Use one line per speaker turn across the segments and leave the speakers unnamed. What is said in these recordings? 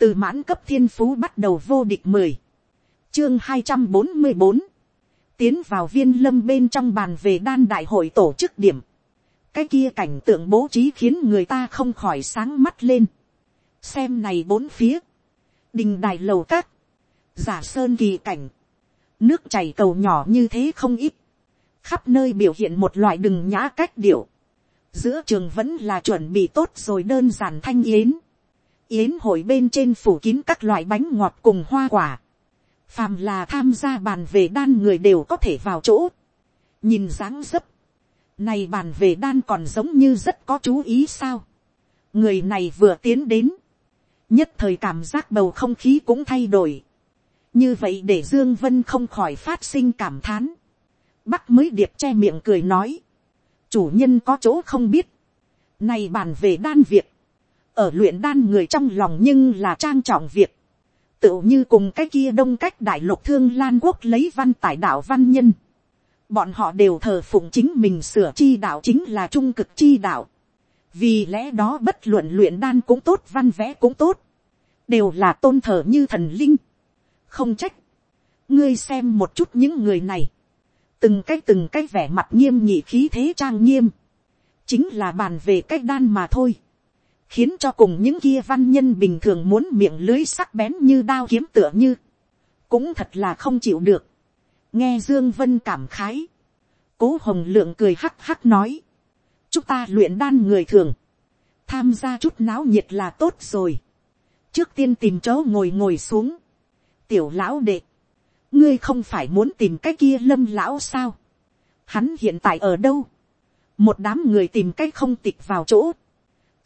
từ mãn cấp thiên phú bắt đầu vô địch mười, chương hai trăm bốn mươi bốn, tiến vào viên lâm bên trong bàn về đan đại hội tổ chức điểm, cái kia cảnh tượng bố trí khiến người ta không khỏi sáng mắt lên, xem này bốn phía, đình đài lầu các, giả sơn kỳ cảnh, nước chảy cầu nhỏ như thế không ít, khắp nơi biểu hiện một loại đừng nhã cách điệu, giữa trường vẫn là chuẩn bị tốt rồi đơn giản thanh yến, yến hội bên trên phủ kín các loại bánh ngọt cùng hoa quả, phàm là tham gia bàn về đan người đều có thể vào chỗ, nhìn dáng dấp, này bàn về đan còn giống như rất có chú ý sao, người này vừa tiến đến, nhất thời cảm giác bầu không khí cũng thay đổi, như vậy để dương vân không khỏi phát sinh cảm thán, bắc mới điệp che miệng cười nói, chủ nhân có chỗ không biết, này bàn về đan việc, ở luyện đan người trong lòng nhưng là trang trọng việc, tựu như cùng cái kia đông cách đại lục thương lan quốc lấy văn tải đạo văn nhân, bọn họ đều thờ phụng chính mình sửa chi đạo chính là trung cực chi đạo, vì lẽ đó bất luận luyện đan cũng tốt văn vẽ cũng tốt, đều là tôn thờ như thần linh, không trách, ngươi xem một chút những người này, từng cái từng cái vẻ mặt nghiêm nhị khí thế trang nghiêm, chính là bàn về cách đan mà thôi, khiến cho cùng những kia văn nhân bình thường muốn miệng lưới sắc bén như đao kiếm tựa như, cũng thật là không chịu được. nghe dương vân cảm khái, cố hồng lượng cười hắc hắc nói, chúng ta luyện đan người thường, tham gia chút náo nhiệt là tốt rồi, trước tiên tìm chỗ ngồi ngồi xuống, tiểu lão đệ, ngươi không phải muốn tìm cái kia lâm lão sao, hắn hiện tại ở đâu, một đám người tìm cái không tịch vào chỗ,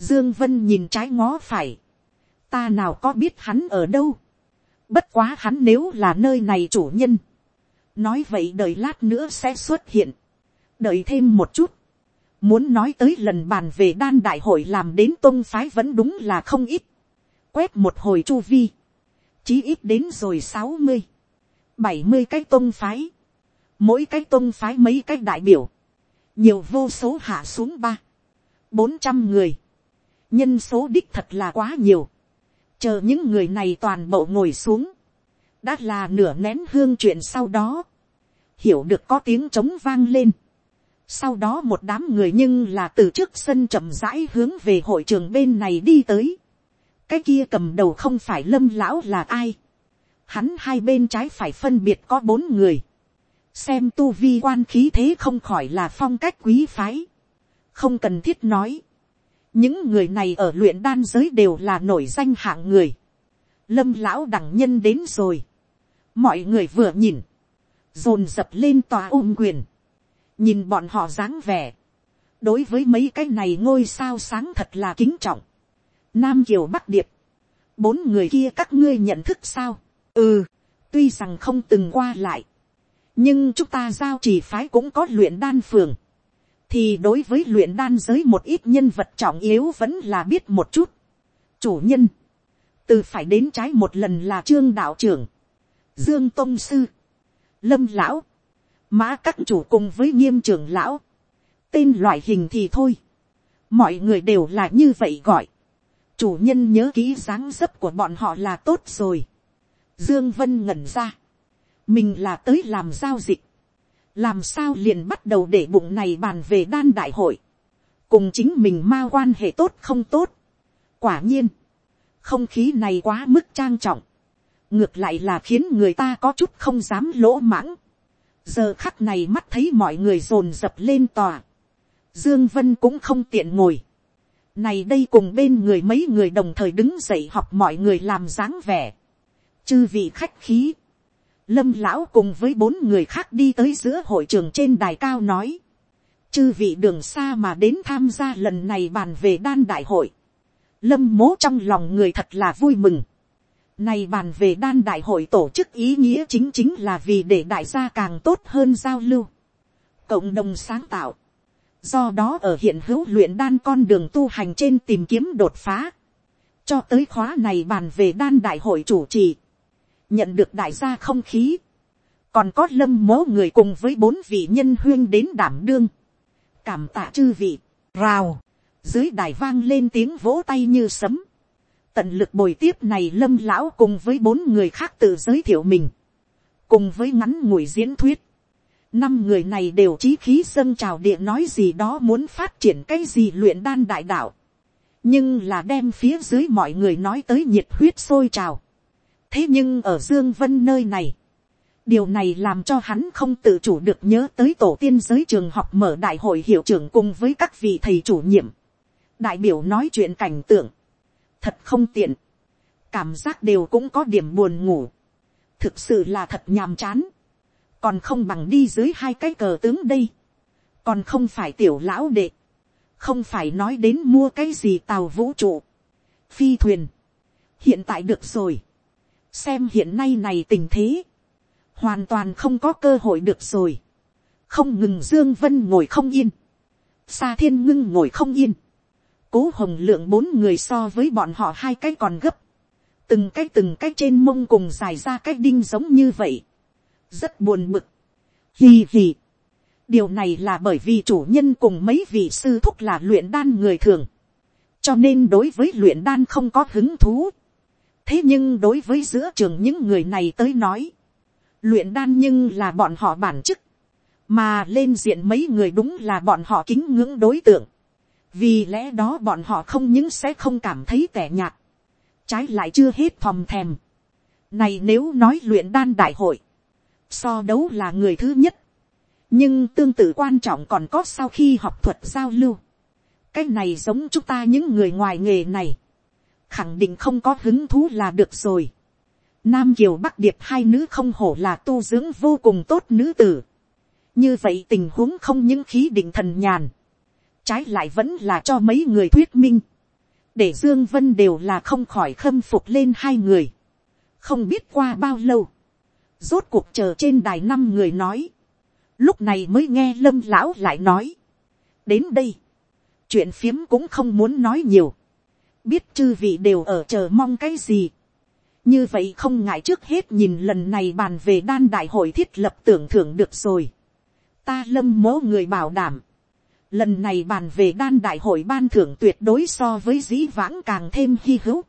dương vân nhìn trái ngó phải, ta nào có biết hắn ở đâu, bất quá hắn nếu là nơi này chủ nhân, nói vậy đợi lát nữa sẽ xuất hiện, đợi thêm một chút, muốn nói tới lần bàn về đan đại hội làm đến tôn phái vẫn đúng là không ít, quét một hồi chu vi, chí ít đến rồi sáu mươi, bảy mươi cái tôn phái, mỗi cái tôn phái mấy cái đại biểu, nhiều vô số hạ xuống ba, bốn trăm người, nhân số đích thật là quá nhiều, chờ những người này toàn bộ ngồi xuống, đã là nửa nén hương chuyện sau đó, hiểu được có tiếng trống vang lên, sau đó một đám người nhưng là từ trước sân chậm rãi hướng về hội trường bên này đi tới, cái kia cầm đầu không phải lâm lão là ai, hắn hai bên trái phải phân biệt có bốn người, xem tu vi quan khí thế không khỏi là phong cách quý phái, không cần thiết nói, những người này ở luyện đan giới đều là nổi danh hạng người, lâm lão đẳng nhân đến rồi, mọi người vừa nhìn, dồn dập lên tòa ôm quyền, nhìn bọn họ dáng vẻ, đối với mấy cái này ngôi sao sáng thật là kính trọng, nam kiều bắc điệp, bốn người kia các ngươi nhận thức sao, ừ, tuy rằng không từng qua lại, nhưng chúng ta giao chỉ phái cũng có luyện đan phường, thì đối với luyện đan giới một ít nhân vật trọng yếu vẫn là biết một chút. chủ nhân, từ phải đến trái một lần là trương đạo trưởng, dương tôn sư, lâm lão, mã các chủ cùng với nghiêm trưởng lão, tên loại hình thì thôi, mọi người đều là như vậy gọi, chủ nhân nhớ kỹ dáng dấp của bọn họ là tốt rồi, dương vân ngẩn ra, mình là tới làm giao dịch, làm sao liền bắt đầu để bụng này bàn về đan đại hội, cùng chính mình ma quan hệ tốt không tốt. quả nhiên, không khí này quá mức trang trọng, ngược lại là khiến người ta có chút không dám lỗ mãng. giờ khắc này mắt thấy mọi người dồn dập lên tòa, dương vân cũng không tiện ngồi. này đây cùng bên người mấy người đồng thời đứng dậy học mọi người làm dáng vẻ. chư vị khách khí, lâm lão cùng với bốn người khác đi tới giữa hội trường trên đài cao nói, chư vị đường xa mà đến tham gia lần này bàn về đan đại hội, lâm mố trong lòng người thật là vui mừng. Này bàn về đan đại hội tổ chức ý nghĩa chính chính là vì để đại gia càng tốt hơn giao lưu, cộng đồng sáng tạo. Do đó ở hiện hữu luyện đan con đường tu hành trên tìm kiếm đột phá. Cho tới khóa này bàn về đan đại hội chủ trì nhận được đại gia không khí, còn có lâm mố người cùng với bốn vị nhân huyên đến đảm đương, cảm tạ chư vị, rào, dưới đài vang lên tiếng vỗ tay như sấm, tận lực bồi tiếp này lâm lão cùng với bốn người khác tự giới thiệu mình, cùng với ngắn ngủi diễn thuyết, năm người này đều trí khí dâng trào địa nói gì đó muốn phát triển cái gì luyện đan đại đạo, nhưng là đem phía dưới mọi người nói tới nhiệt huyết sôi trào thế nhưng ở dương vân nơi này, điều này làm cho hắn không tự chủ được nhớ tới tổ tiên giới trường học mở đại hội hiệu trưởng cùng với các vị thầy chủ nhiệm, đại biểu nói chuyện cảnh tượng, thật không tiện, cảm giác đều cũng có điểm buồn ngủ, thực sự là thật nhàm chán, còn không bằng đi dưới hai cái cờ tướng đây, còn không phải tiểu lão đệ, không phải nói đến mua cái gì tàu vũ trụ, phi thuyền, hiện tại được rồi, xem hiện nay này tình thế, hoàn toàn không có cơ hội được rồi, không ngừng dương vân ngồi không yên, xa thiên ngưng ngồi không yên, cố hồng lượng bốn người so với bọn họ hai cái còn gấp, từng cái từng cái trên mông cùng dài ra cái đinh giống như vậy, rất buồn bực, hì hì. điều này là bởi vì chủ nhân cùng mấy vị sư thúc là luyện đan người thường, cho nên đối với luyện đan không có hứng thú thế nhưng đối với giữa trường những người này tới nói, luyện đan nhưng là bọn họ bản chức, mà lên diện mấy người đúng là bọn họ kính ngưỡng đối tượng, vì lẽ đó bọn họ không những sẽ không cảm thấy tẻ nhạt, trái lại chưa hết thòm thèm. này nếu nói luyện đan đại hội, so đấu là người thứ nhất, nhưng tương tự quan trọng còn có sau khi học thuật giao lưu, cái này giống chúng ta những người ngoài nghề này, khẳng định không có hứng thú là được rồi. Nam kiều bắc điệp hai nữ không hổ là tu dưỡng vô cùng tốt nữ tử. như vậy tình huống không những khí định thần nhàn, trái lại vẫn là cho mấy người thuyết minh, để dương vân đều là không khỏi khâm phục lên hai người. không biết qua bao lâu, rốt cuộc chờ trên đài năm người nói, lúc này mới nghe lâm lão lại nói, đến đây, chuyện phiếm cũng không muốn nói nhiều, biết chư vị đều ở chờ mong cái gì, như vậy không ngại trước hết nhìn lần này bàn về đan đại hội thiết lập tưởng thưởng được rồi, ta lâm mố người bảo đảm, lần này bàn về đan đại hội ban thưởng tuyệt đối so với dĩ vãng càng thêm hy hữu,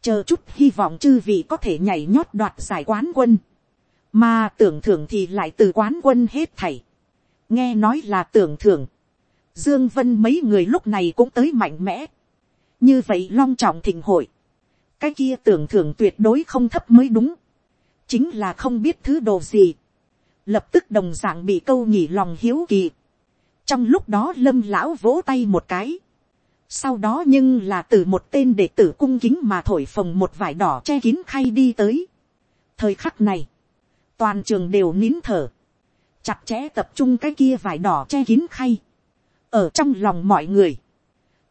chờ chút hy vọng chư vị có thể nhảy nhót đoạt giải quán quân, mà tưởng thưởng thì lại từ quán quân hết thảy, nghe nói là tưởng thưởng, dương vân mấy người lúc này cũng tới mạnh mẽ, như vậy long trọng thịnh hội, cái kia tưởng thưởng tuyệt đối không thấp mới đúng, chính là không biết thứ đồ gì, lập tức đồng dạng bị câu nhỉ lòng hiếu kỳ, trong lúc đó lâm lão vỗ tay một cái, sau đó nhưng là từ một tên đệ tử cung kính mà thổi phồng một vải đỏ che kín khay đi tới. thời khắc này, toàn trường đều nín thở, chặt chẽ tập trung cái kia vải đỏ che kín khay, ở trong lòng mọi người,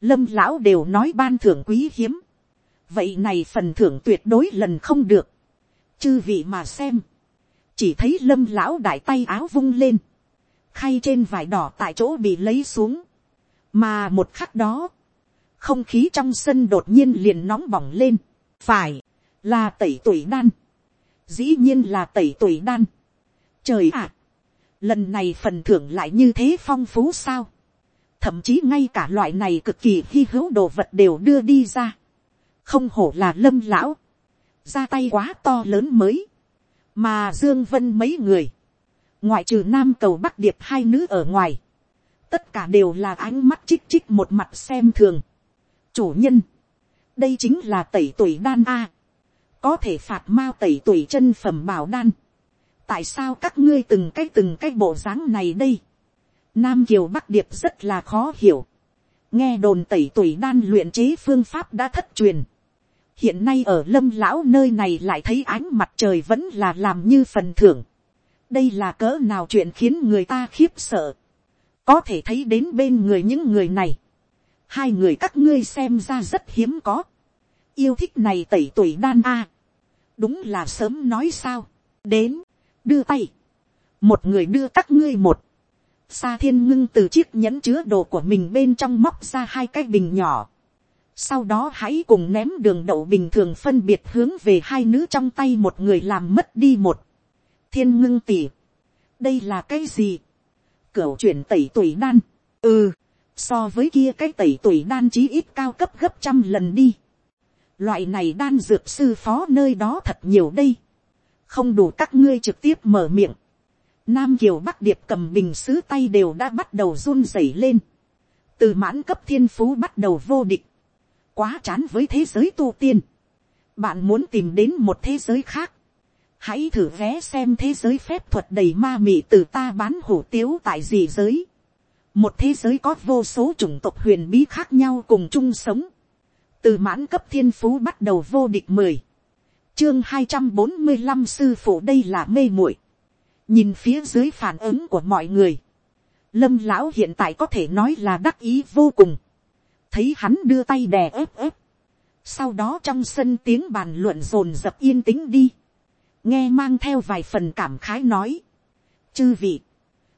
lâm lão đều nói ban thưởng quý hiếm, vậy này phần thưởng tuyệt đối lần không được, chư vị mà xem, chỉ thấy lâm lão đại tay áo vung lên, khay trên vải đỏ tại chỗ bị lấy xuống, mà một khắc đó, không khí trong sân đột nhiên liền nóng bỏng lên, phải, là tẩy tuổi đan, dĩ nhiên là tẩy tuổi đan. Trời ạ, lần này phần thưởng lại như thế phong phú sao, thậm chí ngay cả loại này cực kỳ hy hữu đồ vật đều đưa đi ra, không hổ là lâm lão, ra tay quá to lớn mới, mà dương vân mấy người, ngoại trừ nam cầu bắc điệp hai nữ ở ngoài, tất cả đều là ánh mắt chích chích một mặt xem thường. chủ nhân, đây chính là tẩy tuổi đan a, có thể phạt mao tẩy tuổi chân phẩm bảo đan. tại sao các ngươi từng cái từng cái bộ dáng này đây nam kiều bắc điệp rất là khó hiểu. nghe đồn tẩy tuổi đan luyện chế phương pháp đã thất truyền. hiện nay ở lâm lão nơi này lại thấy ánh mặt trời vẫn là làm như phần thưởng đây là cỡ nào chuyện khiến người ta khiếp sợ. có thể thấy đến bên người những người này. hai người các ngươi xem ra rất hiếm có. yêu thích này tẩy tuổi đan a. đúng là sớm nói sao. đến, đưa tay. một người đưa các ngươi một. Sa thiên ngưng từ chiếc nhẫn chứa đồ của mình bên trong móc ra hai cái bình nhỏ. Sau đó hãy cùng ném đường đậu bình thường phân biệt hướng về hai nữ trong tay một người làm mất đi một thiên ngưng tỉ. đây là cái gì. cửu chuyển tẩy tuổi đan. ừ, so với kia cái tẩy tuổi đan chí ít cao cấp gấp trăm lần đi. loại này đan dược sư phó nơi đó thật nhiều đây, không đủ các ngươi trực tiếp mở miệng, nam kiều bắc điệp cầm bình sứ tay đều đã bắt đầu run rẩy lên, từ mãn cấp thiên phú bắt đầu vô địch, quá chán với thế giới tu tiên, bạn muốn tìm đến một thế giới khác, hãy thử vé xem thế giới phép thuật đầy ma mị từ ta bán hủ tiếu tại gì giới, một thế giới có vô số chủng tộc huyền bí khác nhau cùng chung sống, từ mãn cấp thiên phú bắt đầu vô địch mười, chương hai trăm bốn mươi 245 sư phụ đây là mê muội, nhìn phía dưới phản ứng của mọi người, lâm lão hiện tại có thể nói là đắc ý vô cùng, thấy hắn đưa tay đè ớp ớp, sau đó trong sân tiếng bàn luận rồn dập yên tĩnh đi, nghe mang theo vài phần cảm khái nói, chư vị,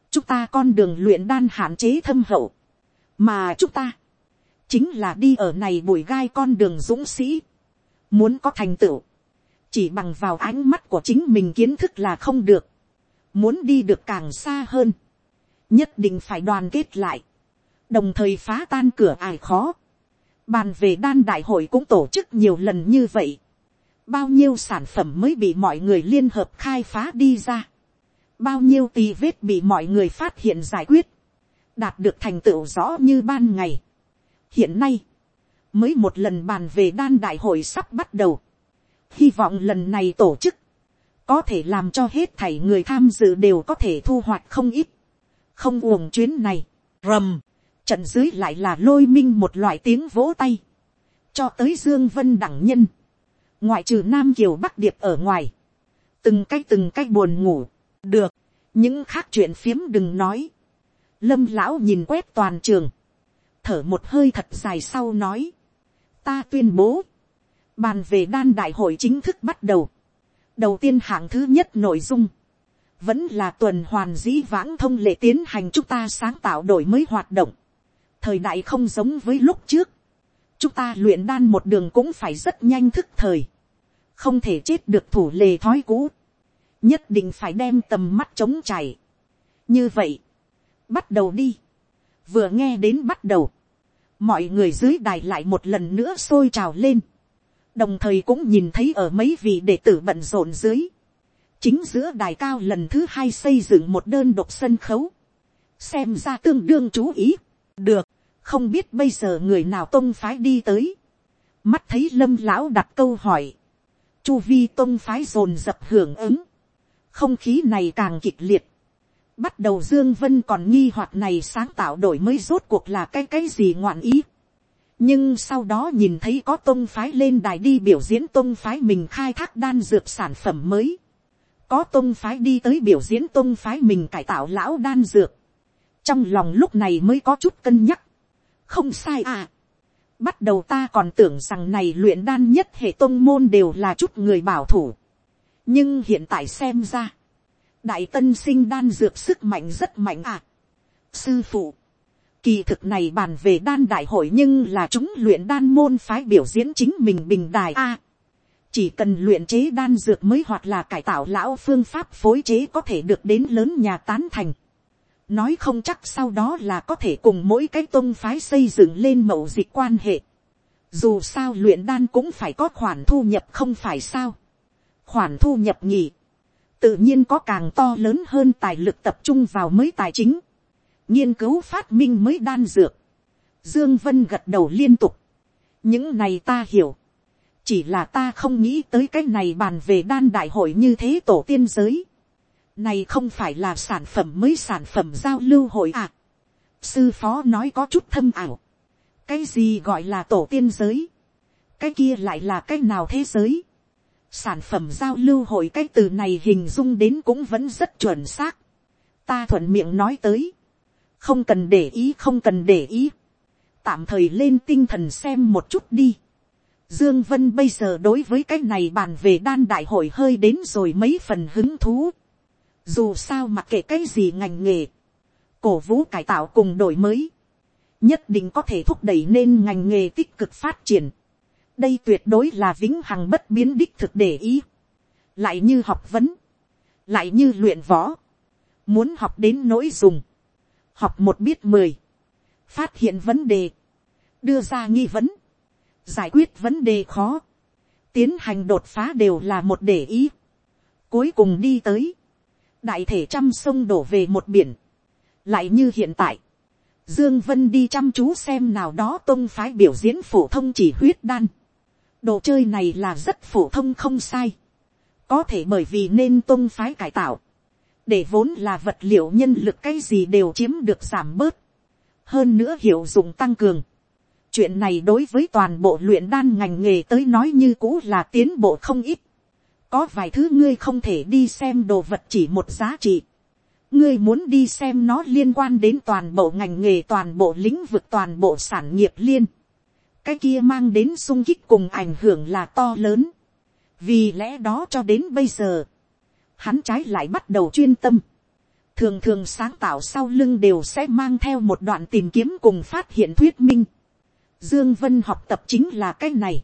chúng ta con đường luyện đan hạn chế thâm hậu, mà chúng ta, chính là đi ở này bụi gai con đường dũng sĩ, muốn có thành tựu, chỉ bằng vào ánh mắt của chính mình kiến thức là không được, muốn đi được càng xa hơn, nhất định phải đoàn kết lại, đồng thời phá tan cửa ải khó, bàn về đan đại hội cũng tổ chức nhiều lần như vậy, bao nhiêu sản phẩm mới bị mọi người liên hợp khai phá đi ra, bao nhiêu tì vết bị mọi người phát hiện giải quyết, đạt được thành tựu rõ như ban ngày. hiện nay, mới một lần bàn về đan đại hội sắp bắt đầu, hy vọng lần này tổ chức, có thể làm cho hết thảy người tham dự đều có thể thu hoạch không ít, không uổng chuyến này, rầm, trận dưới lại là lôi minh một loại tiếng vỗ tay, cho tới dương vân đẳng nhân, ngoại trừ nam kiều bắc điệp ở ngoài, từng cái từng cái buồn ngủ, được, những khác chuyện phiếm đừng nói, lâm lão nhìn quét toàn trường, thở một hơi thật dài sau nói, ta tuyên bố, bàn về đan đại hội chính thức bắt đầu, đầu tiên hạng thứ nhất nội dung, vẫn là tuần hoàn dĩ vãng thông lệ tiến hành chúng ta sáng tạo đổi mới hoạt động, thời đại không giống với lúc trước, chúng ta luyện đan một đường cũng phải rất nhanh thức thời, không thể chết được thủ lề thói cũ, nhất định phải đem tầm mắt chống chảy. như vậy, bắt đầu đi, vừa nghe đến bắt đầu, mọi người dưới đài lại một lần nữa sôi trào lên, đồng thời cũng nhìn thấy ở mấy vị đệ tử bận rộn dưới, chính giữa đài cao lần thứ hai xây dựng một đơn độc sân khấu, xem ra tương đương chú ý, được, không biết bây giờ người nào tôn phái đi tới, mắt thấy lâm lão đặt câu hỏi, chu vi tôn phái dồn dập hưởng ứng, không khí này càng kịch liệt, bắt đầu dương vân còn nghi hoặc này sáng tạo đổi mới rốt cuộc là cái cái gì ngoạn ý, nhưng sau đó nhìn thấy có tôn phái lên đài đi biểu diễn tôn phái mình khai thác đan dược sản phẩm mới, có tôn phái đi tới biểu diễn tôn phái mình cải tạo lão đan dược, trong lòng lúc này mới có chút cân nhắc, không sai à. Bắt đầu ta còn tưởng rằng này luyện đan nhất hệ tôn môn đều là chút người bảo thủ. Nhưng hiện tại xem ra. Đại tân sinh đan dược sức mạnh rất mạnh à. Sư phụ. Kỳ thực này bàn về đan đại hội nhưng là chúng luyện đan môn phái biểu diễn chính mình bình đài a. chỉ cần luyện chế đan dược mới hoặc là cải tạo lão phương pháp phối chế có thể được đến lớn nhà tán thành nói không chắc sau đó là có thể cùng mỗi cái tôn phái xây dựng lên mậu dịch quan hệ. Dù sao luyện đan cũng phải có khoản thu nhập không phải sao. Khoản thu nhập nhỉ. Tự nhiên có càng to lớn hơn tài lực tập trung vào mới tài chính. Nghiên cứu phát minh mới đan dược. Dương Vân gật đầu liên tục. Những này ta hiểu. Chỉ là ta không nghĩ tới cái này bàn về đan đại hội như thế tổ tiên giới này không phải là sản phẩm mới sản phẩm giao lưu hội à. Sư phó nói có chút thâm ảo. Cái gì gọi là tổ tiên giới? Cái kia lại là cái nào thế giới? Sản phẩm giao lưu hội cái từ này hình dung đến cũng vẫn rất chuẩn xác. Ta thuận miệng nói tới. Không cần để ý không cần để ý. Tạm thời lên tinh thần xem một chút đi. Dương Vân bây giờ đối với cái này bàn về đan đại hội hơi đến rồi mấy phần hứng thú dù sao mặc kệ cái gì ngành nghề, cổ vũ cải tạo cùng đổi mới, nhất định có thể thúc đẩy nên ngành nghề tích cực phát triển. đây tuyệt đối là vĩnh hằng bất biến đích thực để ý. lại như học vấn, lại như luyện võ, muốn học đến nỗi dùng, học một biết mười, phát hiện vấn đề, đưa ra nghi vấn, giải quyết vấn đề khó, tiến hành đột phá đều là một để ý. Cuối cùng đi tới, đại thể trăm sông đổ về một biển. Lại như hiện tại, Dương Vân đi chăm chú xem nào đó tôn phái biểu diễn phổ thông chỉ huyết đan. Đồ chơi này là rất phổ thông không sai. Có thể bởi vì nên tôn phái cải tạo. Để vốn là vật liệu nhân lực cái gì đều chiếm được giảm bớt. Hơn nữa hiệu dụng tăng cường. Chuyện này đối với toàn bộ luyện đan ngành nghề tới nói như cũ là tiến bộ không ít. Có vài thứ ngươi không thể đi xem đồ vật chỉ một giá trị ngươi muốn đi xem nó liên quan đến toàn bộ ngành nghề toàn bộ lĩnh vực toàn bộ sản nghiệp liên. cái kia mang đến sung kích cùng ảnh hưởng là to lớn. vì lẽ đó cho đến bây giờ, hắn trái lại bắt đầu chuyên tâm. thường thường sáng tạo sau lưng đều sẽ mang theo một đoạn tìm kiếm cùng phát hiện thuyết minh. dương vân học tập chính là cái này.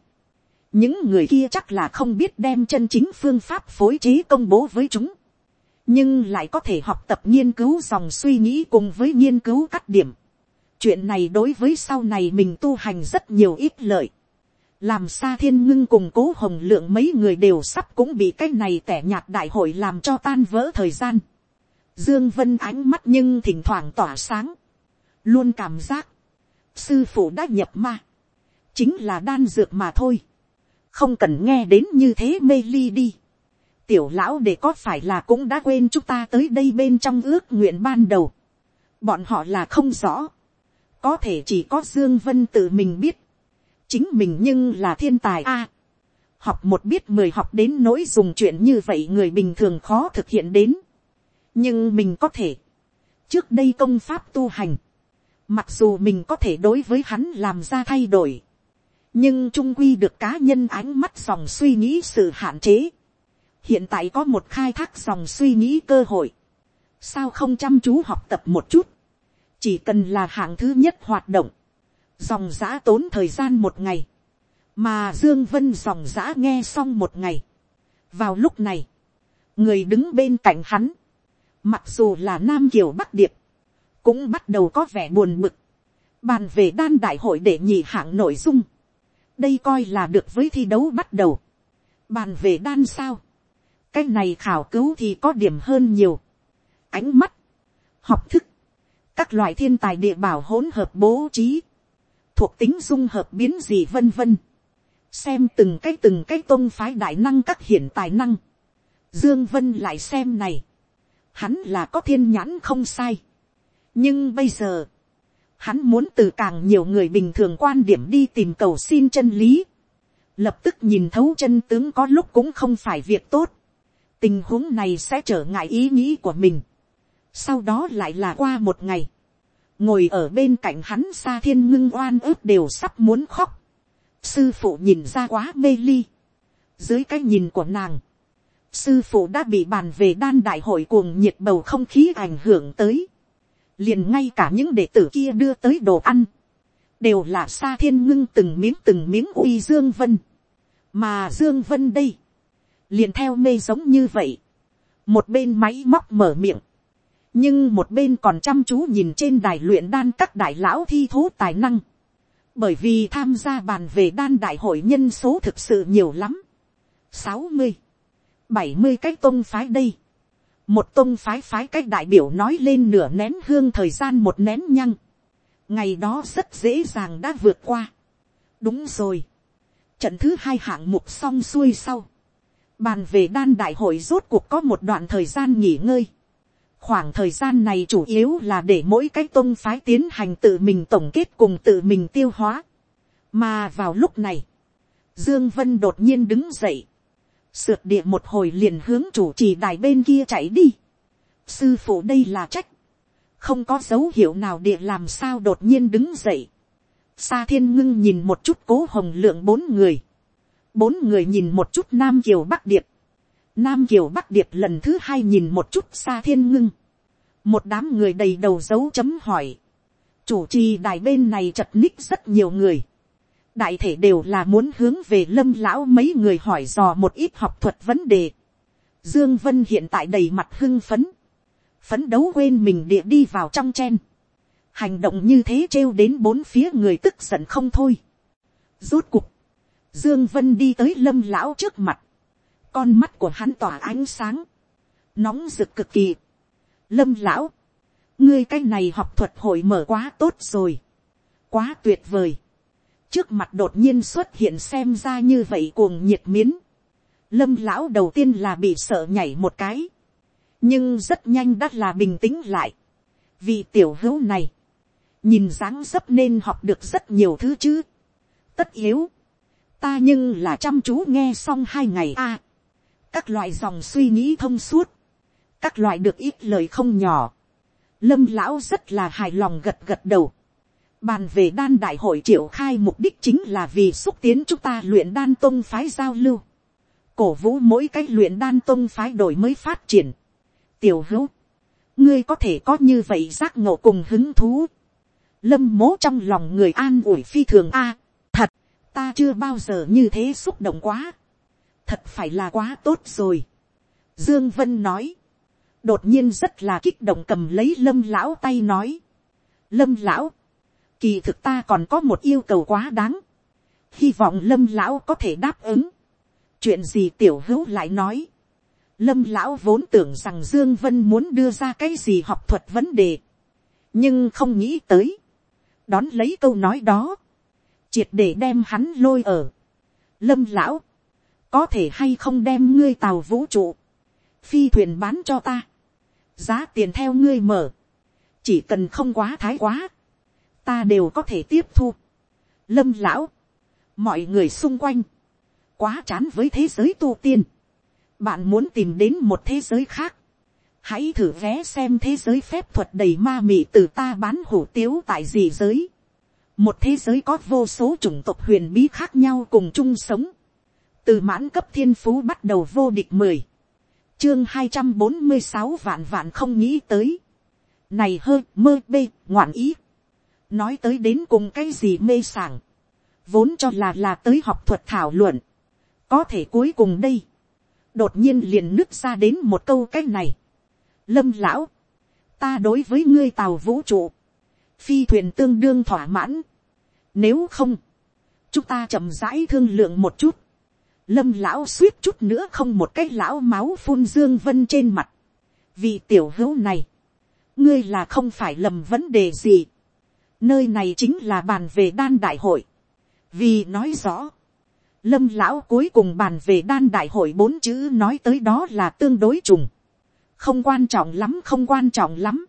những người kia chắc là không biết đem chân chính phương pháp phối trí công bố với chúng nhưng lại có thể học tập nghiên cứu dòng suy nghĩ cùng với nghiên cứu cắt điểm. chuyện này đối với sau này mình tu hành rất nhiều ít lợi làm xa thiên ngưng cùng cố hồng lượng mấy người đều sắp cũng bị cái này tẻ nhạt đại hội làm cho tan vỡ thời gian. dương vân ánh mắt nhưng thỉnh thoảng tỏa sáng. luôn cảm giác, sư phụ đã nhập ma. chính là đan dược mà thôi. không cần nghe đến như thế mê ly đi tiểu lão để có phải là cũng đã quên chúng ta tới đây bên trong ước nguyện ban đầu. bọn họ là không rõ. có thể chỉ có dương vân tự mình biết chính mình nhưng là thiên tài a. học một biết mười học đến nỗi dùng chuyện như vậy người bình thường khó thực hiện đến. nhưng mình có thể. trước đây công pháp tu hành. mặc dù mình có thể đối với hắn làm ra thay đổi. nhưng trung quy được cá nhân ánh mắt dòng suy nghĩ sự hạn chế hiện tại có một khai thác dòng suy nghĩ cơ hội, sao không chăm chú học tập một chút, chỉ cần là hạng thứ nhất hoạt động, dòng giã tốn thời gian một ngày, mà dương vân dòng giã nghe xong một ngày. vào lúc này, người đứng bên cạnh hắn, mặc dù là nam kiều bắc điệp, cũng bắt đầu có vẻ buồn bực, bàn về đan đại hội để nhị hạng nội dung, đây coi là được với thi đấu bắt đầu, bàn về đan sao, cái này khảo cứu thì có điểm hơn nhiều. ánh mắt, học thức, các loại thiên tài địa bảo hỗn hợp bố trí, thuộc tính dung hợp biến gì vân vân. xem từng cái từng cái tôn phái đại năng các hiển tài năng. dương vân lại xem này. hắn là có thiên nhãn không sai. nhưng bây giờ, hắn muốn từ càng nhiều người bình thường quan điểm đi tìm cầu xin chân lý. lập tức nhìn thấu chân tướng có lúc cũng không phải việc tốt tình huống này sẽ trở ngại ý nghĩ của mình. sau đó lại là qua một ngày, ngồi ở bên cạnh hắn xa thiên ngưng oan ức đều sắp muốn khóc. sư phụ nhìn ra quá mê ly. dưới cái nhìn của nàng, sư phụ đã bị bàn về đan đại hội cuồng nhiệt bầu không khí ảnh hưởng tới. liền ngay cả những đệ tử kia đưa tới đồ ăn, đều là xa thiên ngưng từng miếng từng miếng uy dương vân. mà dương vân đây, liền theo mê giống như vậy, một bên máy móc mở miệng, nhưng một bên còn chăm chú nhìn trên đài luyện đan các đại lão thi thố tài năng, bởi vì tham gia bàn về đan đại hội nhân số thực sự nhiều lắm, sáu mươi, bảy mươi cái tôn phái đây, một tôn phái phái cách đại biểu nói lên nửa nén hương thời gian một nén nhăng, ngày đó rất dễ dàng đã vượt qua, đúng rồi, trận thứ hai hạng mục xong xuôi sau, Bàn về đan đại hội rốt cuộc có một đoạn thời gian nghỉ ngơi. Khoảng thời gian này chủ yếu là để mỗi cái tôn phái tiến hành tự mình tổng kết cùng tự mình tiêu hóa. Mà vào lúc này, Dương Vân đột nhiên đứng dậy. Sượt địa một hồi liền hướng chủ trì đài bên kia chạy đi. Sư phụ đây là trách. Không có dấu hiệu nào địa làm sao đột nhiên đứng dậy. Sa thiên ngưng nhìn một chút cố hồng lượng bốn người bốn người nhìn một chút nam kiều bắc điệp, nam kiều bắc điệp lần thứ hai nhìn một chút xa thiên ngưng, một đám người đầy đầu dấu chấm hỏi, chủ trì đài bên này chật ních rất nhiều người, đại thể đều là muốn hướng về lâm lão mấy người hỏi dò một ít học thuật vấn đề. Dương Vân hiện tại đầy mặt hưng phấn, phấn đấu quên mình địa đi vào trong chen, hành động như thế trêu đến bốn phía người tức giận không thôi. Rốt cục, Dương Vân đi tới lâm lão trước mặt. Con mắt của hắn tỏa ánh sáng. Nóng rực cực kỳ. Lâm lão. Ngươi cái này học thuật hội mở quá tốt rồi. Quá tuyệt vời. Trước mặt đột nhiên xuất hiện xem ra như vậy cuồng nhiệt miến. Lâm lão đầu tiên là bị sợ nhảy một cái. Nhưng rất nhanh đã là bình tĩnh lại. Vì tiểu hữu này. Nhìn dáng dấp nên học được rất nhiều thứ chứ. Tất yếu, ta nhưng là chăm chú nghe xong hai ngày a các loại dòng suy nghĩ thông suốt, các loại được ít lời không nhỏ. lâm lão rất là hài lòng gật gật đầu. bàn về đan đại hội triệu khai mục đích chính là vì xúc tiến chúng ta luyện đan tông phái giao lưu. cổ vũ mỗi cái luyện đan tông phái đổi mới phát triển. tiểu hữu, ngươi có thể có như vậy giác ngộ cùng hứng thú. lâm mố trong lòng người an ủi phi thường a thật, ta chưa bao giờ như thế xúc động quá, thật phải là quá tốt rồi. Dương Vân nói, đột nhiên rất là kích động cầm lấy lâm lão tay nói, lâm lão, kỳ thực ta còn có một yêu cầu quá đáng, hy vọng lâm lão có thể đáp ứng, chuyện gì tiểu hữu lại nói, lâm lão vốn tưởng rằng dương vân muốn đưa ra cái gì học thuật vấn đề, nhưng không nghĩ tới, đón lấy câu nói đó, triệt để đem hắn lôi ở. Lâm lão, có thể hay không đem ngươi tàu vũ trụ, phi thuyền bán cho ta, giá tiền theo ngươi mở, chỉ cần không quá thái quá, ta đều có thể tiếp thu. Lâm lão, mọi người xung quanh, quá chán với thế giới tu tiên, bạn muốn tìm đến một thế giới khác, hãy thử vé xem thế giới phép thuật đầy ma mị từ ta bán hủ tiếu tại gì giới. Một thế giới có vô số chủng tộc huyền bí khác nhau cùng chung sống, từ mãn cấp thiên phú bắt đầu vô địch mười, chương hai trăm bốn mươi sáu vạn vạn không nghĩ tới, này hơi mơ bê ngoạn ý, nói tới đến cùng cái gì mê sảng, vốn cho là là tới học thuật thảo luận, có thể cuối cùng đây, đột nhiên liền nứt ra đến một câu cái này, lâm lão, ta đối với ngươi tàu vũ trụ, phi thuyền tương đương thỏa mãn, nếu không, chúng ta chậm rãi thương lượng một chút. Lâm lão suýt chút nữa không một cái lão máu phun dương vân trên mặt. Vì tiểu hữu này, ngươi là không phải lầm vấn đề gì. Nơi này chính là bàn về đan đại hội. Vì nói rõ, lâm lão cuối cùng bàn về đan đại hội bốn chữ nói tới đó là tương đối trùng. Không quan trọng lắm, không quan trọng lắm.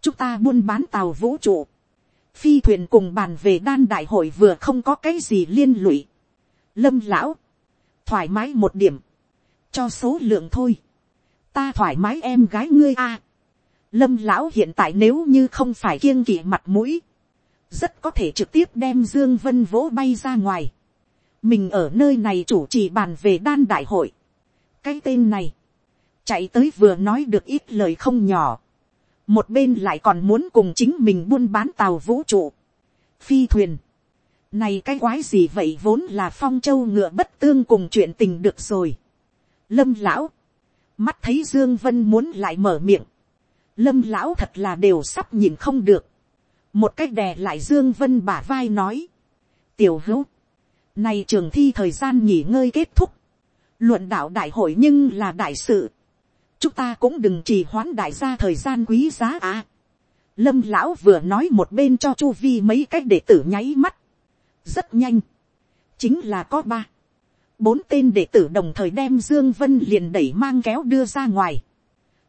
Chúng ta buôn bán tàu vũ trụ phi thuyền cùng bàn về đan đại hội vừa không có cái gì liên lụy. lâm lão, thoải mái một điểm, cho số lượng thôi, ta thoải mái em gái ngươi a. lâm lão hiện tại nếu như không phải kiêng kỵ mặt mũi, rất có thể trực tiếp đem dương vân vỗ bay ra ngoài. mình ở nơi này chủ trì bàn về đan đại hội. cái tên này, chạy tới vừa nói được ít lời không nhỏ một bên lại còn muốn cùng chính mình buôn bán tàu vũ trụ, phi thuyền. Này cái quái gì vậy vốn là phong châu ngựa bất tương cùng chuyện tình được rồi. Lâm lão, mắt thấy Dương Vân muốn lại mở miệng. Lâm lão thật là đều sắp nhìn không được. Một cách đè lại Dương Vân bả vai nói. Tiểu hữu, này trường thi thời gian nghỉ ngơi kết thúc. Luận đạo đại hội nhưng là đại sự chúng ta cũng đừng trì hoãn đại gia thời gian quý giá à. lâm lão vừa nói một bên cho chu vi mấy cách đệ tử nháy mắt rất nhanh. chính là có ba. bốn tên đệ tử đồng thời đem dương vân liền đẩy mang kéo đưa ra ngoài.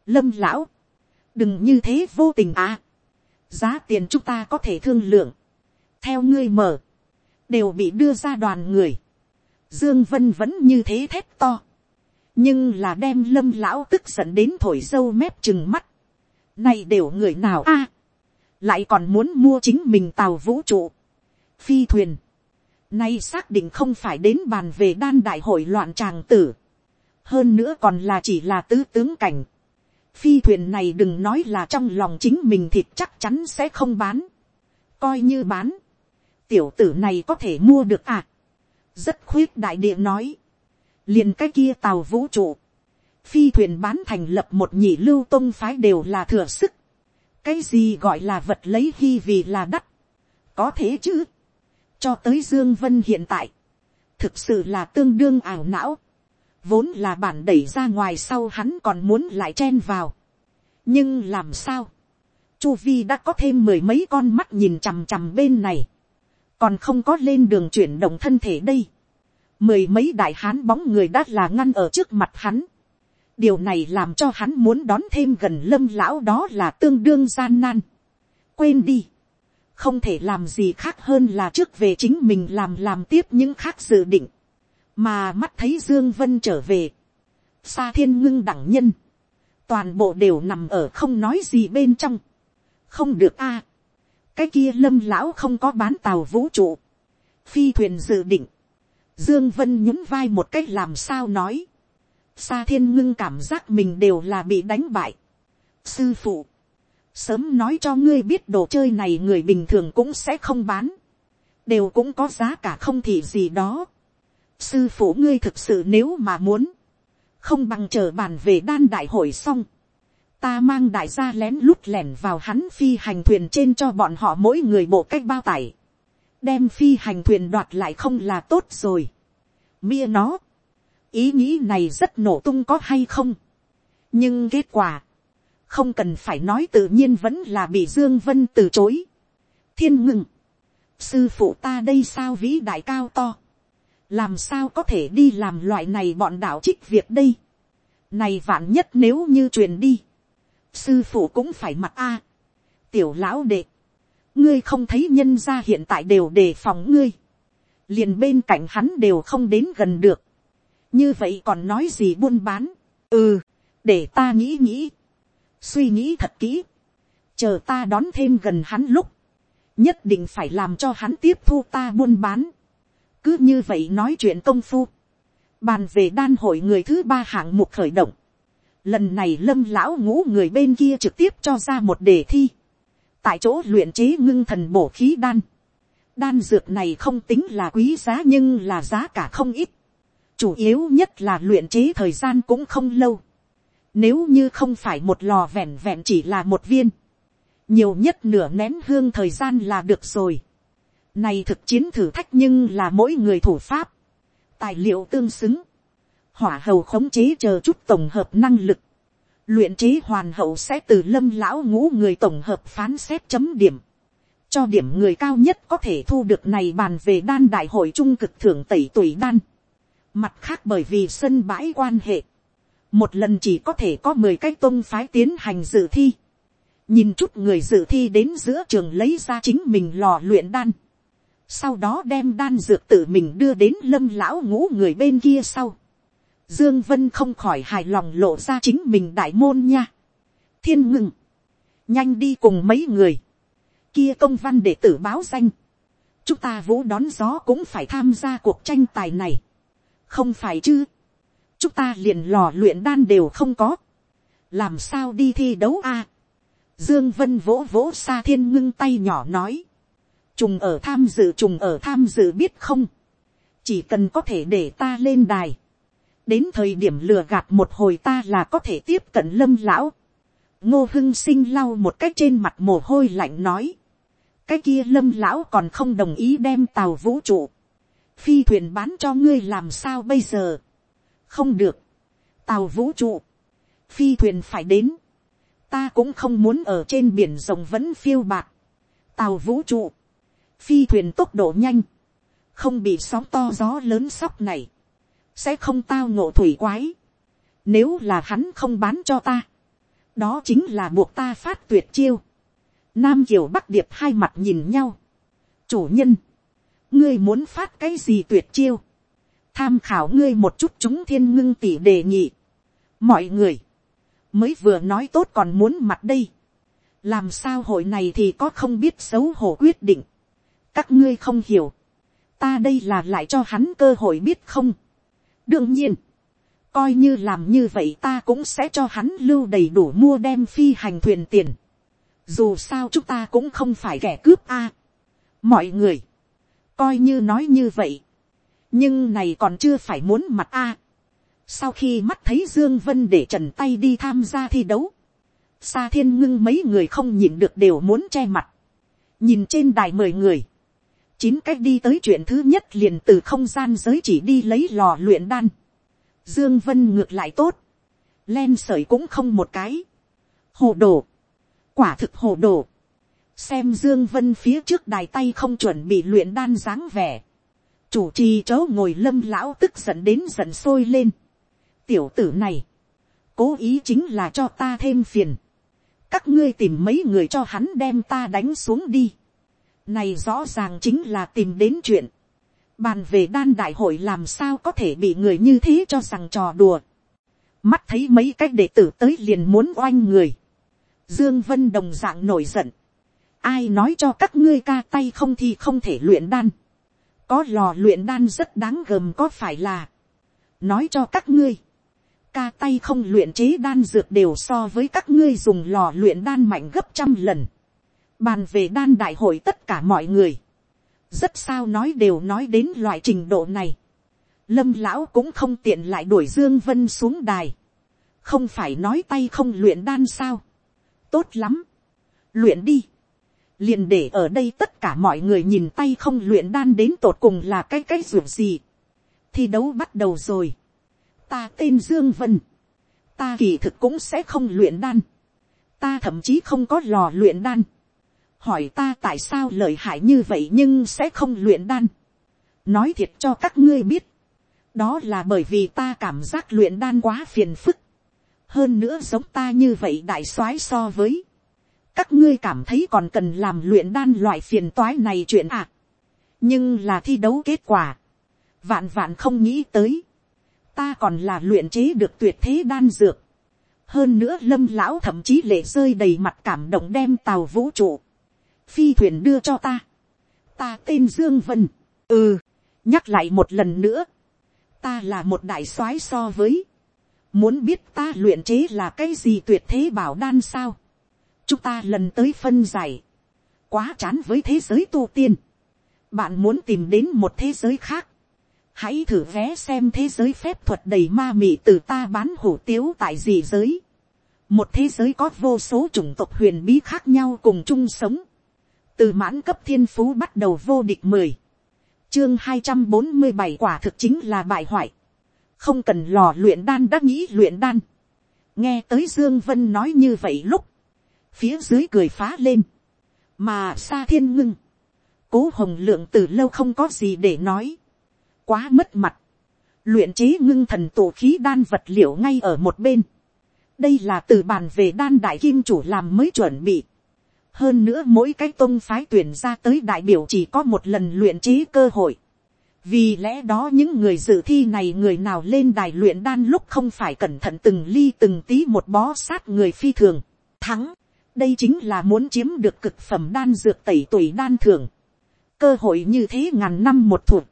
lâm lão, đừng như thế vô tình à. giá tiền chúng ta có thể thương lượng. theo ngươi mở, đều bị đưa ra đoàn người. dương vân vẫn như thế thét to nhưng là đem lâm lão tức giận đến thổi dâu mép chừng mắt. Này đều người nào a lại còn muốn mua chính mình tàu vũ trụ, phi thuyền. Nay xác định không phải đến bàn về đan đại hội loạn tràng tử. Hơn nữa còn là chỉ là tứ tướng cảnh. Phi thuyền này đừng nói là trong lòng chính mình thịt chắc chắn sẽ không bán. Coi như bán. Tiểu tử này có thể mua được à. Rất khuyết đại địa nói liền cái kia tàu vũ trụ, phi thuyền bán thành lập một nhị lưu tôn phái đều là thừa sức, cái gì gọi là vật lấy khi vì là đắt, có thế chứ, cho tới dương vân hiện tại, thực sự là tương đương ảo não, vốn là bản đẩy ra ngoài sau hắn còn muốn lại chen vào, nhưng làm sao, chu vi đã có thêm mười mấy con mắt nhìn chằm chằm bên này, còn không có lên đường chuyển động thân thể đây, mười mấy đại hán bóng người đã là ngăn ở trước mặt hắn, điều này làm cho hắn muốn đón thêm gần lâm lão đó là tương đương gian nan. quên đi, không thể làm gì khác hơn là trước về chính mình làm làm tiếp những khác dự định, mà mắt thấy dương vân trở về, xa thiên ngưng đẳng nhân, toàn bộ đều nằm ở không nói gì bên trong, không được a, cái kia lâm lão không có bán tàu vũ trụ, phi thuyền dự định, dương vân nhún vai một cách làm sao nói, Sa thiên ngưng cảm giác mình đều là bị đánh bại. Sư phụ. Sớm nói cho ngươi biết đồ chơi này người bình thường cũng sẽ không bán. Đều cũng có giá cả không thì gì đó. Sư phụ ngươi thực sự nếu mà muốn. Không bằng chờ bàn về đan đại hội xong. Ta mang đại gia lén lút lẻn vào hắn phi hành thuyền trên cho bọn họ mỗi người bộ cách bao tải. Đem phi hành thuyền đoạt lại không là tốt rồi. Mia nó ý nghĩ này rất nổ tung có hay không. nhưng kết quả, không cần phải nói tự nhiên vẫn là bị dương vân từ chối. thiên ngừng, sư phụ ta đây sao vĩ đại cao to, làm sao có thể đi làm loại này bọn đạo trích việc đây. này vạn nhất nếu như truyền đi, sư phụ cũng phải mặc a. tiểu lão đệ, ngươi không thấy nhân gia hiện tại đều đề phòng ngươi, liền bên cạnh hắn đều không đến gần được. Như vậy còn nói gì buôn bán, ừ, để ta nghĩ nghĩ, suy nghĩ thật kỹ, chờ ta đón thêm gần hắn lúc, nhất định phải làm cho hắn tiếp thu ta buôn bán, cứ như vậy nói chuyện công phu, bàn về đan hội người thứ ba hạng mục khởi động, lần này lâm lão ngũ người bên kia trực tiếp cho ra một đề thi, tại chỗ luyện chế ngưng thần bổ khí đan, đan dược này không tính là quý giá nhưng là giá cả không ít, chủ yếu nhất là luyện chế thời gian cũng không lâu. Nếu như không phải một lò vẹn vẹn chỉ là một viên, nhiều nhất nửa nén hương thời gian là được rồi. Này thực chiến thử thách nhưng là mỗi người thủ pháp, tài liệu tương xứng, hỏa hầu khống chế chờ chút tổng hợp năng lực, luyện chế hoàn hậu sẽ từ lâm lão ngũ người tổng hợp phán xét chấm điểm, cho điểm người cao nhất có thể thu được này bàn về đan đại hội trung cực thưởng tẩy tuổi đan. Mặt khác bởi vì sân bãi quan hệ. Một lần chỉ có thể có mười cái tôn phái tiến hành dự thi. Nhìn chút người dự thi đến giữa trường lấy ra chính mình lò luyện đan. Sau đó đem đan dược tự mình đưa đến lâm lão ngũ người bên kia sau. Dương Vân không khỏi hài lòng lộ ra chính mình đại môn nha. Thiên ngừng. Nhanh đi cùng mấy người. Kia công văn để tử báo danh. Chúng ta vũ đón gió cũng phải tham gia cuộc tranh tài này không phải chứ, chúng ta liền lò luyện đan đều không có, làm sao đi thi đấu a. Dương Vân vỗ vỗ xa thiên ngưng tay nhỏ nói, trùng ở tham dự trùng ở tham dự biết không, chỉ cần có thể để ta lên đài, đến thời điểm lừa gạt một hồi ta là có thể tiếp cận lâm lão. ngô hưng sinh lau một cách trên mặt mồ hôi lạnh nói, cái kia lâm lão còn không đồng ý đem tàu vũ trụ, phi thuyền bán cho ngươi làm sao bây giờ không được. tàu vũ trụ, phi thuyền phải đến. ta cũng không muốn ở trên biển rồng vẫn phiêu bạc. tàu vũ trụ, phi thuyền tốc độ nhanh, không bị sóng to gió lớn sóc này, sẽ không tao ngộ thủy quái. Nếu là hắn không bán cho ta, đó chính là buộc ta phát tuyệt chiêu. Nam kiều bắc điệp hai mặt nhìn nhau. chủ nhân, ngươi muốn phát cái gì tuyệt chiêu, tham khảo ngươi một chút chúng thiên ngưng tỷ đề nghị. mọi người, mới vừa nói tốt còn muốn mặt đây, làm sao hội này thì có không biết xấu hổ quyết định, các ngươi không hiểu, ta đây là lại cho hắn cơ hội biết không. đương nhiên, coi như làm như vậy ta cũng sẽ cho hắn lưu đầy đủ mua đem phi hành thuyền tiền. dù sao chúng ta cũng không phải kẻ cướp a. mọi người, coi như nói như vậy, nhưng này còn chưa phải muốn mặt a. sau khi mắt thấy dương vân để trần tay đi tham gia thi đấu, xa thiên ngưng mấy người không nhìn được đều muốn che mặt, nhìn trên đài mười người, chín cách đi tới chuyện thứ nhất liền từ không gian giới chỉ đi lấy lò luyện đan. Dương Vân ngược lại tốt. Len sởi cũng không một cái. Hồ đồ. Quả thực hồ đồ. Xem Dương Vân phía trước đài tay không chuẩn bị luyện đan dáng vẻ. Chủ trì chớ ngồi lâm lão tức giận đến giận sôi lên. Tiểu tử này. Cố ý chính là cho ta thêm phiền. Các ngươi tìm mấy người cho hắn đem ta đánh xuống đi. Này rõ ràng chính là tìm đến chuyện. Bàn về đan đại hội làm sao có thể bị người như thế cho rằng trò đùa. Mắt thấy mấy cách đệ tử tới liền muốn oanh người. Dương Vân đồng dạng nổi giận. Ai nói cho các ngươi ca tay không thì không thể luyện đan. Có lò luyện đan rất đáng gờm có phải là. Nói cho các ngươi. Ca tay không luyện chế đan dược đều so với các ngươi dùng lò luyện đan mạnh gấp trăm lần. Bàn về đan đại hội tất cả mọi người. Rất sao nói đều nói đến loại trình độ này. Lâm lão cũng không tiện lại đuổi Dương Vân xuống đài. Không phải nói tay không luyện đan sao. Tốt lắm. Luyện đi. Liền để ở đây tất cả mọi người nhìn tay không luyện đan đến tột cùng là cái cái ruột gì. Thi đấu bắt đầu rồi. Ta tên Dương Vân. Ta kỳ thực cũng sẽ không luyện đan. Ta thậm chí không có lò luyện đan hỏi ta tại sao lợi hại như vậy nhưng sẽ không luyện đan. nói thiệt cho các ngươi biết, đó là bởi vì ta cảm giác luyện đan quá phiền phức. hơn nữa giống ta như vậy đại soái so với, các ngươi cảm thấy còn cần làm luyện đan loại phiền toái này chuyện à. nhưng là thi đấu kết quả, vạn vạn không nghĩ tới, ta còn là luyện chế được tuyệt thế đan dược. hơn nữa lâm lão thậm chí lệ rơi đầy mặt cảm động đem tàu vũ trụ, phi thuyền đưa cho ta. ta tên dương vân. ừ, nhắc lại một lần nữa. ta là một đại soái so với. muốn biết ta luyện chế là cái gì tuyệt thế bảo đan sao chúng ta lần tới phân giải. quá chán với thế giới tu tiên. bạn muốn tìm đến một thế giới khác. hãy thử vé xem thế giới phép thuật đầy ma mị từ ta bán hủ tiếu tại gì giới một thế giới có vô số chủng tộc huyền bí khác nhau cùng chung sống từ mãn cấp thiên phú bắt đầu vô địch mười, chương hai trăm bốn mươi bảy quả thực chính là bại hoại, không cần lò luyện đan đã nghĩ luyện đan, nghe tới dương vân nói như vậy lúc, phía dưới cười phá lên, mà xa thiên ngưng, cố hồng lượng từ lâu không có gì để nói, quá mất mặt, luyện chế ngưng thần tổ khí đan vật liệu ngay ở một bên, đây là từ bàn về đan đại kim chủ làm mới chuẩn bị, hơn nữa mỗi cái tôn phái tuyển ra tới đại biểu chỉ có một lần luyện trí cơ hội. vì lẽ đó những người dự thi này người nào lên đài luyện đan lúc không phải cẩn thận từng ly từng tí một bó sát người phi thường. thắng, đây chính là muốn chiếm được cực phẩm đan dược tẩy tuổi đan thường. cơ hội như thế ngàn năm một thuộc,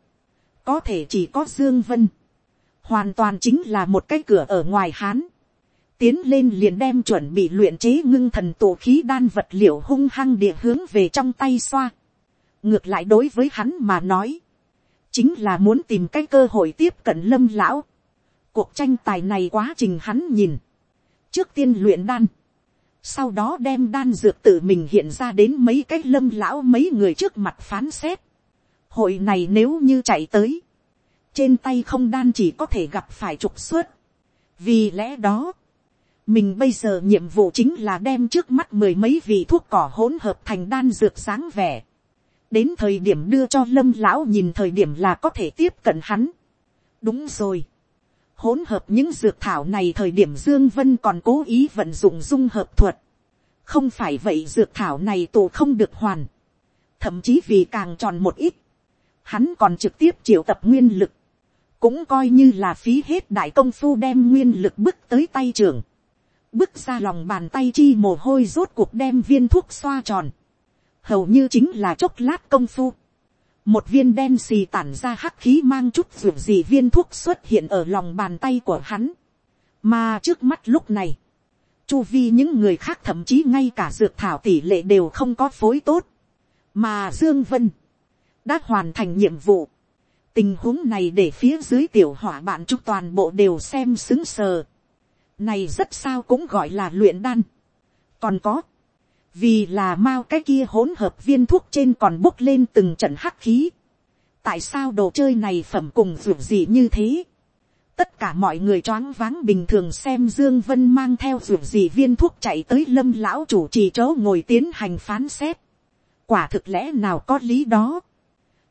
có thể chỉ có dương vân. hoàn toàn chính là một cái cửa ở ngoài hán tiến lên liền đem chuẩn bị luyện chế ngưng thần tổ khí đan vật liệu hung hăng địa hướng về trong tay xoa. ngược lại đối với hắn mà nói, chính là muốn tìm cái cơ hội tiếp cận lâm lão. cuộc tranh tài này quá trình hắn nhìn, trước tiên luyện đan, sau đó đem đan dược tự mình hiện ra đến mấy cái lâm lão mấy người trước mặt phán xét. hội này nếu như chạy tới, trên tay không đan chỉ có thể gặp phải trục xuất. vì lẽ đó, mình bây giờ nhiệm vụ chính là đem trước mắt mười mấy vị thuốc cỏ hỗn hợp thành đan dược sáng vẻ. Đến thời điểm đưa cho lâm lão nhìn thời điểm là có thể tiếp cận hắn. Đúng rồi. Hỗn hợp những dược thảo này thời điểm Dương Vân còn cố ý vận dụng dung hợp thuật. Không phải vậy dược thảo này tổ không được hoàn. Thậm chí vì càng tròn một ít. Hắn còn trực tiếp triệu tập nguyên lực. Cũng coi như là phí hết đại công phu đem nguyên lực bức tới tay trưởng bước ra lòng bàn tay chi mồ hôi rốt cuộc đem viên thuốc xoa tròn, hầu như chính là chốc lát công phu một viên đen xì tản ra hắc khí mang chút ruột gì viên thuốc xuất hiện ở lòng bàn tay của hắn, mà trước mắt lúc này, chu vi những người khác thậm chí ngay cả dược thảo tỷ lệ đều không có phối tốt, mà dương vân đã hoàn thành nhiệm vụ. tình huống này để phía dưới tiểu hỏa bạn chúng toàn bộ đều xem xứng sờ này rất sao cũng gọi là luyện đan. còn có, vì là mau cái kia hỗn hợp viên thuốc trên còn bốc lên từng trận hắc khí. tại sao đồ chơi này phẩm cùng ruột gì như thế. tất cả mọi người choáng váng bình thường xem dương vân mang theo ruột gì viên thuốc chạy tới lâm lão chủ trì chỗ ngồi tiến hành phán xét. quả thực lẽ nào có lý đó.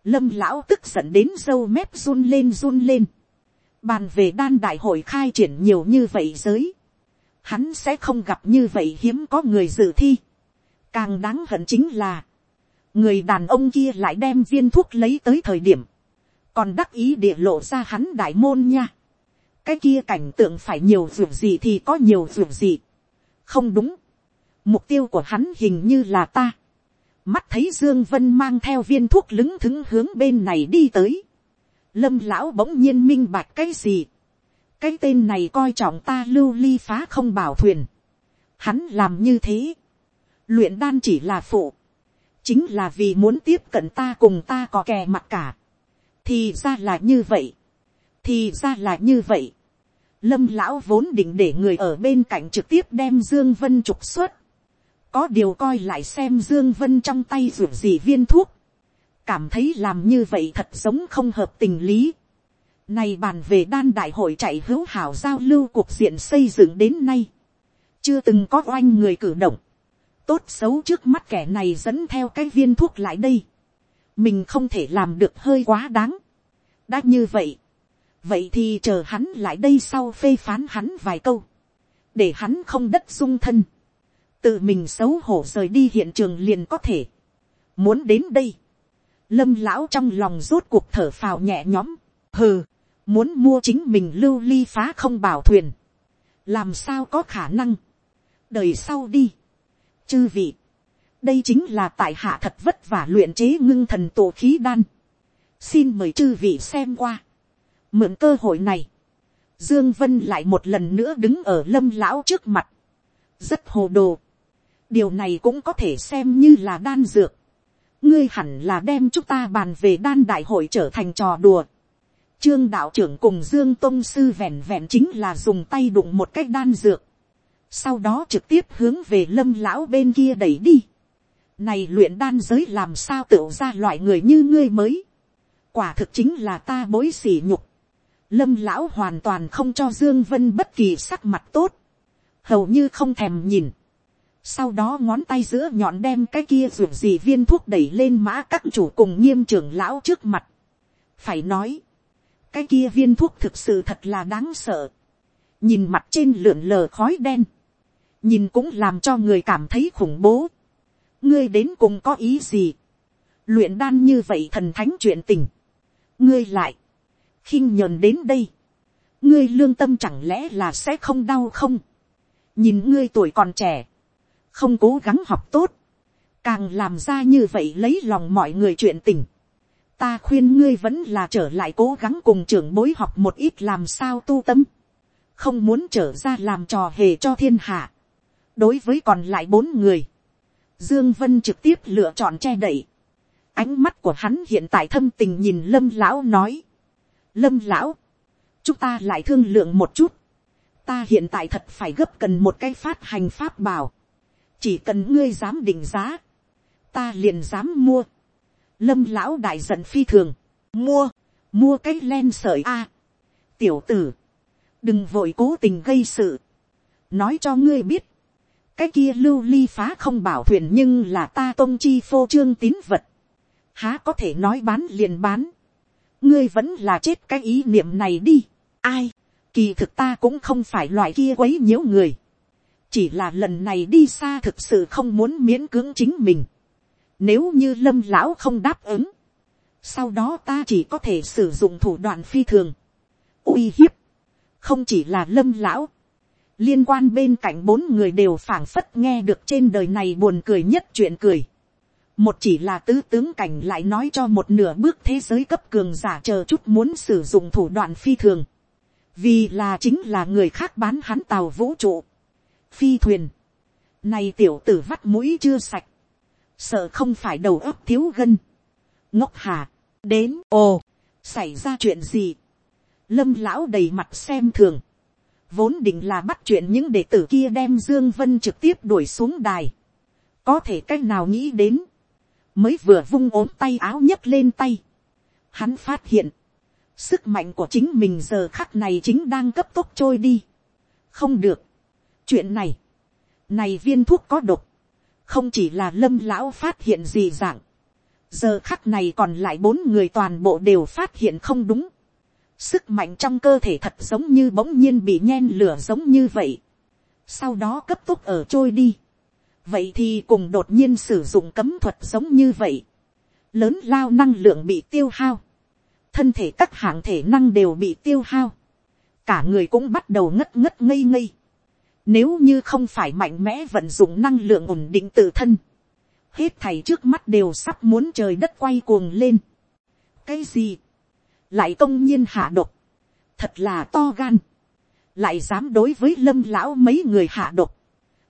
lâm lão tức giận đến dâu mép run lên run lên. bàn về đan đại hội khai triển nhiều như vậy giới. hắn sẽ không gặp như vậy hiếm có người dự thi Càng đáng hận chính là, người đàn ông kia lại đem viên thuốc lấy tới thời điểm, còn đắc ý địa lộ ra hắn đại môn nha. cái kia cảnh tượng phải nhiều ruộng gì thì có nhiều ruộng gì. không đúng. mục tiêu của hắn hình như là ta. mắt thấy dương vân mang theo viên thuốc lứng thứng hướng bên này đi tới. lâm lão bỗng nhiên minh bạch cái gì. cái tên này coi trọng ta lưu ly phá không bảo thuyền. hắn làm như thế luyện đan chỉ là phụ, chính là vì muốn tiếp cận ta cùng ta có kè mặt cả, thì ra là như vậy, thì ra là như vậy, lâm lão vốn định để người ở bên cạnh trực tiếp đem dương vân trục xuất, có điều coi lại xem dương vân trong tay ruột gì viên thuốc, cảm thấy làm như vậy thật giống không hợp tình lý. Này bàn về đan đại hội chạy hữu hảo giao lưu cuộc diện xây dựng đến nay. Chưa từng có oanh người cử động tốt xấu trước mắt kẻ này dẫn theo cái viên thuốc lại đây. mình không thể làm được hơi quá đáng. đã như vậy. vậy thì chờ hắn lại đây sau phê phán hắn vài câu. để hắn không đất dung thân. tự mình xấu hổ rời đi hiện trường liền có thể. muốn đến đây. lâm lão trong lòng rốt cuộc thở phào nhẹ nhõm. hừ, muốn mua chính mình lưu ly phá không bảo thuyền. làm sao có khả năng. đời sau đi chư vị, đây chính là tại hạ thật vất vả luyện chế ngưng thần tổ khí đan. xin mời chư vị xem qua. mượn cơ hội này, dương vân lại một lần nữa đứng ở lâm lão trước mặt. rất hồ đồ. điều này cũng có thể xem như là đan dược. ngươi hẳn là đem chúng ta bàn về đan đại hội trở thành trò đùa. Trương đạo trưởng cùng Dương Tông Sư vẻn vẻn chính là dùng tay đụng một cách đan dược sau đó trực tiếp hướng về lâm lão bên kia đẩy đi. này luyện đan giới làm sao tựu ra loại người như ngươi mới. quả thực chính là ta bối xỉ nhục. lâm lão hoàn toàn không cho dương vân bất kỳ sắc mặt tốt. hầu như không thèm nhìn. sau đó ngón tay giữa nhọn đem cái kia ruột gì viên thuốc đẩy lên mã các chủ cùng nghiêm trưởng lão trước mặt. phải nói, cái kia viên thuốc thực sự thật là đáng sợ. nhìn mặt trên lượn lờ khói đen nhìn cũng làm cho người cảm thấy khủng bố. ngươi đến cùng có ý gì. luyện đan như vậy thần thánh chuyện tình. ngươi lại, khinh nhờn đến đây. ngươi lương tâm chẳng lẽ là sẽ không đau không. nhìn ngươi tuổi còn trẻ, không cố gắng học tốt, càng làm ra như vậy lấy lòng mọi người chuyện tình. ta khuyên ngươi vẫn là trở lại cố gắng cùng trưởng bối học một ít làm sao tu tâm, không muốn trở ra làm trò hề cho thiên hạ đối với còn lại bốn người, dương vân trực tiếp lựa chọn che đậy. ánh mắt của hắn hiện tại thâm tình nhìn lâm lão nói, lâm lão, chúng ta lại thương lượng một chút, ta hiện tại thật phải gấp cần một cái phát hành pháp bảo, chỉ cần ngươi dám định giá, ta liền dám mua. lâm lão đại giận phi thường, mua, mua cái len sợi a. tiểu tử, đừng vội cố tình gây sự, nói cho ngươi biết, cái kia lưu ly phá không bảo thuyền nhưng là ta tôn chi phô trương tín vật. Há có thể nói bán liền bán. ngươi vẫn là chết cái ý niệm này đi. ai, kỳ thực ta cũng không phải loại kia quấy nhiễu người. chỉ là lần này đi xa thực sự không muốn miễn cưỡng chính mình. nếu như lâm lão không đáp ứng, sau đó ta chỉ có thể sử dụng thủ đoạn phi thường, uy hiếp, không chỉ là lâm lão, liên quan bên cạnh bốn người đều phảng phất nghe được trên đời này buồn cười nhất chuyện cười. một chỉ là tứ tướng cảnh lại nói cho một nửa bước thế giới cấp cường giả chờ chút muốn sử dụng thủ đoạn phi thường. vì là chính là người khác bán hắn tàu vũ trụ. phi thuyền. này tiểu tử vắt mũi chưa sạch. sợ không phải đầu óc thiếu gân. ngốc hà. đến ồ. xảy ra chuyện gì. lâm lão đầy mặt xem thường vốn định là bắt chuyện những đệ tử kia đem dương vân trực tiếp đuổi xuống đài, có thể c á c h nào nghĩ đến, mới vừa vung ốm tay áo nhấc lên tay, hắn phát hiện, sức mạnh của chính mình giờ khắc này chính đang cấp tốc trôi đi, không được, chuyện này, này viên thuốc có độc, không chỉ là lâm lão phát hiện gì dạng, giờ khắc này còn lại bốn người toàn bộ đều phát hiện không đúng, sức mạnh trong cơ thể thật giống như bỗng nhiên bị nhen lửa giống như vậy, sau đó cấp tốc ở trôi đi. vậy thì cùng đột nhiên sử dụng cấm thuật giống như vậy. lớn lao năng lượng bị tiêu hao. thân thể các hạng thể năng đều bị tiêu hao. cả người cũng bắt đầu ngất ngất ngây ngây. nếu như không phải mạnh mẽ vận dụng năng lượng ổn định tự thân. hết thầy trước mắt đều sắp muốn trời đất quay cuồng lên. cái gì lại công nhiên hạ độc. thật là to gan. Lại dám đối với lâm lão mấy người hạ độc,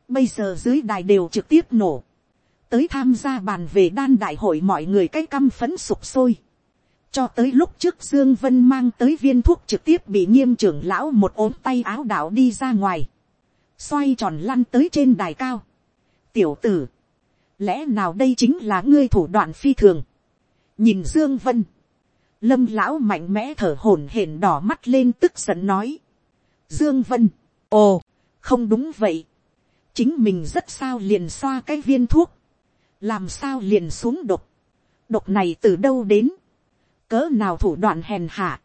bây giờ dưới đài đều trực tiếp nổ, tới tham gia bàn về đan đại hội mọi người cái căm phấn sụp sôi, cho tới lúc trước dương vân mang tới viên thuốc trực tiếp bị nghiêm trưởng lão một ốm tay áo đảo đi ra ngoài, xoay tròn lăn tới trên đài cao, tiểu tử, lẽ nào đây chính là ngươi thủ đoạn phi thường, nhìn dương vân, lâm lão mạnh mẽ thở hổn hển đỏ mắt lên tức giận nói, Dương Vân, ồ, không đúng vậy. Chính mình rất sao liền xoa cái viên thuốc. Làm sao liền xuống độc. Độc này từ đâu đến. Cỡ nào thủ đoạn hèn hạ.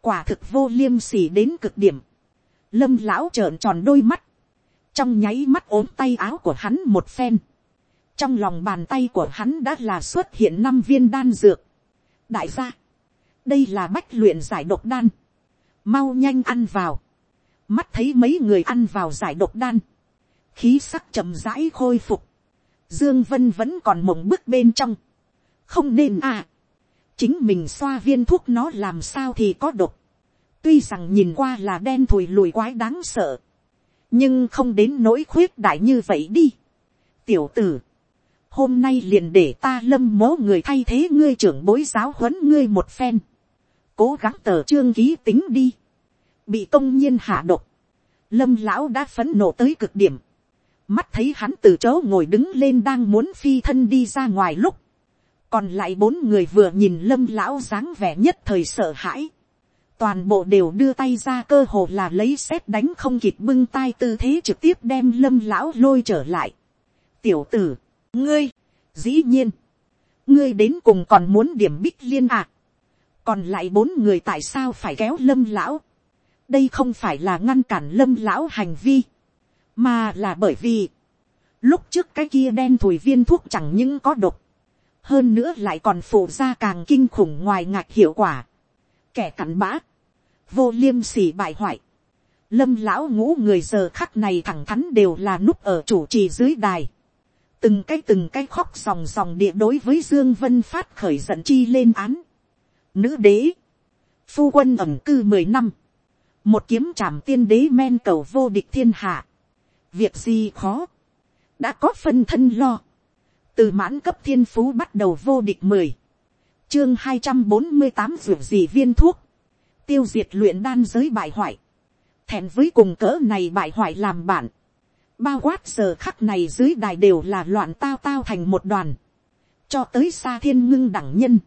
Quả thực vô liêm sỉ đến cực điểm. Lâm lão trợn tròn đôi mắt. Trong nháy mắt ốm tay áo của hắn một phen. Trong lòng bàn tay của hắn đã là xuất hiện năm viên đan dược. Đại gia. Đây là bách luyện giải độc đan. Mau nhanh ăn vào. Mắt thấy mấy người ăn vào giải độc đan, khí sắc chậm rãi khôi phục, dương vân vẫn còn mộng bước bên trong, không nên à, chính mình xoa viên thuốc nó làm sao thì có độc, tuy rằng nhìn qua là đen thùi lùi quái đáng sợ, nhưng không đến nỗi khuyết đại như vậy đi. tiểu tử, hôm nay liền để ta lâm mố người thay thế ngươi trưởng bối giáo huấn ngươi một phen, cố gắng tờ trương ký tính đi, bị công nhiên hạ độc, lâm lão đã phấn nộ tới cực điểm, mắt thấy hắn từ chỗ ngồi đứng lên đang muốn phi thân đi ra ngoài lúc, còn lại bốn người vừa nhìn lâm lão dáng vẻ nhất thời sợ hãi, toàn bộ đều đưa tay ra cơ hồ là lấy xét đánh không kịp bưng tay tư thế trực tiếp đem lâm lão lôi trở lại. tiểu tử, ngươi, dĩ nhiên, ngươi đến cùng còn muốn điểm bích liên à còn lại bốn người tại sao phải kéo lâm lão, đây không phải là ngăn cản lâm lão hành vi, mà là bởi vì, lúc trước cái kia đen thùi viên thuốc chẳng những có độc, hơn nữa lại còn phụ ra càng kinh khủng ngoài ngạc hiệu quả, kẻ cặn bã, vô liêm sỉ bại hoại, lâm lão ngũ người giờ khắc này thẳng thắn đều là núp ở chủ trì dưới đài, từng cái từng cái khóc ròng ròng địa đối với dương vân phát khởi giận chi lên án, nữ đế, phu quân ẩm cư mười năm, một kiếm trảm tiên đế men cầu vô địch thiên hạ, việc gì khó, đã có phân thân lo, từ mãn cấp thiên phú bắt đầu vô địch mười, chương hai trăm bốn mươi tám ruột gì viên thuốc, tiêu diệt luyện đan giới bại hoại, thẹn với cùng cỡ này bại hoại làm bạn, bao quát giờ khắc này dưới đài đều là loạn tao tao thành một đoàn, cho tới xa thiên ngưng đẳng nhân,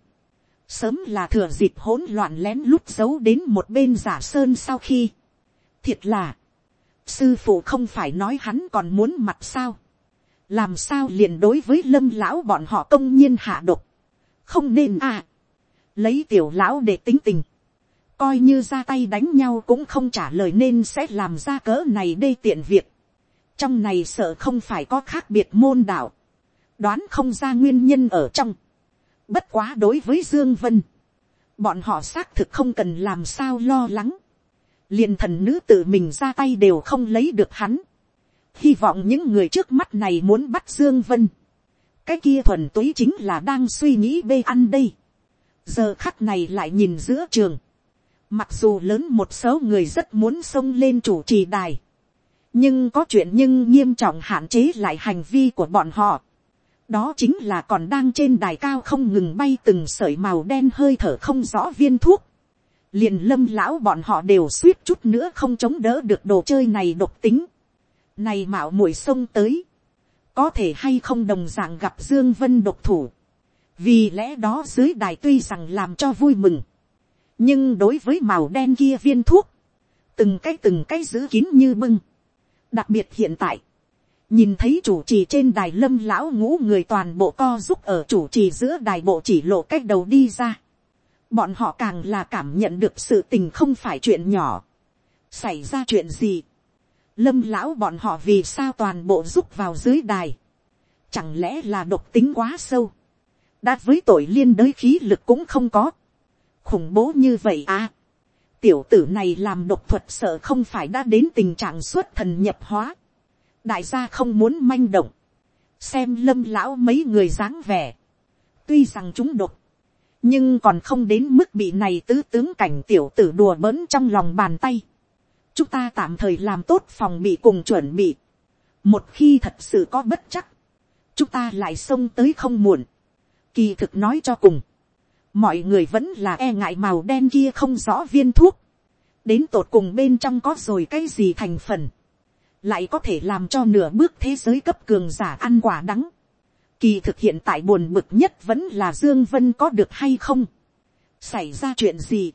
sớm là thừa dịp hỗn loạn lén lút giấu đến một bên giả sơn sau khi, thiệt là, sư phụ không phải nói hắn còn muốn mặt sao, làm sao liền đối với lâm lão bọn họ công nhiên hạ độc, không nên à, lấy tiểu lão để tính tình, coi như ra tay đánh nhau cũng không trả lời nên sẽ làm ra cỡ này đê tiện việc, trong này sợ không phải có khác biệt môn đạo, đoán không ra nguyên nhân ở trong, Bất quá đối với Dương Vân. Bọn họ xác thực không cần làm sao lo lắng. liền thần nữ tự mình ra tay đều không lấy được hắn. Hy vọng những người trước mắt này muốn bắt Dương Vân. Cái kia thuần túy chính là đang suy nghĩ bê ăn đây. Giờ khắc này lại nhìn giữa trường. Mặc dù lớn một số người rất muốn xông lên chủ trì đài. Nhưng có chuyện nhưng nghiêm trọng hạn chế lại hành vi của bọn họ đó chính là còn đang trên đài cao không ngừng bay từng sợi màu đen hơi thở không rõ viên thuốc. liền lâm lão bọn họ đều suýt chút nữa không chống đỡ được đồ chơi này độc tính. này mạo muội sông tới. có thể hay không đồng dạng gặp dương vân độc thủ, vì lẽ đó dưới đài tuy rằng làm cho vui mừng, nhưng đối với màu đen kia viên thuốc, từng cái từng cái giữ kín như bưng, đặc biệt hiện tại, nhìn thấy chủ trì trên đài lâm lão ngũ người toàn bộ co giúp ở chủ trì giữa đài bộ chỉ lộ cách đầu đi ra, bọn họ càng là cảm nhận được sự tình không phải chuyện nhỏ, xảy ra chuyện gì, lâm lão bọn họ vì sao toàn bộ giúp vào dưới đài, chẳng lẽ là độc tính quá sâu, đã với tội liên đới khí lực cũng không có, khủng bố như vậy à, tiểu tử này làm độc thuật sợ không phải đã đến tình trạng xuất thần nhập hóa, đại gia không muốn manh động, xem lâm lão mấy người dáng vẻ, tuy rằng chúng đột, nhưng còn không đến mức bị này tứ tướng cảnh tiểu tử đùa bỡn trong lòng bàn tay. chúng ta tạm thời làm tốt phòng bị cùng chuẩn bị. một khi thật sự có bất chắc, chúng ta lại xông tới không muộn. kỳ thực nói cho cùng, mọi người vẫn là e ngại màu đen kia không rõ viên thuốc. đến tột cùng bên trong có rồi cái gì thành phần, lại có thể làm cho nửa bước thế giới cấp cường giả ăn quả đắng Kỳ thực hiện tại buồn bực nhất vẫn là Dương Vân có được hay không. Xảy ra chuyện gì?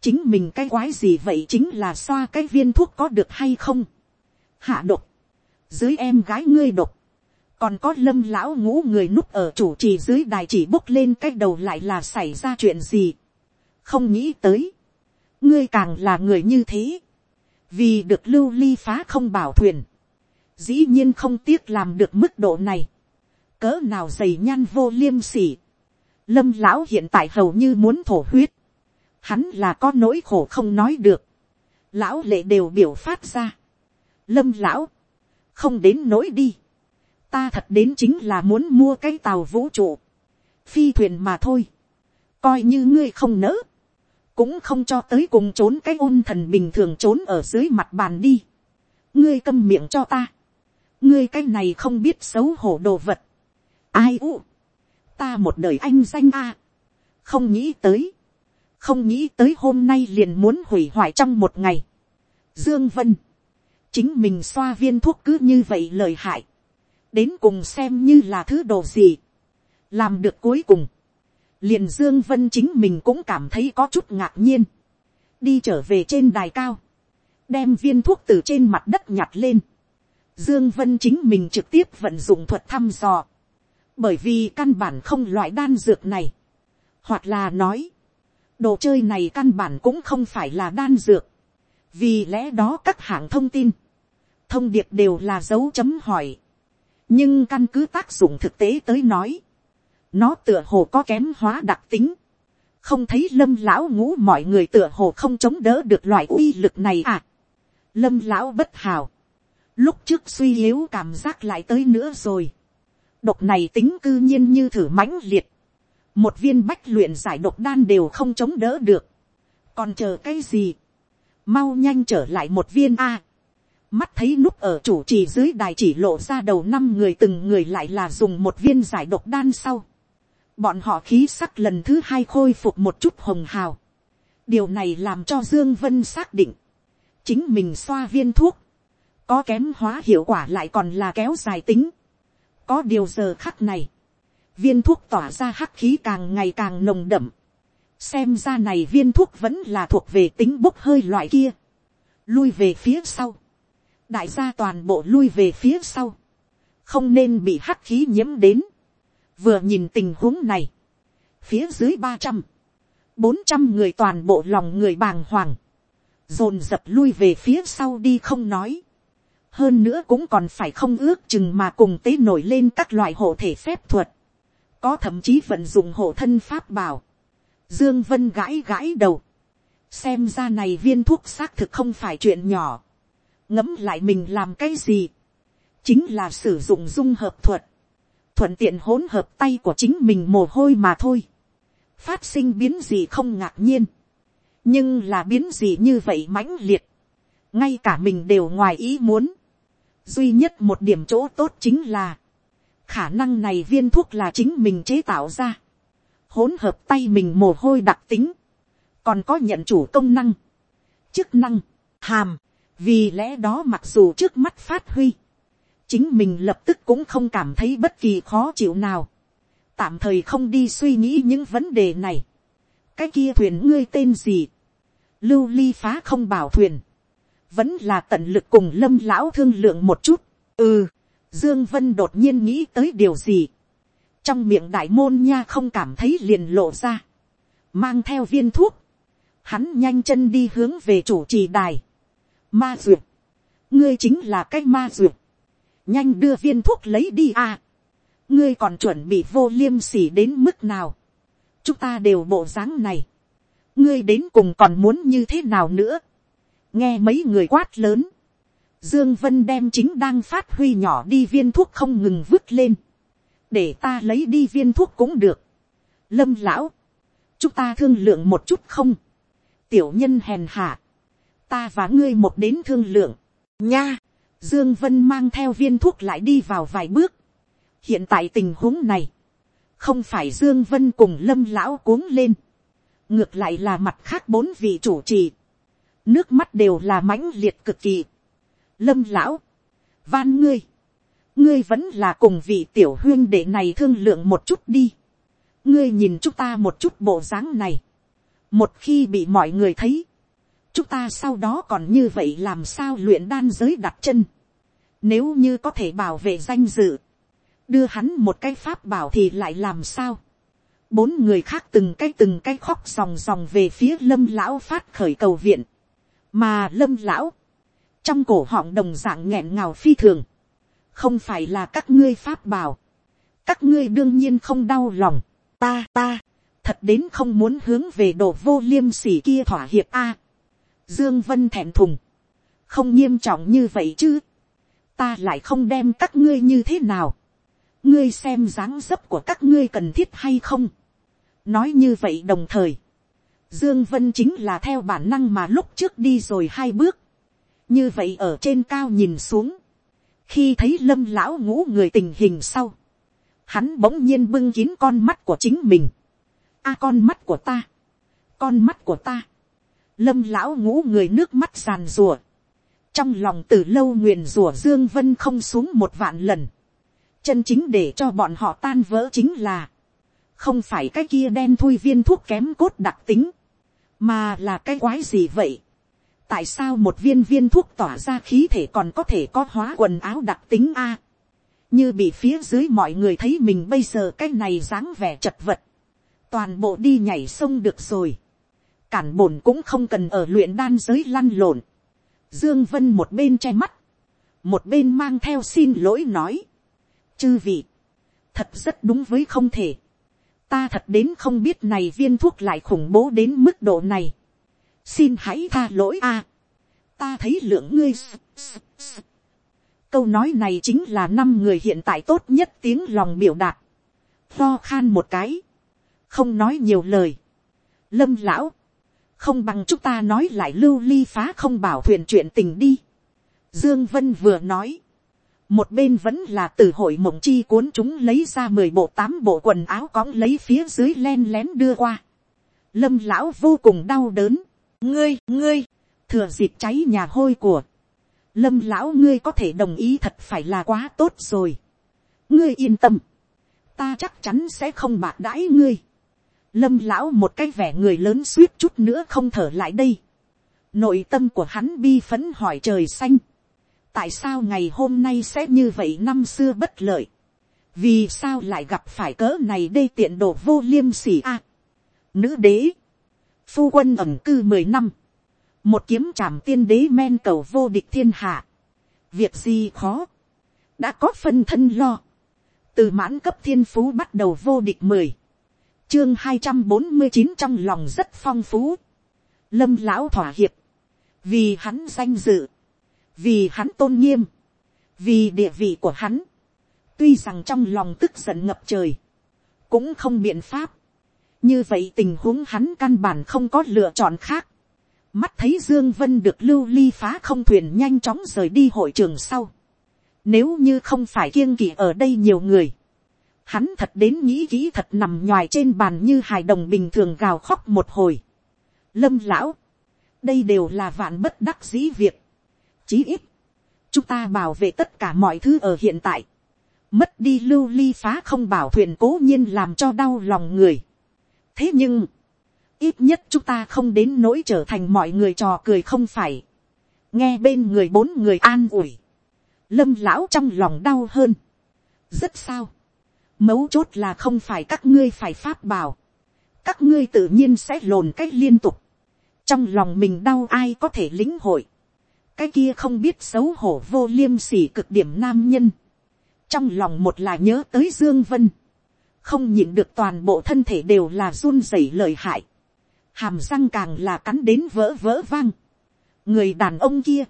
Chính mình cái quái gì vậy chính là xoa cái viên thuốc có được hay không? Hạ độc. Dưới em gái ngươi độc. Còn có lâm lão ngũ người núp ở chủ trì dưới đài chỉ bốc lên cái đầu lại là xảy ra chuyện gì? Không nghĩ tới. Ngươi càng là người như thế. Vì được lưu ly phá không bảo thuyền. Dĩ nhiên không tiếc làm được mức độ này cỡ nào dày nhan vô liêm sỉ. Lâm lão hiện tại hầu như muốn thổ huyết. Hắn là có nỗi khổ không nói được. Lão lệ đều biểu phát ra. Lâm lão. Không đến nỗi đi. Ta thật đến chính là muốn mua cái tàu vũ trụ. Phi thuyền mà thôi. Coi như ngươi không nỡ. Cũng không cho tới cùng trốn cái ôn thần bình thường trốn ở dưới mặt bàn đi. Ngươi câm miệng cho ta. Ngươi cái này không biết xấu hổ đồ vật. Ai u, ta một đời anh danh a, không nghĩ tới, không nghĩ tới hôm nay liền muốn hủy hoại trong một ngày. Dương Vân, chính mình xoa viên thuốc cứ như vậy lời hại, đến cùng xem như là thứ đồ gì, làm được cuối cùng, liền Dương Vân chính mình cũng cảm thấy có chút ngạc nhiên, đi trở về trên đài cao, đem viên thuốc từ trên mặt đất nhặt lên, Dương Vân chính mình trực tiếp vận dụng thuật thăm dò, bởi vì căn bản không loại đan dược này, hoặc là nói, đồ chơi này căn bản cũng không phải là đan dược, vì lẽ đó các hãng thông tin, thông điệp đều là dấu chấm hỏi, nhưng căn cứ tác dụng thực tế tới nói, nó tựa hồ có kém hóa đặc tính, không thấy lâm lão ngũ mọi người tựa hồ không chống đỡ được loại uy lực này à. lâm lão bất hào, lúc trước suy yếu cảm giác lại tới nữa rồi. Độc này tính cư nhiên như thử mãnh liệt, một viên bách luyện giải độc đan đều không chống đỡ được, còn chờ cái gì, mau nhanh trở lại một viên a, mắt thấy núp ở chủ trì dưới đài chỉ lộ ra đầu năm người từng người lại là dùng một viên giải độc đan sau, bọn họ khí sắc lần thứ hai khôi phục một chút hồng hào, điều này làm cho dương vân xác định, chính mình xoa viên thuốc, có kém hóa hiệu quả lại còn là kéo dài tính, có điều giờ khắc này, viên thuốc tỏa ra hắc khí càng ngày càng nồng đậm. Xem ra này viên thuốc vẫn là thuộc về tính bốc hơi loại kia. Lui về phía sau. Đại gia toàn bộ lui về phía sau. Không nên bị hắc khí nhiễm đến. Vừa nhìn tình huống này. Phía dưới ba trăm bốn trăm người toàn bộ lòng người bàng hoàng. Dồn dập lui về phía sau đi không nói. Hơn nữa cũng còn phải không ước chừng mà cùng tế nổi lên các loại hộ thể phép thuật, có thậm chí vận dụng hộ thân pháp bảo, dương vân gãi gãi đầu, xem ra này viên thuốc xác thực không phải chuyện nhỏ, ngẫm lại mình làm cái gì, chính là sử dụng dung hợp thuật, thuận tiện hỗn hợp tay của chính mình mồ hôi mà thôi, phát sinh biến gì không ngạc nhiên, nhưng là biến gì như vậy mãnh liệt, ngay cả mình đều ngoài ý muốn, duy nhất một điểm chỗ tốt chính là, khả năng này viên thuốc là chính mình chế tạo ra, hỗn hợp tay mình mồ hôi đặc tính, còn có nhận chủ công năng, chức năng, hàm, vì lẽ đó mặc dù trước mắt phát huy, chính mình lập tức cũng không cảm thấy bất kỳ khó chịu nào, tạm thời không đi suy nghĩ những vấn đề này, cái kia thuyền ngươi tên gì, lưu ly phá không bảo thuyền, vẫn là tận lực cùng lâm lão thương lượng một chút, ừ, dương vân đột nhiên nghĩ tới điều gì, trong miệng đại môn nha không cảm thấy liền lộ ra, mang theo viên thuốc, hắn nhanh chân đi hướng về chủ trì đài, ma duyệt, ngươi chính là cái ma duyệt, nhanh đưa viên thuốc lấy đi à, ngươi còn chuẩn bị vô liêm sỉ đến mức nào, chúng ta đều bộ dáng này, ngươi đến cùng còn muốn như thế nào nữa, nghe mấy người quát lớn, dương vân đem chính đang phát huy nhỏ đi viên thuốc không ngừng vứt lên, để ta lấy đi viên thuốc cũng được. lâm lão, chúng ta thương lượng một chút không, tiểu nhân hèn hạ, ta và ngươi một đến thương lượng, nha, dương vân mang theo viên thuốc lại đi vào vài bước, hiện tại tình huống này, không phải dương vân cùng lâm lão cuống lên, ngược lại là mặt khác bốn vị chủ trì, nước mắt đều là mãnh liệt cực kỳ. lâm lão, van ngươi, ngươi vẫn là cùng vị tiểu huyên đệ này thương lượng một chút đi. ngươi nhìn chúng ta một chút bộ dáng này. một khi bị mọi người thấy, chúng ta sau đó còn như vậy làm sao luyện đan giới đặt chân. nếu như có thể bảo vệ danh dự, đưa hắn một cái pháp bảo thì lại làm sao. bốn người khác từng cái từng cái khóc ròng ròng về phía lâm lão phát khởi cầu viện. mà lâm lão, trong cổ họng đồng dạng nghẹn ngào phi thường, không phải là các ngươi pháp bảo, các ngươi đương nhiên không đau lòng, ta ta, thật đến không muốn hướng về đồ vô liêm sỉ kia thỏa hiệp a. Dương Vân thẹn thùng, không nghiêm trọng như vậy chứ, ta lại không đem các ngươi như thế nào, ngươi xem dáng dấp của các ngươi cần thiết hay không. nói như vậy đồng thời, Dương Vân chính là theo bản năng mà lúc trước đi rồi hai bước, như vậy ở trên cao nhìn xuống, khi thấy lâm lão ngũ người tình hình sau, hắn bỗng nhiên bưng kín con mắt của chính mình. a con mắt của ta, con mắt của ta, lâm lão ngũ người nước mắt giàn rùa, trong lòng từ lâu nguyền rùa dương vân không xuống một vạn lần, chân chính để cho bọn họ tan vỡ chính là, không phải cái kia đen thui viên thuốc kém cốt đặc tính, mà là cái quái gì vậy, tại sao một viên viên thuốc tỏa ra khí thể còn có thể có hóa quần áo đặc tính a. như bị phía dưới mọi người thấy mình bây giờ cái này dáng vẻ chật vật. toàn bộ đi nhảy sông được rồi cản bổn cũng không cần ở luyện đan giới lăn lộn. dương vân một bên che mắt. một bên mang theo xin lỗi nói. chư vị. thật rất đúng với không thể. ta thật đến không biết này viên thuốc lại khủng bố đến mức độ này xin hãy tha lỗi a. ta thấy lượng ngươi. câu nói này chính là năm người hiện tại tốt nhất tiếng lòng biểu đạt. lo khan một cái. không nói nhiều lời. lâm lão không bằng chúng ta nói lại lưu ly phá không bảo thuyền chuyện tình đi. dương vân vừa nói. một bên vẫn là từ hội mộng chi cuốn chúng lấy ra mười bộ tám bộ quần áo cõng lấy phía dưới len lén đưa qua. lâm lão vô cùng đau đớn ngươi, ngươi, thừa dịp cháy nhà hôi của, lâm lão ngươi có thể đồng ý thật phải là quá tốt rồi. ngươi yên tâm, ta chắc chắn sẽ không bạc đãi ngươi lâm lão một cái vẻ người lớn suýt chút nữa không thở lại đây. nội tâm của hắn bi phấn hỏi trời xanh. tại sao ngày hôm nay sẽ như vậy năm xưa bất lợi. vì sao lại gặp phải cỡ này đây tiện đồ vô liêm sỉ a. nữ đế phu quân ẩm cư mười năm, một kiếm trảm tiên đế men cầu vô địch thiên hạ, việc gì khó, đã có phân thân lo, từ mãn cấp thiên phú bắt đầu vô địch mười, chương hai trăm bốn mươi chín trong lòng rất phong phú, lâm lão thỏa hiệp, vì hắn danh dự, vì hắn tôn nghiêm, vì địa vị của hắn, tuy rằng trong lòng tức giận ngập trời, cũng không biện pháp, như vậy tình huống hắn căn bản không có lựa chọn khác. mắt thấy dương vân được lưu ly phá không thuyền nhanh chóng rời đi hội trường sau. nếu như không phải kiêng kỵ ở đây nhiều người, hắn thật đến nghĩ kỹ thật nằm nhoài trên bàn như hài đồng bình thường gào khóc một hồi. lâm lão, đây đều là vạn bất đắc dĩ việc. chí ít, chúng ta bảo vệ tất cả mọi thứ ở hiện tại, mất đi lưu ly phá không bảo thuyền cố nhiên làm cho đau lòng người. thế nhưng, ít nhất chúng ta không đến nỗi trở thành mọi người trò cười không phải, nghe bên người bốn người an ủi, lâm lão trong lòng đau hơn, rất sao, mấu chốt là không phải các ngươi phải pháp bảo, các ngươi tự nhiên sẽ lồn cách liên tục, trong lòng mình đau ai có thể lĩnh hội, cái kia không biết xấu hổ vô liêm sỉ cực điểm nam nhân, trong lòng một là nhớ tới dương vân, không nhịn được toàn bộ thân thể đều là run rẩy lời hại, hàm răng càng là cắn đến vỡ vỡ vang, người đàn ông kia,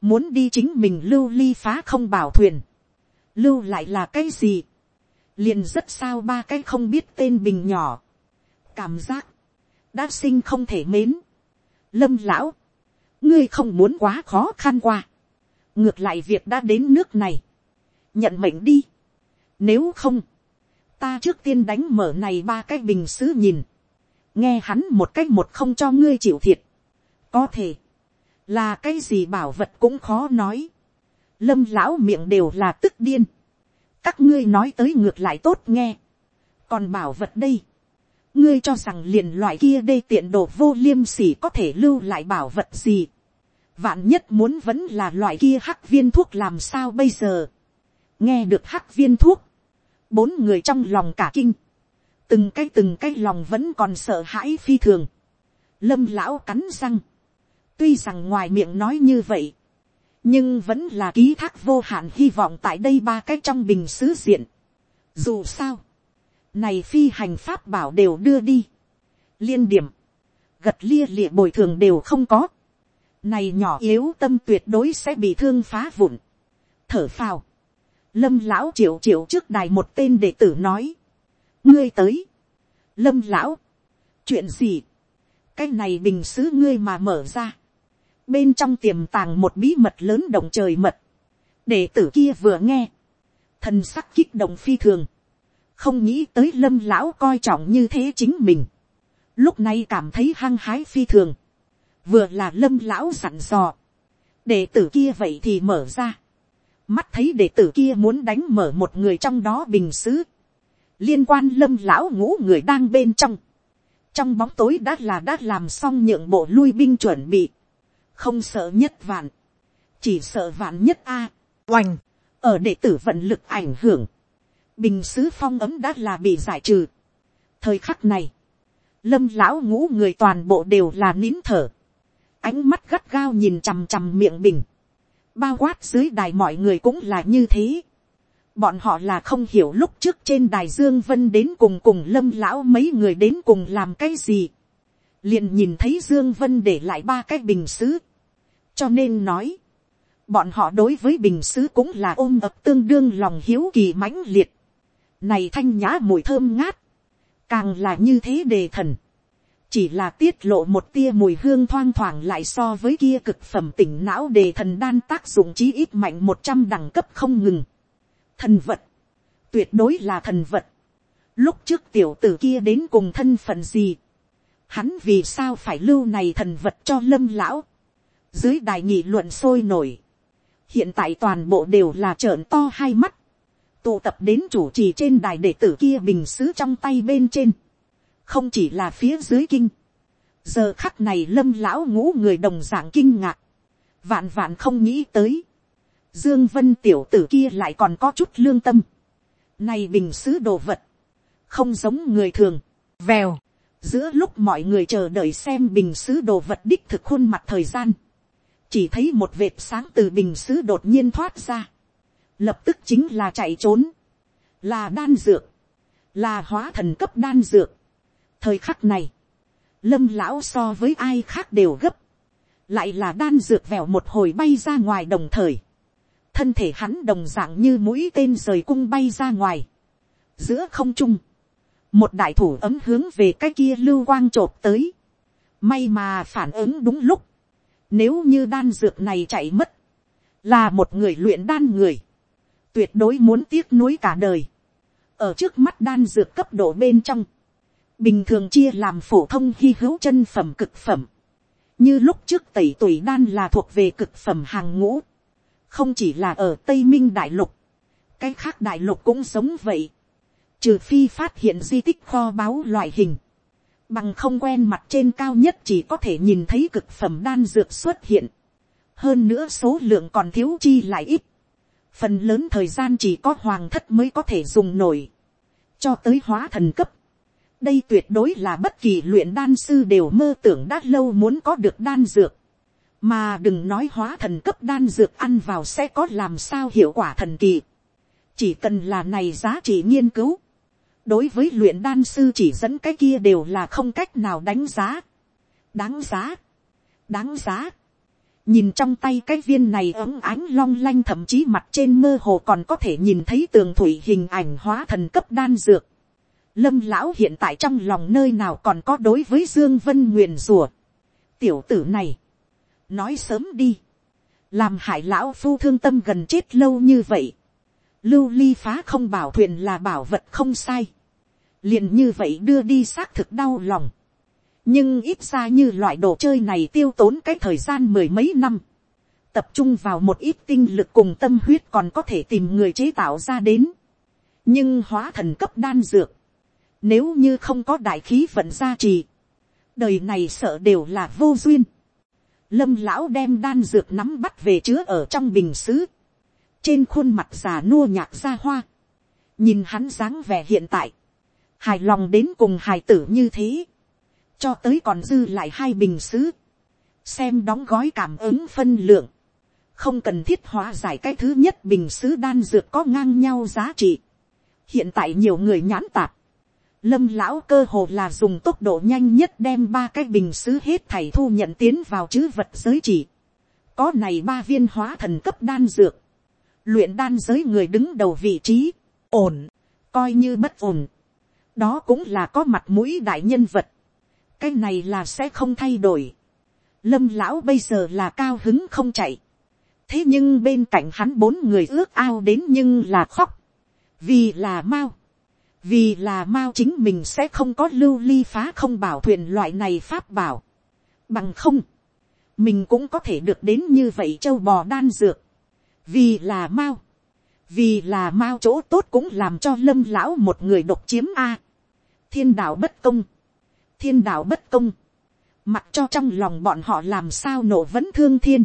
muốn đi chính mình lưu ly phá không bảo thuyền, lưu lại là cái gì, liền rất sao ba cái không biết tên bình nhỏ, cảm giác, đã sinh không thể mến, lâm lão, ngươi không muốn quá khó khăn qua, ngược lại việc đã đến nước này, nhận mệnh đi, nếu không, ta trước tiên đánh mở này ba cái bình xứ nhìn, nghe hắn một cách một không cho ngươi chịu thiệt, có thể, là cái gì bảo vật cũng khó nói, lâm lão miệng đều là tức điên, các ngươi nói tới ngược lại tốt nghe, còn bảo vật đây, ngươi cho rằng liền loại kia đê tiện đồ vô liêm sỉ có thể lưu lại bảo vật gì, vạn nhất muốn vẫn là loại kia hắc viên thuốc làm sao bây giờ, nghe được hắc viên thuốc, bốn người trong lòng cả kinh, từng cái từng cái lòng vẫn còn sợ hãi phi thường, lâm lão cắn răng, tuy rằng ngoài miệng nói như vậy, nhưng vẫn là ký thác vô hạn hy vọng tại đây ba cái trong bình xứ diện. Dù sao, này phi hành pháp bảo đều đưa đi, liên điểm, gật lia lịa bồi thường đều không có, này nhỏ yếu tâm tuyệt đối sẽ bị thương phá vụn, thở phào, lâm lão triệu triệu trước đài một tên đệ tử nói, ngươi tới, lâm lão, chuyện gì, cái này bình xứ ngươi mà mở ra, bên trong tiềm tàng một bí mật lớn động trời mật, đệ tử kia vừa nghe, thần sắc kích động phi thường, không nghĩ tới lâm lão coi trọng như thế chính mình, lúc này cảm thấy hăng hái phi thường, vừa là lâm lão dặn dò, đệ tử kia vậy thì mở ra, mắt thấy đệ tử kia muốn đánh mở một người trong đó bình xứ, liên quan lâm lão ngũ người đang bên trong, trong bóng tối đã là đã làm xong nhượng bộ lui binh chuẩn bị, không sợ nhất vạn, chỉ sợ vạn nhất a, oành, ở đệ tử vận lực ảnh hưởng, bình xứ phong ấm đã là bị giải trừ. thời khắc này, lâm lão ngũ người toàn bộ đều là nín thở, ánh mắt gắt gao nhìn chằm chằm miệng bình, bao quát dưới đài mọi người cũng là như thế. bọn họ là không hiểu lúc trước trên đài dương vân đến cùng cùng lâm lão mấy người đến cùng làm cái gì. liền nhìn thấy dương vân để lại ba cái bình xứ cho nên nói, bọn họ đối với bình xứ cũng là ôm ập tương đương lòng hiếu kỳ mãnh liệt. Này thanh nhã mùi thơm ngát, càng là như thế đề thần. Chỉ là tiết lộ một tia mùi hương thoang thoảng lại so với kia cực phẩm tỉnh não đề thần đan tác dụng chí ít mạnh một trăm đẳng cấp không ngừng. Thần vật, tuyệt đối là thần vật. Lúc trước tiểu tử kia đến cùng thân phận gì? Hắn vì sao phải lưu này thần vật cho lâm lão? Dưới đài nghị luận sôi nổi, hiện tại toàn bộ đều là trợn to hai mắt, tụ tập đến chủ trì trên đài đệ tử kia bình xứ trong tay bên trên, không chỉ là phía dưới kinh, giờ khắc này lâm lão ngũ người đồng dạng kinh ngạc, vạn vạn không nghĩ tới, dương vân tiểu tử kia lại còn có chút lương tâm, này bình xứ đồ vật, không giống người thường, vèo, giữa lúc mọi người chờ đợi xem bình xứ đồ vật đích thực khuôn mặt thời gian, chỉ thấy một vệt sáng từ bình xứ đột nhiên thoát ra, lập tức chính là chạy trốn, là đan dược, là hóa thần cấp đan dược. thời khắc này, lâm lão so với ai khác đều gấp, lại là đan dược vèo một hồi bay ra ngoài đồng thời, thân thể hắn đồng d ạ n g như mũi tên rời cung bay ra ngoài, giữa không trung, một đại thủ ấm hướng về cái kia lưu quang t r ộ p tới, may mà phản ứng đúng lúc, nếu như đan dược này chạy mất, là một người luyện đan người, tuyệt đối muốn tiếc nuối cả đời. Ở trước mắt đan dược cấp độ bên trong, bình thường chia làm phổ thông hy hữu chân phẩm cực phẩm. Như lúc trước tẩy tuổi đan là thuộc về cực phẩm hàng ngũ. không chỉ là ở tây minh đại lục, cái khác đại lục cũng giống vậy, trừ phi phát hiện di tích kho báu loại hình, bằng không quen mặt trên cao nhất chỉ có thể nhìn thấy cực phẩm đan dược xuất hiện, hơn nữa số lượng còn thiếu chi lại ít, phần lớn thời gian chỉ có hoàng thất mới có thể dùng nổi, cho tới hóa thần cấp. đây tuyệt đối là bất kỳ luyện đan sư đều mơ tưởng đã lâu muốn có được đan dược, mà đừng nói hóa thần cấp đan dược ăn vào sẽ có làm sao hiệu quả thần kỳ, chỉ cần là này giá trị nghiên cứu, đối với luyện đan sư chỉ dẫn cái kia đều là không cách nào đánh giá, đáng giá, đáng giá, nhìn trong tay cái viên này ấm ánh long lanh thậm chí mặt trên mơ hồ còn có thể nhìn thấy tường thủy hình ảnh hóa thần cấp đan dược. Lâm lão hiện tại trong lòng nơi nào còn có đối với Dương Vân nguyền rủa. Tiểu tử này. Nói sớm đi. Làm hại lão phu thương tâm gần chết lâu như vậy. Lưu ly phá không bảo thuyền là bảo vật không sai. liền như vậy đưa đi xác thực đau lòng. Nhưng ít ra như loại đồ chơi này tiêu tốn cái thời gian mười mấy năm, tập trung vào một ít tinh lực cùng tâm huyết còn có thể tìm người chế tạo ra đến, nhưng hóa thần cấp đan dược, nếu như không có đại khí vận gia trì, đời này sợ đều là vô duyên. Lâm lão đem đan dược nắm bắt về chứa ở trong bình xứ, trên khuôn mặt già nua nhạc ra hoa, nhìn hắn dáng vẻ hiện tại, hài lòng đến cùng hài tử như thế, cho tới còn dư lại hai bình xứ, xem đóng gói cảm ứng phân lượng, không cần thiết hóa giải cái thứ nhất bình xứ đan dược có ngang nhau giá trị. hiện tại nhiều người nhãn tạp, lâm lão cơ hồ là dùng tốc độ nhanh nhất đem ba cái bình xứ hết thảy thu nhận tiến vào chữ vật giới chỉ. có này ba viên hóa thần cấp đan dược, luyện đan giới người đứng đầu vị trí, ổn, coi như bất ổn. đó cũng là có mặt mũi đại nhân vật cái này là sẽ không thay đổi. lâm lão bây giờ là cao hứng không chạy. thế nhưng bên cạnh hắn bốn người ước ao đến nhưng là khóc. vì là mao. vì là mao chính mình sẽ không có lưu ly phá không bảo thuyền loại này pháp bảo. bằng không, mình cũng có thể được đến như vậy châu bò đan dược vì là mao. vì là mao chỗ tốt cũng làm cho lâm lão một người độc chiếm a. thiên đạo bất công. Thiên đạo bất công, mặc cho trong lòng bọn họ làm sao nổ vẫn thương thiên.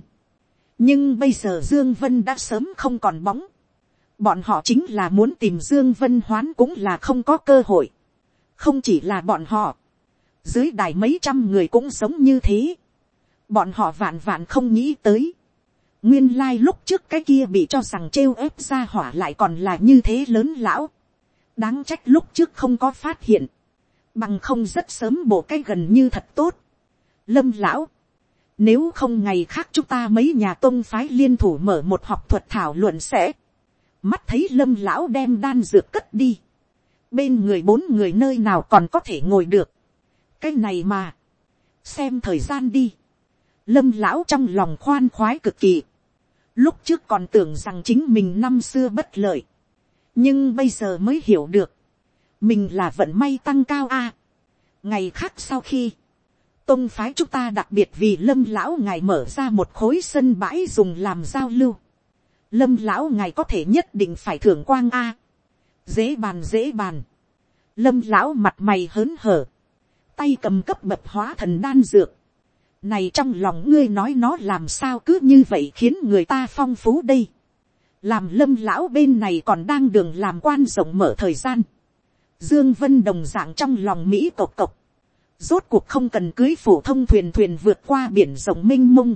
nhưng bây giờ dương vân đã sớm không còn bóng, bọn họ chính là muốn tìm dương vân hoán cũng là không có cơ hội, không chỉ là bọn họ, dưới đài mấy trăm người cũng sống như thế, bọn họ vạn vạn không nghĩ tới, nguyên lai lúc trước cái kia bị cho rằng trêu ép ra hỏa lại còn là như thế lớn lão, đáng trách lúc trước không có phát hiện, bằng không rất sớm bộ cái gần như thật tốt. Lâm lão, nếu không ngày khác chúng ta mấy nhà tôn phái liên thủ mở một học thuật thảo luận sẽ, mắt thấy lâm lão đem đan dược cất đi, bên người bốn người nơi nào còn có thể ngồi được, cái này mà, xem thời gian đi, lâm lão trong lòng khoan khoái cực kỳ, lúc trước còn tưởng rằng chính mình năm xưa bất lợi, nhưng bây giờ mới hiểu được, mình là vận may tăng cao a. ngày khác sau khi, tôn phái chúng ta đặc biệt vì lâm lão ngài mở ra một khối sân bãi dùng làm giao lưu. lâm lão ngài có thể nhất định phải thưởng quang a. dễ bàn dễ bàn. lâm lão mặt mày hớn hở, tay cầm cấp bậc hóa thần đan dược này trong lòng ngươi nói nó làm sao cứ như vậy khiến người ta phong phú đây. làm lâm lão bên này còn đang đường làm quan rộng mở thời gian Dương Vân đồng dạng trong lòng Mỹ cộc cộc. Rốt cuộc không cần cưới phổ thông thuyền thuyền vượt qua biển rộng mênh mông.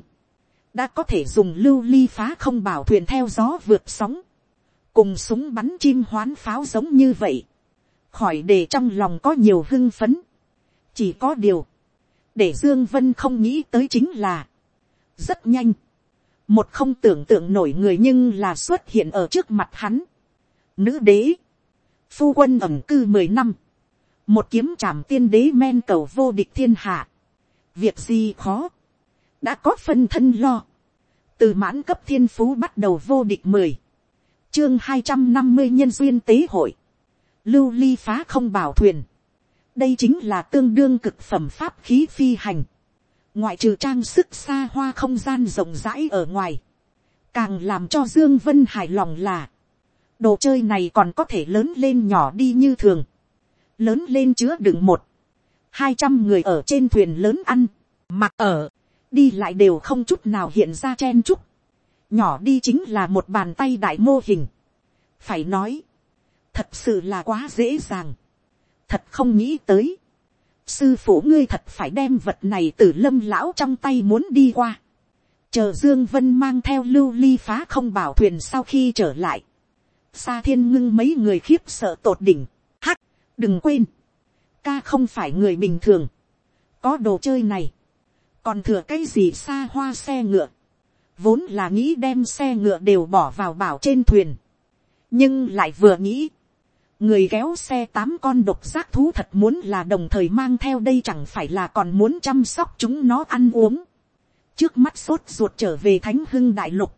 Đã có thể dùng lưu ly phá không bảo thuyền theo gió vượt sóng. Cùng súng bắn chim hoán pháo giống như vậy. Khỏi để trong lòng có nhiều hưng phấn. Chỉ có điều. Để Dương Vân không nghĩ tới chính là. Rất nhanh. Một không tưởng tượng nổi người nhưng là xuất hiện ở trước mặt hắn. Nữ đế phu quân ẩm cư mười năm, một kiếm trảm tiên đế men cầu vô địch thiên hạ, việc gì khó, đã có phân thân lo, từ mãn cấp thiên phú bắt đầu vô địch mười, chương hai trăm năm mươi nhân duyên tế hội, lưu ly phá không bảo thuyền, đây chính là tương đương cực phẩm pháp khí phi hành, ngoại trừ trang sức xa hoa không gian rộng rãi ở ngoài, Càng làm cho Dương Vân hài lòng là. Đồ chơi này còn có thể lớn lên nhỏ đi như thường. Lớn lên chứa đựng một. Hai trăm người ở trên thuyền lớn ăn. Mặc ở. Đi lại đều không chút nào hiện ra chen chúc. Nhỏ đi chính là một bàn tay đại mô hình. Phải nói. Thật sự là quá dễ dàng. Thật không nghĩ tới sư phụ ngươi thật phải đem vật này từ lâm lão trong tay muốn đi qua. chờ dương vân mang theo lưu ly phá không bảo thuyền sau khi trở lại. Sa thiên ngưng mấy người khiếp sợ tột đỉnh. Hắc, đừng quên. Ca không phải người bình thường. Có đồ chơi này. Còn thừa cái gì xa hoa xe ngựa. Vốn là nghĩ đem xe ngựa đều bỏ vào bảo trên thuyền. Nhưng lại vừa nghĩ người kéo xe tám con độc giác thú thật muốn là đồng thời mang theo đây chẳng phải là còn muốn chăm sóc chúng nó ăn uống. trước mắt sốt ruột trở về thánh hưng đại lục.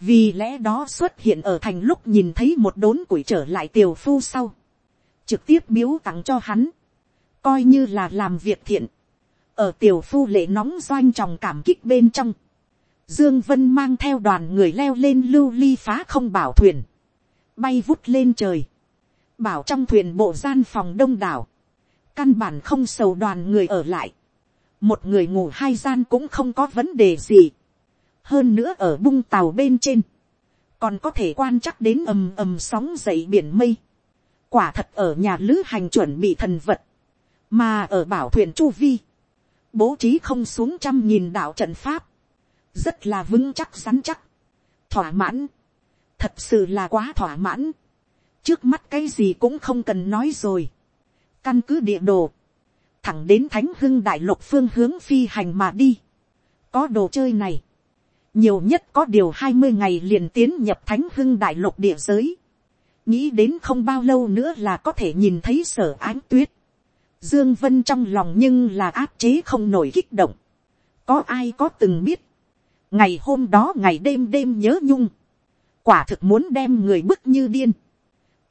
vì lẽ đó xuất hiện ở thành lúc nhìn thấy một đốn củi trở lại tiều phu sau. trực tiếp biếu tặng cho hắn. coi như là làm việc thiện. ở tiều phu lệ nóng doanh tròng cảm kích bên trong. Dương Vân mang theo đoàn người leo lên lưu ly phá không bảo thuyền. Bay vút lên trời bảo trong thuyền bộ gian phòng đông đảo, căn bản không sầu đoàn người ở lại, một người ngủ hai gian cũng không có vấn đề gì, hơn nữa ở bung tàu bên trên, còn có thể quan chắc đến ầm ầm sóng dậy biển mây, quả thật ở nhà lữ hành chuẩn bị thần vật, mà ở bảo thuyền chu vi, bố trí không xuống trăm nghìn đạo trận pháp, rất là vững chắc rắn chắc, thỏa mãn, thật sự là quá thỏa mãn, trước mắt cái gì cũng không cần nói rồi. căn cứ địa đồ, thẳng đến thánh hưng đại lục phương hướng phi hành mà đi. có đồ chơi này, nhiều nhất có điều hai mươi ngày liền tiến nhập thánh hưng đại lục địa giới. nghĩ đến không bao lâu nữa là có thể nhìn thấy sở ánh tuyết. dương vân trong lòng nhưng là áp chế không nổi kích động. có ai có từng biết. ngày hôm đó ngày đêm đêm nhớ nhung. quả thực muốn đem người bức như điên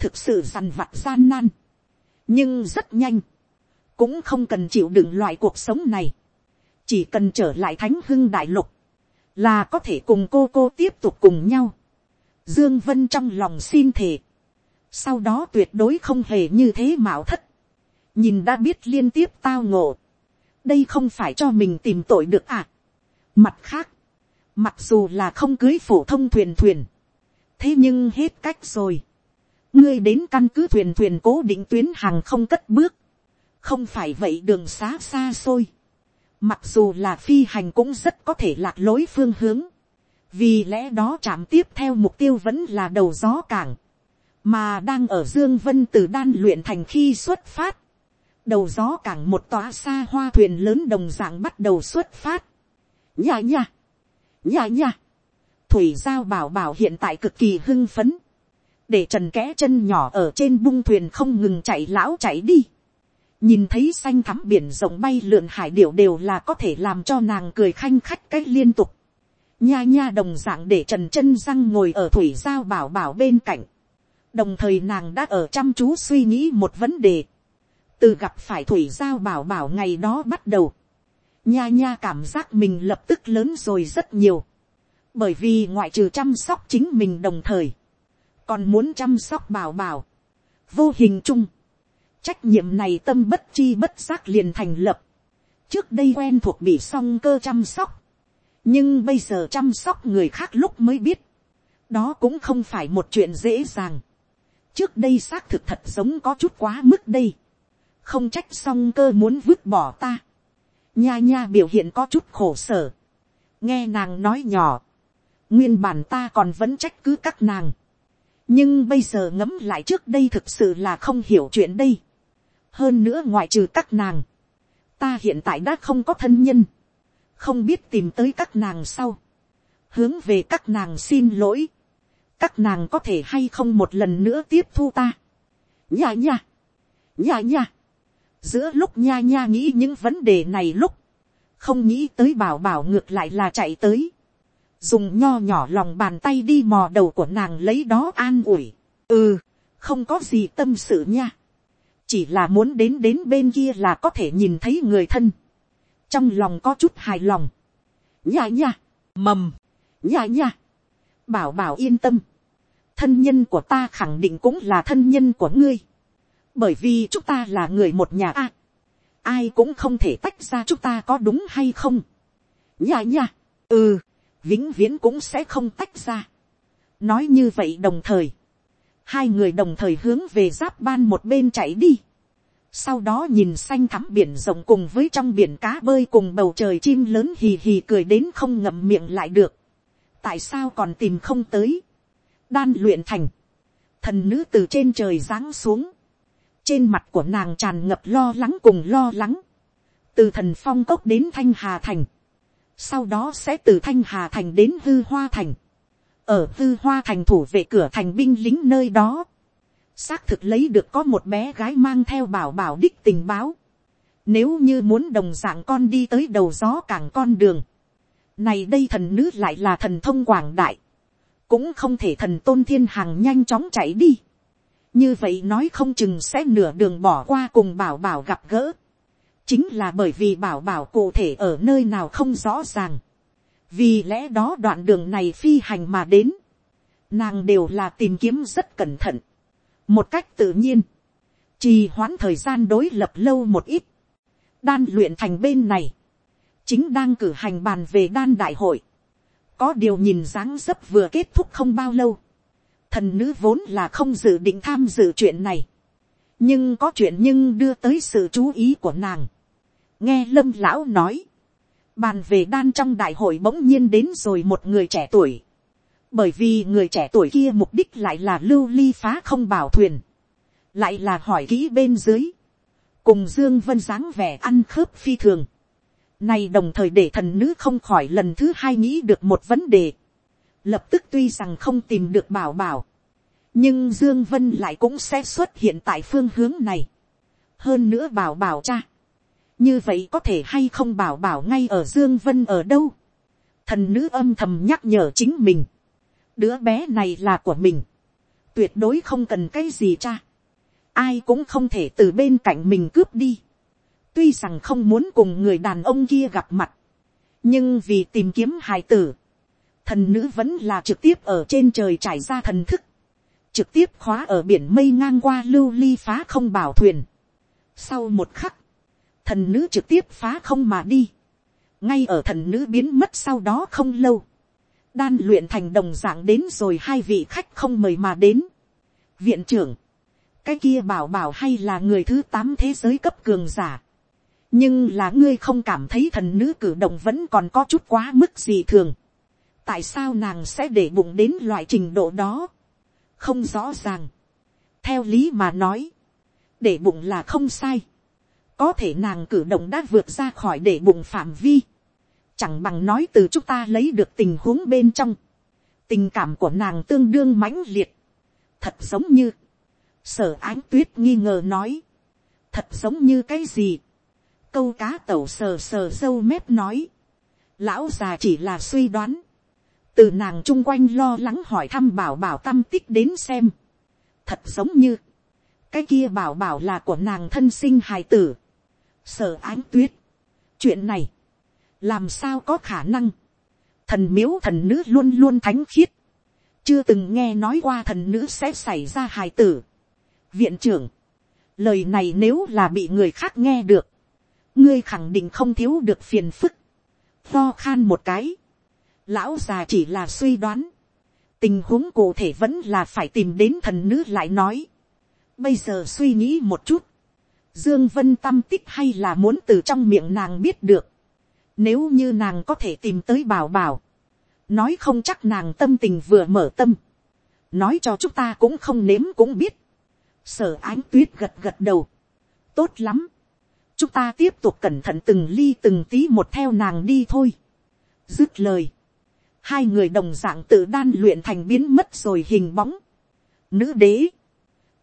thực sự dằn vặt gian nan, nhưng rất nhanh, cũng không cần chịu đựng loại cuộc sống này, chỉ cần trở lại thánh hưng đại lục, là có thể cùng cô cô tiếp tục cùng nhau. Dương Vân trong lòng xin thề, sau đó tuyệt đối không hề như thế mạo thất, nhìn đã biết liên tiếp tao ngộ, đây không phải cho mình tìm tội được à. Mặt khác, mặc dù là không cưới phổ thông thuyền thuyền, thế nhưng hết cách rồi ngươi đến căn cứ thuyền thuyền cố định tuyến hàng không cất bước, không phải vậy đường xá xa xôi, mặc dù là phi hành cũng rất có thể lạc lối phương hướng, vì lẽ đó chạm tiếp theo mục tiêu vẫn là đầu gió cảng, mà đang ở dương vân từ đan luyện thành khi xuất phát, đầu gió cảng một tòa xa hoa thuyền lớn đồng dạng bắt đầu xuất phát, nhà nha, nhà nha, thủy giao bảo bảo hiện tại cực kỳ hưng phấn, để trần kẽ chân nhỏ ở trên bung thuyền không ngừng chạy lão chạy đi. nhìn thấy xanh thắm biển rộng bay lượn hải điệu đều là có thể làm cho nàng cười khanh khách cách liên tục. nha nha đồng dạng để trần chân răng ngồi ở thủy giao bảo bảo bên cạnh. đồng thời nàng đã ở chăm chú suy nghĩ một vấn đề. từ gặp phải thủy giao bảo bảo ngày đó bắt đầu. nha nha cảm giác mình lập tức lớn rồi rất nhiều. bởi vì ngoại trừ chăm sóc chính mình đồng thời còn muốn chăm sóc bảo bảo, vô hình chung, trách nhiệm này tâm bất chi bất giác liền thành lập, trước đây quen thuộc bị song cơ chăm sóc, nhưng bây giờ chăm sóc người khác lúc mới biết, đó cũng không phải một chuyện dễ dàng, trước đây xác thực thật giống có chút quá mức đây, không trách song cơ muốn vứt bỏ ta, nha nha biểu hiện có chút khổ sở, nghe nàng nói nhỏ, nguyên bản ta còn vẫn trách cứ các nàng, nhưng bây giờ ngẫm lại trước đây thực sự là không hiểu chuyện đây. hơn nữa ngoại trừ các nàng, ta hiện tại đã không có thân nhân, không biết tìm tới các nàng sau, hướng về các nàng xin lỗi, các nàng có thể hay không một lần nữa tiếp thu ta. nha nha, nha nha, giữa lúc nha nha nghĩ những vấn đề này lúc, không nghĩ tới bảo bảo ngược lại là chạy tới dùng nho nhỏ lòng bàn tay đi mò đầu của nàng lấy đó an ủi. ừ, không có gì tâm sự nha. chỉ là muốn đến đến bên kia là có thể nhìn thấy người thân. trong lòng có chút hài lòng. nha nha, mầm, nha nha. bảo bảo yên tâm, thân nhân của ta khẳng định cũng là thân nhân của ngươi, bởi vì chúng ta là người một nhà a, ai cũng không thể tách ra chúng ta có đúng hay không, nha nha, ừ, vĩnh viễn cũng sẽ không tách ra, nói như vậy đồng thời, hai người đồng thời hướng về giáp ban một bên chạy đi, sau đó nhìn xanh thắm biển rộng cùng với trong biển cá bơi cùng bầu trời chim lớn hì hì cười đến không ngậm miệng lại được. tại sao còn tìm không tới. đan luyện thành. thần nữ từ trên trời giáng xuống. trên mặt của nàng tràn ngập lo lắng cùng lo lắng. từ thần phong cốc đến thanh hà thành sau đó sẽ từ thanh hà thành đến hư hoa thành. ở hư hoa thành thủ vệ cửa thành binh lính nơi đó, xác thực lấy được có một bé gái mang theo bảo bảo đích tình báo. Nếu như muốn đồng dạng con đi tới đầu gió cảng con đường. Này đây thần nữ lại là thần thông quảng đại. Cũng không thể thần tôn thiên hàng nhanh chóng chạy đi. Như vậy nói không chừng sẽ nửa đường bỏ qua cùng bảo bảo gặp gỡ. Chính là bởi vì bảo bảo cụ thể ở nơi nào không rõ ràng. Vì lẽ đó đoạn đường này phi hành mà đến. Nàng đều là tìm kiếm rất cẩn thận một cách tự nhiên, trì hoãn thời gian đối lập lâu một ít, đan luyện thành bên này, chính đang cử hành bàn về đan đại hội, có điều nhìn dáng dấp vừa kết thúc không bao lâu, thần nữ vốn là không dự định tham dự chuyện này, nhưng có chuyện nhưng đưa tới sự chú ý của nàng, nghe lâm lão nói, bàn về đan trong đại hội bỗng nhiên đến rồi một người trẻ tuổi, bởi vì người trẻ tuổi kia mục đích lại là lưu ly phá không bảo thuyền, lại là hỏi kỹ bên dưới, cùng dương vân dáng vẻ ăn khớp phi thường, này đồng thời để thần nữ không khỏi lần thứ hai nghĩ được một vấn đề, lập tức tuy rằng không tìm được bảo bảo, nhưng dương vân lại cũng sẽ xuất hiện tại phương hướng này, hơn nữa bảo bảo cha, như vậy có thể hay không bảo bảo ngay ở dương vân ở đâu, thần nữ âm thầm nhắc nhở chính mình, đứa bé này là của mình, tuyệt đối không cần cái gì cha, ai cũng không thể từ bên cạnh mình cướp đi, tuy rằng không muốn cùng người đàn ông kia gặp mặt, nhưng vì tìm kiếm hài tử, thần nữ vẫn là trực tiếp ở trên trời trải ra thần thức, trực tiếp khóa ở biển mây ngang qua lưu ly phá không bảo thuyền. Sau một khắc, thần nữ trực tiếp phá không mà đi, ngay ở thần nữ biến mất sau đó không lâu, đan luyện thành đồng dạng đến rồi hai vị khách không mời mà đến. viện trưởng, cái kia bảo bảo hay là người thứ tám thế giới cấp cường giả. nhưng là ngươi không cảm thấy thần nữ cử động vẫn còn có chút quá mức gì thường. tại sao nàng sẽ để bụng đến loại trình độ đó không rõ ràng. theo lý mà nói, để bụng là không sai. có thể nàng cử động đã vượt ra khỏi để bụng phạm vi. Chẳng bằng nói từ chúng ta lấy được tình huống bên trong, tình cảm của nàng tương đương mãnh liệt, thật giống như, sở ánh tuyết nghi ngờ nói, thật giống như cái gì, câu cá tẩu sờ sờ sâu mép nói, lão già chỉ là suy đoán, từ nàng chung quanh lo lắng hỏi thăm bảo bảo tâm tích đến xem, thật giống như, cái kia bảo bảo là của nàng thân sinh hài tử, sở ánh tuyết, chuyện này, làm sao có khả năng, thần miếu thần nữ luôn luôn thánh khiết, chưa từng nghe nói qua thần nữ sẽ xảy ra hài tử. viện trưởng, lời này nếu là bị người khác nghe được, ngươi khẳng định không thiếu được phiền phức, lo khan một cái, lão già chỉ là suy đoán, tình huống cụ thể vẫn là phải tìm đến thần nữ lại nói, bây giờ suy nghĩ một chút, dương vân tâm tích hay là muốn từ trong miệng nàng biết được, nếu như nàng có thể tìm tới bảo bảo. Nói không chắc nàng tâm tình vừa mở tâm. Nói cho chúng ta cũng không nếm cũng biết. Sở ánh tuyết gật gật đầu. Tốt lắm. Chúng ta tiếp tục cẩn thận từng ly từng tí một theo nàng đi thôi. Dứt lời. Hai người đồng dạng tự đan luyện thành biến mất rồi hình bóng. Nữ đế.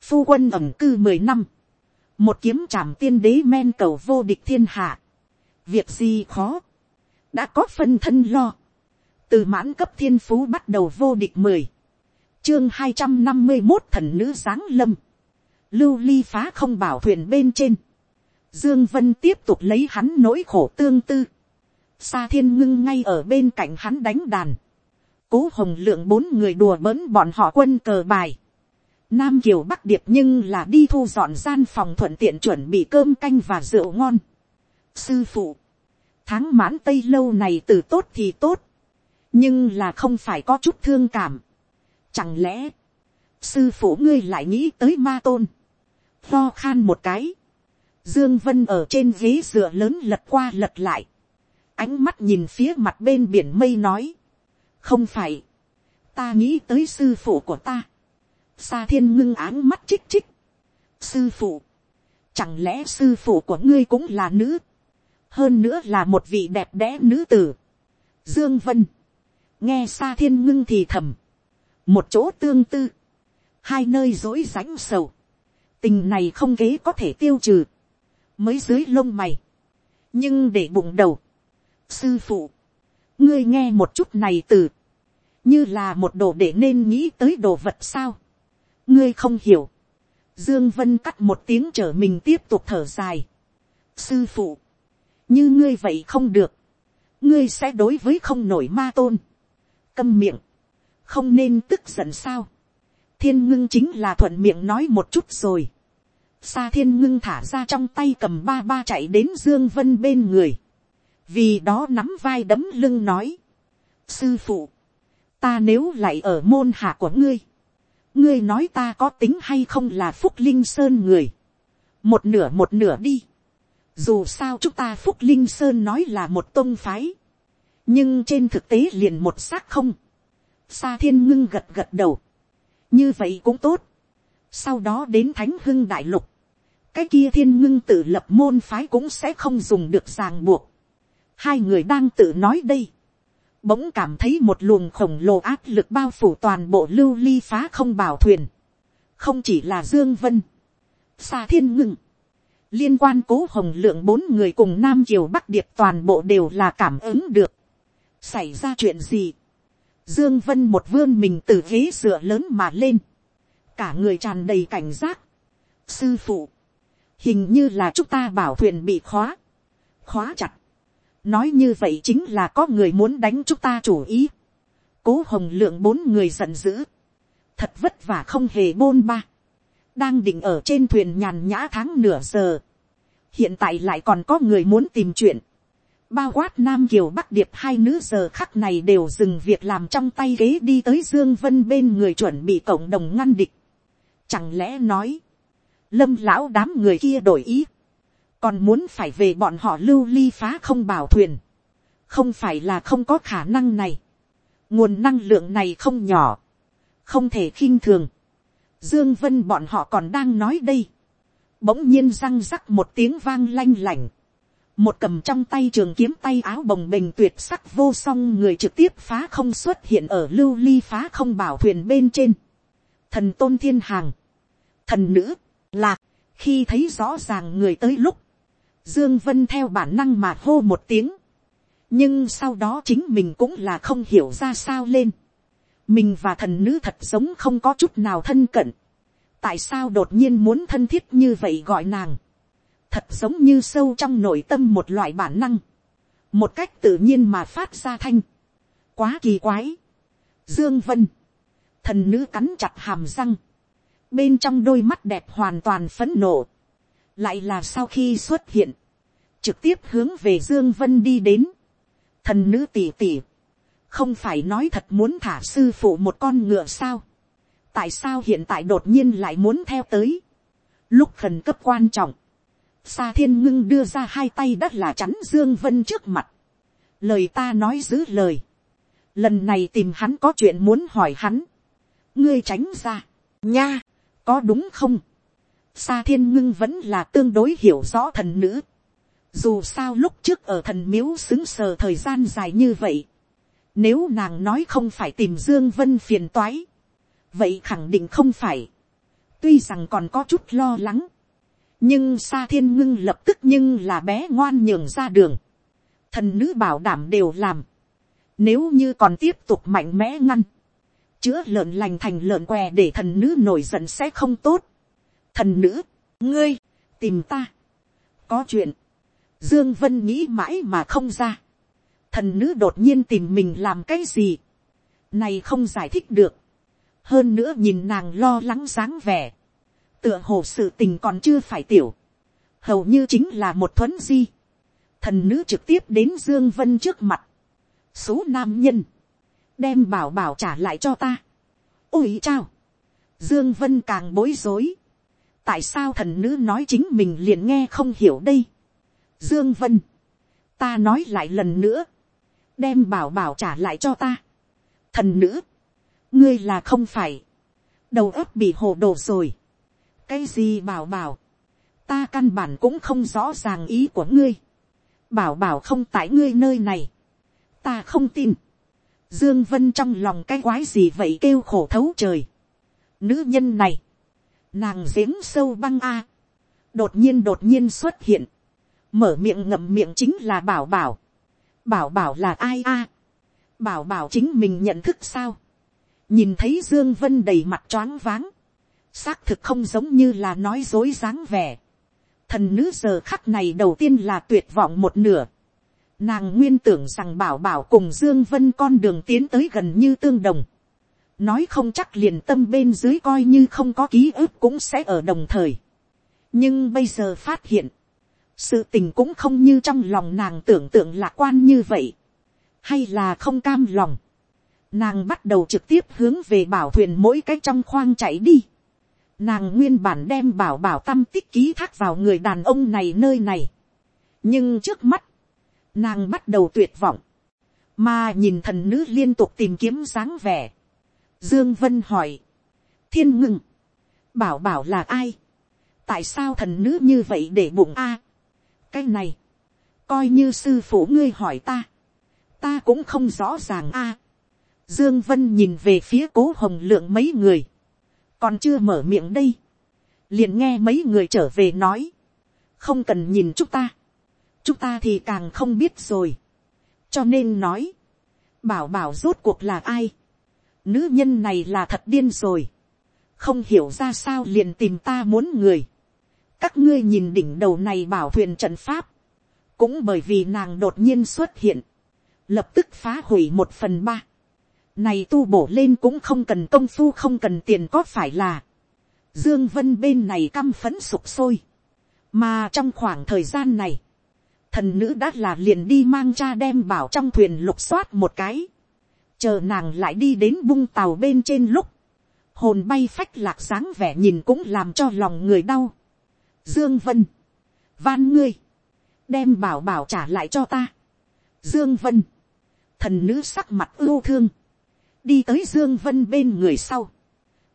Phu quân ẩm cư mười năm. Một kiếm trảm tiên đế men cầu vô địch thiên hạ. Việc gì khó, đã có phân thân lo, từ mãn cấp thiên phú bắt đầu vô địch mười, chương hai trăm năm mươi một thần nữ giáng lâm, lưu ly phá không bảo thuyền bên trên, dương vân tiếp tục lấy hắn nỗi khổ tương tư, sa thiên ngưng ngay ở bên cạnh hắn đánh đàn, cố hồng lượng bốn người đùa bỡn bọn họ quân cờ bài. Nam Kiều Bắc Điệp nhưng là đi thu dọn gian phòng thuận tiện chuẩn bị cơm canh và rượu ngon. Sư phụ, tháng mãn tây lâu này từ tốt thì tốt, nhưng là không phải có chút thương cảm. Chẳng lẽ, sư phụ ngươi lại nghĩ tới ma tôn, lo khan một cái, dương vân ở trên ghế dựa lớn lật qua lật lại, ánh mắt nhìn phía mặt bên biển mây nói, không phải, ta nghĩ tới sư phụ của ta, Sa thiên ngưng áng mắt chích chích. Sư phụ. Chẳng lẽ sư phụ của ngươi cũng là nữ. Hơn nữa là một vị đẹp đẽ nữ tử. Dương Vân. Nghe Sa thiên ngưng thì thầm. Một chỗ tương tư. Hai nơi dối rãnh sầu. Tình này không ghế có thể tiêu trừ. Mới dưới lông mày. Nhưng để bụng đầu. Sư phụ. Ngươi nghe một chút này từ như là một đồ để nên nghĩ tới đồ vật sao ngươi không hiểu. Dương Vân cắt một tiếng trở mình tiếp tục thở dài. Sư phụ, như ngươi vậy không được. Ngươi sẽ đối với không nổi ma tôn. Câm miệng, không nên tức giận sao. Thiên ngưng chính là thuận miệng nói một chút rồi. Sa thiên ngưng thả ra trong tay cầm ba ba chạy đến Dương Vân bên người. Vì đó nắm vai đấm lưng nói. Sư phụ, ta nếu lại ở môn hạ của ngươi ngươi nói ta có tính hay không là phúc linh sơn người, một nửa một nửa đi, dù sao chúng ta phúc linh sơn nói là một tôn phái, nhưng trên thực tế liền một xác không, sa thiên ngưng gật gật đầu, như vậy cũng tốt, sau đó đến thánh hưng đại lục, cái kia thiên ngưng tự lập môn phái cũng sẽ không dùng được ràng buộc, hai người đang tự nói đây, bỗng cảm thấy một luồng khổng lồ áp lực bao phủ toàn bộ lưu ly phá không bảo thuyền. không chỉ là dương vân, xa thiên ngưng, liên quan cố hồng lượng bốn người cùng nam triều bắc điệp toàn bộ đều là cảm ứng được. xảy ra chuyện gì. dương vân một vươn mình từ ghế dựa lớn mà lên. cả người tràn đầy cảnh giác. sư phụ, hình như là chúng ta bảo thuyền bị khóa, khóa chặt nói như vậy chính là có người muốn đánh chúng ta chủ ý. cố hồng lượng bốn người giận dữ. thật vất vả không hề bôn ba. đang định ở trên thuyền nhàn nhã tháng nửa giờ. hiện tại lại còn có người muốn tìm chuyện. bao quát nam kiều bắc điệp hai nữ giờ khắc này đều dừng việc làm trong tay ghế đi tới dương vân bên người chuẩn bị cộng đồng ngăn địch. chẳng lẽ nói, lâm lão đám người kia đổi ý còn muốn phải về bọn họ lưu ly phá không bảo thuyền, không phải là không có khả năng này, nguồn năng lượng này không nhỏ, không thể khinh thường, dương vân bọn họ còn đang nói đây, bỗng nhiên răng rắc một tiếng vang lanh lảnh, một cầm trong tay trường kiếm tay áo bồng bềnh tuyệt sắc vô song người trực tiếp phá không xuất hiện ở lưu ly phá không bảo thuyền bên trên, thần tôn thiên hàng, thần nữ, lạc, khi thấy rõ ràng người tới lúc, Dương Vân theo bản năng mà hô một tiếng. Nhưng sau đó chính mình cũng là không hiểu ra sao lên. Mình và thần nữ thật giống không có chút nào thân cận. Tại sao đột nhiên muốn thân thiết như vậy gọi nàng. Thật giống như sâu trong nội tâm một loại bản năng. Một cách tự nhiên mà phát ra thanh. Quá kỳ quái. Dương Vân. Thần nữ cắn chặt hàm răng. Bên trong đôi mắt đẹp hoàn toàn phấn nộ lại là sau khi xuất hiện, trực tiếp hướng về dương vân đi đến. thần nữ tỷ tỷ, không phải nói thật muốn thả sư phụ một con ngựa sao. tại sao hiện tại đột nhiên lại muốn theo tới. lúc khẩn cấp quan trọng, sa thiên ngưng đưa ra hai tay đất là chắn dương vân trước mặt. lời ta nói giữ lời. lần này tìm hắn có chuyện muốn hỏi hắn. ngươi tránh ra, nha, có đúng không Sa thiên ngưng vẫn là tương đối hiểu rõ thần nữ. Dù sao lúc trước ở thần miếu xứng sờ thời gian dài như vậy. Nếu nàng nói không phải tìm Dương Vân phiền toái. Vậy khẳng định không phải. Tuy rằng còn có chút lo lắng. Nhưng Sa thiên ngưng lập tức nhưng là bé ngoan nhường ra đường. Thần nữ bảo đảm đều làm. Nếu như còn tiếp tục mạnh mẽ ngăn. Chữa lợn lành thành lợn què để thần nữ nổi giận sẽ không tốt thần nữ, ngươi, tìm ta, có chuyện, dương vân nghĩ mãi mà không ra, thần nữ đột nhiên tìm mình làm cái gì, này không giải thích được, hơn nữa nhìn nàng lo lắng dáng vẻ, tựa hồ sự tình còn chưa phải tiểu, hầu như chính là một thuấn di, thần nữ trực tiếp đến dương vân trước mặt, số nam nhân, đem bảo bảo trả lại cho ta, ôi chao, dương vân càng bối rối, tại sao thần nữ nói chính mình liền nghe không hiểu đây, dương vân, ta nói lại lần nữa, đem bảo bảo trả lại cho ta, thần nữ, ngươi là không phải, đầu óc bị hồ đồ rồi, cái gì bảo bảo, ta căn bản cũng không rõ ràng ý của ngươi, bảo bảo không tại ngươi nơi này, ta không tin, dương vân trong lòng cái quái gì vậy kêu khổ thấu trời, nữ nhân này, nàng giếng sâu băng a, đột nhiên đột nhiên xuất hiện, mở miệng ngậm miệng chính là bảo bảo, bảo bảo là ai a, bảo bảo chính mình nhận thức sao, nhìn thấy dương vân đầy mặt choáng váng, xác thực không giống như là nói dối dáng vẻ, thần nữ giờ khắc này đầu tiên là tuyệt vọng một nửa, nàng nguyên tưởng rằng bảo bảo cùng dương vân con đường tiến tới gần như tương đồng, nói không chắc liền tâm bên dưới coi như không có ký ức cũng sẽ ở đồng thời. nhưng bây giờ phát hiện, sự tình cũng không như trong lòng nàng tưởng tượng lạc quan như vậy, hay là không cam lòng. Nàng bắt đầu trực tiếp hướng về bảo thuyền mỗi cái trong khoang chạy đi. Nàng nguyên bản đem bảo bảo tâm tích ký thác vào người đàn ông này nơi này. nhưng trước mắt, nàng bắt đầu tuyệt vọng, mà nhìn thần nữ liên tục tìm kiếm dáng vẻ Dương Vân hỏi. Thiên ngừng. Bảo bảo là ai? Tại sao thần nữ như vậy để bụng a? cái này. Coi như sư phụ ngươi hỏi ta. Ta cũng không rõ ràng a. Dương Vân nhìn về phía cố hồng lượng mấy người. Còn chưa mở miệng đây. Liền nghe mấy người trở về nói. Không cần nhìn chúng ta. Chúng ta thì càng không biết rồi. Cho nên nói. Bảo bảo rốt cuộc là ai Nữ nhân này là thật điên rồi. Không hiểu ra sao liền tìm ta muốn người. Các ngươi nhìn đỉnh đầu này bảo thuyền trận pháp. Cũng bởi vì nàng đột nhiên xuất hiện. Lập tức phá hủy một phần ba. Này tu bổ lên cũng không cần công phu, không cần tiền có phải là. Dương Vân bên này căm phấn sụp sôi. Mà trong khoảng thời gian này. Thần nữ đã là liền đi mang cha đem bảo trong thuyền lục soát một cái chờ nàng lại đi đến bung tàu bên trên lúc, hồn bay phách lạc sáng vẻ nhìn cũng làm cho lòng người đau. Dương Vân, van ngươi, đem bảo bảo trả lại cho ta. Dương Vân, thần nữ sắc mặt ưu thương, đi tới Dương Vân bên người sau,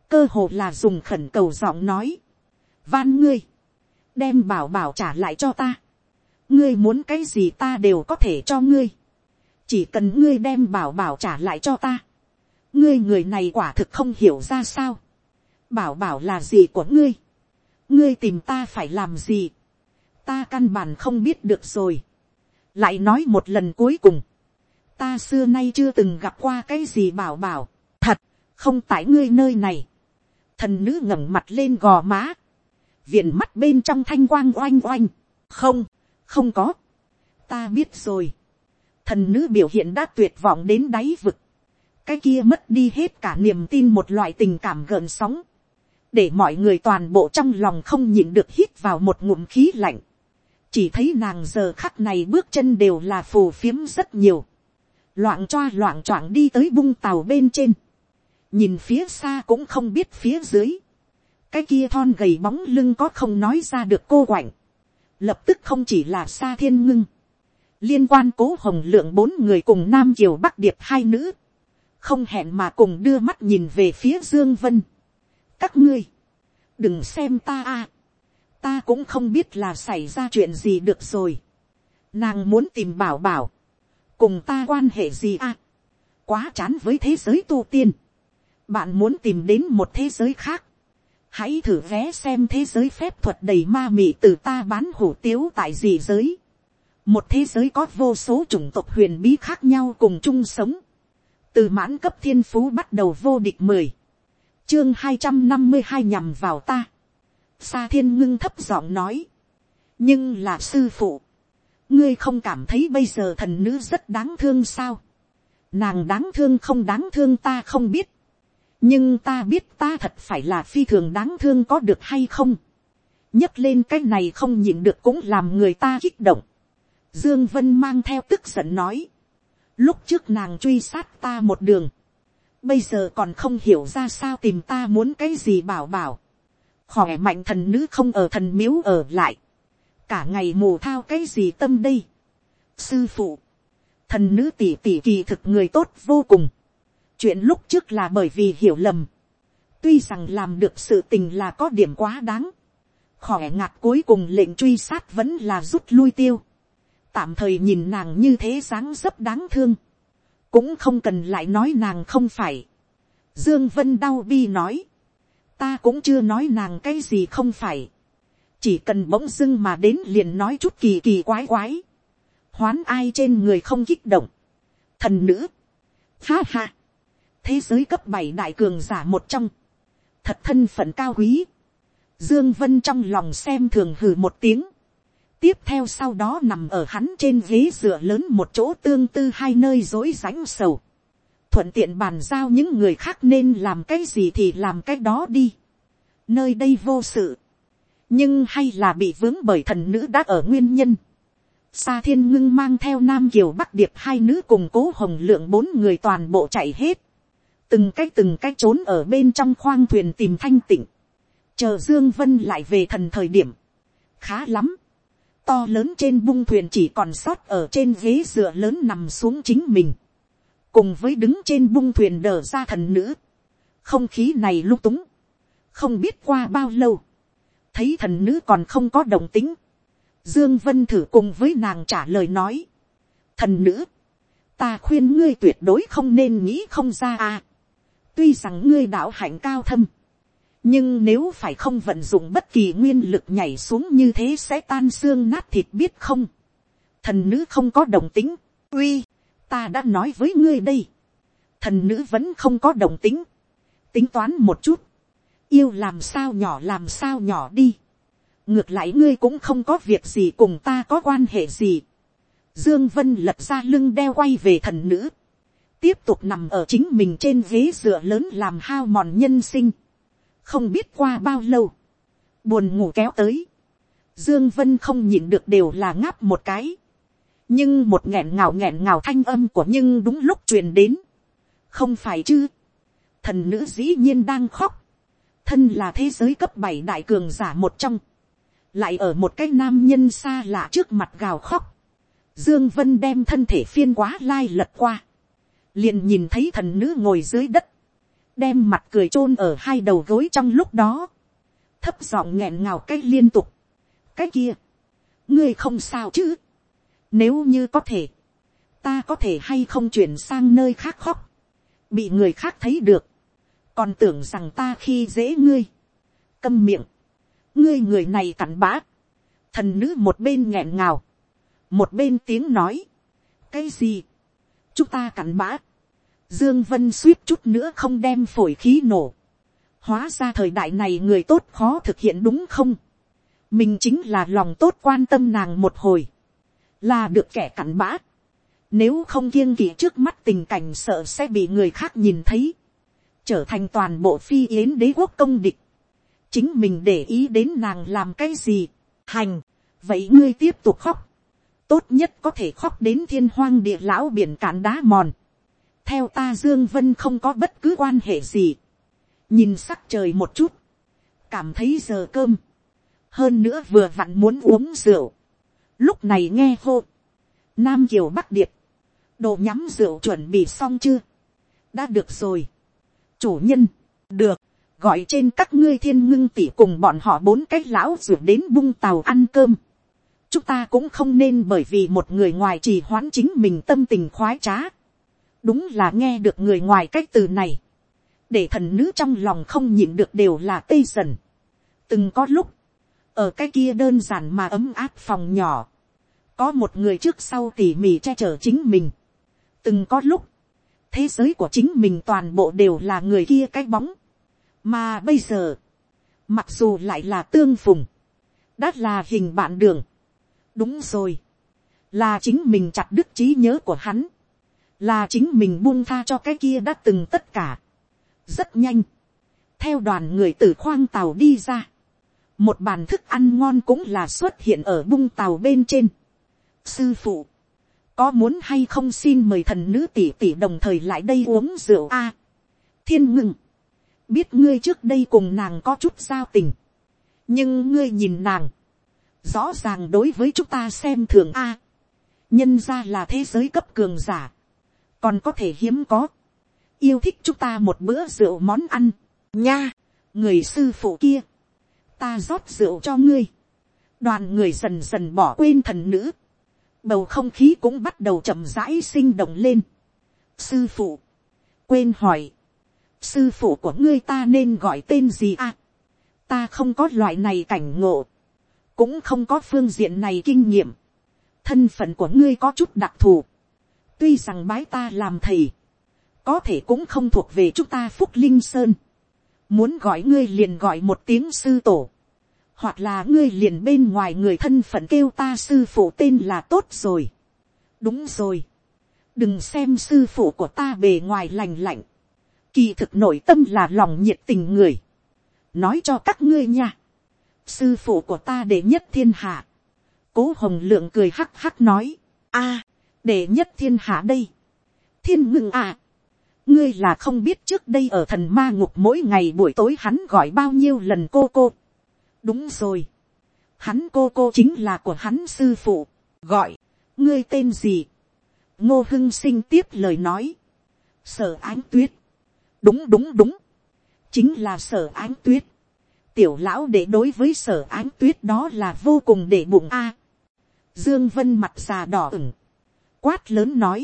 cơ hồ là dùng khẩn cầu giọng nói, van ngươi, đem bảo bảo trả lại cho ta. ngươi muốn cái gì ta đều có thể cho ngươi chỉ cần ngươi đem bảo bảo trả lại cho ta, ngươi người này quả thực không hiểu ra sao, bảo bảo là gì của ngươi, ngươi tìm ta phải làm gì, ta căn bản không biết được rồi, lại nói một lần cuối cùng, ta xưa nay chưa từng gặp qua cái gì bảo bảo, thật, không tại ngươi nơi này, thần nữ ngẩng mặt lên gò má, viện mắt bên trong thanh quang oanh oanh, không, không có, ta biết rồi, thần nữ biểu hiện đã tuyệt vọng đến đáy vực, cái kia mất đi hết cả niềm tin một loại tình cảm gợn sóng, để mọi người toàn bộ trong lòng không nhịn được hít vào một ngụm khí lạnh, chỉ thấy nàng giờ khắc này bước chân đều là phù phiếm rất nhiều, loạn choa loạn choạng đi tới bung tàu bên trên, nhìn phía xa cũng không biết phía dưới, cái kia thon gầy bóng lưng có không nói ra được cô quạnh, lập tức không chỉ là xa thiên ngưng, liên quan cố hồng lượng bốn người cùng nam kiều bắc điệp hai nữ, không hẹn mà cùng đưa mắt nhìn về phía dương vân. các ngươi, đừng xem ta a, ta cũng không biết là xảy ra chuyện gì được rồi. nàng muốn tìm bảo bảo, cùng ta quan hệ gì a, quá chán với thế giới tu tiên. bạn muốn tìm đến một thế giới khác, hãy thử vé xem thế giới phép thuật đầy ma mị từ ta bán hủ tiếu tại gì giới một thế giới có vô số chủng tộc huyền bí khác nhau cùng chung sống, từ mãn cấp thiên phú bắt đầu vô địch mười, chương hai trăm năm mươi hai nhằm vào ta, xa thiên ngưng thấp giọng nói, nhưng là sư phụ, ngươi không cảm thấy bây giờ thần nữ rất đáng thương sao, nàng đáng thương không đáng thương ta không biết, nhưng ta biết ta thật phải là phi thường đáng thương có được hay không, nhấc lên cái này không nhịn được cũng làm người ta kích động, dương vân mang theo tức giận nói, lúc trước nàng truy sát ta một đường, bây giờ còn không hiểu ra sao tìm ta muốn cái gì bảo bảo, khỏe mạnh thần nữ không ở thần miếu ở lại, cả ngày mù thao cái gì tâm đây, sư phụ, thần nữ tỷ tỷ kỳ thực người tốt vô cùng, chuyện lúc trước là bởi vì hiểu lầm, tuy rằng làm được sự tình là có điểm quá đáng, khỏe ngạc cuối cùng lệnh truy sát vẫn là rút lui tiêu, tạm thời nhìn nàng như thế dáng rất đáng thương, cũng không cần lại nói nàng không phải. Dương Vân đau bi nói, ta cũng chưa nói nàng cái gì không phải, chỉ cần bỗng dưng mà đến liền nói chút kỳ kỳ quái quái, hoán ai trên người không kích động, thần nữ, ha ha, thế giới cấp bảy đại cường giả một trong, thật thân phận cao quý, dương vân trong lòng xem thường hừ một tiếng, tiếp theo sau đó nằm ở hắn trên ghế dựa lớn một chỗ tương tư hai nơi dối rãnh sầu, thuận tiện bàn giao những người khác nên làm cái gì thì làm cái đó đi, nơi đây vô sự, nhưng hay là bị vướng bởi thần nữ đã ở nguyên nhân, Sa thiên ngưng mang theo Nam Kiều Bắc Điệp hai nữ cùng cố hồng lượng bốn người toàn bộ chạy hết. Từng cái từng cái trốn ở bên trong khoang thuyền tìm thanh tịnh. Chờ Dương Vân lại về thần thời điểm. Khá lắm. To lớn trên bung thuyền chỉ còn sót ở trên ghế dựa lớn nằm xuống chính mình. Cùng với đứng trên bung thuyền đờ ra thần nữ. Không khí này lung túng. Không biết qua bao lâu. Thấy thần nữ còn không có đồng tính Dương Vân thử cùng với nàng trả lời nói. Thần nữ. Ta khuyên ngươi tuyệt đối không nên nghĩ không ra à. Tuy rằng ngươi đạo hạnh cao thâm. Nhưng nếu phải không vận dụng bất kỳ nguyên lực nhảy xuống như thế sẽ tan xương nát thịt biết không. Thần nữ không có đồng tính. Uy, ta đã nói với ngươi đây. Thần nữ vẫn không có đồng tính. Tính toán một chút. Yêu làm sao nhỏ làm sao nhỏ đi ngược lại ngươi cũng không có việc gì cùng ta có quan hệ gì. Dương Vân lật ra lưng đeo quay về thần nữ. Tiếp tục nằm ở chính mình trên ghế dựa lớn làm hao mòn nhân sinh. Không biết qua bao lâu. Buồn ngủ kéo tới. Dương Vân không nhịn được đều là ngáp một cái. Nhưng một nghẹn ngào nghẹn ngào thanh âm của nhưng đúng lúc truyền đến. Không phải chứ. Thần nữ dĩ nhiên đang khóc. Thân là thế giới cấp 7 đại cường giả một trong lại ở một cái nam nhân xa lạ trước mặt gào khóc, dương vân đem thân thể phiên quá lai lật qua, liền nhìn thấy thần nữ ngồi dưới đất, đem mặt cười chôn ở hai đầu gối trong lúc đó, thấp giọng nghẹn ngào cái liên tục, cái kia, ngươi không sao chứ, nếu như có thể, ta có thể hay không chuyển sang nơi khác khóc, bị người khác thấy được, còn tưởng rằng ta khi dễ ngươi, câm miệng, ngươi người này cặn bã, thần nữ một bên nghẹn ngào, một bên tiếng nói, cái gì, chúng ta cặn bã, dương vân suýt chút nữa không đem phổi khí nổ, hóa ra thời đại này người tốt khó thực hiện đúng không, mình chính là lòng tốt quan tâm nàng một hồi, là được kẻ cặn bã, nếu không kiêng kỵ trước mắt tình cảnh sợ sẽ bị người khác nhìn thấy, trở thành toàn bộ phi yến đế quốc công địch, chính mình để ý đến nàng làm cái gì, hành, vậy ngươi tiếp tục khóc, tốt nhất có thể khóc đến thiên hoang địa lão biển cạn đá mòn, theo ta dương vân không có bất cứ quan hệ gì, nhìn sắc trời một chút, cảm thấy giờ cơm, hơn nữa vừa vặn muốn uống rượu, lúc này nghe hô, nam kiều bắc điệp, đồ nhắm rượu chuẩn bị xong chưa, đã được rồi, chủ nhân, được, gọi trên các ngươi thiên ngưng tỷ cùng bọn họ bốn cái lão ruột đến bung tàu ăn cơm. chúng ta cũng không nên bởi vì một người ngoài trì hoãn chính mình tâm tình khoái trá đúng là nghe được người ngoài cái từ này. để thần nữ trong lòng không nhịn được đều là tê dần. từng có lúc, ở cái kia đơn giản mà ấm áp phòng nhỏ, có một người trước sau tỉ mỉ che chở chính mình. từng có lúc, thế giới của chính mình toàn bộ đều là người kia cái bóng mà bây giờ, mặc dù lại là tương phùng, đã là hình bạn đường. đúng rồi, là chính mình chặt đứt trí nhớ của hắn, là chính mình buông tha cho cái kia đã từng tất cả. rất nhanh, theo đoàn người từ khoang tàu đi ra, một bàn thức ăn ngon cũng là xuất hiện ở bung tàu bên trên. sư phụ, có muốn hay không xin mời thần nữ tỷ tỷ đồng thời lại đây uống rượu a. thiên ngưng, biết ngươi trước đây cùng nàng có chút giao tình, nhưng ngươi nhìn nàng, rõ ràng đối với chúng ta xem thường a. nhân ra là thế giới cấp cường giả, còn có thể hiếm có, yêu thích chúng ta một bữa rượu món ăn, nha, người sư phụ kia, ta rót rượu cho ngươi, đoàn người dần dần bỏ quên thần nữ, bầu không khí cũng bắt đầu chậm rãi sinh động lên. sư phụ, quên hỏi, sư phụ của ngươi ta nên gọi tên gì à, ta không có loại này cảnh ngộ, cũng không có phương diện này kinh nghiệm, thân phận của ngươi có chút đặc thù, tuy rằng bái ta làm thầy, có thể cũng không thuộc về chúng ta phúc linh sơn, muốn gọi ngươi liền gọi một tiếng sư tổ, hoặc là ngươi liền bên ngoài người thân phận kêu ta sư phụ tên là tốt rồi. đúng rồi. đừng xem sư phụ của ta bề ngoài lành lạnh. kỳ thực nội tâm là lòng nhiệt tình người. nói cho các ngươi nha. sư phụ của ta đệ nhất thiên hạ. cố hồng lượng cười hắc hắc nói. a, để nhất thiên hạ đây. thiên ngưng à. ngươi là không biết trước đây ở thần ma ngục mỗi ngày buổi tối hắn gọi bao nhiêu lần cô cô đúng rồi. Hắn cô cô chính là của hắn sư phụ. Gọi. Ngươi tên gì? Ngô Hưng sinh tiếp lời nói. Sở ánh tuyết. Đúng đúng đúng. Chính là sở ánh tuyết. Tiểu lão để đối với sở ánh tuyết đó là vô cùng để bụng a. Dương Vân mặt già đỏ ửng. Quát lớn nói.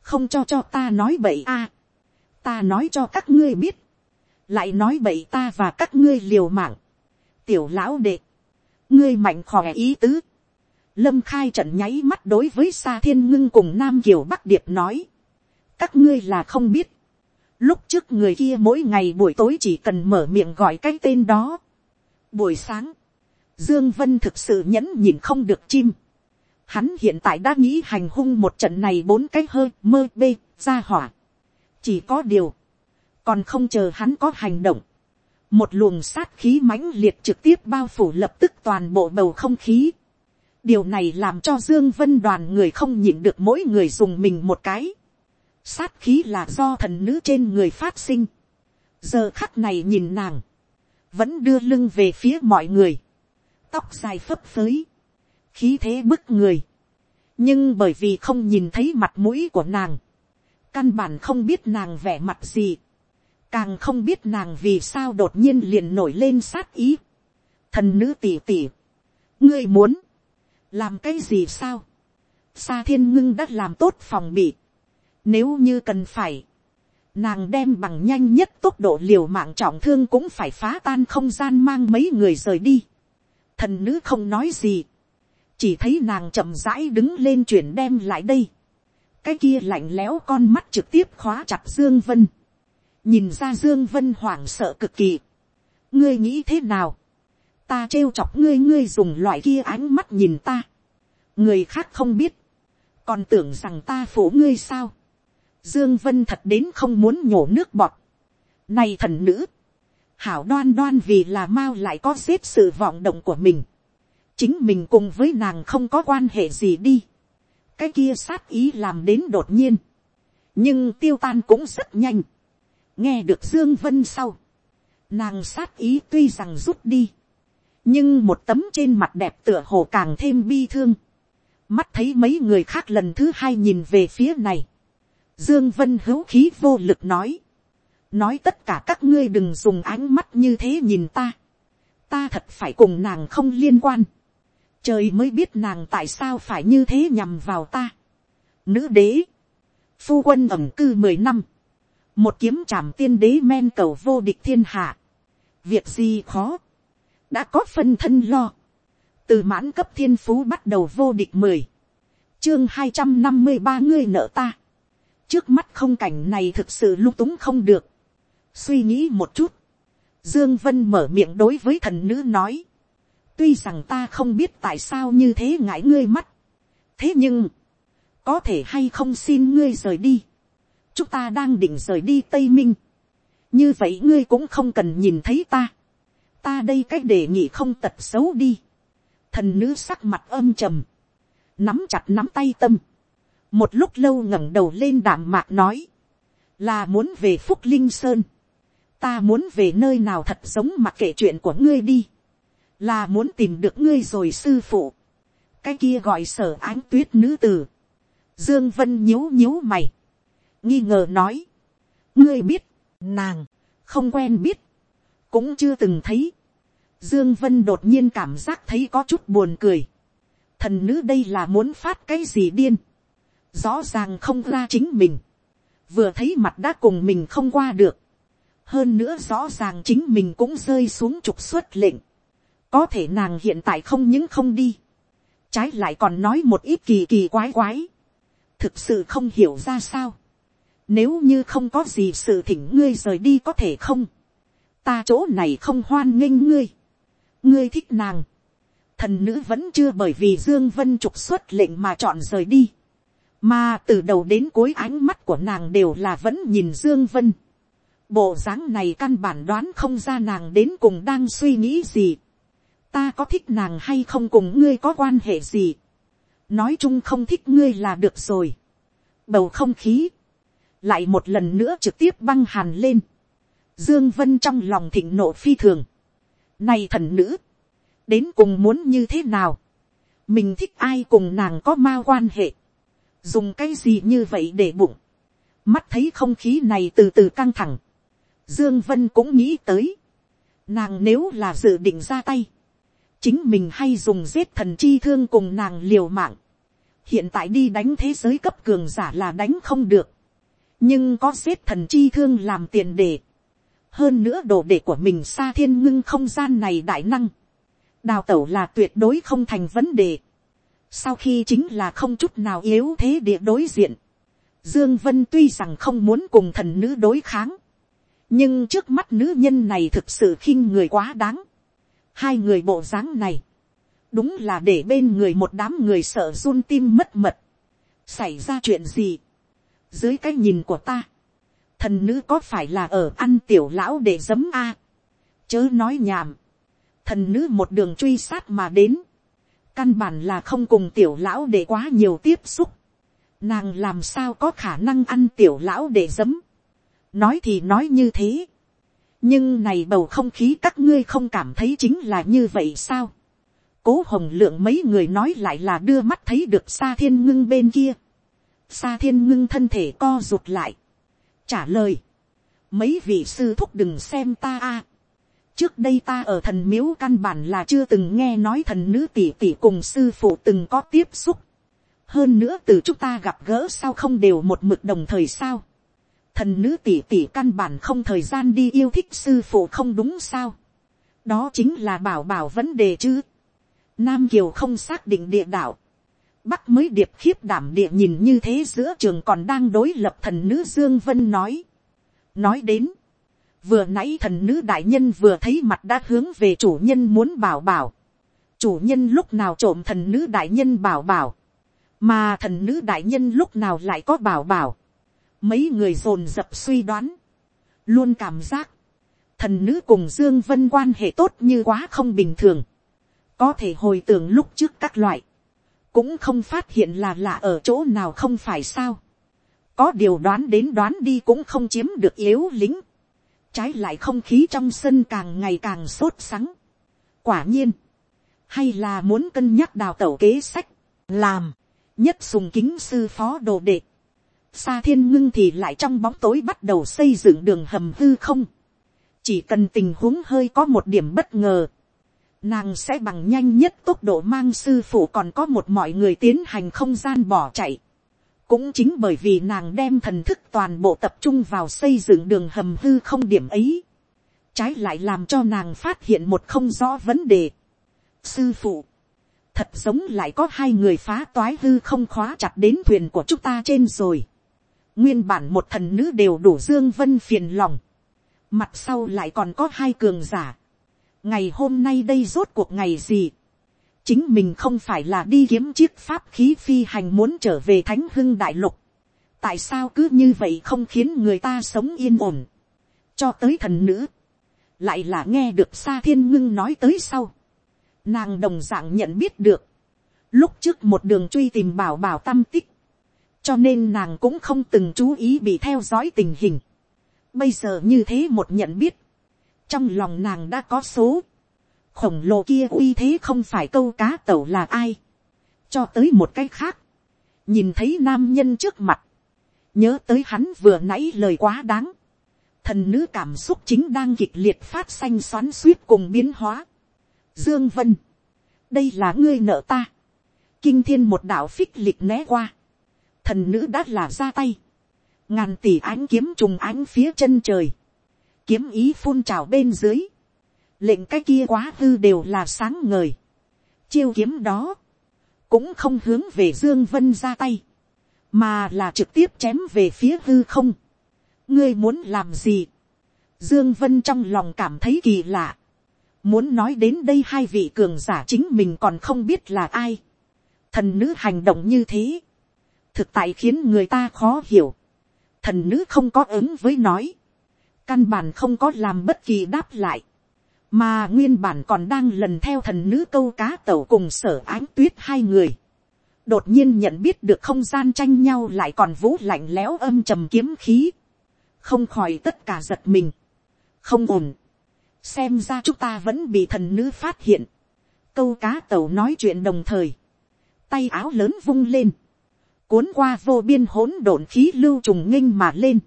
Không cho cho ta nói bậy a. Ta nói cho các ngươi biết. Lại nói bậy ta và các ngươi liều mạng tiểu lão đệ, ngươi mạnh khỏe ý tứ, lâm khai trận nháy mắt đối với xa thiên ngưng cùng nam kiều bắc điệp nói, các ngươi là không biết, lúc trước người kia mỗi ngày buổi tối chỉ cần mở miệng gọi cái tên đó. buổi sáng, dương vân thực sự nhẫn nhìn không được chim, hắn hiện tại đã nghĩ hành hung một trận này bốn cái hơi mơ bê ra hỏa, chỉ có điều, còn không chờ hắn có hành động, một luồng sát khí mãnh liệt trực tiếp bao phủ lập tức toàn bộ bầu không khí. điều này làm cho dương vân đoàn người không nhịn được mỗi người dùng mình một cái. sát khí là do thần nữ trên người phát sinh. giờ khắc này nhìn nàng, vẫn đưa lưng về phía mọi người, tóc dài phấp phới, khí thế bức người. nhưng bởi vì không nhìn thấy mặt mũi của nàng, căn bản không biết nàng vẻ mặt gì càng không biết nàng vì sao đột nhiên liền nổi lên sát ý. thần nữ tỉ tỉ, ngươi muốn, làm cái gì sao, sa thiên ngưng đã làm tốt phòng bị, nếu như cần phải, nàng đem bằng nhanh nhất tốc độ liều mạng trọng thương cũng phải phá tan không gian mang mấy người rời đi. thần nữ không nói gì, chỉ thấy nàng chậm rãi đứng lên chuyển đem lại đây. cái kia lạnh lẽo con mắt trực tiếp khóa chặt dương vân nhìn ra dương vân hoảng sợ cực kỳ. ngươi nghĩ thế nào, ta trêu chọc ngươi ngươi dùng loại kia ánh mắt nhìn ta, người khác không biết, còn tưởng rằng ta phủ ngươi sao. dương vân thật đến không muốn nhổ nước bọt. này thần nữ, hảo đoan đoan vì là mau lại có xếp sự vọng động của mình chính mình cùng với nàng không có quan hệ gì đi. cái kia sát ý làm đến đột nhiên. nhưng tiêu tan cũng rất nhanh. Nghe được dương vân sau, nàng sát ý tuy rằng rút đi, nhưng một tấm trên mặt đẹp tựa hồ càng thêm bi thương, mắt thấy mấy người khác lần thứ hai nhìn về phía này, dương vân hữu khí vô lực nói, nói tất cả các ngươi đừng dùng ánh mắt như thế nhìn ta, ta thật phải cùng nàng không liên quan, trời mới biết nàng tại sao phải như thế nhằm vào ta. Nữ đế, phu quân ẩm cư mười năm, một kiếm trảm tiên đế men cầu vô địch thiên hạ, việc gì khó, đã có phân thân lo, từ mãn cấp thiên phú bắt đầu vô địch mười, chương hai trăm năm mươi ba ngươi nợ ta, trước mắt không cảnh này thực sự lung túng không được, suy nghĩ một chút, dương vân mở miệng đối với thần nữ nói, tuy rằng ta không biết tại sao như thế ngại ngươi mắt, thế nhưng, có thể hay không xin ngươi rời đi, chúng ta đang định rời đi tây minh, như vậy ngươi cũng không cần nhìn thấy ta, ta đây cách đề nghị không tật xấu đi, thần nữ sắc mặt âm trầm, nắm chặt nắm tay tâm, một lúc lâu ngẩng đầu lên đảm mạc nói, là muốn về phúc linh sơn, ta muốn về nơi nào thật giống mặc kệ chuyện của ngươi đi, là muốn tìm được ngươi rồi sư phụ, cái kia gọi sở ánh tuyết nữ tử, dương vân nhíu nhíu mày, nghi ngờ nói, ngươi biết, nàng, không quen biết, cũng chưa từng thấy, dương vân đột nhiên cảm giác thấy có chút buồn cười, thần nữ đây là muốn phát cái gì điên, rõ ràng không ra chính mình, vừa thấy mặt đã cùng mình không qua được, hơn nữa rõ ràng chính mình cũng rơi xuống trục xuất lệnh, có thể nàng hiện tại không những không đi, trái lại còn nói một ít kỳ kỳ quái quái, thực sự không hiểu ra sao, nếu như không có gì sự thỉnh ngươi rời đi có thể không, ta chỗ này không hoan nghênh ngươi, ngươi thích nàng, thần nữ vẫn chưa bởi vì dương vân trục xuất lệnh mà chọn rời đi, mà từ đầu đến cuối ánh mắt của nàng đều là vẫn nhìn dương vân, bộ dáng này căn bản đoán không ra nàng đến cùng đang suy nghĩ gì, ta có thích nàng hay không cùng ngươi có quan hệ gì, nói chung không thích ngươi là được rồi, bầu không khí, lại một lần nữa trực tiếp băng hàn lên, dương vân trong lòng thịnh nộ phi thường, này thần nữ, đến cùng muốn như thế nào, mình thích ai cùng nàng có ma quan hệ, dùng cái gì như vậy để bụng, mắt thấy không khí này từ từ căng thẳng, dương vân cũng nghĩ tới, nàng nếu là dự định ra tay, chính mình hay dùng giết thần chi thương cùng nàng liều mạng, hiện tại đi đánh thế giới cấp cường giả là đánh không được, nhưng có giết thần chi thương làm tiền đề, hơn nữa đồ đệ của mình xa thiên ngưng không gian này đại năng, đào tẩu là tuyệt đối không thành vấn đề, sau khi chính là không chút nào yếu thế địa đối diện, dương vân tuy rằng không muốn cùng thần nữ đối kháng, nhưng trước mắt nữ nhân này thực sự khinh người quá đáng, hai người bộ dáng này, đúng là để bên người một đám người sợ run tim mất mật, xảy ra chuyện gì, dưới cái nhìn của ta, thần nữ có phải là ở ăn tiểu lão để giấm a, chớ nói nhảm, thần nữ một đường truy sát mà đến, căn bản là không cùng tiểu lão để quá nhiều tiếp xúc, nàng làm sao có khả năng ăn tiểu lão để giấm, nói thì nói như thế, nhưng này bầu không khí các ngươi không cảm thấy chính là như vậy sao, cố hồng lượng mấy người nói lại là đưa mắt thấy được xa thiên ngưng bên kia, xa thiên ngưng thân thể co rụt lại, trả lời, mấy vị sư thúc đừng xem ta a, trước đây ta ở thần miếu căn bản là chưa từng nghe nói thần nữ tỷ tỷ cùng sư phụ từng có tiếp xúc. hơn nữa từ chúng ta gặp gỡ sao không đều một mực đồng thời sao thần nữ tỷ tỷ căn bản không thời gian đi yêu thích sư phụ không đúng sao. đó chính là bảo bảo vấn đề chứ. nam kiều không xác định địa đạo. bắc mới điệp khiếp đảm địa nhìn như thế giữa trường còn đang đối lập thần nữ dương vân nói. nói đến, vừa nãy thần nữ đại nhân vừa thấy mặt đã hướng về chủ nhân muốn bảo bảo. chủ nhân lúc nào trộm thần nữ đại nhân bảo bảo. mà thần nữ đại nhân lúc nào lại có bảo bảo mấy người dồn dập suy đoán. luôn cảm giác. thần nữ cùng dương vân quan hệ tốt như quá không bình thường. có thể hồi tưởng lúc trước các loại. cũng không phát hiện là lạ ở chỗ nào không phải sao. có điều đoán đến đoán đi cũng không chiếm được yếu lính trái lại không khí trong sân càng ngày càng sốt sắng. quả nhiên, hay là muốn cân nhắc đào tẩu kế sách, làm, nhất sùng kính sư phó đồ đệ. Sa thiên ngưng thì lại trong bóng tối bắt đầu xây dựng đường hầm hư không. chỉ cần tình huống hơi có một điểm bất ngờ, nàng sẽ bằng nhanh nhất tốc độ mang sư phụ còn có một mọi người tiến hành không gian bỏ chạy cũng chính bởi vì nàng đem thần thức toàn bộ tập trung vào xây dựng đường hầm hư không điểm ấy, trái lại làm cho nàng phát hiện một không rõ vấn đề. sư phụ, thật giống lại có hai người phá toái hư không khóa chặt đến thuyền của chúng ta trên rồi nguyên bản một thần nữ đều đủ dương vân phiền lòng, mặt sau lại còn có hai cường giả. ngày hôm nay đây rốt cuộc ngày gì, chính mình không phải là đi kiếm chiếc pháp khí phi hành muốn trở về thánh hưng đại lục. tại sao cứ như vậy không khiến người ta sống yên ổn. cho tới thần nữ. lại là nghe được xa thiên ngưng nói tới sau. nàng đồng d ạ n g nhận biết được. lúc trước một đường truy tìm bảo bảo tâm tích cho nên nàng cũng không từng chú ý bị theo dõi tình hình. bây giờ như thế một nhận biết. trong lòng nàng đã có số khổng lồ kia uy thế không phải câu cá tẩu là ai, cho tới một cái khác, nhìn thấy nam nhân trước mặt, nhớ tới hắn vừa nãy lời quá đáng, thần nữ cảm xúc chính đang kịch liệt phát xanh xoắn suýt cùng biến hóa. Dương Vân, đây là ngươi nợ ta. Kinh thiên một đạo phích lịch né qua. Thần nữ đã là ra tay. Ngàn tỷ ánh kiếm trùng ánh phía chân trời. Kiếm ý phun trào bên dưới lệnh cái kia quá hư đều là sáng ngời. chiêu kiếm đó, cũng không hướng về dương vân ra tay, mà là trực tiếp chém về phía hư không. ngươi muốn làm gì. dương vân trong lòng cảm thấy kỳ lạ. muốn nói đến đây hai vị cường giả chính mình còn không biết là ai. thần nữ hành động như thế, thực tại khiến người ta khó hiểu. thần nữ không có ứng với nói, căn bản không có làm bất kỳ đáp lại. Mà nguyên bản còn đang lần theo thần nữ câu cá tẩu cùng sở ánh tuyết hai người, đột nhiên nhận biết được không gian tranh nhau lại còn vũ lạnh lẽo âm trầm kiếm khí, không khỏi tất cả giật mình, không ổn, xem ra chúng ta vẫn bị thần nữ phát hiện, câu cá tẩu nói chuyện đồng thời, tay áo lớn vung lên, cuốn qua vô biên hỗn độn khí lưu trùng nghinh mà lên,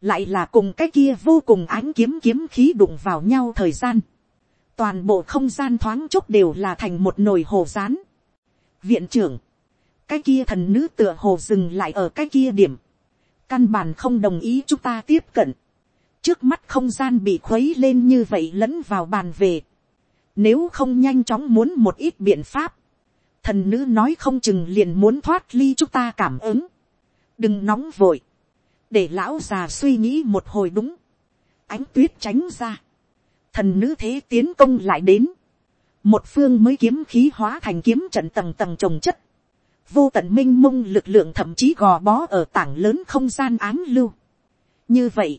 lại là cùng cái kia vô cùng ánh kiếm kiếm khí đụng vào nhau thời gian, toàn bộ không gian thoáng chốc đều là thành một nồi hồ rán. viện trưởng, cái kia thần nữ tựa hồ dừng lại ở cái kia điểm, căn bản không đồng ý chúng ta tiếp cận, trước mắt không gian bị khuấy lên như vậy lẫn vào bàn về, nếu không nhanh chóng muốn một ít biện pháp, thần nữ nói không chừng liền muốn thoát ly chúng ta cảm ứng, đừng nóng vội, để lão già suy nghĩ một hồi đúng, ánh tuyết tránh ra, thần nữ thế tiến công lại đến, một phương mới kiếm khí hóa thành kiếm trận tầng tầng trồng chất, vô tận m i n h mông lực lượng thậm chí gò bó ở tảng lớn không gian án lưu. như vậy,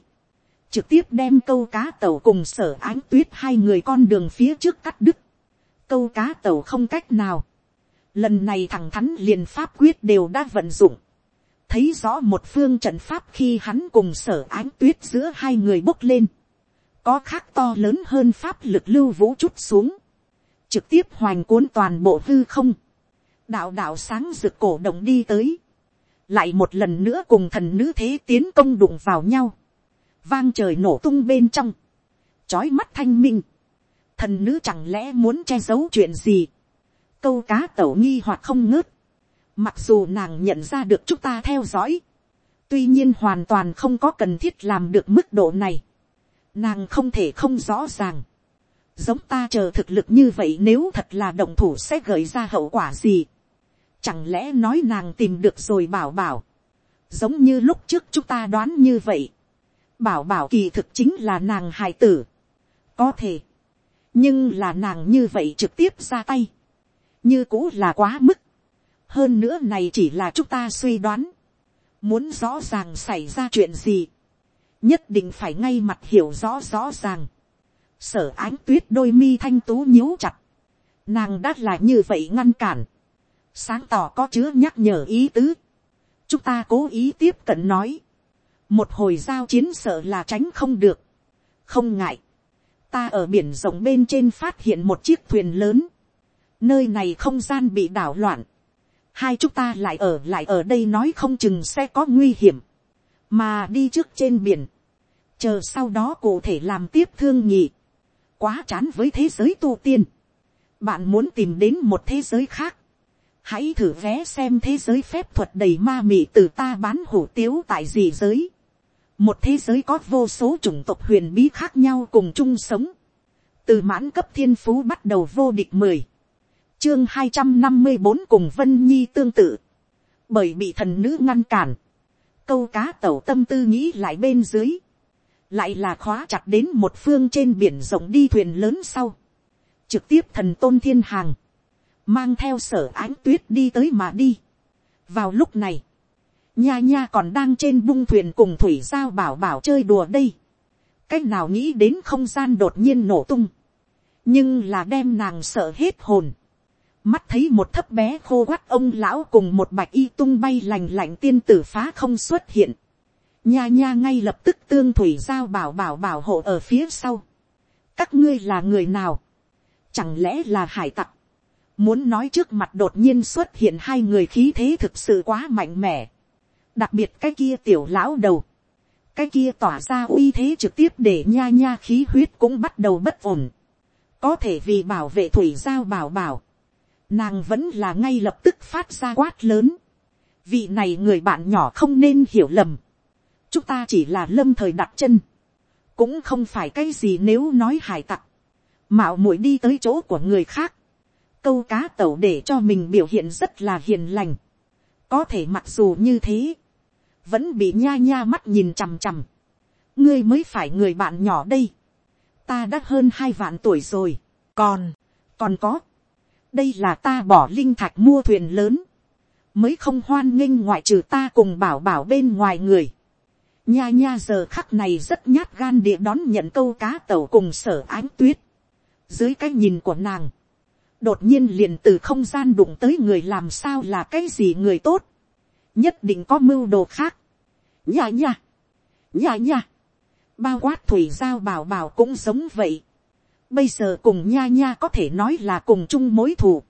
trực tiếp đem câu cá tàu cùng sở ánh tuyết hai người con đường phía trước cắt đứt, câu cá tàu không cách nào, lần này thằng thắn liền pháp quyết đều đã vận dụng, thấy rõ một phương trận pháp khi hắn cùng sở ánh tuyết giữa hai người bốc lên, có khác to lớn hơn pháp lực lưu vũ chút xuống, trực tiếp hoành cuốn toàn bộ hư không, đạo đạo sáng rực cổ động đi tới, lại một lần nữa cùng thần nữ thế tiến công đụng vào nhau, vang trời nổ tung bên trong, chói mắt thanh minh, thần nữ chẳng lẽ muốn che giấu chuyện gì, câu cá tẩu nghi hoặc không ngớt, Mặc dù nàng nhận ra được chúng ta theo dõi. Tuy nhiên hoàn toàn không có cần thiết làm được mức độ này. Nàng không thể không rõ ràng. Giống ta chờ thực lực như vậy nếu thật là động thủ sẽ gợi ra hậu quả gì. Chẳng lẽ nói nàng tìm được rồi bảo bảo. Giống như lúc trước chúng ta đoán như vậy. Bảo bảo kỳ thực chính là nàng hài tử. Có thể. Nhưng là nàng như vậy trực tiếp ra tay. Như cũ là quá mức. Hơn nữa này chỉ là chúng ta suy đoán, muốn rõ ràng xảy ra chuyện gì, nhất định phải ngay mặt hiểu rõ rõ ràng, sở ánh tuyết đôi mi thanh tú nhíu chặt, nàng đã là như vậy ngăn cản, sáng tỏ có chứa nhắc nhở ý tứ, chúng ta cố ý tiếp cận nói, một hồi giao chiến sợ là tránh không được, không ngại, ta ở biển rộng bên trên phát hiện một chiếc thuyền lớn, nơi này không gian bị đảo loạn, hai chúng ta lại ở lại ở đây nói không chừng sẽ có nguy hiểm, mà đi trước trên biển, chờ sau đó cụ thể làm tiếp thương nhị, quá chán với thế giới tu tiên, bạn muốn tìm đến một thế giới khác, hãy thử vé xem thế giới phép thuật đầy ma mị từ ta bán hủ tiếu tại gì giới, một thế giới có vô số chủng tộc huyền bí khác nhau cùng chung sống, từ mãn cấp thiên phú bắt đầu vô địch mười, chương hai trăm năm mươi bốn cùng vân nhi tương tự, bởi bị thần nữ ngăn cản, câu cá tẩu tâm tư nghĩ lại bên dưới, lại là khóa chặt đến một phương trên biển rộng đi thuyền lớn sau, trực tiếp thần tôn thiên hàng, mang theo sở ánh tuyết đi tới mà đi. vào lúc này, nha nha còn đang trên bung thuyền cùng thủy giao bảo bảo chơi đùa đây. cách nào nghĩ đến không gian đột nhiên nổ tung, nhưng là đem nàng sợ hết hồn mắt thấy một thấp bé khô quắt ông lão cùng một bạch y tung bay lành lạnh tiên tử phá không xuất hiện. nha nha ngay lập tức tương thủy giao bảo bảo bảo hộ ở phía sau. các ngươi là người nào, chẳng lẽ là hải tặc, muốn nói trước mặt đột nhiên xuất hiện hai người khí thế thực sự quá mạnh mẽ. Đặc biệt cái kia tiểu lão đầu, cái kia tỏa ra uy thế trực tiếp để nha nha khí huyết cũng bắt đầu bất ổn, có thể vì bảo vệ thủy giao bảo bảo, nàng vẫn là ngay lập tức phát ra quát lớn, vị này người bạn nhỏ không nên hiểu lầm, chúng ta chỉ là lâm thời đặt chân, cũng không phải cái gì nếu nói hải tặc, mạo muội đi tới chỗ của người khác, câu cá tẩu để cho mình biểu hiện rất là hiền lành, có thể mặc dù như thế, vẫn bị nha nha mắt nhìn chằm chằm. ngươi mới phải người bạn nhỏ đây. ta đã hơn hai vạn tuổi rồi. còn, còn có đây là ta bỏ linh thạch mua thuyền lớn. mới không hoan nghênh ngoại trừ ta cùng bảo bảo bên ngoài người. nha nha giờ khắc này rất nhát gan địa đón nhận câu cá tàu cùng sở ánh tuyết. dưới cái nhìn của nàng, đột nhiên liền từ không gian đụng tới người làm sao là cái gì người tốt nhất định có mưu đồ khác. nha nha, nha nha, bao quát thủy giao bảo bảo cũng giống vậy bây giờ cùng nha nha có thể nói là cùng chung mối thù.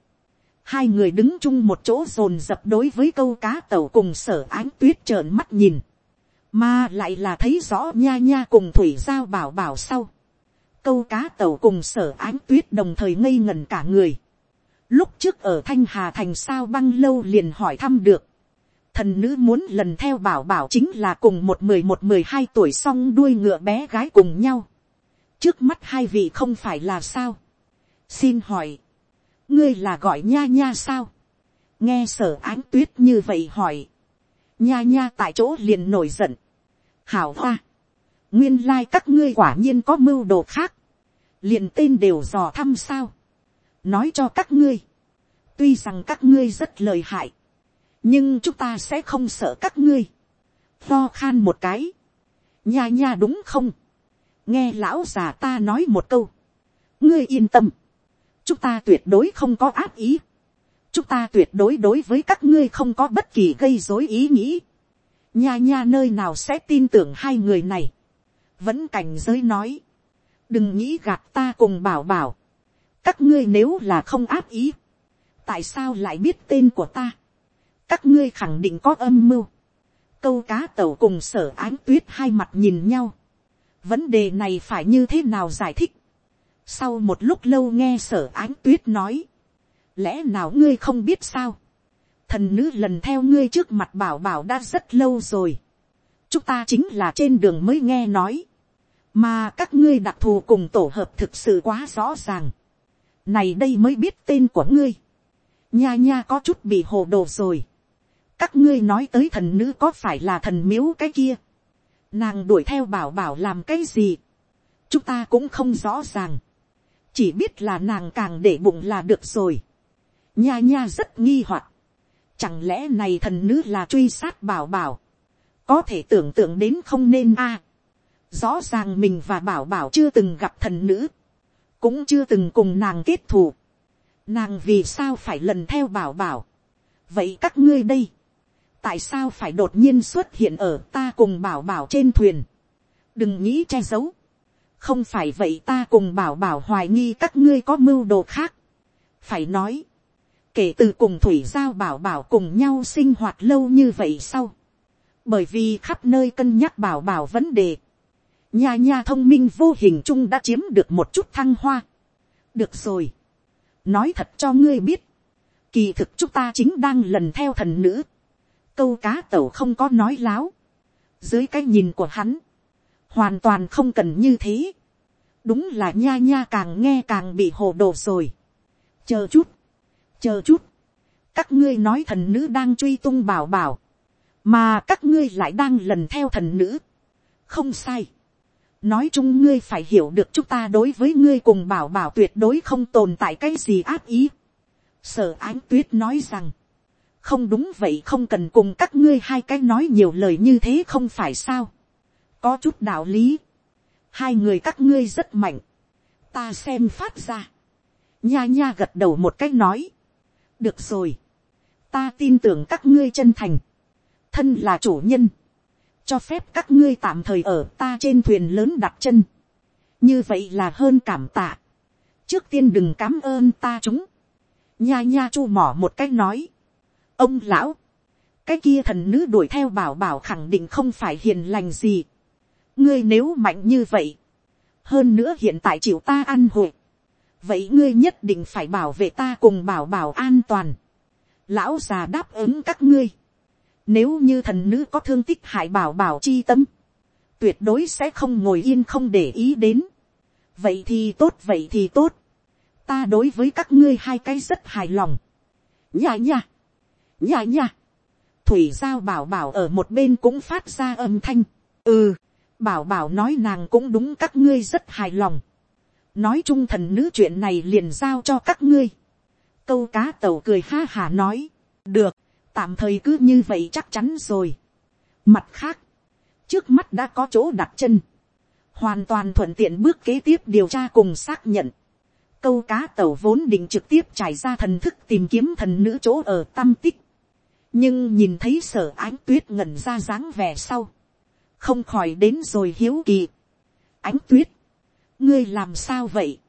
hai người đứng chung một chỗ rồn dập đối với câu cá tàu cùng sở ánh tuyết trợn mắt nhìn. mà lại là thấy rõ nha nha cùng thủy giao bảo bảo sau. câu cá tàu cùng sở ánh tuyết đồng thời ngây ngần cả người. lúc trước ở thanh hà thành sao băng lâu liền hỏi thăm được thần nữ muốn lần theo bảo bảo chính là cùng một mười một mười hai tuổi song đuôi ngựa bé gái cùng nhau trước mắt hai vị không phải là sao. xin hỏi, ngươi là gọi nha nha sao. nghe sở ánh tuyết như vậy hỏi. nha nha tại chỗ liền nổi giận. hảo hoa, nguyên lai các ngươi quả nhiên có mưu đồ khác. liền tên đều dò thăm sao. nói cho các ngươi. tuy rằng các ngươi rất lời hại nhưng chúng ta sẽ không sợ các ngươi. lo khan một cái. nha nha đúng không nghe lão già ta nói một câu. ngươi yên tâm. chúng ta tuyệt đối không có ác ý. chúng ta tuyệt đối đối với các ngươi không có bất kỳ gây dối ý nghĩ. nha nha nơi nào sẽ tin tưởng hai người này. vẫn cảnh giới nói. đừng nghĩ gạt ta cùng bảo bảo. các ngươi nếu là không ác ý. tại sao lại biết tên của ta các ngươi khẳng định có âm mưu. câu cá tàu cùng sở ánh tuyết hai mặt nhìn nhau vấn đề này phải như thế nào giải thích. sau một lúc lâu nghe sở ánh tuyết nói. lẽ nào ngươi không biết sao. thần nữ lần theo ngươi trước mặt bảo bảo đã rất lâu rồi. chúng ta chính là trên đường mới nghe nói. mà các ngươi đặc thù cùng tổ hợp thực sự quá rõ ràng. này đây mới biết tên của ngươi nha nha có chút bị hồ đồ rồi các ngươi nói tới thần nữ có phải là thần miếu cái kia, nàng đuổi theo bảo bảo làm cái gì, chúng ta cũng không rõ ràng, chỉ biết là nàng càng để bụng là được rồi, nha nha rất nghi hoặc, chẳng lẽ này thần nữ là truy sát bảo bảo, có thể tưởng tượng đến không nên a, rõ ràng mình và bảo bảo chưa từng gặp thần nữ, cũng chưa từng cùng nàng kết thù, nàng vì sao phải lần theo bảo bảo, vậy các ngươi đây, tại sao phải đột nhiên xuất hiện ở ta cùng bảo bảo trên thuyền. đừng nghĩ che giấu. không phải vậy ta cùng bảo bảo hoài nghi các ngươi có mưu đồ khác. phải nói, kể từ cùng thủy giao bảo bảo cùng nhau sinh hoạt lâu như vậy sau. bởi vì khắp nơi cân nhắc bảo bảo vấn đề. nhà nhà thông minh vô hình chung đã chiếm được một chút thăng hoa. được rồi. nói thật cho ngươi biết. kỳ thực chúng ta chính đang lần theo thần nữ câu cá tẩu không có nói láo. dưới cái nhìn của hắn, hoàn toàn không cần như thế. đúng là nha nha càng nghe càng bị hồ đồ rồi. chờ chút, chờ chút, các ngươi nói thần nữ đang truy tung bảo bảo, mà các ngươi lại đang lần theo thần nữ. không sai. nói chung ngươi phải hiểu được chúng ta đối với ngươi cùng bảo bảo tuyệt đối không tồn tại cái gì ác ý. sở ánh tuyết nói rằng, không đúng vậy không cần cùng các ngươi hai cái nói nhiều lời như thế không phải sao. có chút đạo lý. hai người các ngươi rất mạnh. ta xem phát ra. nha nha gật đầu một cái nói. được rồi. ta tin tưởng các ngươi chân thành. thân là chủ nhân. cho phép các ngươi tạm thời ở ta trên thuyền lớn đặt chân. như vậy là hơn cảm tạ. trước tiên đừng cám ơn ta chúng. nha nha chu mỏ một cái nói ông lão, cái kia thần nữ đuổi theo bảo bảo khẳng định không phải hiền lành gì. ngươi nếu mạnh như vậy, hơn nữa hiện tại chịu ta ăn hội, vậy ngươi nhất định phải bảo vệ ta cùng bảo bảo an toàn. lão già đáp ứng các ngươi, nếu như thần nữ có thương tích hại bảo bảo chi tâm, tuyệt đối sẽ không ngồi yên không để ý đến. vậy thì tốt vậy thì tốt, ta đối với các ngươi hai cái rất hài lòng. nhà nhà nha nha. Thủy giao bảo bảo ở một bên cũng phát ra âm thanh. Ừ, bảo bảo nói nàng cũng đúng các ngươi rất hài lòng. Nói chung thần nữ chuyện này liền giao cho các ngươi. Câu cá tàu cười ha hà nói. Được, tạm thời cứ như vậy chắc chắn rồi. Mặt khác, trước mắt đã có chỗ đặt chân. Hoàn toàn thuận tiện bước kế tiếp điều tra cùng xác nhận. Câu cá tàu vốn định trực tiếp trải ra thần thức tìm kiếm thần nữ chỗ ở tâm tích nhưng nhìn thấy sở ánh tuyết ngẩn ra dáng vẻ sau, không khỏi đến rồi hiếu kỳ. ánh tuyết, ngươi làm sao vậy.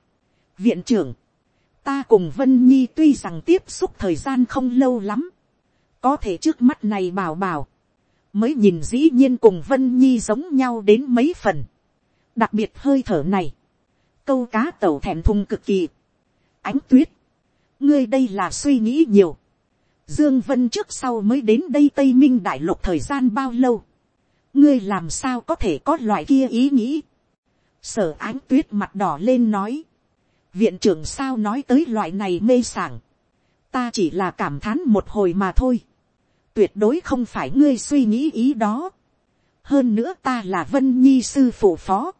viện trưởng, ta cùng vân nhi tuy rằng tiếp xúc thời gian không lâu lắm, có thể trước mắt này bảo bảo, mới nhìn dĩ nhiên cùng vân nhi giống nhau đến mấy phần, đặc biệt hơi thở này, câu cá tẩu thèm thùng cực kỳ, ánh tuyết, ngươi đây là suy nghĩ nhiều, Dương Vân trước sau mới đến đây Tây Minh Đại Lục thời gian bao lâu? Ngươi làm sao có thể có loại kia ý nghĩ? Sở ánh tuyết mặt đỏ lên nói. Viện trưởng sao nói tới loại này mê sảng. Ta chỉ là cảm thán một hồi mà thôi. Tuyệt đối không phải ngươi suy nghĩ ý đó. Hơn nữa ta là Vân Nhi sư phụ phó.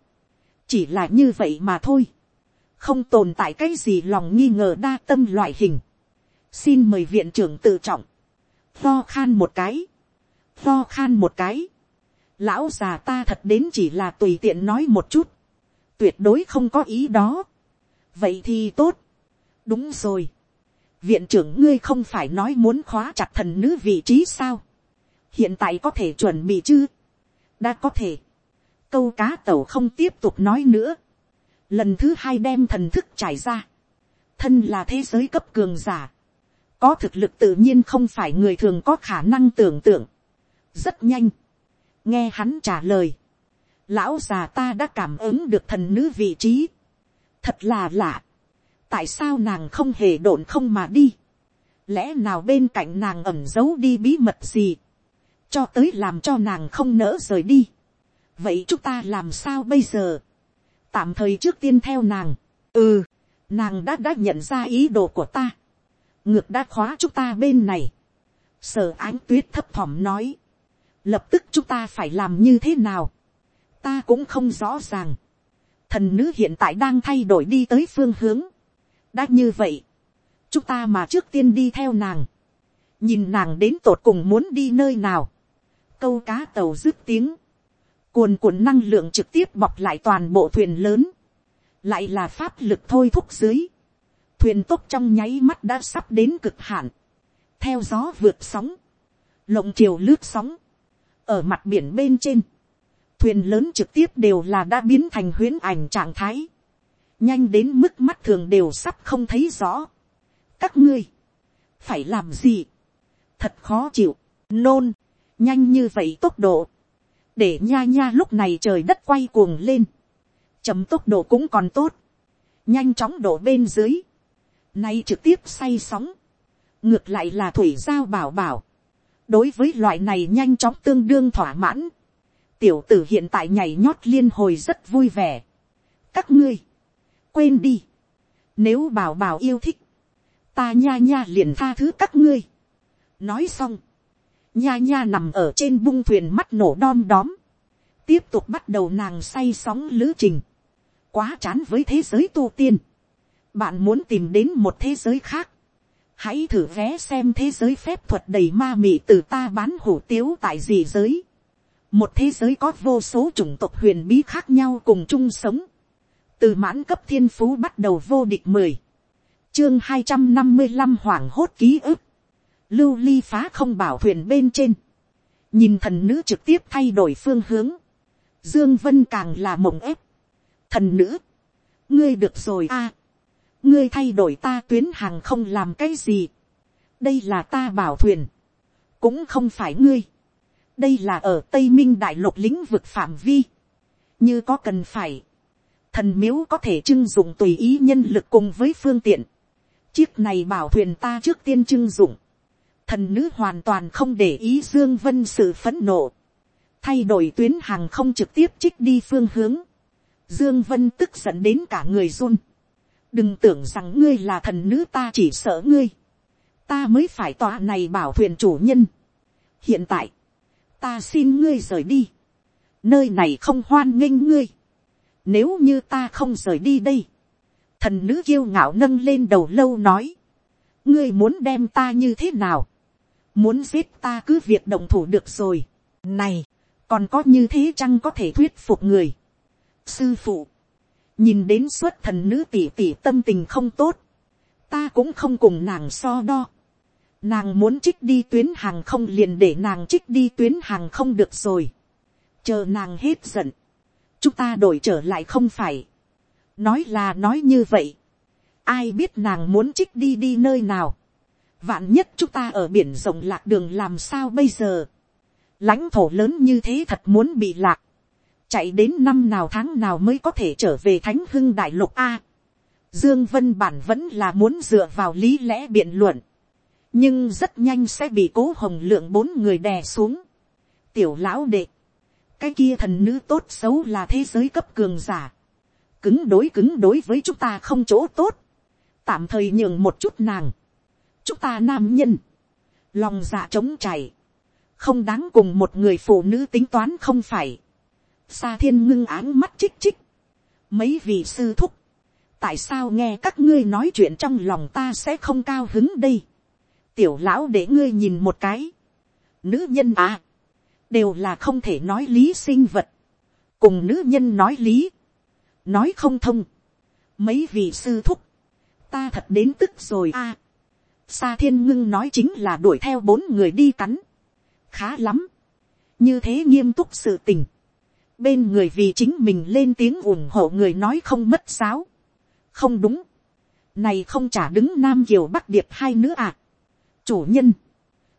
Chỉ là như vậy mà thôi. Không tồn tại cái gì lòng nghi ngờ đa tâm loại hình xin mời viện trưởng tự trọng, lo khan một cái, lo khan một cái, lão già ta thật đến chỉ là tùy tiện nói một chút, tuyệt đối không có ý đó, vậy thì tốt, đúng rồi, viện trưởng ngươi không phải nói muốn khóa chặt thần nữ vị trí sao, hiện tại có thể chuẩn bị chứ, đã có thể, câu cá tàu không tiếp tục nói nữa, lần thứ hai đem thần thức trải ra, thân là thế giới cấp cường giả, có thực lực tự nhiên không phải người thường có khả năng tưởng tượng. rất nhanh. nghe hắn trả lời. lão già ta đã cảm ứng được thần nữ vị trí. thật là lạ. tại sao nàng không hề độn không mà đi. lẽ nào bên cạnh nàng ẩm giấu đi bí mật gì. cho tới làm cho nàng không nỡ rời đi. vậy chúng ta làm sao bây giờ. tạm thời trước tiên theo nàng. ừ, nàng đã đã nhận ra ý đồ của ta ngược đã khóa chúng ta bên này. sở ánh tuyết thấp thỏm nói. lập tức chúng ta phải làm như thế nào. ta cũng không rõ ràng. thần nữ hiện tại đang thay đổi đi tới phương hướng. đã như vậy. chúng ta mà trước tiên đi theo nàng. nhìn nàng đến tột cùng muốn đi nơi nào. câu cá tàu dứt tiếng. cuồn cuộn năng lượng trực tiếp bọc lại toàn bộ thuyền lớn. lại là pháp lực thôi thúc dưới thuyền tốc trong nháy mắt đã sắp đến cực hạn, theo gió vượt sóng, lộng chiều lướt sóng, ở mặt biển bên trên, thuyền lớn trực tiếp đều là đã biến thành huyến ảnh trạng thái, nhanh đến mức mắt thường đều sắp không thấy rõ. các ngươi, phải làm gì, thật khó chịu, nôn, nhanh như vậy tốc độ, để nha nha lúc này trời đất quay cuồng lên, chấm tốc độ cũng còn tốt, nhanh chóng đổ bên dưới, nay trực tiếp say sóng, ngược lại là thủy giao bảo bảo, đối với loại này nhanh chóng tương đương thỏa mãn, tiểu tử hiện tại nhảy nhót liên hồi rất vui vẻ. các ngươi, quên đi, nếu bảo bảo yêu thích, ta nha nha liền tha thứ các ngươi. nói xong, nha nha nằm ở trên bung thuyền mắt nổ đom đóm, tiếp tục bắt đầu nàng say sóng lữ trình, quá chán với thế giới tu tiên, bạn muốn tìm đến một thế giới khác, hãy thử vé xem thế giới phép thuật đầy ma mị từ ta bán hủ tiếu tại gì giới. một thế giới có vô số chủng tộc huyền bí khác nhau cùng chung sống. từ mãn cấp thiên phú bắt đầu vô địch mười. chương hai trăm năm mươi năm hoảng hốt ký ức. lưu ly phá không bảo thuyền bên trên. nhìn thần nữ trực tiếp thay đổi phương hướng. dương vân càng là mộng ép. thần nữ. ngươi được rồi a ngươi thay đổi ta tuyến hàng không làm cái gì. đây là ta bảo thuyền. cũng không phải ngươi. đây là ở tây minh đại lục lĩnh vực phạm vi. như có cần phải. thần miếu có thể trưng dụng tùy ý nhân lực cùng với phương tiện. chiếc này bảo thuyền ta trước tiên trưng dụng. thần nữ hoàn toàn không để ý dương vân sự phẫn nộ. thay đổi tuyến hàng không trực tiếp trích đi phương hướng. Dương Vân tức giận đến cả người run đừng tưởng rằng ngươi là thần nữ ta chỉ sợ ngươi, ta mới phải tòa này bảo thuyền chủ nhân. hiện tại, ta xin ngươi rời đi, nơi này không hoan nghênh ngươi, nếu như ta không rời đi đây, thần nữ kiêu ngạo nâng lên đầu lâu nói, ngươi muốn đem ta như thế nào, muốn giết ta cứ việc động thủ được rồi, này, còn có như thế chăng có thể thuyết phục người, sư phụ, nhìn đến suốt thần nữ tỷ tỷ tâm tình không tốt, ta cũng không cùng nàng so đo. Nàng muốn trích đi tuyến hàng không liền để nàng trích đi tuyến hàng không được rồi. Chờ nàng hết giận. Chúng ta đổi trở lại không phải. Nói là nói như vậy. Ai biết nàng muốn trích đi đi nơi nào. Vạn nhất chúng ta ở biển rộng lạc đường làm sao bây giờ. lãnh thổ lớn như thế thật muốn bị lạc chạy đến năm nào tháng nào mới có thể trở về thánh hưng đại lục a. Dương Vân bản vẫn là muốn dựa vào lý lẽ biện luận, nhưng rất nhanh sẽ bị cố hồng lượng bốn người đè xuống. Tiểu lão đệ, cái kia thần nữ tốt xấu là thế giới cấp cường giả, cứng đối cứng đối với chúng ta không chỗ tốt, tạm thời nhường một chút nàng, chúng ta nam nhân, lòng dạ trống chảy, không đáng cùng một người phụ nữ tính toán không phải. Sa thiên ngưng áng mắt chích chích. Mấy vị sư thúc. Tại sao nghe các ngươi nói chuyện trong lòng ta sẽ không cao hứng đây. Tiểu lão để ngươi nhìn một cái. Nữ nhân à. Đều là không thể nói lý sinh vật. Cùng nữ nhân nói lý. Nói không thông. Mấy vị sư thúc. Ta thật đến tức rồi à. Sa thiên ngưng nói chính là đuổi theo bốn người đi cắn. Khá lắm. Như thế nghiêm túc sự tình bên người vì chính mình lên tiếng ủng hộ người nói không mất giáo. không đúng. này không trả đứng nam kiều bắc điệp hai nữ à. chủ nhân,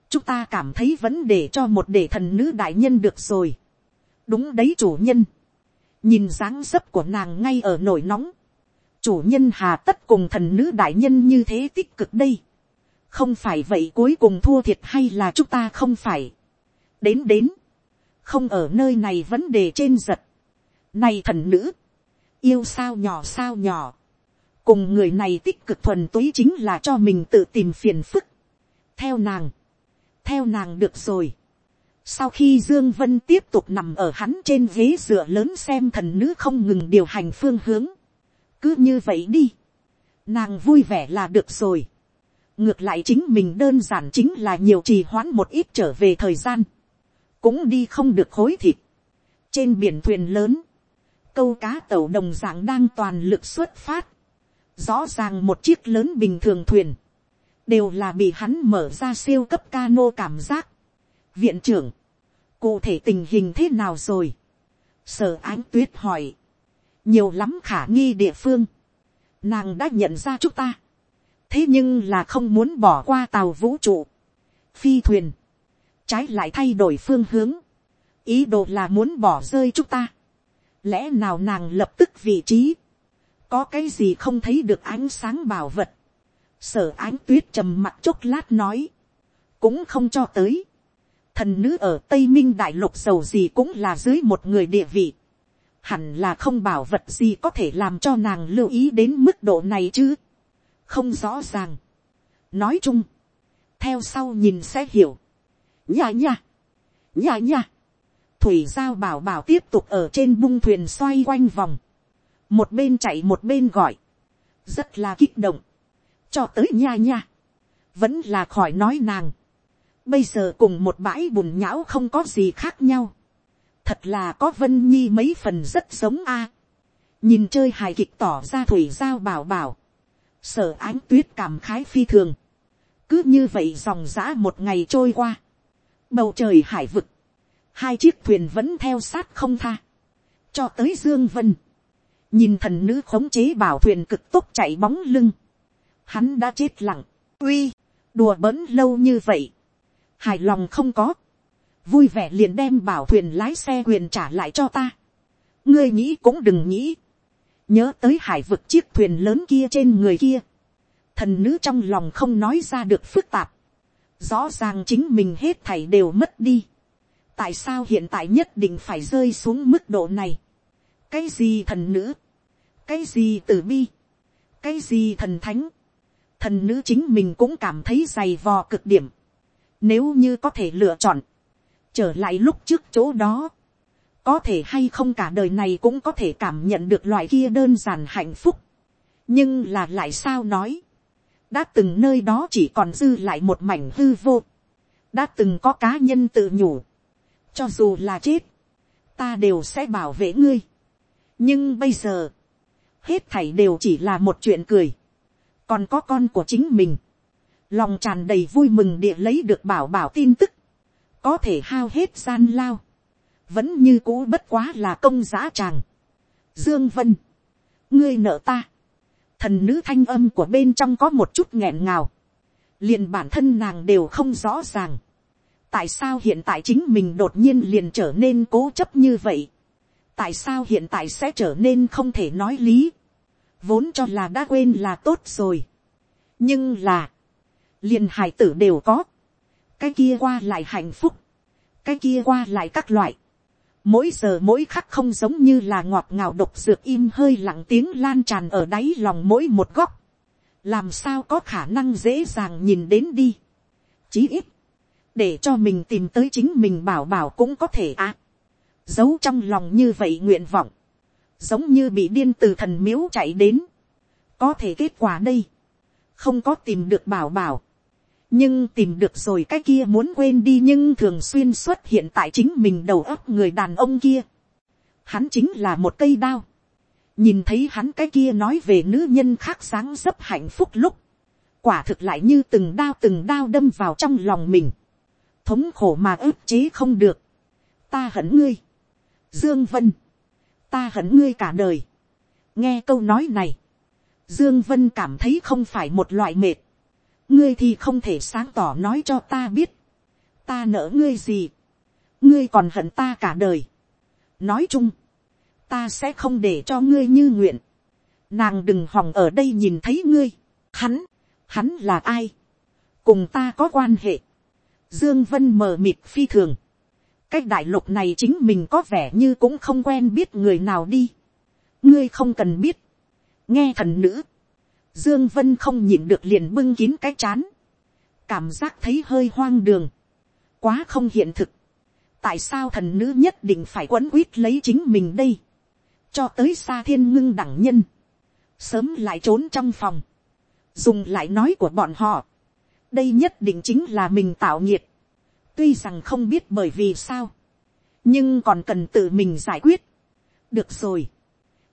chúng ta cảm thấy vẫn để cho một để thần nữ đại nhân được rồi. đúng đấy chủ nhân. nhìn dáng dấp của nàng ngay ở nổi nóng. chủ nhân hà tất cùng thần nữ đại nhân như thế tích cực đây. không phải vậy cuối cùng thua thiệt hay là chúng ta không phải. đến đến không ở nơi này vấn đề trên giật. Này thần nữ, yêu sao nhỏ sao nhỏ, cùng người này tích cực thuần túy chính là cho mình tự tìm phiền phức. theo nàng, theo nàng được rồi. sau khi dương vân tiếp tục nằm ở hắn trên ghế dựa lớn xem thần nữ không ngừng điều hành phương hướng, cứ như vậy đi, nàng vui vẻ là được rồi. ngược lại chính mình đơn giản chính là nhiều trì hoãn một ít trở về thời gian cũng đi không được khối thịt. trên biển thuyền lớn, câu cá tàu đồng dạng đang toàn lực xuất phát. rõ ràng một chiếc lớn bình thường thuyền, đều là bị hắn mở ra siêu cấp cano cảm giác. viện trưởng, cụ thể tình hình thế nào rồi. sở ánh tuyết hỏi, nhiều lắm khả nghi địa phương, nàng đã nhận ra chúng ta. thế nhưng là không muốn bỏ qua tàu vũ trụ, phi thuyền, trái lại thay đổi phương hướng, ý đồ là muốn bỏ rơi chúng ta, lẽ nào nàng lập tức vị trí, có cái gì không thấy được ánh sáng bảo vật, sở ánh tuyết trầm mặt chốc lát nói, cũng không cho tới, thần nữ ở tây minh đại lục giàu gì cũng là dưới một người địa vị, hẳn là không bảo vật gì có thể làm cho nàng lưu ý đến mức độ này chứ, không rõ ràng, nói chung, theo sau nhìn sẽ hiểu, nha nha, nha nha, thủy giao bảo bảo tiếp tục ở trên bung thuyền xoay quanh vòng, một bên chạy một bên gọi, rất là kích động, cho tới nha nha, vẫn là khỏi nói nàng, bây giờ cùng một bãi bùn nhão không có gì khác nhau, thật là có vân nhi mấy phần rất giống a, nhìn chơi hài kịch tỏ ra thủy giao bảo bảo, sở ánh tuyết cảm khái phi thường, cứ như vậy dòng dã một ngày trôi qua, bầu trời hải vực, hai chiếc thuyền vẫn theo sát không tha, cho tới dương vân, nhìn thần nữ khống chế bảo thuyền cực tốc chạy bóng lưng, hắn đã chết lặng, uy, đùa bỡn lâu như vậy, hài lòng không có, vui vẻ liền đem bảo thuyền lái xe quyền trả lại cho ta, ngươi nghĩ cũng đừng nghĩ, nhớ tới hải vực chiếc thuyền lớn kia trên người kia, thần nữ trong lòng không nói ra được phức tạp, rõ ràng chính mình hết thảy đều mất đi, tại sao hiện tại nhất định phải rơi xuống mức độ này, cái gì thần nữ, cái gì tử bi, cái gì thần thánh, thần nữ chính mình cũng cảm thấy dày vò cực điểm, nếu như có thể lựa chọn, trở lại lúc trước chỗ đó, có thể hay không cả đời này cũng có thể cảm nhận được loại kia đơn giản hạnh phúc. nhưng là lại sao nói, đã từng nơi đó chỉ còn dư lại một mảnh hư vô, đã từng có cá nhân tự nhủ, cho dù là chết, ta đều sẽ bảo vệ ngươi. nhưng bây giờ, hết thảy đều chỉ là một chuyện cười, còn có con của chính mình, lòng tràn đầy vui mừng địa lấy được bảo bảo tin tức, có thể hao hết gian lao, vẫn như cũ bất quá là công giá tràng. Dương Vân, ngươi nợ ta, thần nữ thanh âm của bên trong có một chút nghẹn ngào, liền bản thân nàng đều không rõ ràng, tại sao hiện tại chính mình đột nhiên liền trở nên cố chấp như vậy, tại sao hiện tại sẽ trở nên không thể nói lý, vốn cho là đã quên là tốt rồi, nhưng là, liền hải tử đều có, cái kia qua lại hạnh phúc, cái kia qua lại các loại, mỗi giờ mỗi khắc không giống như là ngọt ngào độc dược im hơi lặng tiếng lan tràn ở đáy lòng mỗi một góc, làm sao có khả năng dễ dàng nhìn đến đi, chí ít, để cho mình tìm tới chính mình bảo bảo cũng có thể à, giấu trong lòng như vậy nguyện vọng, giống như bị điên từ thần miếu chạy đến, có thể kết quả đây, không có tìm được bảo bảo, nhưng tìm được rồi cái kia muốn quên đi nhưng thường xuyên xuất hiện tại chính mình đầu óc người đàn ông kia. Hắn chính là một cây đao. nhìn thấy hắn cái kia nói về nữ nhân khác sáng dấp hạnh phúc lúc, quả thực lại như từng đao từng đao đâm vào trong lòng mình, thống khổ mà ức chế không được. ta hận ngươi, dương vân, ta hận ngươi cả đời. nghe câu nói này, dương vân cảm thấy không phải một loại mệt, ngươi thì không thể sáng tỏ nói cho ta biết, ta nỡ ngươi gì, ngươi còn hận ta cả đời. nói chung, ta sẽ không để cho ngươi như nguyện, nàng đừng hòng ở đây nhìn thấy ngươi, hắn, hắn là ai, cùng ta có quan hệ, dương vân mờ mịt phi thường, cái đại lục này chính mình có vẻ như cũng không quen biết người nào đi, ngươi không cần biết, nghe thần nữ, Dương Vân không nhịn được liền bưng kín cái chán. Cảm giác thấy hơi hoang đường. Quá không hiện thực. Tại sao thần nữ nhất định phải quấn quýt lấy chính mình đây? Cho tới xa thiên ngưng đẳng nhân. Sớm lại trốn trong phòng. Dùng lại nói của bọn họ. Đây nhất định chính là mình tạo nhiệt. Tuy rằng không biết bởi vì sao. Nhưng còn cần tự mình giải quyết. Được rồi.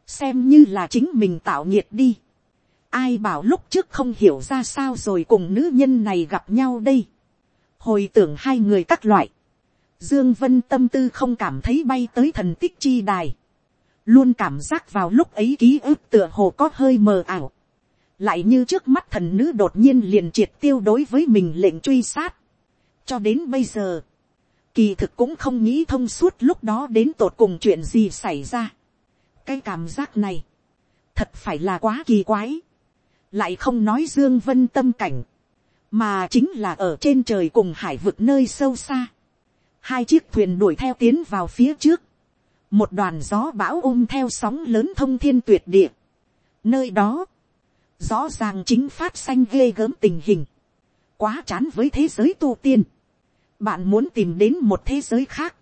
Xem như là chính mình tạo nhiệt đi ai bảo lúc trước không hiểu ra sao rồi cùng nữ nhân này gặp nhau đây. hồi tưởng hai người các loại. dương vân tâm tư không cảm thấy bay tới thần tích chi đài. luôn cảm giác vào lúc ấy ký ức tựa hồ có hơi mờ ảo. lại như trước mắt thần nữ đột nhiên liền triệt tiêu đối với mình lệnh truy sát. cho đến bây giờ, kỳ thực cũng không nghĩ thông suốt lúc đó đến tột cùng chuyện gì xảy ra. cái cảm giác này, thật phải là quá kỳ quái lại không nói dương vân tâm cảnh, mà chính là ở trên trời cùng hải vực nơi sâu xa. Hai chiếc thuyền đuổi theo tiến vào phía trước, một đoàn gió bão ôm theo sóng lớn thông thiên tuyệt địa. Nơi đó, rõ ràng chính phát xanh ghê gớm tình hình, quá chán với thế giới tu tiên. Bạn muốn tìm đến một thế giới khác,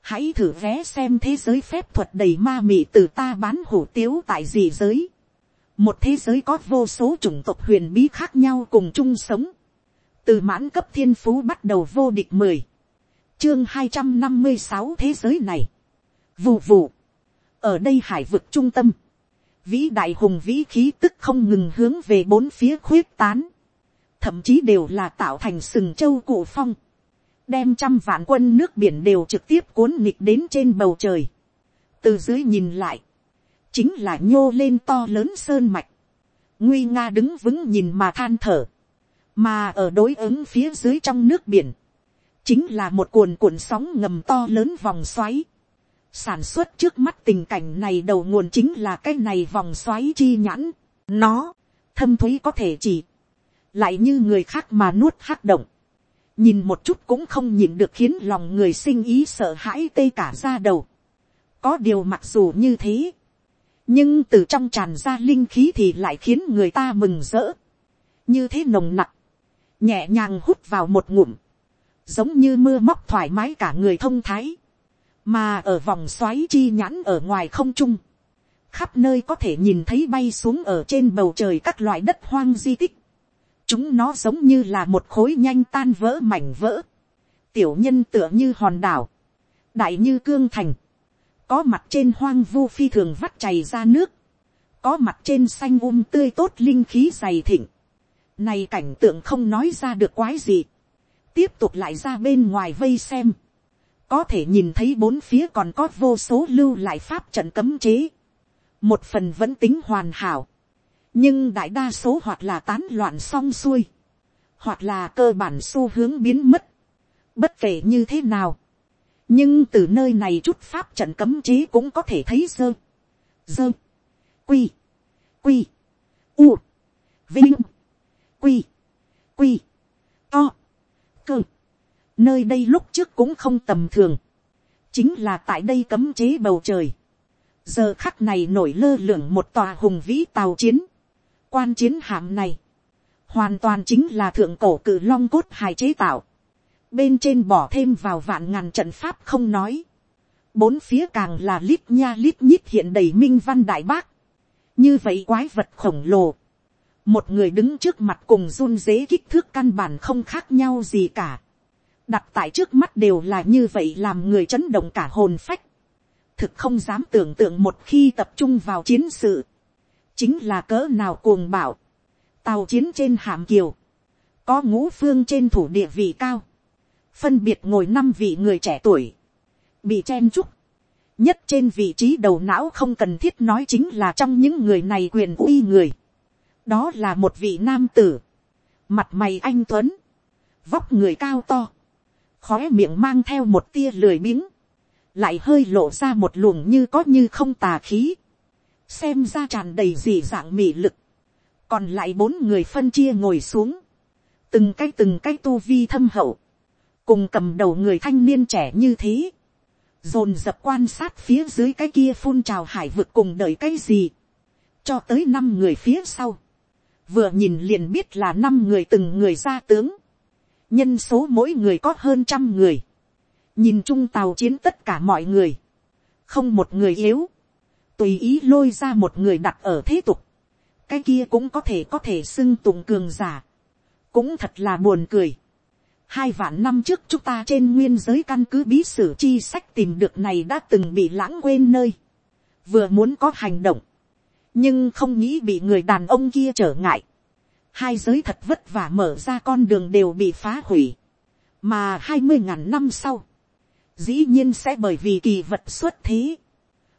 hãy thử vé xem thế giới phép thuật đầy ma mị từ ta bán hủ tiếu tại gì giới một thế giới có vô số chủng tộc huyền bí khác nhau cùng chung sống, từ mãn cấp thiên phú bắt đầu vô địch mười, chương hai trăm năm mươi sáu thế giới này, vù vù, ở đây hải vực trung tâm, vĩ đại hùng vĩ khí tức không ngừng hướng về bốn phía khuyết tán, thậm chí đều là tạo thành sừng châu cụ phong, đem trăm vạn quân nước biển đều trực tiếp cuốn nghịch đến trên bầu trời, từ dưới nhìn lại, chính là nhô lên to lớn sơn mạch, nguy nga đứng vững nhìn mà than thở, mà ở đối ứng phía dưới trong nước biển, chính là một cuồn cuộn sóng ngầm to lớn vòng xoáy, sản xuất trước mắt tình cảnh này đầu nguồn chính là cái này vòng xoáy chi nhãn, nó, thâm thúy có thể chỉ, lại như người khác mà nuốt hắc động, nhìn một chút cũng không nhìn được khiến lòng người sinh ý sợ hãi tê cả ra đầu. có điều mặc dù như thế, nhưng từ trong tràn ra linh khí thì lại khiến người ta mừng rỡ, như thế nồng nặc, nhẹ nhàng hút vào một ngụm, giống như mưa móc thoải mái cả người thông thái, mà ở vòng xoáy chi nhãn ở ngoài không trung, khắp nơi có thể nhìn thấy bay xuống ở trên bầu trời các loại đất hoang di tích, chúng nó giống như là một khối nhanh tan vỡ mảnh vỡ, tiểu nhân tựa như hòn đảo, đại như cương thành, có mặt trên hoang vu phi thường vắt chảy ra nước, có mặt trên xanh um tươi tốt linh khí dày thịnh, này cảnh tượng không nói ra được quái gì, tiếp tục lại ra bên ngoài vây xem, có thể nhìn thấy bốn phía còn có vô số lưu lại pháp trận cấm chế, một phần vẫn tính hoàn hảo, nhưng đại đa số hoặc là tán loạn xong xuôi, hoặc là cơ bản xu hướng biến mất, bất kể như thế nào, nhưng từ nơi này chút pháp trận cấm chế cũng có thể thấy sơ. Dơ, quy, quy, u, vinh, quy, quy, to, cơ. Nơi đây lúc trước cũng không tầm thường, chính là tại đây cấm chế bầu trời. giờ khắc này nổi lơ lửng một tòa hùng vĩ tàu chiến, quan chiến hạm này, hoàn toàn chính là thượng cổ cử long cốt hài chế tạo, bên trên bỏ thêm vào vạn ngàn trận pháp không nói, bốn phía càng là lít nha lít nhít hiện đầy minh văn đại bác, như vậy quái vật khổng lồ, một người đứng trước mặt cùng run dế kích thước căn bản không khác nhau gì cả, đặt tại trước mắt đều là như vậy làm người chấn động cả hồn phách, thực không dám tưởng tượng một khi tập trung vào chiến sự, chính là cỡ nào cuồng bảo, tàu chiến trên hàm kiều, có ngũ phương trên thủ địa vị cao, phân biệt ngồi năm vị người trẻ tuổi, bị chen chúc, nhất trên vị trí đầu não không cần thiết nói chính là trong những người này quyền uy người, đó là một vị nam tử, mặt mày anh tuấn, vóc người cao to, khóe miệng mang theo một tia lười biếng, lại hơi lộ ra một luồng như có như không tà khí, xem ra tràn đầy dị dạng mị lực, còn lại bốn người phân chia ngồi xuống, từng cái từng cái tu vi thâm hậu, cùng cầm đầu người thanh niên trẻ như thế, dồn dập quan sát phía dưới cái kia phun trào hải vực cùng đợi cái gì, cho tới năm người phía sau, vừa nhìn liền biết là năm người từng người ra tướng, nhân số mỗi người có hơn trăm người, nhìn chung tàu chiến tất cả mọi người, không một người yếu, tùy ý lôi ra một người đặt ở thế tục, cái kia cũng có thể có thể xưng tụng cường giả, cũng thật là buồn cười hai vạn năm trước chúng ta trên nguyên giới căn cứ bí sử chi sách tìm được này đã từng bị lãng quên nơi, vừa muốn có hành động, nhưng không nghĩ bị người đàn ông kia trở ngại, hai giới thật vất vả mở ra con đường đều bị phá hủy, mà hai mươi ngàn năm sau, dĩ nhiên sẽ bởi vì kỳ vật xuất thế,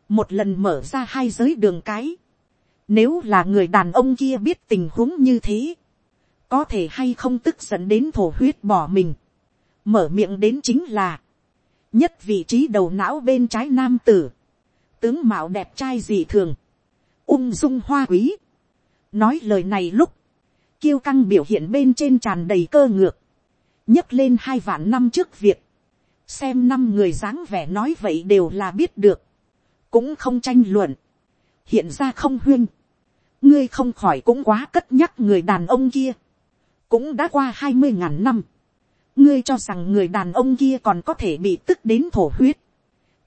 một lần mở ra hai giới đường cái, nếu là người đàn ông kia biết tình huống như thế, có thể hay không tức giận đến thổ huyết bỏ mình, mở miệng đến chính là, nhất vị trí đầu não bên trái nam tử, tướng mạo đẹp trai dị thường, ung dung hoa quý, nói lời này lúc, kiêu căng biểu hiện bên trên tràn đầy cơ ngược, nhấc lên hai vạn năm trước việc, xem năm người dáng vẻ nói vậy đều là biết được, cũng không tranh luận, hiện ra không huyên, ngươi không khỏi cũng quá cất nhắc người đàn ông kia, cũng đã qua hai mươi ngàn năm, ngươi cho rằng người đàn ông kia còn có thể bị tức đến thổ huyết,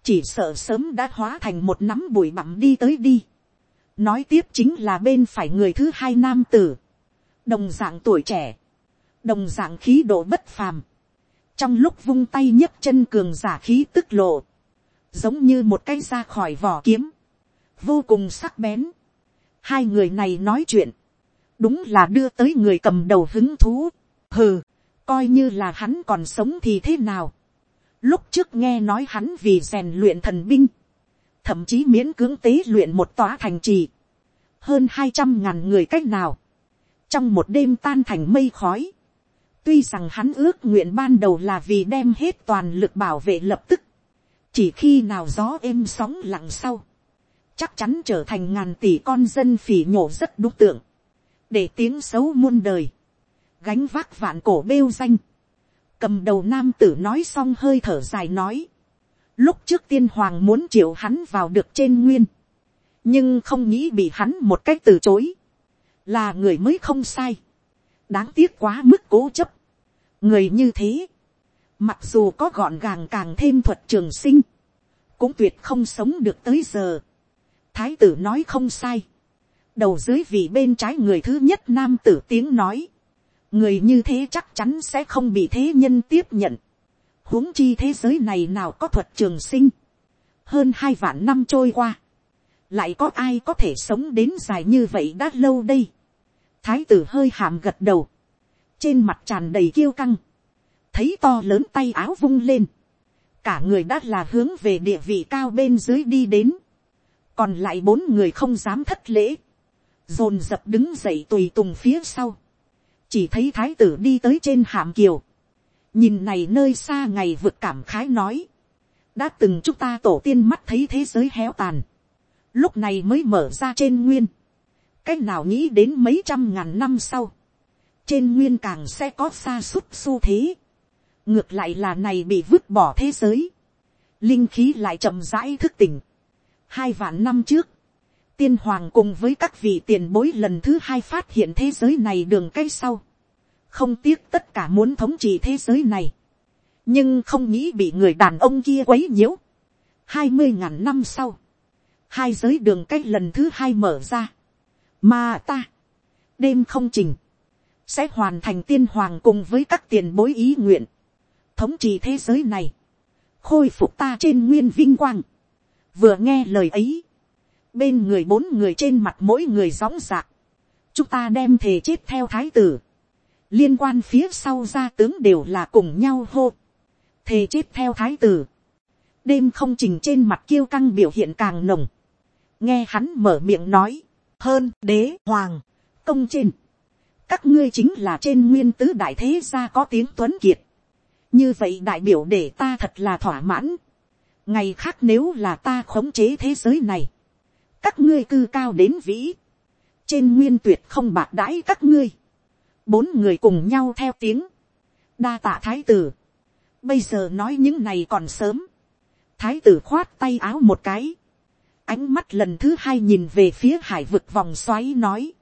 chỉ sợ sớm đã hóa thành một nắm bụi bặm đi tới đi. nói tiếp chính là bên phải người thứ hai nam tử, đồng dạng tuổi trẻ, đồng d ạ n g khí độ bất phàm, trong lúc vung tay nhấc chân cường giả khí tức lộ, giống như một cái ra khỏi vỏ kiếm, vô cùng sắc bén. Hai người này nói chuyện, đúng là đưa tới người cầm đầu hứng thú, hừ, coi như là hắn còn sống thì thế nào. Lúc trước nghe nói hắn vì rèn luyện thần binh, thậm chí miễn cưỡng tế luyện một tòa thành trì, hơn hai trăm ngàn người cách nào, trong một đêm tan thành mây khói, tuy rằng hắn ước nguyện ban đầu là vì đem hết toàn lực bảo vệ lập tức, chỉ khi nào gió êm sóng lặng sau, chắc chắn trở thành ngàn tỷ con dân phỉ nhổ rất đúng tượng, để tiếng xấu muôn đời, gánh vác vạn cổ bêu danh, cầm đầu nam tử nói xong hơi thở dài nói, lúc trước tiên hoàng muốn triệu hắn vào được trên nguyên, nhưng không nghĩ bị hắn một cách từ chối, là người mới không sai, đáng tiếc quá mức cố chấp, người như thế, mặc dù có gọn gàng càng thêm thuật trường sinh, cũng tuyệt không sống được tới giờ. thái tử nói không sai, đầu dưới vị bên trái người thứ nhất nam tử tiếng nói, người như thế chắc chắn sẽ không bị thế nhân tiếp nhận, huống chi thế giới này nào có thuật trường sinh, hơn hai vạn năm trôi qua, lại có ai có thể sống đến dài như vậy đã lâu đây. thái tử hơi hàm gật đầu, trên mặt tràn đầy kiêu căng, thấy to lớn tay áo vung lên, cả người đã là hướng về địa vị cao bên dưới đi đến, còn lại bốn người không dám thất lễ, dồn dập đứng dậy tùy tùng phía sau, chỉ thấy thái tử đi tới trên hàm kiều, nhìn này nơi xa ngày vực cảm khái nói, đã từng chúng ta tổ tiên mắt thấy thế giới héo tàn, lúc này mới mở ra trên nguyên, cách nào nghĩ đến mấy trăm ngàn năm sau, trên nguyên càng sẽ có xa suốt xu thế. ngược lại là này bị vứt bỏ thế giới. linh khí lại chậm rãi thức tỉnh. hai vạn năm trước, tiên hoàng cùng với các vị tiền bối lần thứ hai phát hiện thế giới này đường cây sau. không tiếc tất cả muốn thống trị thế giới này. nhưng không nghĩ bị người đàn ông kia quấy nhiễu. hai mươi ngàn năm sau, hai giới đường cây lần thứ hai mở ra. mà ta, đêm không trình, sẽ hoàn thành tiên hoàng cùng với các tiền bối ý nguyện, thống trị thế giới này, khôi phục ta trên nguyên vinh quang. vừa nghe lời ấy, bên người bốn người trên mặt mỗi người gióng giạc. chúng ta đem thề chết theo thái tử, liên quan phía sau gia tướng đều là cùng nhau hô, thề chết theo thái tử, đêm không trình trên mặt kiêu căng biểu hiện càng nồng, nghe hắn mở miệng nói, hơn đế hoàng, công trên, các ngươi chính là trên nguyên tứ đại thế gia có tiếng tuấn kiệt. như vậy đại biểu để ta thật là thỏa mãn. ngày khác nếu là ta khống chế thế giới này, các ngươi cư cao đến vĩ, trên nguyên tuyệt không bạc đãi các ngươi, bốn người cùng nhau theo tiếng, đa tạ thái tử, bây giờ nói những này còn sớm, thái tử khoát tay áo một cái, ánh mắt lần thứ hai nhìn về phía hải vực vòng xoáy nói,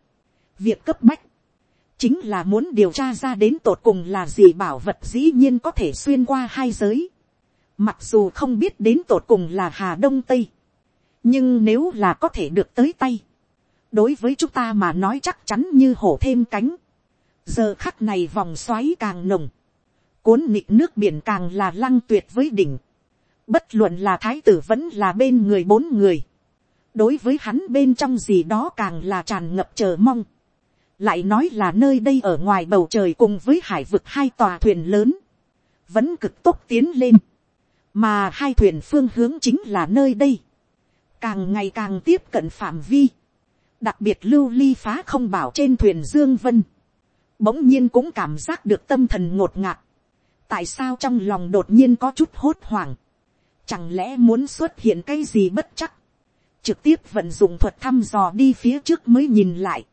việc cấp bách, chính là muốn điều tra ra đến tột cùng là gì bảo vật dĩ nhiên có thể xuyên qua hai giới. Mặc dù không biết đến tột cùng là Hà Đông Tây. Nhưng nếu là có thể được tới tay. Đối với chúng ta mà nói chắc chắn như hổ thêm cánh. Giờ khắc này vòng xoáy càng nồng. Cuốn nịt nước biển càng là lăng tuyệt với đỉnh. Bất luận là thái tử vẫn là bên người bốn người. Đối với hắn bên trong gì đó càng là tràn ngập chờ mong lại nói là nơi đây ở ngoài bầu trời cùng với hải vực hai tòa thuyền lớn, vẫn cực tốc tiến lên, mà hai thuyền phương hướng chính là nơi đây, càng ngày càng tiếp cận phạm vi, đặc biệt lưu ly phá không bảo trên thuyền dương vân, bỗng nhiên cũng cảm giác được tâm thần ngột ngạt, tại sao trong lòng đột nhiên có chút hốt hoảng, chẳng lẽ muốn xuất hiện cái gì bất chắc, trực tiếp vận dụng thuật thăm dò đi phía trước mới nhìn lại,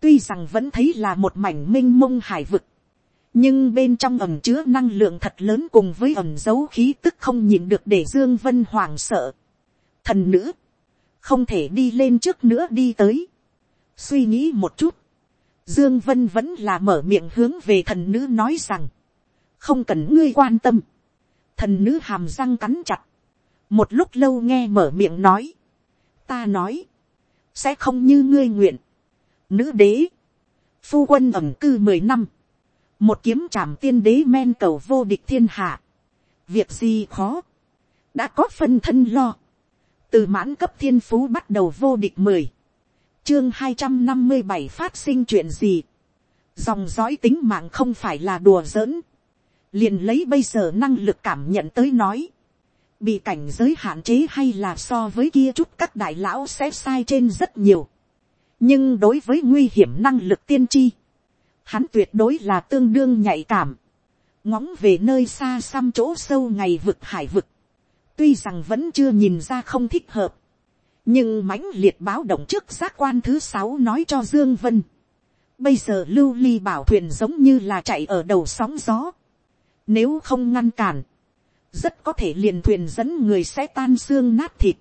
tuy rằng vẫn thấy là một mảnh m i n h mông hải vực, nhưng bên trong ẩm chứa năng lượng thật lớn cùng với ẩm dấu khí tức không nhìn được để dương vân hoàng sợ thần nữ, không thể đi lên trước nữa đi tới. suy nghĩ một chút, dương vân vẫn là mở miệng hướng về thần nữ nói rằng, không cần ngươi quan tâm. thần nữ hàm răng cắn chặt, một lúc lâu nghe mở miệng nói, ta nói, sẽ không như ngươi nguyện, nữ đế, phu quân ẩm cư mười năm, một kiếm trảm tiên đế men cầu vô địch thiên hạ, việc gì khó, đã có phân thân lo, từ mãn cấp thiên phú bắt đầu vô địch mười, chương hai trăm năm mươi bảy phát sinh chuyện gì, dòng dõi tính mạng không phải là đùa giỡn, liền lấy bây giờ năng lực cảm nhận tới nói, bị cảnh giới hạn chế hay là so với kia chút các đại lão sẽ sai trên rất nhiều. nhưng đối với nguy hiểm năng lực tiên tri, hắn tuyệt đối là tương đương nhạy cảm, ngóng về nơi xa xăm chỗ sâu ngày vực hải vực, tuy rằng vẫn chưa nhìn ra không thích hợp, nhưng mãnh liệt báo động trước giác quan thứ sáu nói cho dương vân, bây giờ lưu ly bảo thuyền giống như là chạy ở đầu sóng gió, nếu không ngăn cản, rất có thể liền thuyền dẫn người sẽ tan xương nát thịt,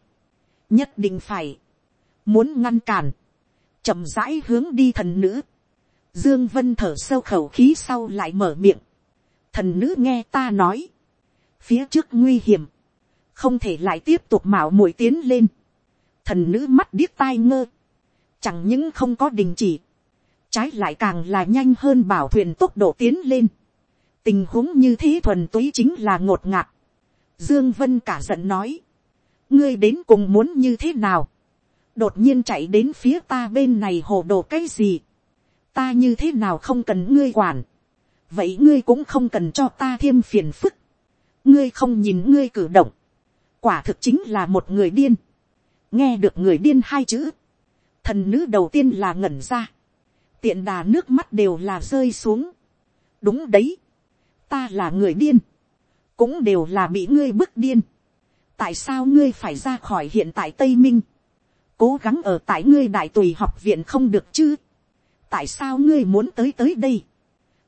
nhất định phải, muốn ngăn cản, chậm rãi hướng đi thần nữ, dương vân thở sâu khẩu khí sau lại mở miệng, thần nữ nghe ta nói, phía trước nguy hiểm, không thể lại tiếp tục mạo muội tiến lên, thần nữ mắt điếc tai ngơ, chẳng những không có đình chỉ, trái lại càng là nhanh hơn bảo thuyền tốc độ tiến lên, tình huống như thế thuần túy chính là ngột ngạt, Dương Vân cả giận nói. Ngươi đến cùng muốn như thế nào? Đột nhiên chạy đến phía ta bên này hồ đồ cái gì? Ta như thế nào không cần ngươi quản? Vậy ngươi cũng không cần cho ta thêm phiền phức. Ngươi không nhìn ngươi cử động. Quả thực chính là một người điên. Nghe được người điên hai chữ. Thần nữ đầu tiên là ngẩn ra. Tiện đà nước mắt đều là rơi xuống. Đúng đấy. Ta là người điên cũng đều là bị ngươi bức điên. tại sao ngươi phải ra khỏi hiện tại tây minh, cố gắng ở tại ngươi đại tùy học viện không được chứ. tại sao ngươi muốn tới tới đây.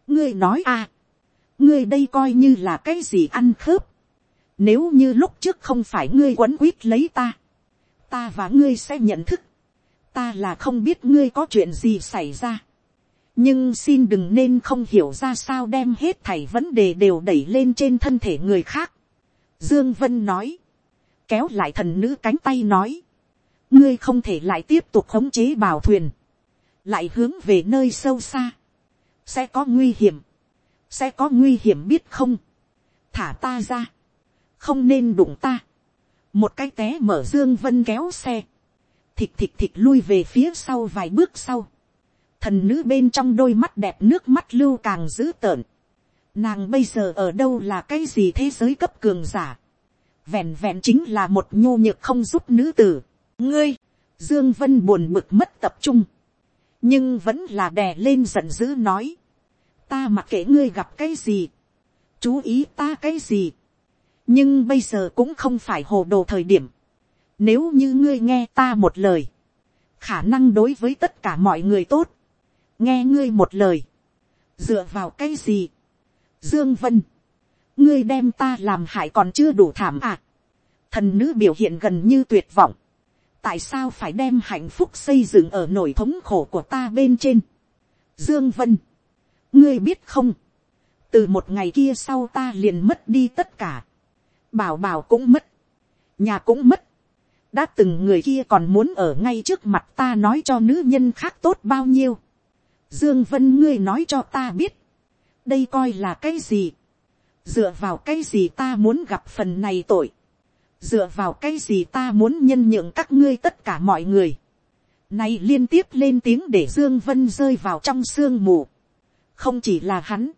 ngươi nói à, ngươi đây coi như là cái gì ăn khớp nếu như lúc trước không phải ngươi quấn quýt lấy ta, ta và ngươi sẽ nhận thức. ta là không biết ngươi có chuyện gì xảy ra. Nhưng xin đừng nên không hiểu ra sao đem hết thảy vấn đề đều đẩy lên trên thân thể người khác. Dương Vân nói, kéo lại thần nữ cánh tay nói, ngươi không thể lại tiếp tục khống chế bảo thuyền, lại hướng về nơi sâu xa, sẽ có nguy hiểm, sẽ có nguy hiểm biết không, thả ta ra, không nên đụng ta, một cái té mở Dương Vân kéo xe, thịt thịt thịt lui về phía sau vài bước sau, thần nữ bên trong đôi mắt đẹp nước mắt lưu càng dữ tợn. Nàng bây giờ ở đâu là cái gì thế giới cấp cường giả. Vẹn vẹn chính là một nhô nhược không giúp nữ tử. Ngươi, Dương Vân buồn bực mất tập trung. Nhưng vẫn là đè lên giận dữ nói. Ta mặc kệ ngươi gặp cái gì. Chú ý ta cái gì. Nhưng bây giờ cũng không phải hồ đồ thời điểm. Nếu như ngươi nghe ta một lời. Khả năng đối với tất cả mọi người tốt nghe ngươi một lời, dựa vào cái gì, dương vân, ngươi đem ta làm hại còn chưa đủ thảm à. thần nữ biểu hiện gần như tuyệt vọng, tại sao phải đem hạnh phúc xây dựng ở nổi thống khổ của ta bên trên. dương vân, ngươi biết không, từ một ngày kia sau ta liền mất đi tất cả, bảo bảo cũng mất, nhà cũng mất, đã từng người kia còn muốn ở ngay trước mặt ta nói cho nữ nhân khác tốt bao nhiêu. Dương Vân ngươi nói cho ta biết. Đây coi là cái gì? Dựa vào cái gì ta muốn gặp phần này tội? Dựa vào cái gì ta muốn nhân nhượng các ngươi tất cả mọi người? nay liên tiếp lên tiếng để Dương Vân rơi vào trong sương mù. Không chỉ là hắn.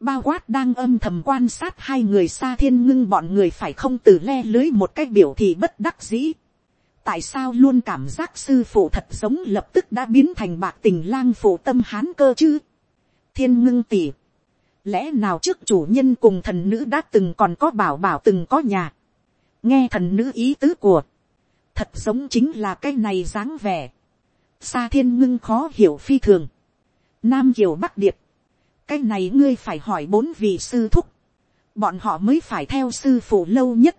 Bao quát đang âm thầm quan sát hai người xa thiên ngưng bọn người phải không từ le lưới một cách biểu thị bất đắc dĩ tại sao luôn cảm giác sư phụ thật giống lập tức đã biến thành bạc tình lang phụ tâm hán cơ chứ. thiên ngưng tỉ. lẽ nào trước chủ nhân cùng thần nữ đã từng còn có bảo bảo từng có nhà. nghe thần nữ ý tứ của. thật giống chính là cái này dáng vẻ. xa thiên ngưng khó hiểu phi thường. nam kiều bắc điệp cái này ngươi phải hỏi bốn vị sư thúc. bọn họ mới phải theo sư phụ lâu nhất.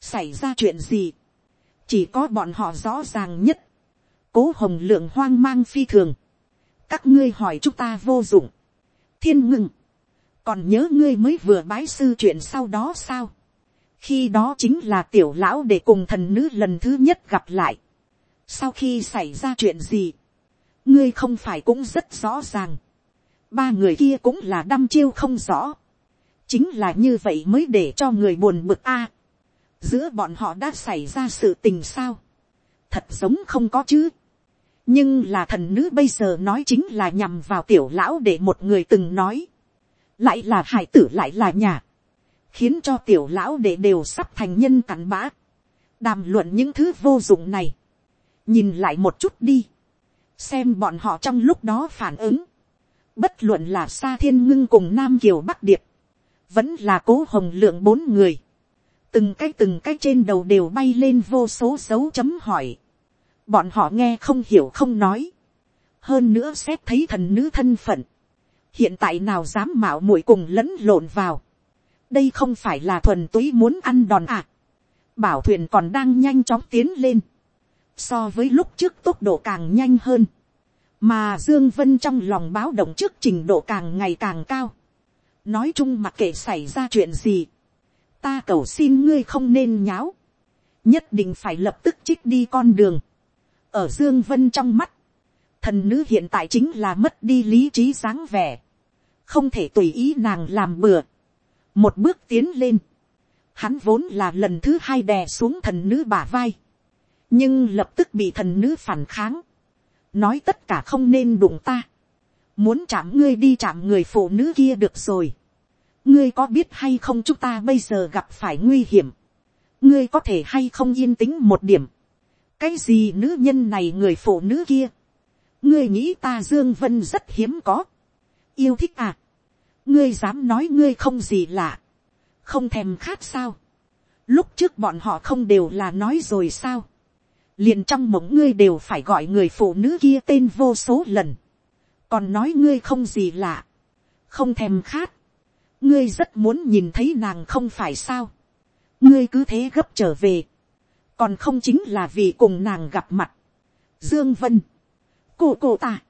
xảy ra chuyện gì? Chỉ có bọn họ rõ ràng nhất, cố hồng lượng hoang mang phi thường, các ngươi hỏi chúng ta vô dụng, thiên ngưng, còn nhớ ngươi mới vừa bái sư chuyện sau đó sao, khi đó chính là tiểu lão để cùng thần nữ lần thứ nhất gặp lại, sau khi xảy ra chuyện gì, ngươi không phải cũng rất rõ ràng, ba người kia cũng là đăm chiêu không rõ, chính là như vậy mới để cho người buồn bực a. giữa bọn họ đã xảy ra sự tình sao, thật giống không có chứ, nhưng là thần nữ bây giờ nói chính là nhằm vào tiểu lão để một người từng nói, lại là hải tử lại là nhà, khiến cho tiểu lão để đều sắp thành nhân cặn bã, đàm luận những thứ vô dụng này, nhìn lại một chút đi, xem bọn họ trong lúc đó phản ứng, bất luận là sa thiên ngưng cùng nam kiều bắc điệp, vẫn là cố hồng lượng bốn người, từng cái từng cái trên đầu đều bay lên vô số dấu chấm hỏi, bọn họ nghe không hiểu không nói, hơn nữa xét thấy thần nữ thân phận, hiện tại nào dám mạo muội cùng lẫn lộn vào, đây không phải là thuần túy muốn ăn đòn à, bảo thuyền còn đang nhanh chóng tiến lên, so với lúc trước tốc độ càng nhanh hơn, mà dương vân trong lòng báo động trước trình độ càng ngày càng cao, nói chung mặc kệ xảy ra chuyện gì, ta cầu xin ngươi không nên nháo, nhất định phải lập tức trích đi con đường, ở dương vân trong mắt, thần nữ hiện tại chính là mất đi lý trí dáng vẻ, không thể tùy ý nàng làm bừa, một bước tiến lên, hắn vốn là lần thứ hai đè xuống thần nữ bả vai, nhưng lập tức bị thần nữ phản kháng, nói tất cả không nên đụng ta, muốn chạm ngươi đi chạm người phụ nữ kia được rồi, ngươi có biết hay không chúng ta bây giờ gặp phải nguy hiểm, ngươi có thể hay không yên tĩnh một điểm, cái gì nữ nhân này người phụ nữ kia, ngươi nghĩ ta dương vân rất hiếm có, yêu thích à, ngươi dám nói ngươi không gì lạ, không thèm khát sao, lúc trước bọn họ không đều là nói rồi sao, liền trong mộng ngươi đều phải gọi người phụ nữ kia tên vô số lần, còn nói ngươi không gì lạ, không thèm khát, ngươi rất muốn nhìn thấy nàng không phải sao, ngươi cứ thế gấp trở về, còn không chính là vì cùng nàng gặp mặt. Dương Vân, cô cô ta,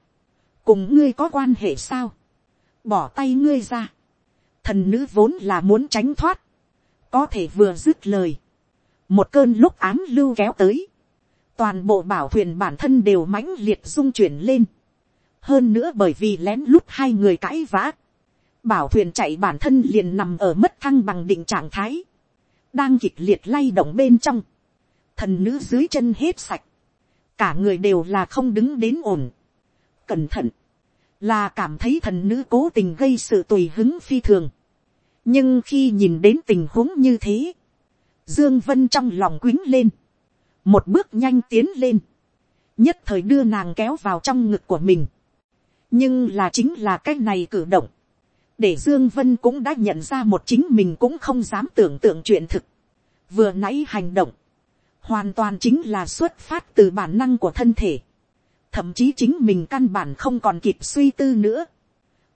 cùng ngươi có quan hệ sao, bỏ tay ngươi ra, thần nữ vốn là muốn tránh thoát, có thể vừa dứt lời, một cơn lúc ám lưu kéo tới, toàn bộ bảo thuyền bản thân đều mãnh liệt dung chuyển lên, hơn nữa bởi vì lén lút hai người cãi vã, bảo thuyền chạy bản thân liền nằm ở mất thăng bằng định trạng thái, đang kịch liệt lay động bên trong, thần nữ dưới chân hết sạch, cả người đều là không đứng đến ổn. Cẩn thận, là cảm thấy thần nữ cố tình gây sự tùy hứng phi thường. nhưng khi nhìn đến tình huống như thế, dương vân trong lòng quýnh lên, một bước nhanh tiến lên, nhất thời đưa nàng kéo vào trong ngực của mình. nhưng là chính là cái này cử động, để dương vân cũng đã nhận ra một chính mình cũng không dám tưởng tượng chuyện thực. vừa nãy hành động, hoàn toàn chính là xuất phát từ bản năng của thân thể, thậm chí chính mình căn bản không còn kịp suy tư nữa,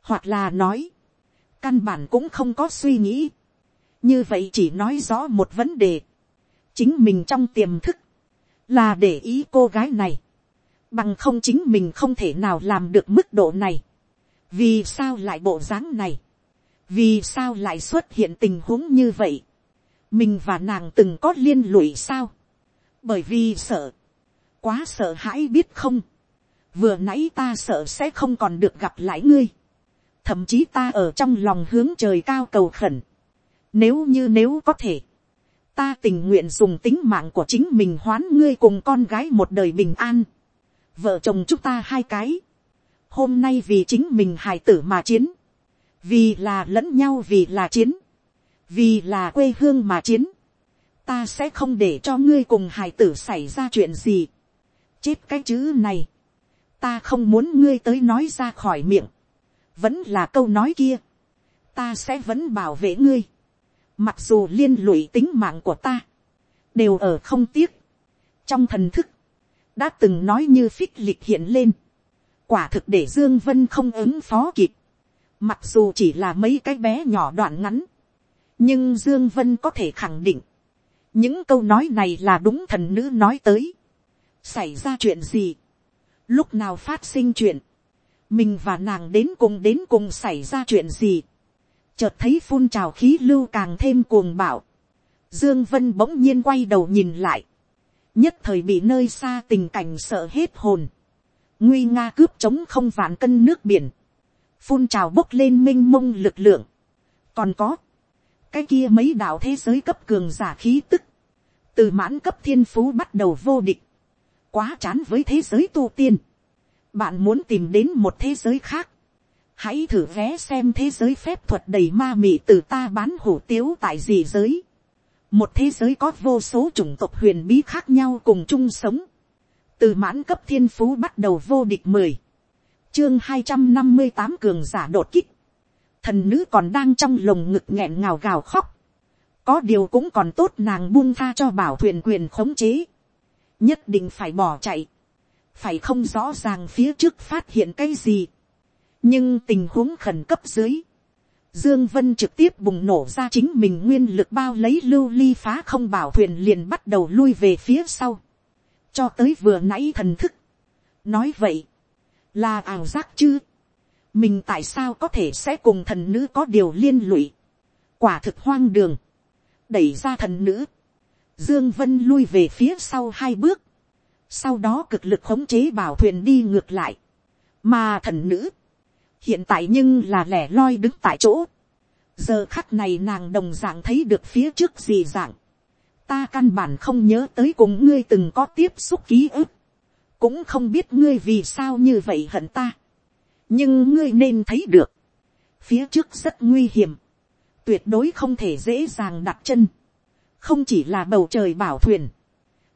hoặc là nói, căn bản cũng không có suy nghĩ, như vậy chỉ nói rõ một vấn đề, chính mình trong tiềm thức, là để ý cô gái này, bằng không chính mình không thể nào làm được mức độ này, vì sao lại bộ dáng này, vì sao lại xuất hiện tình huống như vậy, mình và nàng từng có liên lụy sao, bởi vì sợ, quá sợ hãi biết không, vừa nãy ta sợ sẽ không còn được gặp lại ngươi, thậm chí ta ở trong lòng hướng trời cao cầu khẩn, nếu như nếu có thể, ta tình nguyện dùng tính mạng của chính mình hoán ngươi cùng con gái một đời bình an, vợ chồng chúng ta hai cái, hôm nay vì chính mình hài tử mà chiến, vì là lẫn nhau vì là chiến, vì là quê hương mà chiến, ta sẽ không để cho ngươi cùng hài tử xảy ra chuyện gì. chết cái chữ này, ta không muốn ngươi tới nói ra khỏi miệng, vẫn là câu nói kia, ta sẽ vẫn bảo vệ ngươi, mặc dù liên lụy tính mạng của ta, đều ở không tiếc, trong thần thức, đã từng nói như phích lịch hiện lên, quả thực để dương vân không ứng phó kịp, mặc dù chỉ là mấy cái bé nhỏ đoạn ngắn, nhưng dương vân có thể khẳng định, những câu nói này là đúng thần nữ nói tới. xảy ra chuyện gì, lúc nào phát sinh chuyện, mình và nàng đến cùng đến cùng xảy ra chuyện gì, chợt thấy phun trào khí lưu càng thêm cuồng bạo, dương vân bỗng nhiên quay đầu nhìn lại, nhất thời bị nơi xa tình cảnh sợ hết hồn, nguy nga cướp chống không vạn cân nước biển, phun trào bốc lên mênh mông lực lượng, còn có, cái kia mấy đạo thế giới cấp cường giả khí tức, từ mãn cấp thiên phú bắt đầu vô địch, quá chán với thế giới tu tiên, bạn muốn tìm đến một thế giới khác, hãy thử vé xem thế giới phép thuật đầy ma mị từ ta bán hủ tiếu tại gì giới, một thế giới có vô số chủng tộc huyền bí khác nhau cùng chung sống, từ mãn cấp thiên phú bắt đầu vô địch mười, chương hai trăm năm mươi tám cường giả đột kích, thần nữ còn đang trong lồng ngực nghẹn ngào gào khóc, có điều cũng còn tốt nàng buông tha cho bảo thuyền quyền khống chế, nhất định phải bỏ chạy, phải không rõ ràng phía trước phát hiện cái gì, nhưng tình huống khẩn cấp dưới, Dương Vân trực tiếp bùng nổ ra chính mình nguyên lực bao lấy lưu ly phá không bảo thuyền liền bắt đầu lui về phía sau. Cho tới vừa nãy thần thức. Nói vậy, là ảo giác chứ. mình tại sao có thể sẽ cùng thần nữ có điều liên lụy. quả thực hoang đường. đẩy ra thần nữ. dương vân lui về phía sau hai bước. sau đó cực lực khống chế bảo thuyền đi ngược lại. mà thần nữ hiện tại nhưng là lẻ loi đứng tại chỗ. giờ khắc này nàng đồng dạng thấy được phía trước gì dạng. ta căn bản không nhớ tới cùng ngươi từng có tiếp xúc ký ức. Cũng không biết ngươi vì sao như vậy hận ta. nhưng ngươi nên thấy được, phía trước rất nguy hiểm, tuyệt đối không thể dễ dàng đặt chân, không chỉ là bầu trời bảo thuyền,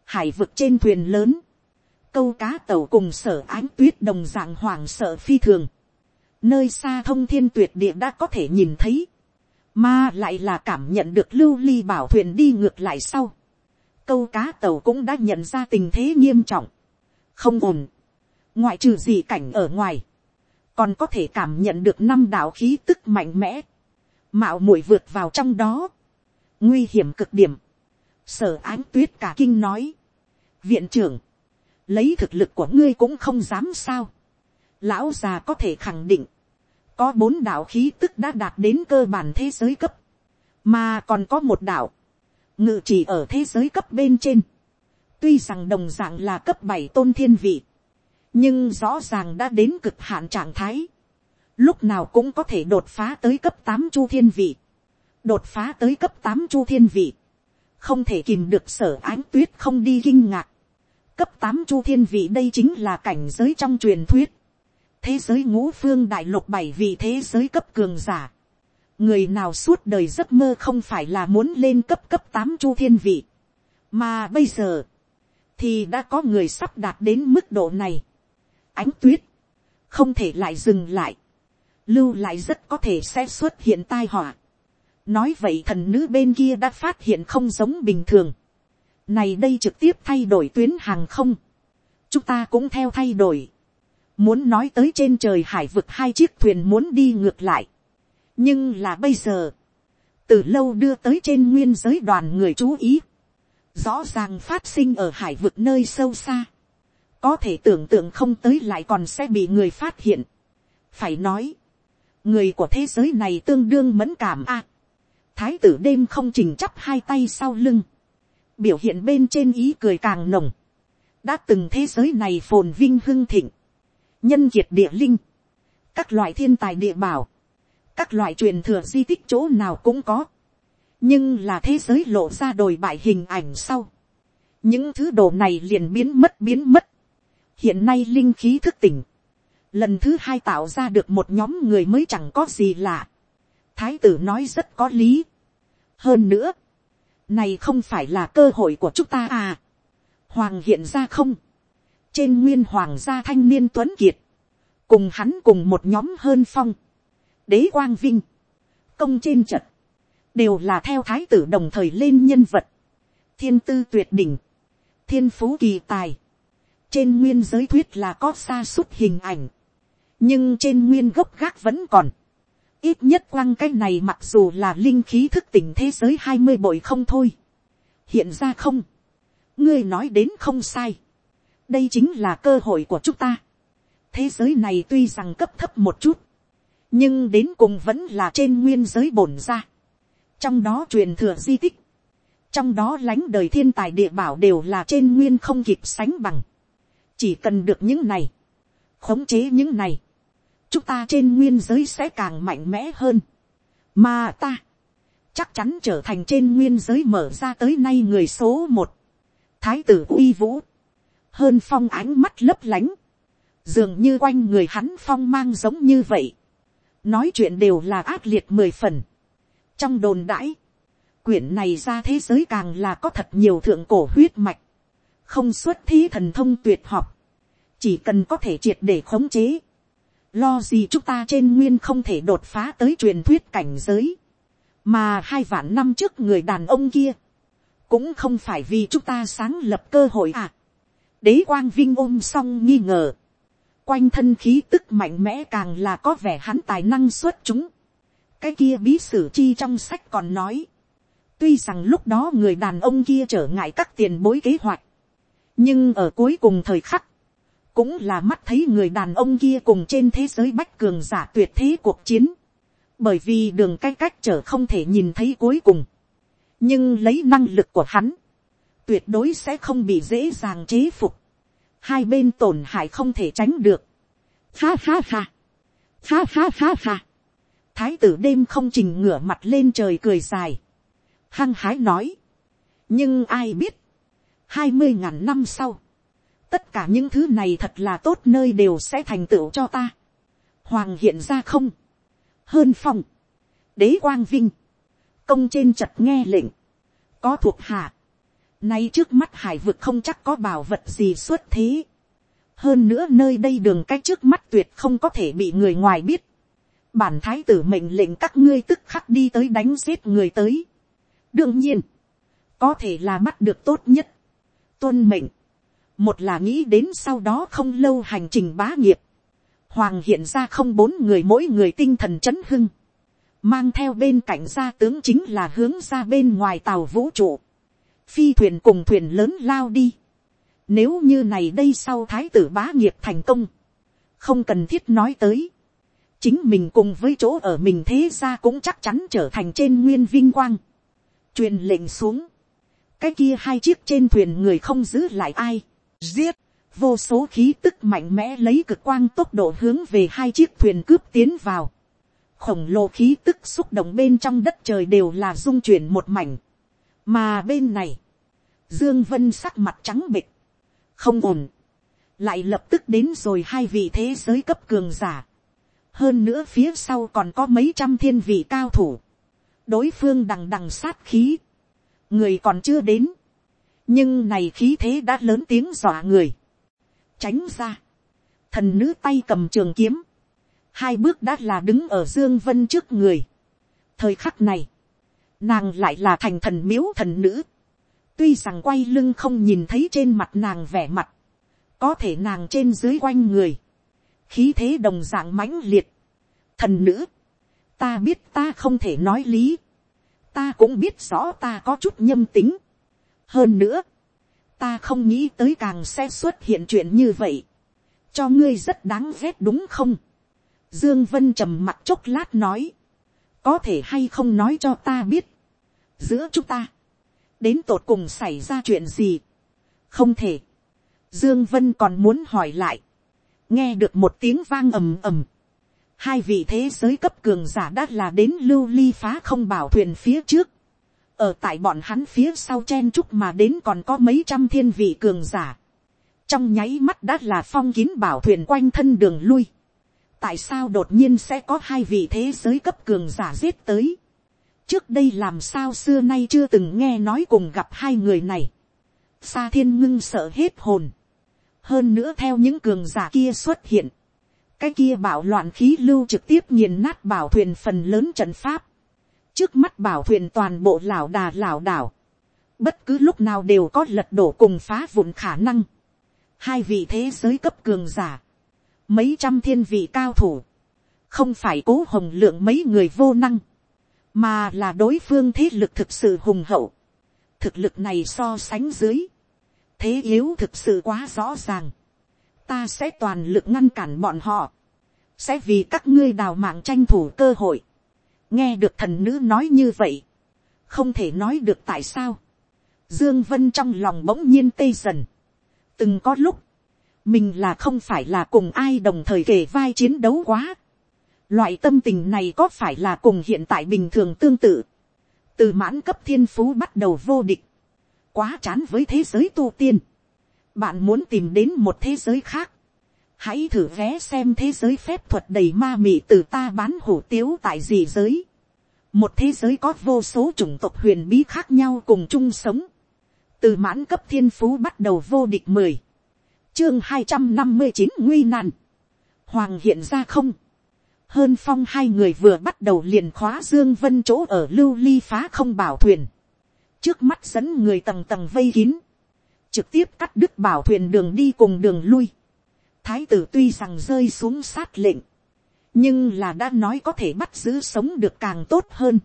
hải vực trên thuyền lớn, câu cá tàu cùng sở ánh tuyết đồng dạng hoàng sợ phi thường, nơi xa thông thiên tuyệt địa đã có thể nhìn thấy, mà lại là cảm nhận được lưu ly bảo thuyền đi ngược lại sau, câu cá tàu cũng đã nhận ra tình thế nghiêm trọng, không ổn, ngoại trừ gì cảnh ở ngoài, còn có thể cảm nhận được năm đạo khí tức mạnh mẽ, mạo muội vượt vào trong đó, nguy hiểm cực điểm, sở ánh tuyết cả kinh nói, viện trưởng, lấy thực lực của ngươi cũng không dám sao, lão già có thể khẳng định, có bốn đạo khí tức đã đạt đến cơ bản thế giới cấp, mà còn có một đạo, ngự chỉ ở thế giới cấp bên trên, Tuy rằng đồng dạng là cấp bảy tôn thiên vị. Nhưng rõ ràng đã đến cực hạn trạng thái. Lúc nào cũng có thể đột phá tới cấp tám chu thiên vị. Đột phá tới cấp tám chu thiên vị. Không thể kìm được sở ánh tuyết không đi kinh ngạc. Cấp tám chu thiên vị đây chính là cảnh giới trong truyền thuyết. Thế giới ngũ phương đại lục bảy vị thế giới cấp cường giả người nào suốt đời giấc mơ không phải là muốn lên cấp cấp tám chu thiên vị. Mà bây giờ, thì đã có người sắp đạt đến mức độ này. ánh tuyết, không thể lại dừng lại, lưu lại rất có thể sẽ xuất hiện tai họa. nói vậy thần nữ bên kia đã phát hiện không giống bình thường. này đây trực tiếp thay đổi tuyến hàng không. chúng ta cũng theo thay đổi muốn nói tới trên trời hải vực hai chiếc thuyền muốn đi ngược lại. nhưng là bây giờ, từ lâu đưa tới trên nguyên giới đoàn người chú ý rõ ràng phát sinh ở hải vực nơi sâu xa, có thể tưởng tượng không tới lại còn sẽ bị người phát hiện. phải nói, người của thế giới này tương đương mẫn cảm a. thái tử đêm không chỉnh chắp hai tay sau lưng, biểu hiện bên trên ý cười càng nồng, đã từng thế giới này phồn vinh hưng thịnh, nhân kiệt địa linh, các loại thiên tài địa bảo, các loại truyền thừa di tích chỗ nào cũng có, nhưng là thế giới lộ ra đồi bại hình ảnh sau. những thứ đồ này liền biến mất biến mất. hiện nay linh khí thức tỉnh. lần thứ hai tạo ra được một nhóm người mới chẳng có gì lạ. thái tử nói rất có lý. hơn nữa, này không phải là cơ hội của chúng ta à. hoàng hiện ra không trên nguyên hoàng gia thanh niên tuấn kiệt. cùng hắn cùng một nhóm hơn phong. đế quang vinh. công trên trận đều là theo thái tử đồng thời lên nhân vật, thiên tư tuyệt đỉnh, thiên phú kỳ tài, trên nguyên giới thuyết là có xa suốt hình ảnh, nhưng trên nguyên gốc gác vẫn còn, ít nhất quăng cái này mặc dù là linh khí thức tỉnh thế giới hai mươi bội không thôi, hiện ra không, ngươi nói đến không sai, đây chính là cơ hội của chúng ta, thế giới này tuy rằng cấp thấp một chút, nhưng đến cùng vẫn là trên nguyên giới bổn ra. Trong đó truyền thừa di tích, trong đó lánh đời thiên tài địa bảo đều là trên nguyên không kịp sánh bằng, chỉ cần được những này, khống chế những này, chúng ta trên nguyên giới sẽ càng mạnh mẽ hơn, mà ta, chắc chắn trở thành trên nguyên giới mở ra tới nay người số một, thái tử uy vũ, hơn phong ánh mắt lấp lánh, dường như quanh người hắn phong mang giống như vậy, nói chuyện đều là ác liệt mười phần, trong đồn đãi, quyển này ra thế giới càng là có thật nhiều thượng cổ huyết mạch, không xuất thí thần thông tuyệt học, chỉ cần có thể triệt để khống chế, lo gì chúng ta trên nguyên không thể đột phá tới truyền thuyết cảnh giới, mà hai vạn năm trước người đàn ông kia, cũng không phải vì chúng ta sáng lập cơ hội à đế quang vinh ôm xong nghi ngờ, quanh thân khí tức mạnh mẽ càng là có vẻ hắn tài năng xuất chúng. cái kia bí sử chi trong sách còn nói, tuy rằng lúc đó người đàn ông kia trở ngại các tiền bối kế hoạch, nhưng ở cuối cùng thời khắc, cũng là mắt thấy người đàn ông kia cùng trên thế giới bách cường giả tuyệt thế cuộc chiến, bởi vì đường cái cách trở không thể nhìn thấy cuối cùng, nhưng lấy năng lực của hắn, tuyệt đối sẽ không bị dễ dàng chế phục, hai bên tổn hại không thể tránh được, ha ha ha, ha ha ha ha, thái tử đêm không trình ngửa mặt lên trời cười dài, hăng hái nói, nhưng ai biết, hai mươi ngàn năm sau, tất cả những thứ này thật là tốt nơi đều sẽ thành tựu cho ta. hoàng hiện ra không, hơn phong, đế quang vinh, công trên chật nghe lệnh, có thuộc hạ, nay trước mắt hải vực không chắc có bảo vật gì xuất thế. hơn nữa nơi đây đường cách trước mắt tuyệt không có thể bị người ngoài biết. bản thái tử mệnh lệnh các ngươi tức khắc đi tới đánh giết người tới. đương nhiên, có thể là mắt được tốt nhất. tuân mệnh, một là nghĩ đến sau đó không lâu hành trình bá nghiệp, hoàng hiện ra không bốn người mỗi người tinh thần chấn hưng, mang theo bên cạnh gia tướng chính là hướng ra bên ngoài tàu vũ trụ, phi thuyền cùng thuyền lớn lao đi. Nếu như này đây sau thái tử bá nghiệp thành công, không cần thiết nói tới, chính mình cùng với chỗ ở mình thế ra cũng chắc chắn trở thành trên nguyên vinh quang. truyền lệnh xuống, cái kia hai chiếc trên thuyền người không giữ lại ai, giết, vô số khí tức mạnh mẽ lấy cực quang tốc độ hướng về hai chiếc thuyền cướp tiến vào. khổng lồ khí tức xúc động bên trong đất trời đều là dung chuyển một mảnh mà bên này, dương vân sắc mặt trắng bịch, không ổn, lại lập tức đến rồi hai vị thế giới cấp cường giả. hơn nữa phía sau còn có mấy trăm thiên vị cao thủ. đối phương đằng đằng sát khí, người còn chưa đến, nhưng này khí thế đã lớn tiếng dọa người, tránh ra, thần nữ tay cầm trường kiếm, hai bước đã là đứng ở dương vân trước người. thời khắc này, nàng lại là thành thần miếu thần nữ, tuy rằng quay lưng không nhìn thấy trên mặt nàng vẻ mặt, có thể nàng trên dưới quanh người, khí thế đồng dạng mãnh liệt, thần nữ, ta biết ta không thể nói lý, ta cũng biết rõ ta có chút nhâm tính, hơn nữa, ta không nghĩ tới càng sẽ xuất hiện chuyện như vậy, cho ngươi rất đáng ghét đúng không. Dương Vân trầm mặt chốc lát nói, có thể hay không nói cho ta biết, giữa chúng ta, đến tột cùng xảy ra chuyện gì, không thể. Dương Vân còn muốn hỏi lại, nghe được một tiếng vang ầm ầm, hai vị thế giới cấp cường giả đã là đến lưu ly phá không bảo thuyền phía trước, ở tại bọn hắn phía sau chen chúc mà đến còn có mấy trăm thiên vị cường giả. trong nháy mắt đã là phong kín bảo thuyền quanh thân đường lui tại sao đột nhiên sẽ có hai vị thế giới cấp cường giả giết tới. trước đây làm sao xưa nay chưa từng nghe nói cùng gặp hai người này. xa thiên ngưng sợ hết hồn. hơn nữa theo những cường giả kia xuất hiện. cái kia bảo loạn khí lưu trực tiếp nghiền nát bảo thuyền phần lớn trận pháp trước mắt bảo thuyền toàn bộ lảo đà lảo đảo, bất cứ lúc nào đều có lật đổ cùng phá vụn khả năng, hai vị thế giới cấp cường giả, mấy trăm thiên vị cao thủ, không phải cố hồng lượng mấy người vô năng, mà là đối phương thế lực thực sự hùng hậu, thực lực này so sánh dưới, thế yếu thực sự quá rõ ràng, ta sẽ toàn lực ngăn cản bọn họ, sẽ vì các ngươi đào mạng tranh thủ cơ hội, nghe được thần nữ nói như vậy, không thể nói được tại sao, dương vân trong lòng bỗng nhiên tê dần, từng có lúc, mình là không phải là cùng ai đồng thời kể vai chiến đấu quá. Loại tâm tình này có phải là cùng hiện tại bình thường tương tự. Từ mãn cấp thiên phú bắt đầu vô địch. Quá chán với thế giới tu tiên. Bạn muốn tìm đến một thế giới khác. Hãy thử vé xem thế giới phép thuật đầy ma mị từ ta bán hủ tiếu tại gì giới. Một thế giới có vô số chủng tộc huyền bí khác nhau cùng chung sống. Từ mãn cấp thiên phú bắt đầu vô địch mười chương hai trăm năm mươi chín nguy nan. Hoàng hiện ra không. Hơn phong hai người vừa bắt đầu liền khóa Dương Vân chỗ ở lưu ly phá không bảo thuyền. Trước mắt dẫn người tầng tầng vây kín. Trực tiếp cắt đứt bảo thuyền đường đi cùng đường lui. Thái tử tuy rằng rơi xuống sát lệnh. Nhưng là đã nói có thể bắt giữ sống được càng tốt hơn.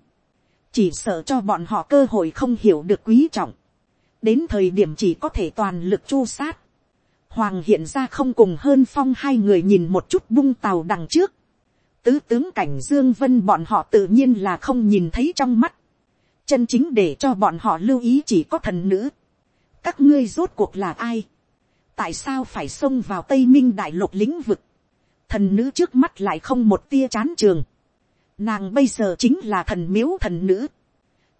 Chỉ sợ cho bọn họ cơ hội không hiểu được quý trọng. Đến thời điểm chỉ có thể toàn lực chu sát Hoàng hiện ra không cùng hơn phong hai người nhìn một chút bung tàu đằng trước. Tứ tướng cảnh Dương Vân bọn họ tự nhiên là không nhìn thấy trong mắt. Chân chính để cho bọn họ lưu ý chỉ có thần nữ. Các ngươi rốt cuộc là ai? Tại sao phải xông vào Tây Minh đại lục lĩnh vực? Thần nữ trước mắt lại không một tia chán trường. Nàng bây giờ chính là thần miếu thần nữ.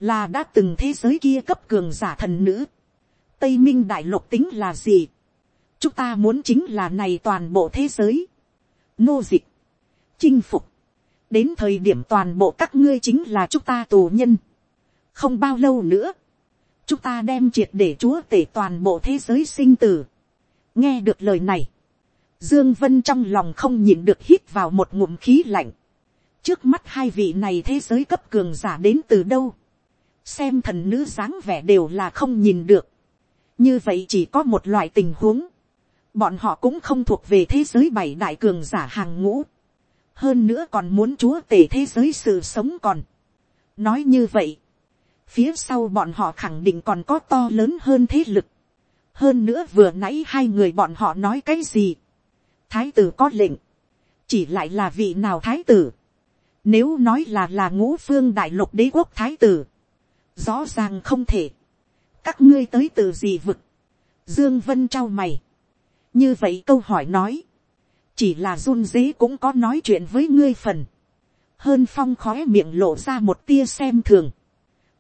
Là đã từng thế giới kia cấp cường giả thần nữ. Tây Minh đại lục tính là gì? Chúng ta muốn chính là này toàn bộ thế giới, nô dịch, chinh phục, đến thời điểm toàn bộ các ngươi chính là chúng ta tù nhân, không bao lâu nữa, chúng ta đem triệt để chúa tể toàn bộ thế giới sinh tử. nghe được lời này, dương vân trong lòng không nhịn được hít vào một ngụm khí lạnh. trước mắt hai vị này thế giới cấp cường giả đến từ đâu, xem thần nữ dáng vẻ đều là không nhìn được. như vậy chỉ có một loại tình huống, bọn họ cũng không thuộc về thế giới bảy đại cường giả hàng ngũ, hơn nữa còn muốn chúa tể thế giới sự sống còn. nói như vậy, phía sau bọn họ khẳng định còn có to lớn hơn thế lực, hơn nữa vừa nãy hai người bọn họ nói cái gì, thái tử có lệnh, chỉ lại là vị nào thái tử, nếu nói là là ngũ phương đại lục đế quốc thái tử, rõ ràng không thể, các ngươi tới từ gì vực, dương vân trao mày, như vậy câu hỏi nói, chỉ là run dế cũng có nói chuyện với ngươi phần, hơn phong khói miệng lộ ra một tia xem thường,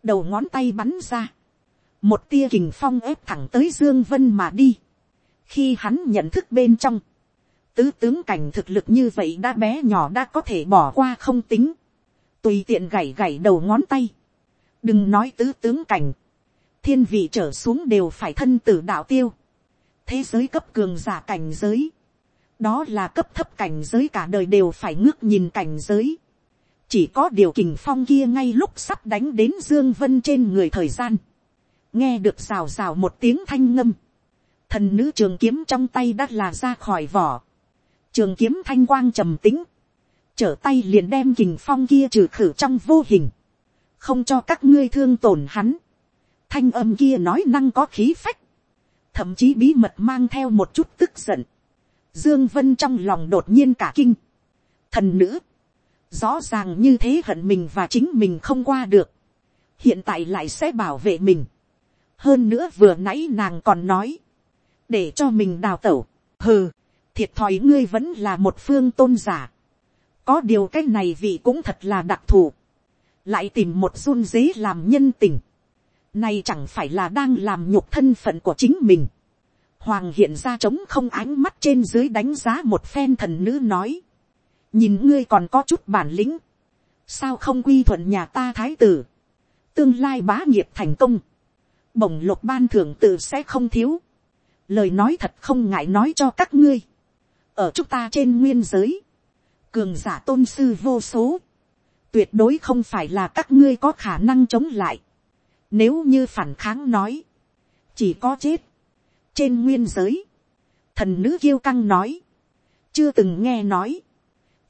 đầu ngón tay bắn ra, một tia kình phong ép thẳng tới dương vân mà đi, khi hắn nhận thức bên trong, tứ tướng cảnh thực lực như vậy đã bé nhỏ đã có thể bỏ qua không tính, tùy tiện gảy gảy đầu ngón tay, đừng nói tứ tướng cảnh, thiên vị trở xuống đều phải thân tử đạo tiêu, thế giới cấp cường giả cảnh giới, đó là cấp thấp cảnh giới cả đời đều phải ngước nhìn cảnh giới. chỉ có điều kình phong kia ngay lúc sắp đánh đến dương vân trên người thời gian, nghe được rào rào một tiếng thanh ngâm, thần nữ trường kiếm trong tay đã là ra khỏi vỏ, trường kiếm thanh quang trầm tĩnh. Trở tay liền đem kình phong kia trừ khử trong vô hình, không cho các ngươi thương tổn hắn, thanh âm kia nói năng có khí phách, thậm chí bí mật mang theo một chút tức giận. Dương Vân trong lòng đột nhiên cả kinh. Thần nữ, rõ ràng như thế hận mình và chính mình không qua được. Hiện tại lại sẽ bảo vệ mình. Hơn nữa vừa nãy nàng còn nói, để cho mình đào tẩu. Hừ, thiệt thòi ngươi vẫn là một phương tôn giả. Có điều cái này vị cũng thật là đặc thù. Lại tìm một run dế làm nhân tình này chẳng phải là đang làm nhục thân phận của chính mình. Hoàng hiện ra trống không ánh mắt trên dưới đánh giá một phen thần nữ nói. Nhìn ngươi còn có chút bản lĩnh. Sao không quy thuận nhà ta thái tử. Tương lai bá nghiệp thành công. Bổng lục ban thưởng tự sẽ không thiếu. Lời nói thật không ngại nói cho các ngươi. Ở chúng ta trên nguyên giới. Cường giả tôn sư vô số. Tuyệt đối không phải là các ngươi có khả năng chống lại nếu như phản kháng nói. Chỉ có chết. Trên nguyên giới. Thần nữ kiêu căng nói. Chưa từng nghe nói.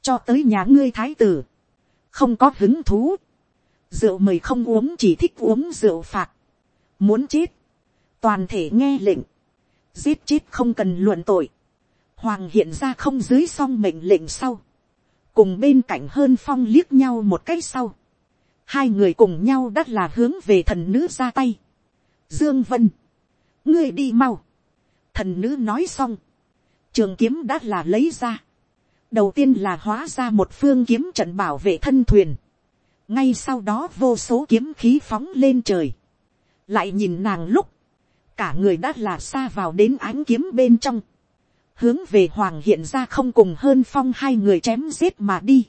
Cho tới nhà ngươi thái tử. Không có hứng thú. Rượu mời không uống, chỉ thích uống rượu phạt. Muốn chết. Toàn thể nghe lệnh. Giết chết không cần luận tội. Hoàng hiện ra không dưới song mệnh lệnh sau. Cùng bên cạnh hơn phong liếc nhau một cái sau hai người cùng nhau đắt là hướng về thần nữ ra tay. Dương Vân, ngươi đi mau. Thần nữ nói xong, trường kiếm đã là lấy ra, đầu tiên là hóa ra một phương kiếm trận bảo vệ thân thuyền, ngay sau đó vô số kiếm khí phóng lên trời, lại nhìn nàng lúc, cả người đã là xa vào đến ánh kiếm bên trong, hướng về hoàng hiện ra không cùng hơn phong hai người chém giết mà đi,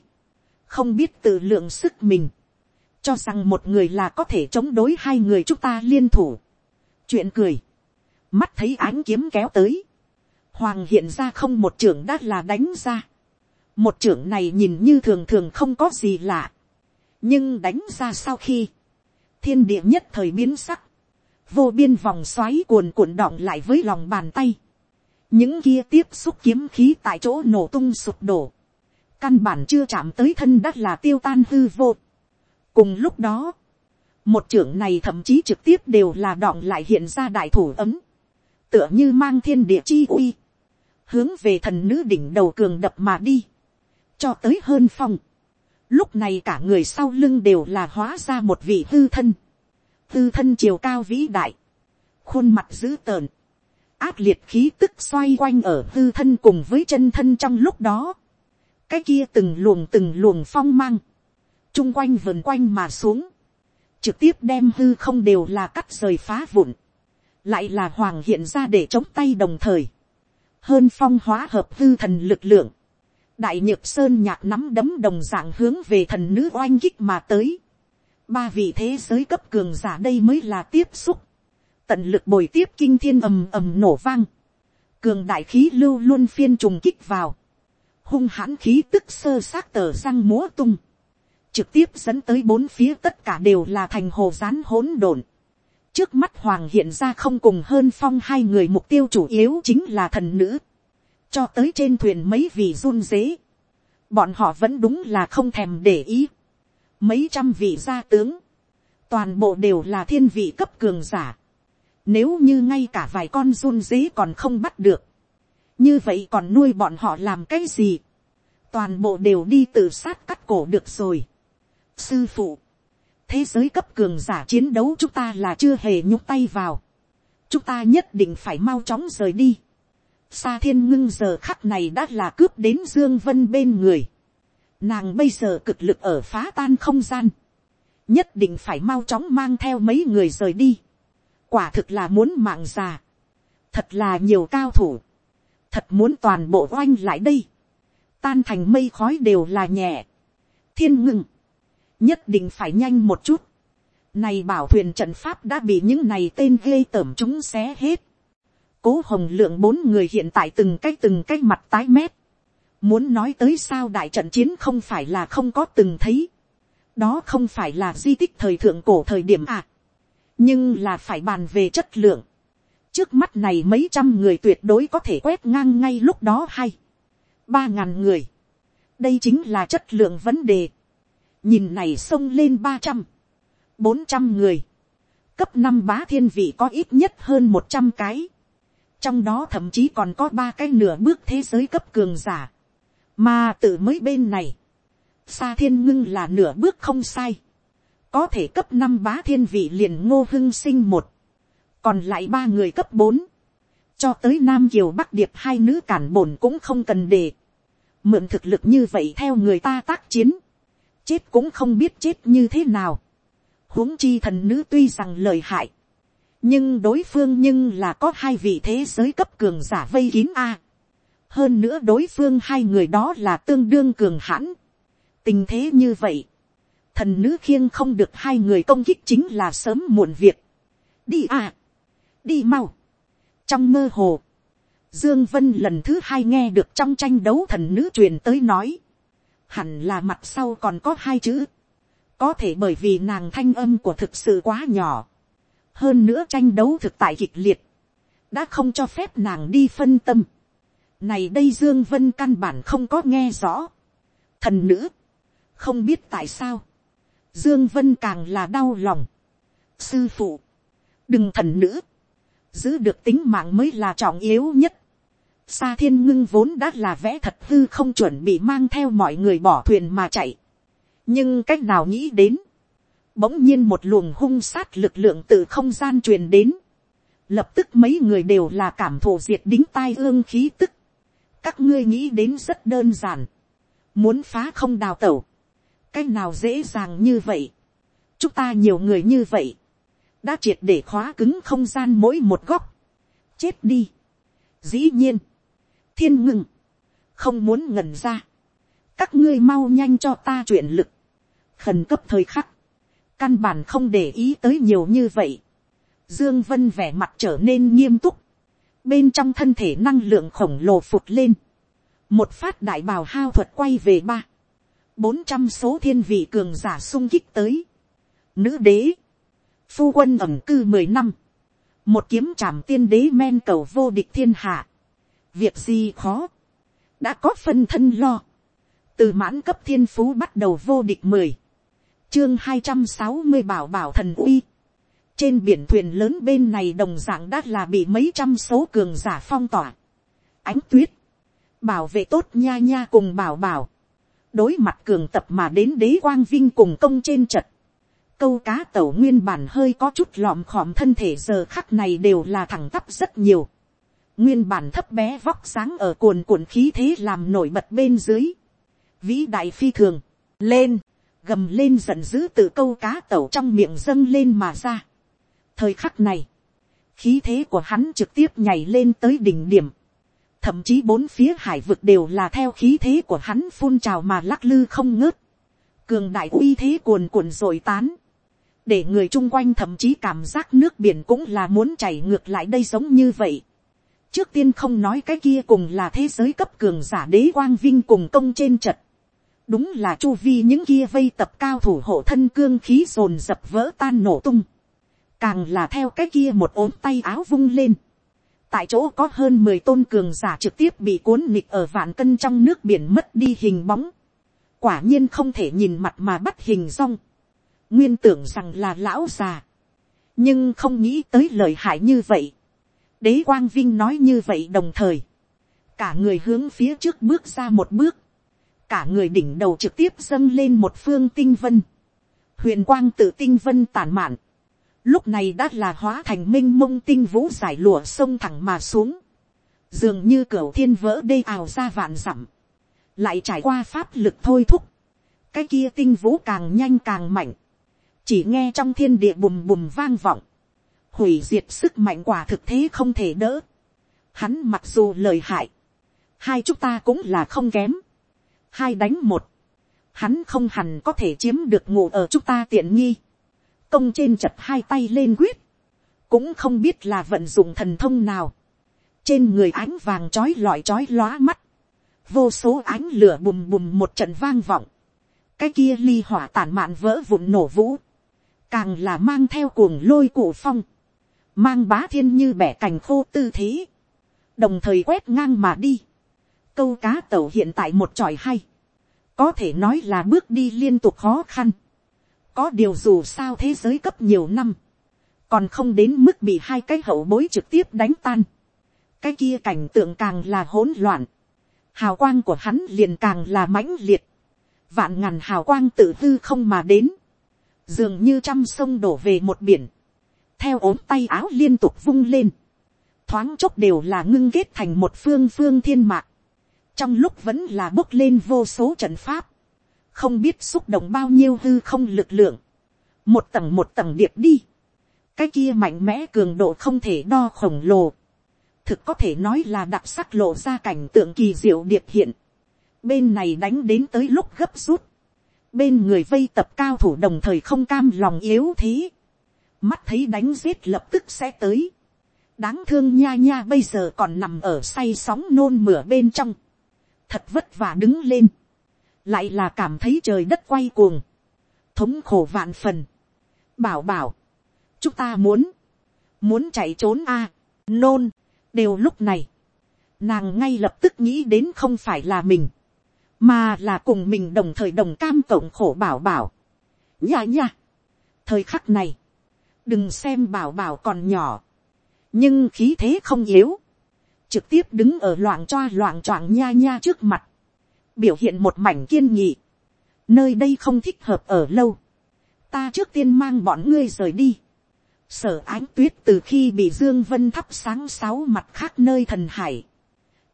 không biết tự lượng sức mình, cho rằng một người là có thể chống đối hai người chúng ta liên thủ. chuyện cười, mắt thấy ánh kiếm kéo tới, hoàng hiện ra không một trưởng đã là đánh ra, một trưởng này nhìn như thường thường không có gì lạ, nhưng đánh ra sau khi, thiên địa nhất thời biến sắc, vô biên vòng xoáy cuồn cuộn đọng lại với lòng bàn tay, những kia tiếp xúc kiếm khí tại chỗ nổ tung sụp đổ, căn bản chưa chạm tới thân đất là tiêu tan hư vô cùng lúc đó, một trưởng này thậm chí trực tiếp đều là đọng lại hiện ra đại thủ ấm, tựa như mang thiên địa chi uy, hướng về thần nữ đỉnh đầu cường đập mà đi, cho tới hơn phong. Lúc này cả người sau lưng đều là hóa ra một vị hư thân, hư thân chiều cao vĩ đại, khuôn mặt dữ tợn, ác liệt khí tức xoay quanh ở hư thân cùng với chân thân trong lúc đó. cái kia từng luồng từng luồng phong mang, chung quanh vườn quanh mà xuống, trực tiếp đem hư không đều là cắt rời phá vụn, lại là hoàng hiện ra để chống tay đồng thời, hơn phong hóa hợp hư thần lực lượng, đại nhược sơn nhạc nắm đấm đồng dạng hướng về thần nữ oanh kích mà tới, ba vị thế giới cấp cường giả đây mới là tiếp xúc, tận lực bồi tiếp kinh thiên ầm ầm nổ vang, cường đại khí lưu luôn phiên trùng kích vào, hung hãn khí tức sơ sát tờ răng múa tung, trực tiếp dẫn tới bốn phía tất cả đều là thành hồ rán hỗn độn. trước mắt hoàng hiện ra không cùng hơn phong hai người mục tiêu chủ yếu chính là thần nữ, cho tới trên thuyền mấy vị run dế, bọn họ vẫn đúng là không thèm để ý, mấy trăm vị gia tướng, toàn bộ đều là thiên vị cấp cường giả, nếu như ngay cả vài con run dế còn không bắt được. Như vậy còn nuôi bọn họ làm cái gì? Toàn bộ đều đi tự sát cắt cổ được rồi. Sư phụ. Thế giới cấp cường giả chiến đấu chúng ta là chưa hề nhúc tay vào. Chúng ta nhất định phải mau chóng rời đi. Sa thiên ngưng giờ khắc này đã là cướp đến Dương Vân bên người. Nàng bây giờ cực lực ở phá tan không gian. Nhất định phải mau chóng mang theo mấy người rời đi quả thực là muốn mạng già, thật là nhiều cao thủ, thật muốn toàn bộ oanh lại đây, tan thành mây khói đều là nhẹ, thiên ngưng, nhất định phải nhanh một chút, này bảo thuyền trận pháp đã bị những này tên ghê tởm chúng xé hết, cố hồng lượng bốn người hiện tại từng cái từng cái mặt tái mét, muốn nói tới sao đại trận chiến không phải là không có từng thấy, đó không phải là di tích thời thượng cổ thời điểm à nhưng là phải bàn về chất lượng. trước mắt này mấy trăm người tuyệt đối có thể quét ngang ngay lúc đó hay. ba ngàn người. đây chính là chất lượng vấn đề nhìn này xông lên ba trăm, bốn trăm người. cấp năm bá thiên vị có ít nhất hơn một trăm cái. trong đó thậm chí còn có ba cái nửa bước thế giới cấp cường giả. mà tự mới bên này, xa thiên ngưng là nửa bước không sai có thể cấp năm bá thiên vị liền ngô hưng sinh một, còn lại ba người cấp bốn, cho tới nam kiều bắc điệp hai nữ cản bổn cũng không cần để, mượn thực lực như vậy theo người ta tác chiến, chết cũng không biết chết như thế nào, huống chi thần nữ tuy rằng lời hại, nhưng đối phương nhưng là có hai vị thế giới cấp cường giả vây kín a. hơn nữa đối phương hai người đó là tương đương cường hãn. tình thế như vậy, thần nữ khiêng không được hai người công kích chính là sớm muộn việc. đi à, đi mau. trong mơ hồ, dương vân lần thứ hai nghe được trong tranh đấu thần nữ truyền tới nói, hẳn là mặt sau còn có hai chữ, có thể bởi vì nàng thanh âm của thực sự quá nhỏ, hơn nữa tranh đấu thực tại kịch liệt, đã không cho phép nàng đi phân tâm. này đây dương vân căn bản không có nghe rõ. thần nữ, không biết tại sao, Dương Vân càng là đau lòng. Sư phụ, đừng thần nữ, giữ được tính mạng mới là trọng yếu nhất. Sa thiên ngưng vốn đã là vẽ thật hư không chuẩn bị mang theo mọi người bỏ thuyền mà chạy. Nhưng cách nào nghĩ đến. Bỗng nhiên một luồng hung sát lực lượng từ không gian truyền đến. Lập tức mấy người đều là cảm thụ diệt đính tai ương khí tức. các ngươi nghĩ đến rất đơn giản, muốn phá không đào tẩu, cách nào dễ dàng như vậy, chúng ta nhiều người như vậy, đã triệt để khóa cứng không gian mỗi một góc, chết đi. dĩ nhiên, thiên ngừng, không muốn ngần ra, các ngươi mau nhanh cho ta chuyển lực, khẩn cấp thời khắc, căn bản không để ý tới nhiều như vậy, dương vân vẻ mặt trở nên nghiêm túc, bên trong thân thể năng lượng khổng lồ phụt lên, một phát đại bào hao thuật quay về ba, bốn trăm số thiên vị cường giả sung kích tới, nữ đế, phu quân ẩm cư mười năm, một kiếm trảm tiên đế men cầu vô địch thiên hạ, việc gì khó, đã có phân thân lo, từ mãn cấp thiên phú bắt đầu vô địch mười, chương hai trăm sáu mươi bảo bảo thần uy, trên biển thuyền lớn bên này đồng dạng đã là bị mấy trăm số cường giả phong tỏa, ánh tuyết, bảo vệ tốt nha nha cùng bảo bảo, đối mặt cường tập mà đến đế quang vinh cùng công trên trật, câu cá tẩu nguyên bản hơi có chút lọm khọm thân thể giờ khắc này đều là thẳng tắp rất nhiều. Nguyên bản thấp bé vóc sáng ở cuồn cuộn khí thế làm nổi bật bên dưới. Vĩ đại phi thường, lên, gầm lên giận dữ từ câu cá tẩu trong miệng dâng lên mà ra. Thời khắc này, khí thế của hắn trực tiếp nhảy lên tới đỉnh điểm. Thậm chí bốn phía hải vực đều là theo khí thế của hắn phun trào mà lắc lư không ngớt. Cường đại uy thế cuồn cuộn rồi tán để người chung quanh thậm chí cảm giác nước biển cũng là muốn chảy ngược lại đây giống như vậy trước tiên không nói cái kia cùng là thế giới cấp cường giả đế quang vinh cùng công trên trật. đúng là chu vi những kia vây tập cao thủ hộ thân cương khí dồn dập vỡ tan nổ tung. càng là theo cái kia một ốm tay áo vung lên. tại chỗ có hơn mười tôn cường giả trực tiếp bị cuốn nịch ở vạn cân trong nước biển mất đi hình bóng. quả nhiên không thể nhìn mặt mà bắt hình rong nguyên tưởng rằng là lão già, nhưng không nghĩ tới lời hại như vậy đế quang vinh nói như vậy đồng thời, cả người hướng phía trước bước ra một bước, cả người đỉnh đầu trực tiếp dâng lên một phương tinh vân, huyền quang tự tinh vân tàn mạn, lúc này đã là hóa thành m i n h mông tinh vũ giải lụa sông thẳng mà xuống, dường như cửa thiên vỡ đê ào ra vạn dặm, lại trải qua pháp lực thôi thúc, cái kia tinh vũ càng nhanh càng mạnh, chỉ nghe trong thiên địa bùm bùm vang vọng, hủy diệt sức mạnh quả thực thế không thể đỡ. Hắn mặc dù lời hại, hai chúng ta cũng là không kém, hai đánh một, hắn không hẳn có thể chiếm được ngủ ở chúng ta tiện nghi, công trên chật hai tay lên quyết, cũng không biết là vận dụng thần thông nào, trên người ánh vàng trói lọi trói lóa mắt, vô số ánh lửa bùm bùm một trận vang vọng, cái kia ly hỏa tản mạn vỡ vụn nổ vũ, càng là mang theo cuồng lôi cổ phong, mang bá thiên như bẻ cành khô tư thế, đồng thời quét ngang mà đi. câu cá tàu hiện tại một tròi hay, có thể nói là bước đi liên tục khó khăn. có điều dù sao thế giới cấp nhiều năm, còn không đến mức bị hai cái hậu bối trực tiếp đánh tan. cái kia cảnh tượng càng là hỗn loạn, hào quang của hắn liền càng là mãnh liệt, vạn ngàn hào quang tự tư không mà đến, dường như trăm sông đổ về một biển, theo ốm tay áo liên tục vung lên, thoáng chốc đều là ngưng kết thành một phương phương thiên mạc, trong lúc vẫn là bốc lên vô số trận pháp, không biết xúc động bao nhiêu hư không lực lượng, một tầng một tầng điệp đi, cái kia mạnh mẽ cường độ không thể đo khổng lồ, thực có thể nói là đặc sắc lộ ra cảnh tượng kỳ diệu điệp hiện, bên này đánh đến tới lúc gấp rút, bên người vây tập cao thủ đồng thời không cam lòng yếu thế, mắt thấy đánh giết lập tức sẽ tới, đáng thương nha nha bây giờ còn nằm ở say sóng nôn mửa bên trong, thật vất vả đứng lên, lại là cảm thấy trời đất quay cuồng, thống khổ vạn phần, bảo bảo, chúng ta muốn, muốn chạy trốn a, nôn, đều lúc này, nàng ngay lập tức nghĩ đến không phải là mình, mà là cùng mình đồng thời đồng cam cộng khổ bảo bảo. nha nha, thời khắc này, đừng xem bảo bảo còn nhỏ, nhưng khí thế không yếu, trực tiếp đứng ở loạn choa loạn choạng nha nha trước mặt, biểu hiện một mảnh kiên nghị, nơi đây không thích hợp ở lâu, ta trước tiên mang bọn ngươi rời đi, sở ánh tuyết từ khi bị dương vân thắp sáng sáu mặt khác nơi thần hải,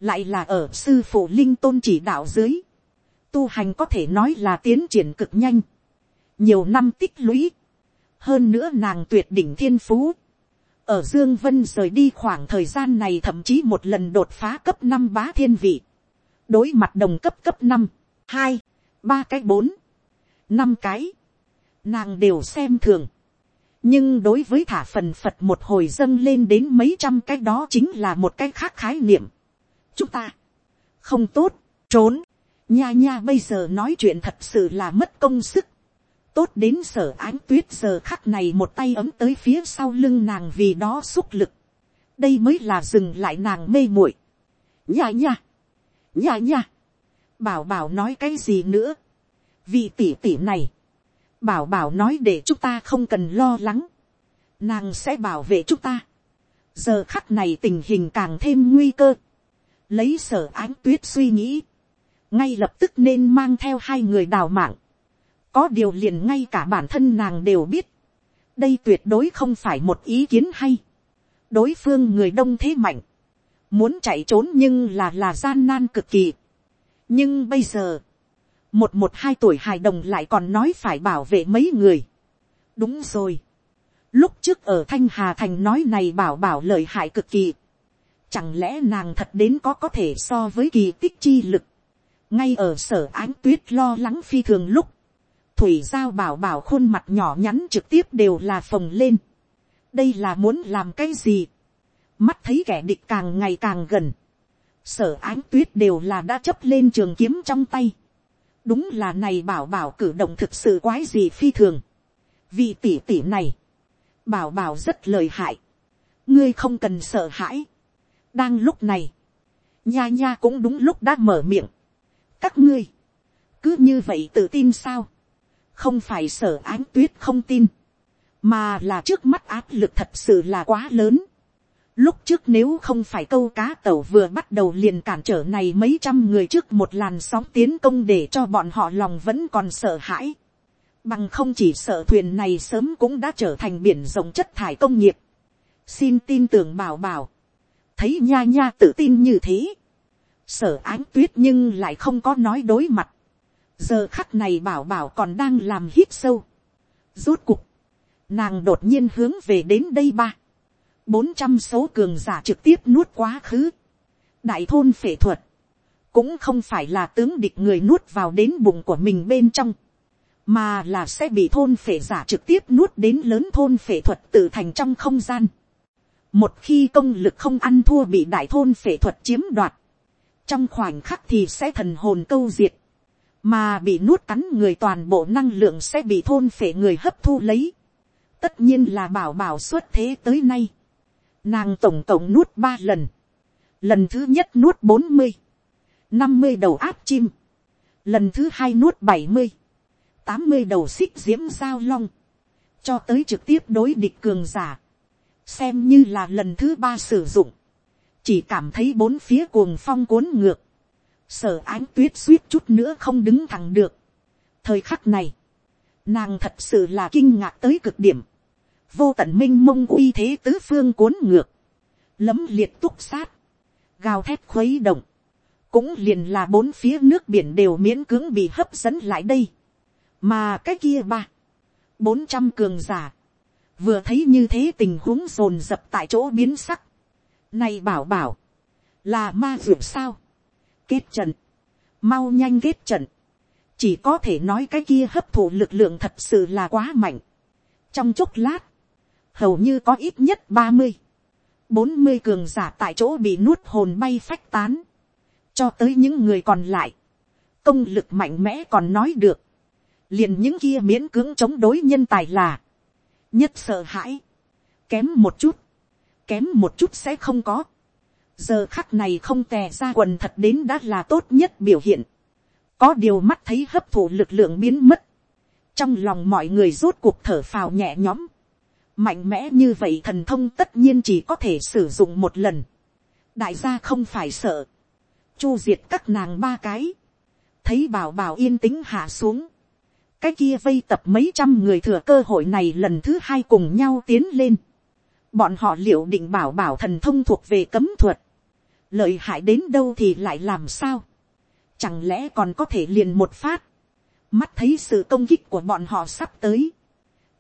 lại là ở sư phụ linh tôn chỉ đạo dưới, tu hành có thể nói là tiến triển cực nhanh, nhiều năm tích lũy, hơn nữa nàng tuyệt đỉnh thiên phú, ở dương vân rời đi khoảng thời gian này thậm chí một lần đột phá cấp năm bá thiên vị, đối mặt đồng cấp cấp năm, hai, ba cái bốn, năm cái, nàng đều xem thường, nhưng đối với thả phần phật một hồi dâng lên đến mấy trăm cái đó chính là một cái khác khái niệm. chúng ta, không tốt, trốn, nha nha bây giờ nói chuyện thật sự là mất công sức tốt đến sở ánh tuyết giờ khắc này một tay ấm tới phía sau lưng nàng vì đó xúc lực. đây mới là dừng lại nàng mê muội. nha nha, nha nha, bảo bảo nói cái gì nữa. vì tỷ tỷ này, bảo bảo nói để chúng ta không cần lo lắng, nàng sẽ bảo vệ chúng ta. giờ khắc này tình hình càng thêm nguy cơ, lấy sở ánh tuyết suy nghĩ, ngay lập tức nên mang theo hai người đào mạng, có điều liền ngay cả bản thân nàng đều biết, đây tuyệt đối không phải một ý kiến hay, đối phương người đông thế mạnh, muốn chạy trốn nhưng là là gian nan cực kỳ, nhưng bây giờ, một một hai tuổi hài đồng lại còn nói phải bảo vệ mấy người. đúng rồi. lúc trước ở thanh hà thành nói này bảo bảo lợi hại cực kỳ. chẳng lẽ nàng thật đến có có thể so với kỳ tích chi lực. ngay ở sở ánh tuyết lo lắng phi thường lúc, thủy giao bảo bảo khuôn mặt nhỏ nhắn trực tiếp đều là phồng lên. đây là muốn làm cái gì. mắt thấy kẻ địch càng ngày càng gần. sở ánh tuyết đều là đã chấp lên trường kiếm trong tay đúng là này bảo bảo cử động thực sự quái gì phi thường. vì tỷ tỷ này, bảo bảo rất lời hại, ngươi không cần sợ hãi. đang lúc này, nha nha cũng đúng lúc đã mở miệng. các ngươi, cứ như vậy tự tin sao, không phải sở ánh tuyết không tin, mà là trước mắt áp lực thật sự là quá lớn. Lúc trước nếu không phải câu cá tàu vừa bắt đầu liền cản trở này mấy trăm người trước một làn sóng tiến công để cho bọn họ lòng vẫn còn sợ hãi. Bằng không chỉ sợ thuyền này sớm cũng đã trở thành biển rộng chất thải công nghiệp. Xin tin tưởng bảo bảo. Thấy nha nha tự tin như thế. Sở ánh tuyết nhưng lại không có nói đối mặt. Giờ khắc này bảo bảo còn đang làm hít sâu. Rốt cục. Nàng đột nhiên hướng về đến đây ba bốn trăm số cường giả trực tiếp nuốt quá khứ. đại thôn phệ thuật, cũng không phải là tướng địch người nuốt vào đến bụng của mình bên trong, mà là sẽ bị thôn phệ giả trực tiếp nuốt đến lớn thôn phệ thuật tự thành trong không gian. một khi công lực không ăn thua bị đại thôn phệ thuật chiếm đoạt, trong khoảnh khắc thì sẽ thần hồn câu diệt, mà bị nuốt cắn người toàn bộ năng lượng sẽ bị thôn phệ người hấp thu lấy. tất nhiên là bảo bảo xuất thế tới nay Nàng tổng cộng nuốt ba lần. Lần thứ nhất nuốt bốn mươi. năm mươi đầu áp chim. Lần thứ hai nuốt bảy mươi. tám mươi đầu xích diễm giao long. Cho tới trực tiếp đối địch cường giả. Xem như là lần thứ ba sử dụng. Chỉ cảm thấy bốn phía cuồng phong cuốn ngược. Sở ánh tuyết suýt chút nữa không đứng thẳng được. Thời khắc này. Nàng thật sự là kinh ngạc tới cực điểm. Vô tận minh mông uy thế tứ phương cuốn ngược, lấm liệt túc sát, gào thép khuấy động, cũng liền là bốn phía nước biển đều miễn cưỡng bị hấp dẫn lại đây, mà cái kia ba, bốn trăm cường giả, vừa thấy như thế tình huống rồn rập tại chỗ biến sắc, này bảo bảo, là ma vượt sao, kết trận, mau nhanh kết trận, chỉ có thể nói cái kia hấp thụ lực lượng thật sự là quá mạnh. trong chốc lát, hầu như có ít nhất ba mươi, bốn mươi cường giả tại chỗ bị nuốt hồn bay phách tán, cho tới những người còn lại, công lực mạnh mẽ còn nói được, liền những kia miễn cưỡng chống đối nhân tài là, nhất sợ hãi, kém một chút, kém một chút sẽ không có, giờ khắc này không tè ra quần thật đến đã là tốt nhất biểu hiện, có điều mắt thấy hấp thụ lực lượng biến mất, trong lòng mọi người rốt cuộc thở phào nhẹ nhõm, mạnh mẽ như vậy thần thông tất nhiên chỉ có thể sử dụng một lần. đại gia không phải sợ. chu diệt các nàng ba cái. thấy bảo bảo yên tĩnh hạ xuống. cái kia vây tập mấy trăm người thừa cơ hội này lần thứ hai cùng nhau tiến lên. bọn họ liệu định bảo bảo thần thông thuộc về cấm thuật lợi hại đến đâu thì lại làm sao, chẳng lẽ còn có thể liền một phát, mắt thấy sự công kích của bọn họ sắp tới,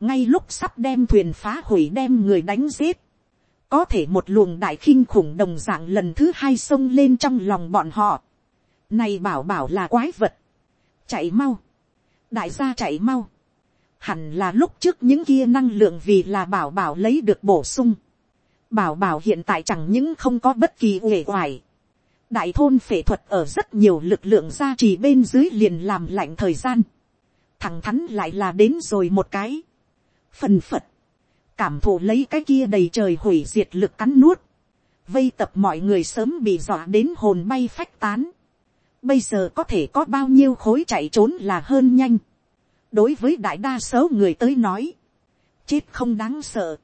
ngay lúc sắp đem thuyền phá hủy đem người đánh giết, có thể một luồng đại khinh khủng đồng dạng lần thứ hai xông lên trong lòng bọn họ. Này bảo bảo là quái vật. Chạy mau. Đại gia chạy mau. Hẳn là lúc trước những kia năng lượng vì là bảo bảo lấy được bổ sung. Bảo bảo hiện tại chẳng những không có bất kỳ uể oải. Đại thôn phệ thuật ở rất nhiều lực lượng gia trì bên dưới liền làm lạnh thời gian. Thằng thắn lại là đến rồi một cái. Phần phật cảm thụ lấy cái kia đầy trời hủy diệt lực cắn nuốt, vây tập mọi người sớm bị dọa đến hồn bay phách tán, bây giờ có thể có bao nhiêu khối chạy trốn là hơn nhanh, đối với đại đa số người tới nói, chết không đáng sợ,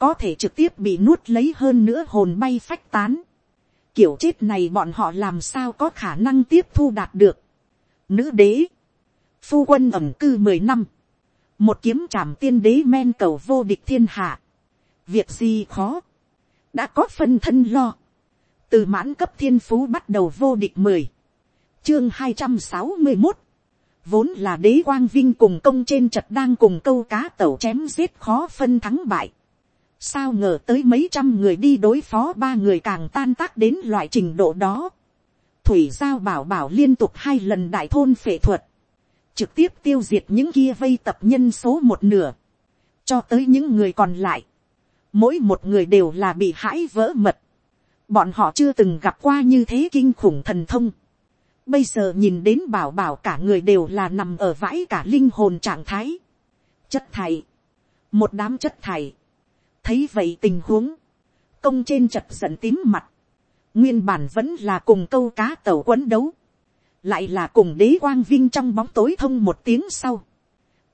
có thể trực tiếp bị nuốt lấy hơn nữa hồn bay phách tán, kiểu chết này bọn họ làm sao có khả năng tiếp thu đạt được. Nữ đế, phu quân ẩm cư mười năm, một kiếm trảm tiên đế men cầu vô địch thiên hạ, việc gì khó, đã có phân thân lo, từ mãn cấp thiên phú bắt đầu vô địch mười, chương hai trăm sáu mươi một, vốn là đế quang vinh cùng công trên trật đang cùng câu cá tẩu chém giết khó phân thắng bại, sao ngờ tới mấy trăm người đi đối phó ba người càng tan tác đến loại trình độ đó, thủy giao bảo bảo liên tục hai lần đại thôn phệ thuật, trực tiếp tiêu diệt những kia vây tập nhân số một nửa, cho tới những người còn lại, mỗi một người đều là bị hãi vỡ mật, bọn họ chưa từng gặp qua như thế kinh khủng thần thông, bây giờ nhìn đến bảo bảo cả người đều là nằm ở vãi cả linh hồn trạng thái, chất thầy, một đám chất thầy, thấy vậy tình huống, công trên chật giận tím mặt, nguyên bản vẫn là cùng câu cá tàu quấn đấu, lại là cùng đế quang vinh trong bóng tối thông một tiếng sau,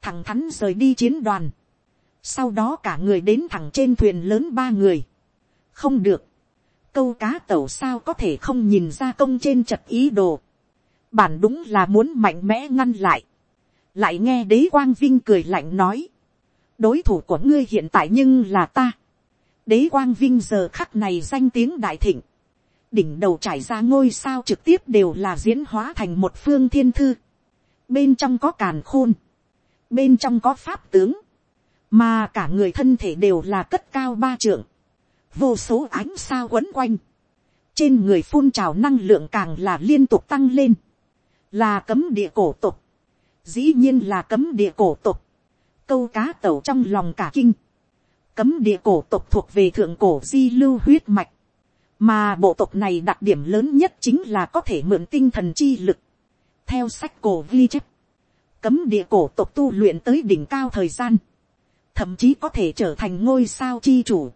thằng thắn rời đi chiến đoàn, sau đó cả người đến thẳng trên thuyền lớn ba người, không được, câu cá tẩu sao có thể không nhìn ra công trên chật ý đồ, bản đúng là muốn mạnh mẽ ngăn lại, lại nghe đế quang vinh cười lạnh nói, đối thủ của ngươi hiện tại nhưng là ta, đế quang vinh giờ khắc này danh tiếng đại thịnh, đỉnh đầu trải ra ngôi sao trực tiếp đều là diễn hóa thành một phương thiên thư. Bên trong có càn khôn. Bên trong có pháp tướng. Mà cả người thân thể đều là cất cao ba trượng. Vô số ánh sao quấn quanh. Trên người phun trào năng lượng càng là liên tục tăng lên. Là cấm địa cổ tục. Dĩ nhiên là cấm địa cổ tục. Câu cá tẩu trong lòng cả kinh. Cấm địa cổ tộc thuộc về thượng cổ di lưu huyết mạch mà bộ tộc này đặc điểm lớn nhất chính là có thể mượn tinh thần chi lực. theo sách cổ ghi chép, cấm địa cổ tộc tu luyện tới đỉnh cao thời gian, thậm chí có thể trở thành ngôi sao chi chủ.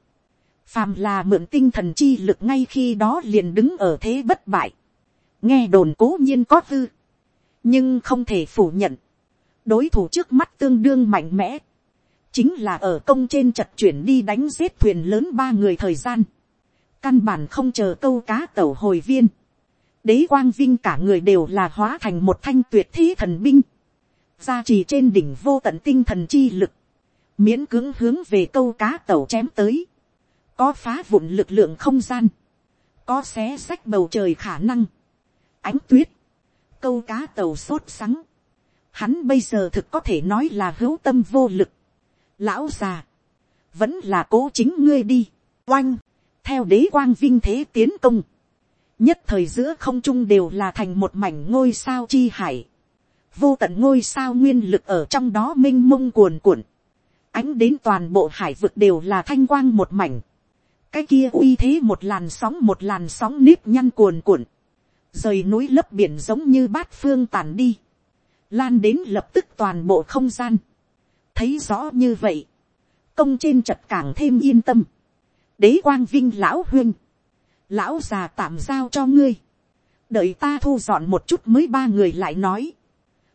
phàm là mượn tinh thần chi lực ngay khi đó liền đứng ở thế bất bại. nghe đồn cố nhiên có hư, nhưng không thể phủ nhận đối thủ trước mắt tương đương mạnh mẽ, chính là ở công trên chật chuyển đi đánh giết thuyền lớn ba người thời gian. Căn bản không chờ câu cá tẩu hồi viên, đế quang vinh cả người đều là hóa thành một thanh tuyệt thế thần binh, gia trì trên đỉnh vô tận tinh thần chi lực, miễn cưỡng hướng về câu cá tẩu chém tới, có phá vụn lực lượng không gian, có xé sách bầu trời khả năng, ánh tuyết, câu cá tàu sốt sắng, hắn bây giờ thực có thể nói là hữu tâm vô lực, lão già, vẫn là cố chính ngươi đi, oanh, theo đế quang vinh thế tiến công, nhất thời giữa không trung đều là thành một mảnh ngôi sao chi hải, vô tận ngôi sao nguyên lực ở trong đó m i n h mông cuồn cuộn, ánh đến toàn bộ hải vực đều là thanh quang một mảnh, cái kia uy thế một làn sóng một làn sóng nếp nhăn cuồn cuộn, rời núi lấp biển giống như bát phương tàn đi, lan đến lập tức toàn bộ không gian, thấy rõ như vậy, công trên trật càng thêm yên tâm, đế quang vinh lão huyên, lão già tạm giao cho ngươi, đợi ta thu dọn một chút mới ba người lại nói,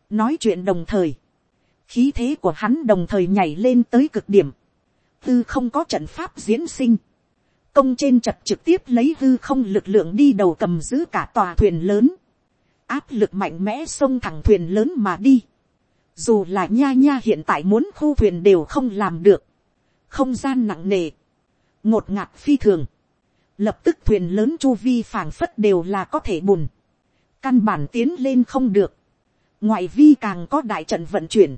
nói chuyện đồng thời, khí thế của hắn đồng thời nhảy lên tới cực điểm, tư không có trận pháp diễn sinh, công trên chật trực tiếp lấy hư không lực lượng đi đầu cầm giữ cả tòa thuyền lớn, áp lực mạnh mẽ xông thẳng thuyền lớn mà đi, dù là nha nha hiện tại muốn khu thuyền đều không làm được, không gian nặng nề, ngột ngạt phi thường, lập tức thuyền lớn chu vi phảng phất đều là có thể bùn, căn bản tiến lên không được, ngoại vi càng có đại trận vận chuyển,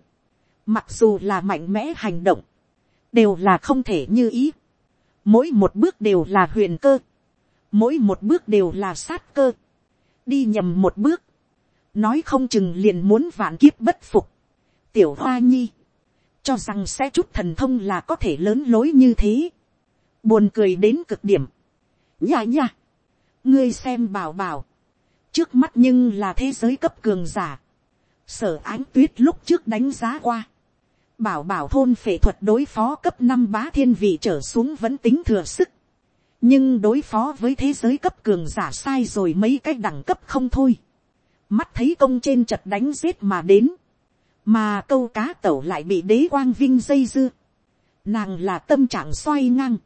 mặc dù là mạnh mẽ hành động, đều là không thể như ý, mỗi một bước đều là huyền cơ, mỗi một bước đều là sát cơ, đi nhầm một bước, nói không chừng liền muốn vạn kiếp bất phục, tiểu hoa nhi, cho rằng sẽ chút thần thông là có thể lớn lối như thế, buồn cười đến cực điểm, nha nha, ngươi xem bảo bảo, trước mắt nhưng là thế giới cấp cường giả, sở ánh tuyết lúc trước đánh giá qua, bảo bảo thôn phệ thuật đối phó cấp năm bá thiên vị trở xuống vẫn tính thừa sức, nhưng đối phó với thế giới cấp cường giả sai rồi mấy cái đẳng cấp không thôi, mắt thấy công trên chật đánh giết mà đến, mà câu cá tẩu lại bị đế quang vinh dây dưa, nàng là tâm trạng xoay ngang,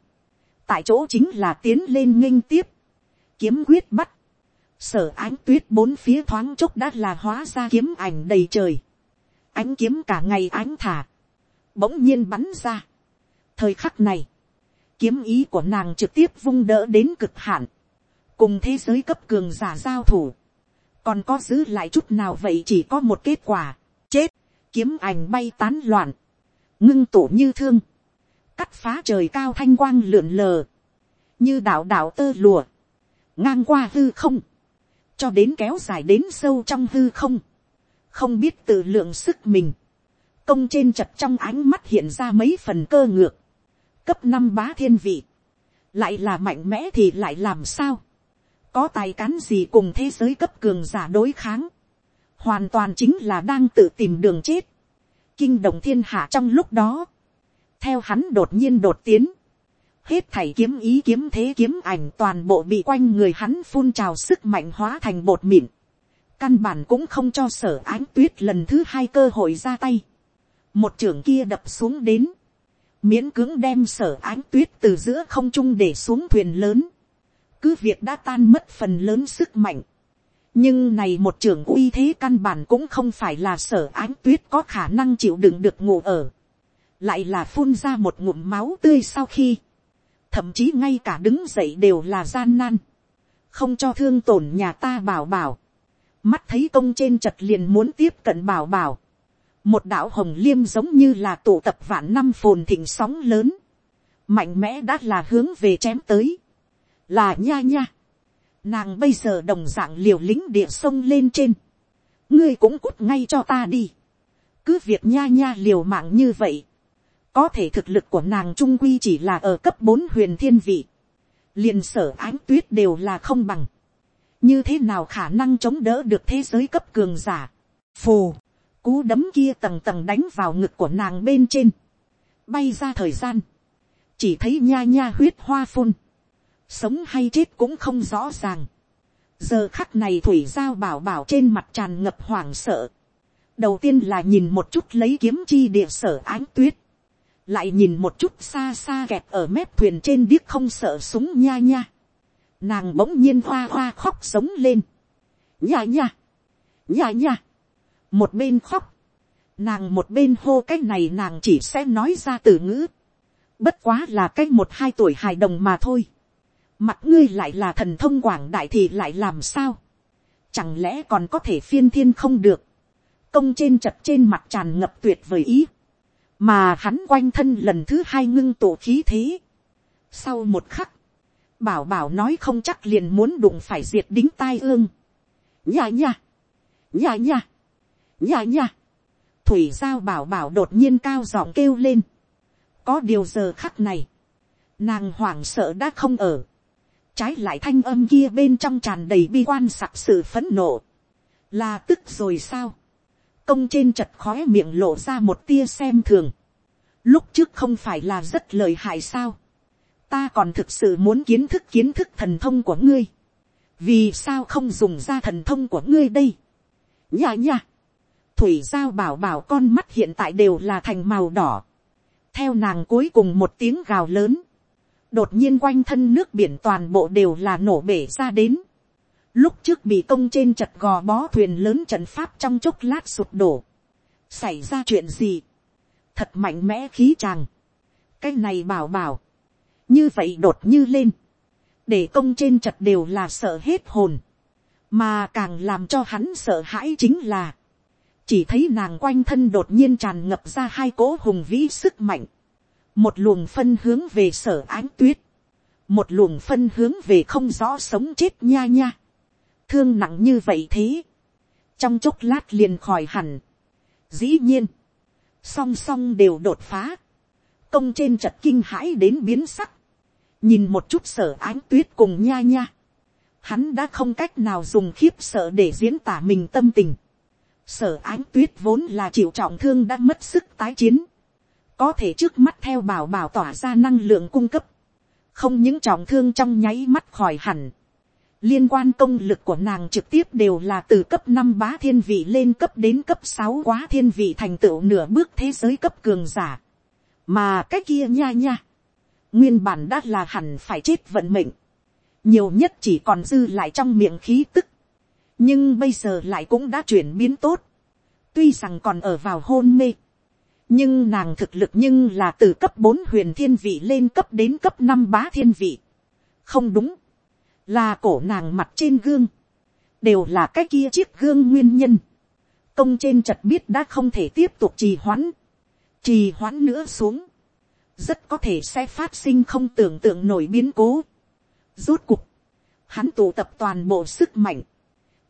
tại chỗ chính là tiến lên nghênh tiếp, kiếm quyết bắt, sở ánh tuyết bốn phía thoáng chốc đã là hóa ra kiếm ảnh đầy trời, ánh kiếm cả ngày ánh thả, bỗng nhiên bắn ra. thời khắc này, kiếm ý của nàng trực tiếp vung đỡ đến cực hạn, cùng thế giới cấp cường giả giao thủ, còn có giữ lại chút nào vậy chỉ có một kết quả, chết, kiếm ảnh bay tán loạn, ngưng tụ như thương, cắt phá trời cao thanh quang lượn lờ, như đạo đạo tơ lùa, ngang qua hư không, cho đến kéo dài đến sâu trong hư không, không biết tự lượng sức mình, công trên chật trong ánh mắt hiện ra mấy phần cơ ngược, cấp năm bá thiên vị, lại là mạnh mẽ thì lại làm sao, có tài cán gì cùng thế giới cấp cường giả đối kháng, hoàn toàn chính là đang tự tìm đường chết, kinh động thiên hạ trong lúc đó, theo hắn đột nhiên đột tiến, hết thảy kiếm ý kiếm thế kiếm ảnh toàn bộ bị quanh người hắn phun trào sức mạnh hóa thành bột mịn, căn bản cũng không cho sở ánh tuyết lần thứ hai cơ hội ra tay, một trưởng kia đập xuống đến, miễn cưỡng đem sở ánh tuyết từ giữa không trung để xuống thuyền lớn, cứ việc đã tan mất phần lớn sức mạnh, nhưng này một trưởng uy thế căn bản cũng không phải là sở ánh tuyết có khả năng chịu đựng được ngủ ở, lại là phun ra một ngụm máu tươi sau khi, thậm chí ngay cả đứng dậy đều là gian nan, không cho thương tổn nhà ta bảo bảo, mắt thấy công trên chật liền muốn tiếp cận bảo bảo, một đạo hồng liêm giống như là tụ tập vạn năm phồn thịnh sóng lớn, mạnh mẽ đã là hướng về chém tới, là nha nha, nàng bây giờ đồng dạng liều lính địa sông lên trên, ngươi cũng cút ngay cho ta đi, cứ việc nha nha liều mạng như vậy, có thể thực lực của nàng trung quy chỉ là ở cấp bốn huyền thiên vị, liền sở ánh tuyết đều là không bằng, như thế nào khả năng chống đỡ được thế giới cấp cường giả, phù, Cú đấm kia tầng tầng đánh vào ngực của nàng bên trên. Bay ra thời gian. Chỉ thấy nha nha huyết hoa phun. Sống hay chết cũng không rõ ràng. Giờ khắc này thủy giao bảo bảo trên mặt tràn ngập hoảng sợ. Đầu tiên là nhìn một chút lấy kiếm chi địa sở ánh tuyết. Lại nhìn một chút xa xa kẹp ở mép thuyền trên điếc không sợ súng nha nha. Nàng bỗng nhiên hoa hoa khóc sống lên. Nha nha. Nha nha một bên khóc, nàng một bên hô cái này nàng chỉ sẽ nói ra từ ngữ, bất quá là cái một hai tuổi hài đồng mà thôi, mặt ngươi lại là thần thông quảng đại thì lại làm sao, chẳng lẽ còn có thể phiên thiên không được, công trên chật trên mặt tràn ngập tuyệt vời ý, mà hắn quanh thân lần thứ hai ngưng tổ khí thế. Sau một khắc, bảo bảo nói không chắc liền muốn đụng phải diệt đính tai ương. Nhà nhà, nhà nhà, nha nha, thủy giao bảo bảo đột nhiên cao giọng kêu lên, có điều giờ khắc này, nàng hoảng sợ đã không ở, trái lại thanh âm kia bên trong tràn đầy bi quan sặc sự phấn nộ, là tức rồi sao, công trên chật khói miệng lộ ra một tia xem thường, lúc trước không phải là rất lời hại sao, ta còn thực sự muốn kiến thức kiến thức thần thông của ngươi, vì sao không dùng ra thần thông của ngươi đây, nha nha, thủy giao bảo bảo con mắt hiện tại đều là thành màu đỏ. theo nàng cuối cùng một tiếng gào lớn, đột nhiên quanh thân nước biển toàn bộ đều là nổ bể ra đến. lúc trước bị công trên chật gò bó thuyền lớn trận pháp trong chốc lát sụp đổ. xảy ra chuyện gì. thật mạnh mẽ khí chàng. cái này bảo bảo. như vậy đột như lên. để công trên chật đều là sợ hết hồn, mà càng làm cho hắn sợ hãi chính là, chỉ thấy nàng quanh thân đột nhiên tràn ngập ra hai cỗ hùng vĩ sức mạnh, một luồng phân hướng về sở ánh tuyết, một luồng phân hướng về không rõ sống chết nha nha, thương nặng như vậy thế, trong chốc lát liền khỏi hẳn, dĩ nhiên, song song đều đột phá, công trên trận kinh hãi đến biến sắc, nhìn một chút sở ánh tuyết cùng nha nha, hắn đã không cách nào dùng khiếp sợ để diễn tả mình tâm tình. Sở ánh tuyết vốn là chịu trọng thương đã mất sức tái chiến. Có thể trước mắt theo bảo bảo tỏa ra năng lượng cung cấp. Không những trọng thương trong nháy mắt khỏi hẳn. Liên quan công lực của nàng trực tiếp đều là từ cấp năm bá thiên vị lên cấp đến cấp sáu quá thiên vị thành tựu nửa bước thế giới cấp cường giả. Mà cái kia nha nha. Nguyên bản đã là hẳn phải chết vận mệnh nhiều nhất chỉ còn dư lại trong miệng khí tức, nhưng bây giờ lại cũng đã chuyển biến tốt, tuy rằng còn ở vào hôn mê, nhưng nàng thực lực nhưng là từ cấp bốn huyền thiên vị lên cấp đến cấp năm bá thiên vị. không đúng, là cổ nàng mặt trên gương, đều là cái kia chiếc gương nguyên nhân. công trên chật biết đã không thể tiếp tục trì hoãn, trì hoãn nữa xuống, rất có thể sẽ phát sinh không tưởng tượng nổi biến cố. Rốt cục, hắn tụ tập toàn bộ sức mạnh,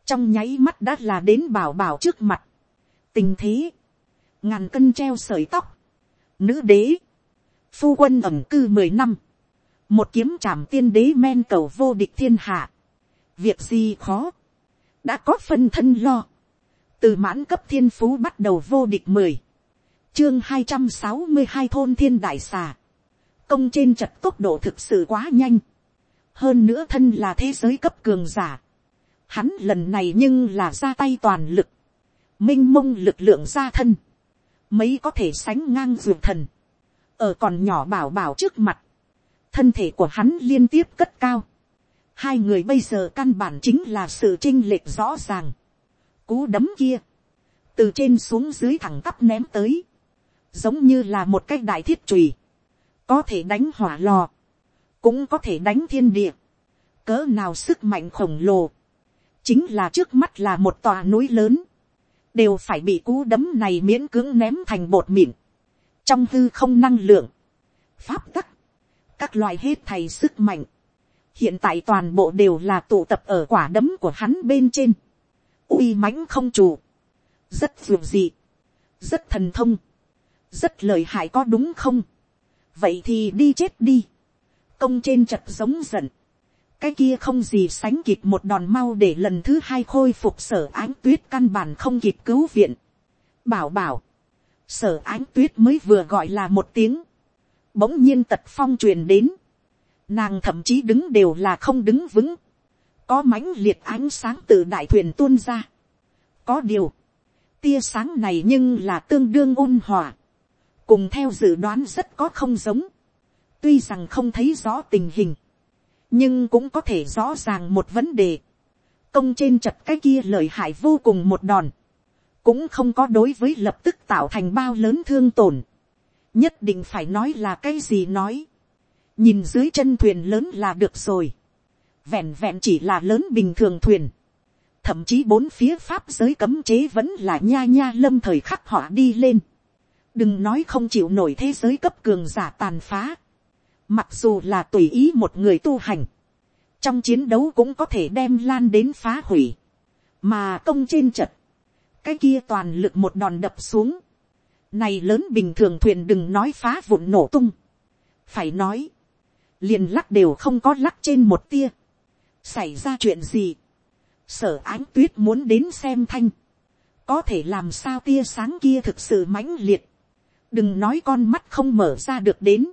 trong nháy mắt đã là đến bảo bảo trước mặt. Tình thế, ngàn cân treo sợi tóc, nữ đế, phu quân ẩm cư mười năm, một kiếm trảm tiên đế men cầu vô địch thiên hạ, việc gì khó, đã có phân thân lo, từ mãn cấp thiên phú bắt đầu vô địch mười, chương hai trăm sáu mươi hai thôn thiên đại xà, công trên trật tốc độ thực sự quá nhanh, hơn nữa thân là thế giới cấp cường giả. Hắn lần này nhưng là ra tay toàn lực, m i n h mông lực lượng ra thân, mấy có thể sánh ngang ruột thần, ở còn nhỏ bảo bảo trước mặt, thân thể của hắn liên tiếp cất cao, hai người bây giờ căn bản chính là sự chinh lệch rõ ràng, cú đấm kia, từ trên xuống dưới thẳng tắp ném tới, giống như là một cái đại thiết trùy. có thể đánh hỏa lò, cũng có thể đánh thiên địa, cỡ nào sức mạnh khổng lồ, chính là trước mắt là một tòa núi lớn, đều phải bị cú đấm này miễn cưỡng ném thành bột mịn, trong hư không năng lượng, pháp tắc, các loại hết thầy sức mạnh, hiện tại toàn bộ đều là tụ tập ở quả đấm của hắn bên trên, uy mãnh không chủ, rất dường dị, rất thần thông, rất lời hại có đúng không, vậy thì đi chết đi, công trên chật giống giận cái kia không gì sánh kịp một đòn mau để lần thứ hai khôi phục sở ánh tuyết căn bản không kịp cứu viện. bảo bảo, sở ánh tuyết mới vừa gọi là một tiếng. bỗng nhiên tật phong truyền đến. nàng thậm chí đứng đều là không đứng vững. có mãnh liệt ánh sáng từ đại thuyền tuôn ra. có điều, tia sáng này nhưng là tương đương ôn hòa. cùng theo dự đoán rất có không giống tuy rằng không thấy rõ tình hình, nhưng cũng có thể rõ ràng một vấn đề. công trên chật cái kia lợi hại vô cùng một đòn, cũng không có đối với lập tức tạo thành bao lớn thương tổn. nhất định phải nói là cái gì nói. nhìn dưới chân thuyền lớn là được rồi. vẹn vẹn chỉ là lớn bình thường thuyền. thậm chí bốn phía pháp giới cấm chế vẫn là nha nha lâm thời khắc họ đi lên. đừng nói không chịu nổi thế giới cấp cường giả tàn phá Mặc dù là tùy ý một người tu hành. Trong chiến đấu cũng có thể đem lan đến phá hủy. Mà công trên chật. Cái kia toàn lực một đòn đập xuống. Này lớn bình thường thuyền đừng nói phá vụn nổ tung. Phải nói. Liền lắc đều không có lắc trên một tia. Xảy ra chuyện gì? Sở ánh tuyết muốn đến xem thanh. Có thể làm sao tia sáng kia thực sự mãnh liệt. Đừng nói con mắt không mở ra được đến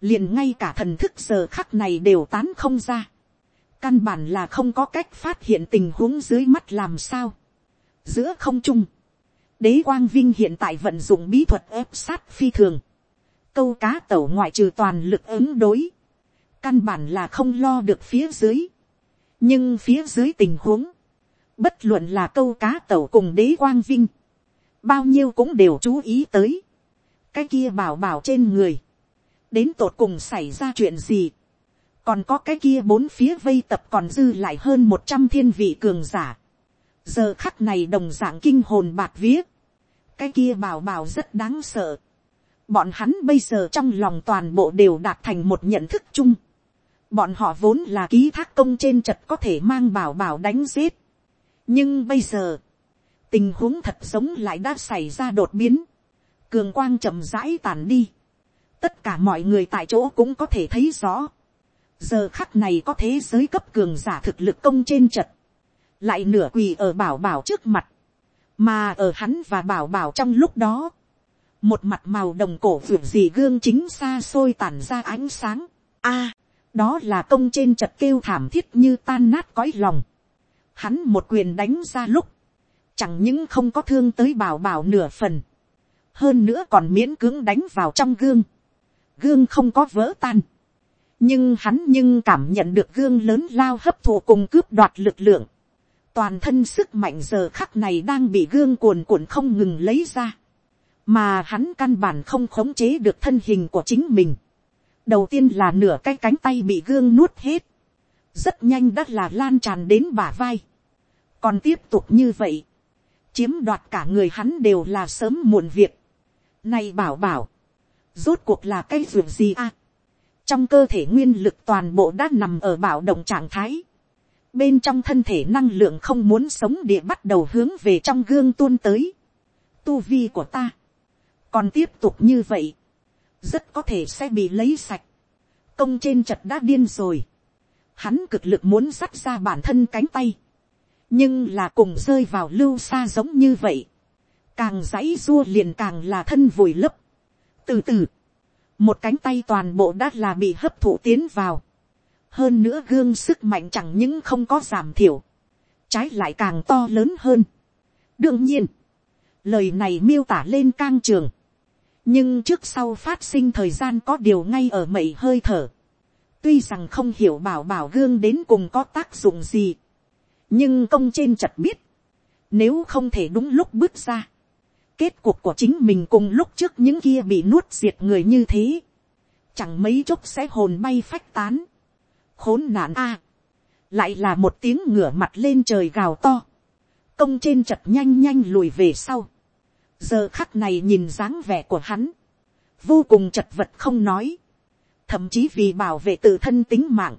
liền ngay cả thần thức giờ khắc này đều tán không ra. căn bản là không có cách phát hiện tình huống dưới mắt làm sao. giữa không trung, đế quang vinh hiện tại vận dụng bí thuật ép sát phi thường. câu cá tẩu ngoại trừ toàn lực ứng đối. căn bản là không lo được phía dưới. nhưng phía dưới tình huống, bất luận là câu cá tẩu cùng đế quang vinh, bao nhiêu cũng đều chú ý tới. cái kia bảo bảo trên người đến tột cùng xảy ra chuyện gì, còn có cái kia bốn phía vây tập còn dư lại hơn một trăm thiên vị cường giả. giờ khắc này đồng dạng kinh hồn bạc vía. cái kia bảo bảo rất đáng sợ. bọn hắn bây giờ trong lòng toàn bộ đều đạt thành một nhận thức chung. bọn họ vốn là ký thác công trên chật có thể mang bảo bảo đánh giết. nhưng bây giờ, tình huống thật giống lại đã xảy ra đột biến. cường quang chậm rãi tàn đi tất cả mọi người tại chỗ cũng có thể thấy rõ giờ khắc này có thế giới cấp cường giả thực lực công trên trật, lại nửa quỳ ở bảo bảo trước mặt, mà ở hắn và bảo bảo trong lúc đó, một mặt màu đồng cổ vượt gì gương chính xa xôi tản ra ánh sáng. A, đó là công trên trật kêu thảm thiết như tan nát cõi lòng. Hắn một quyền đánh ra lúc, chẳng những không có thương tới bảo bảo nửa phần, hơn nữa còn miễn cưỡng đánh vào trong gương. Gương không có vỡ tan nhưng hắn nhưng cảm nhận được gương lớn lao hấp thụ cùng cướp đoạt lực lượng. toàn thân sức mạnh giờ khắc này đang bị gương cuồn cuộn không ngừng lấy ra. mà hắn căn bản không khống chế được thân hình của chính mình. đầu tiên là nửa cái cánh tay bị gương nuốt hết. rất nhanh đã là lan tràn đến bả vai. còn tiếp tục như vậy, chiếm đoạt cả người hắn đều là sớm muộn việc. Này bảo bảo, rốt cuộc là cái ruột gì à? trong cơ thể nguyên lực toàn bộ đã nằm ở bảo động trạng thái. bên trong thân thể năng lượng không muốn sống địa bắt đầu hướng về trong gương tuôn tới. tu vi của ta, còn tiếp tục như vậy, rất có thể sẽ bị lấy sạch. công trên chật đã điên rồi. hắn cực lực muốn sắt ra bản thân cánh tay. nhưng là cùng rơi vào lưu xa giống như vậy. càng dãy dua liền càng là thân vùi lấp từ từ, một cánh tay toàn bộ đã là bị hấp thụ tiến vào. hơn nữa gương sức mạnh chẳng những không có giảm thiểu, trái lại càng to lớn hơn. đương nhiên, lời này miêu tả lên cang trường, nhưng trước sau phát sinh thời gian có điều ngay ở mậy hơi thở. tuy rằng không hiểu bảo bảo gương đến cùng có tác dụng gì, nhưng công trên chật biết, nếu không thể đúng lúc bước ra, kết cuộc của chính mình cùng lúc trước những kia bị nuốt diệt người như thế. Chẳng mấy chốc sẽ hồn bay phách tán. Khốn nạn a Lại là một tiếng ngửa mặt lên trời gào to. Công trên chật nhanh nhanh lùi về sau. Giờ khắc này nhìn dáng vẻ của hắn. Vô cùng chật vật không nói. Thậm chí vì bảo vệ tự thân tính mạng.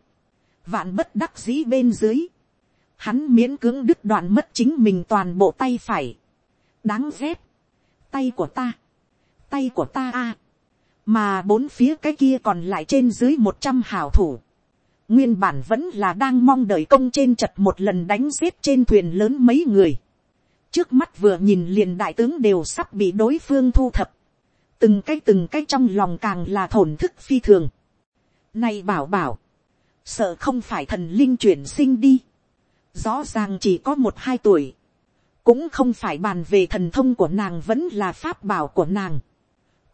Vạn bất đắc dĩ bên dưới. Hắn miễn cưỡng đứt đoạn mất chính mình toàn bộ tay phải. Đáng ghét tay của ta, tay của ta a, mà bốn phía cái kia còn lại trên dưới một trăm hảo thủ, nguyên bản vẫn là đang mong đợi công trên chật một lần đánh giết trên thuyền lớn mấy người, trước mắt vừa nhìn liền đại tướng đều sắp bị đối phương thu thập, từng cái từng cái trong lòng càng là thổn thức phi thường. Này bảo bảo, sợ không phải thần linh chuyển sinh đi, rõ ràng chỉ có một hai tuổi, cũng không phải bàn về thần thông của nàng vẫn là pháp bảo của nàng,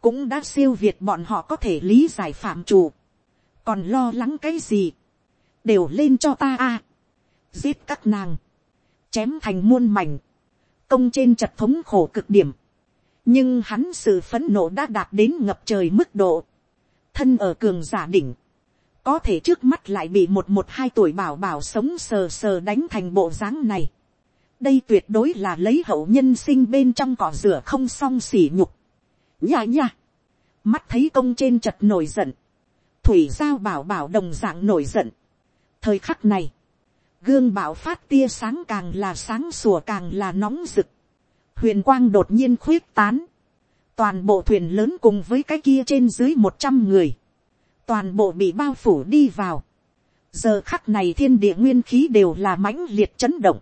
cũng đã siêu việt bọn họ có thể lý giải phạm chủ, còn lo lắng cái gì, đều lên cho ta a, giết các nàng, chém thành muôn mảnh, công trên trật thống khổ cực điểm, nhưng hắn sự phấn nộ đã đạt đến ngập trời mức độ, thân ở cường giả đỉnh, có thể trước mắt lại bị một một hai tuổi bảo bảo sống sờ sờ đánh thành bộ dáng này, đây tuyệt đối là lấy hậu nhân sinh bên trong cỏ rửa không xong xỉ nhục. nha nha, mắt thấy công trên chật nổi giận, thủy giao bảo bảo đồng dạng nổi giận. thời khắc này, gương bảo phát tia sáng càng là sáng sủa càng là nóng rực, huyền quang đột nhiên khuyết tán, toàn bộ thuyền lớn cùng với cái kia trên dưới một trăm người, toàn bộ bị bao phủ đi vào. giờ khắc này thiên địa nguyên khí đều là mãnh liệt chấn động,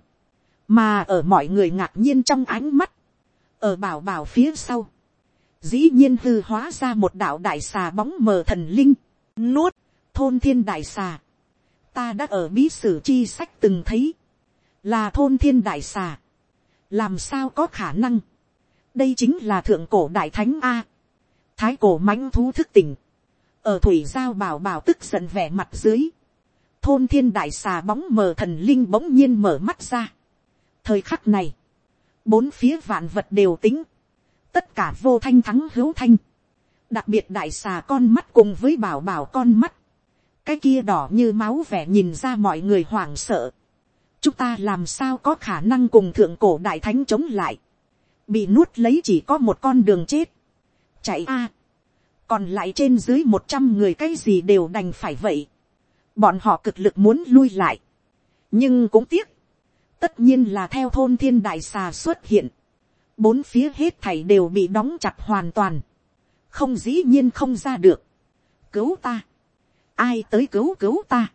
mà ở mọi người ngạc nhiên trong ánh mắt, ở bảo bảo phía sau, dĩ nhiên hư hóa ra một đạo đại xà bóng mờ thần linh, nuốt, thôn thiên đại xà, ta đã ở bí sử chi sách từng thấy, là thôn thiên đại xà, làm sao có khả năng, đây chính là thượng cổ đại thánh a, thái cổ mãnh thú thức tỉnh, ở thủy giao bảo bảo tức giận vẻ mặt dưới, thôn thiên đại xà bóng mờ thần linh bỗng nhiên mở mắt ra, thời khắc này, bốn phía vạn vật đều tính, tất cả vô thanh thắng hữu thanh, đặc biệt đại xà con mắt cùng với bảo bảo con mắt, cái kia đỏ như máu vẻ nhìn ra mọi người hoảng sợ. chúng ta làm sao có khả năng cùng thượng cổ đại thánh chống lại. bị nuốt lấy chỉ có một con đường chết. chạy a. còn lại trên dưới một trăm người cái gì đều đành phải vậy. bọn họ cực lực muốn lui lại. nhưng cũng tiếc tất nhiên là theo thôn thiên đại xà xuất hiện. bốn phía hết thảy đều bị đóng chặt hoàn toàn. không dĩ nhiên không ra được. cứu ta. Ai tới cứu cứu ta,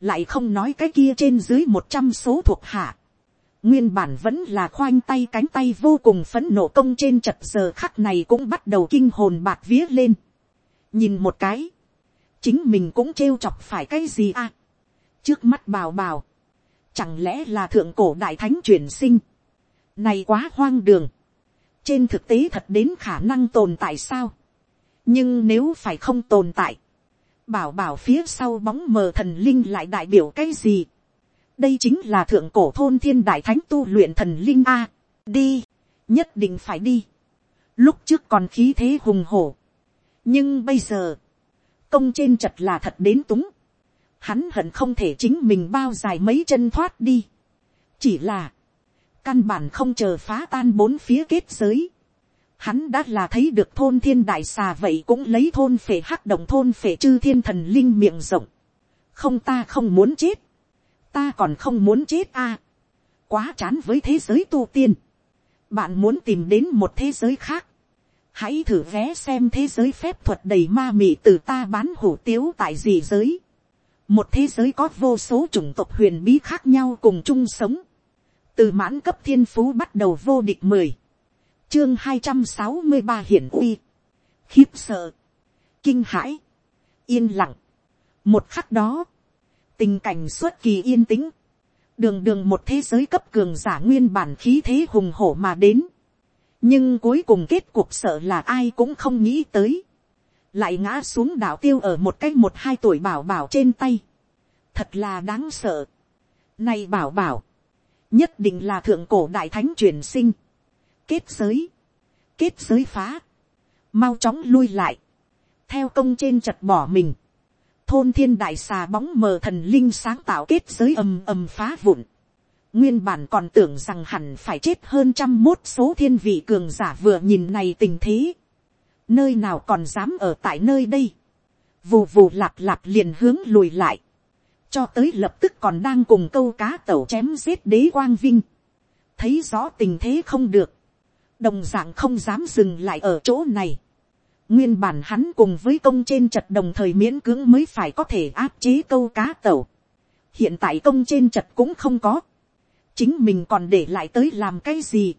lại không nói cái kia trên dưới một trăm số thuộc hạ, nguyên bản vẫn là khoanh tay cánh tay vô cùng phấn nộ công trên chật giờ khắc này cũng bắt đầu kinh hồn bạc vía lên, nhìn một cái, chính mình cũng trêu chọc phải cái gì à, trước mắt bào bào, chẳng lẽ là thượng cổ đại thánh chuyển sinh, này quá hoang đường, trên thực tế thật đến khả năng tồn tại sao, nhưng nếu phải không tồn tại, bảo bảo phía sau bóng mờ thần linh lại đại biểu cái gì. đây chính là thượng cổ thôn thiên đại thánh tu luyện thần linh a. đi, nhất định phải đi. lúc trước còn khí thế hùng hổ. nhưng bây giờ, công trên chật là thật đến túng hắn hận không thể chính mình bao dài mấy chân thoát đi. chỉ là, căn bản không chờ phá tan bốn phía kết giới hắn đã là thấy được thôn thiên đại xà vậy cũng lấy thôn phệ hắc động thôn phệ chư thiên thần linh miệng rộng. không ta không muốn chết. ta còn không muốn chết a. quá chán với thế giới tu tiên. bạn muốn tìm đến một thế giới khác. hãy thử vé xem thế giới phép thuật đầy ma mị từ ta bán hủ tiếu tại gì giới một thế giới có vô số chủng tộc huyền bí khác nhau cùng chung sống. từ mãn cấp thiên phú bắt đầu vô địch mười chương hai trăm sáu mươi ba hiển uy, khiếp sợ, kinh hãi, yên lặng. một khắc đó, tình cảnh xuất kỳ yên tĩnh, đường đường một thế giới cấp cường giả nguyên bản khí thế hùng hổ mà đến. nhưng cuối cùng kết cuộc sợ là ai cũng không nghĩ tới lại ngã xuống đảo tiêu ở một cái một hai tuổi bảo bảo trên tay. thật là đáng sợ. Này bảo bảo, nhất định là thượng cổ đại thánh truyền sinh. Kết giới, kết giới phá, mau chóng lui lại, theo công trên chật bỏ mình, thôn thiên đại xà bóng mờ thần linh sáng tạo kết giới ầm ầm phá vụn, nguyên bản còn tưởng rằng hẳn phải chết hơn trăm mốt số thiên vị cường giả vừa nhìn này tình thế, nơi nào còn dám ở tại nơi đây, vù vù lạp lạp liền hướng lùi lại, cho tới lập tức còn đang cùng câu cá tẩu chém giết đế quang vinh, thấy rõ tình thế không được, đồng d ạ n g không dám dừng lại ở chỗ này. nguyên bản hắn cùng với công trên trật đồng thời miễn cưỡng mới phải có thể áp chế câu cá tẩu. hiện tại công trên trật cũng không có. chính mình còn để lại tới làm cái gì.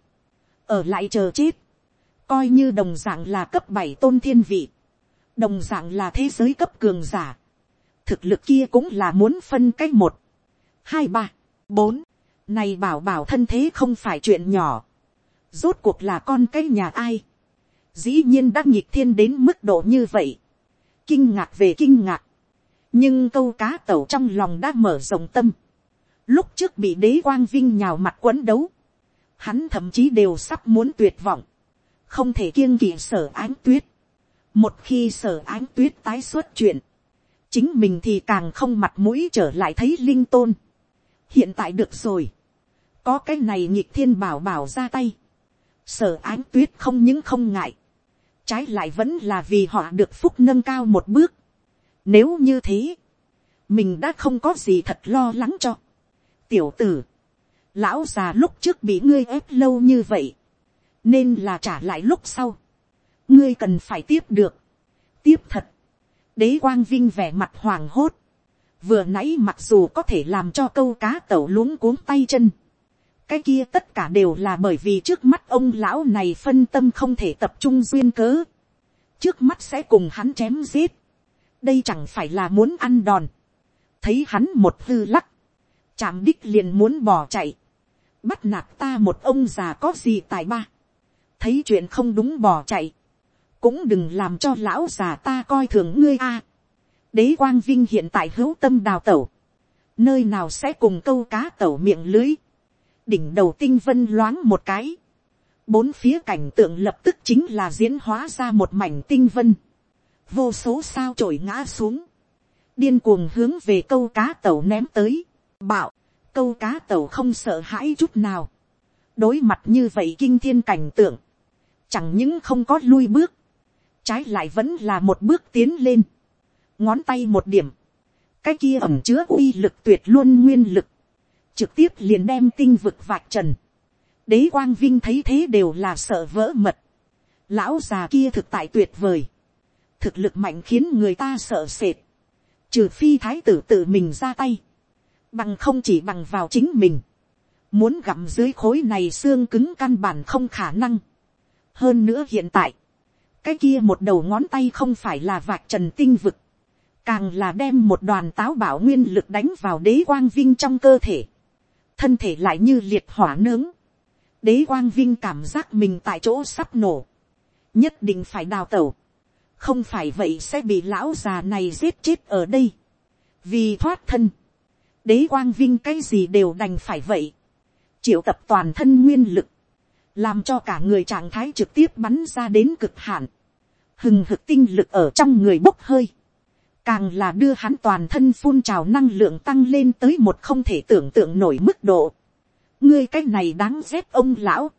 ở lại chờ chết coi như đồng dạng là cấp bảy tôn thiên vị. đồng dạng là thế giới cấp cường giả. thực lực kia cũng là muốn phân cách một, hai ba, bốn. này bảo bảo thân thế không phải chuyện nhỏ rốt cuộc là con cái nhà ai, dĩ nhiên đã nhịp thiên đến mức độ như vậy, kinh ngạc về kinh ngạc, nhưng câu cá tẩu trong lòng đã mở rộng tâm, lúc trước bị đế quang vinh nhào mặt quấn đấu, hắn thậm chí đều sắp muốn tuyệt vọng, không thể kiêng kỵ sở ánh tuyết, một khi sở ánh tuyết tái xuất chuyện, chính mình thì càng không mặt mũi trở lại thấy linh tôn. hiện tại được rồi, có cái này nhịp thiên bảo bảo ra tay, sở ánh tuyết không những không ngại, trái lại vẫn là vì họ được phúc nâng cao một bước. Nếu như thế, mình đã không có gì thật lo lắng cho. tiểu tử, lão già lúc trước bị ngươi ép lâu như vậy, nên là trả lại lúc sau. ngươi cần phải tiếp được, tiếp thật. đế quang vinh vẻ mặt hoàng hốt, vừa nãy mặc dù có thể làm cho câu cá tẩu luống cuống tay chân, cái kia tất cả đều là bởi vì trước mắt ông lão này phân tâm không thể tập trung duyên cớ. trước mắt sẽ cùng hắn chém giết. đây chẳng phải là muốn ăn đòn. thấy hắn một hư lắc. chạm đích liền muốn bỏ chạy. bắt nạt ta một ông già có gì tài ba thấy chuyện không đúng bỏ chạy. cũng đừng làm cho lão già ta coi thường ngươi a. đế quang vinh hiện tại hữu tâm đào tẩu. nơi nào sẽ cùng câu cá tẩu miệng lưới? Đỉnh đầu tinh vân loáng một cái, bốn phía cảnh tượng lập tức chính là diễn hóa ra một mảnh tinh vân, vô số sao trổi ngã xuống, điên cuồng hướng về câu cá tẩu ném tới, bạo, câu cá tẩu không sợ hãi chút nào, đối mặt như vậy kinh thiên cảnh tượng, chẳng những không có lui bước, trái lại vẫn là một bước tiến lên, ngón tay một điểm, cái kia ẩm chứa uy lực tuyệt luôn nguyên lực, trực tiếp liền đem tinh vực vạch trần, đế quang vinh thấy thế đều là sợ vỡ mật, lão già kia thực tại tuyệt vời, thực lực mạnh khiến người ta sợ sệt, trừ phi thái tử tự mình ra tay, bằng không chỉ bằng vào chính mình, muốn gặm dưới khối này xương cứng căn bản không khả năng hơn nữa hiện tại, cái kia một đầu ngón tay không phải là vạc trần tinh vực, càng là đem một đoàn táo bảo nguyên lực đánh vào đế quang vinh trong cơ thể, thân thể lại như liệt hỏa nướng, đế quang vinh cảm giác mình tại chỗ sắp nổ, nhất định phải đào tẩu, không phải vậy sẽ bị lão già này giết chết ở đây, vì thoát thân, đế quang vinh cái gì đều đành phải vậy, triệu tập toàn thân nguyên lực, làm cho cả người trạng thái trực tiếp bắn ra đến cực hạn, hừng hực tinh lực ở trong người bốc hơi, càng là đưa hắn toàn thân phun trào năng lượng tăng lên tới một không thể tưởng tượng nổi mức độ. ngươi cái này đáng rét ông lão,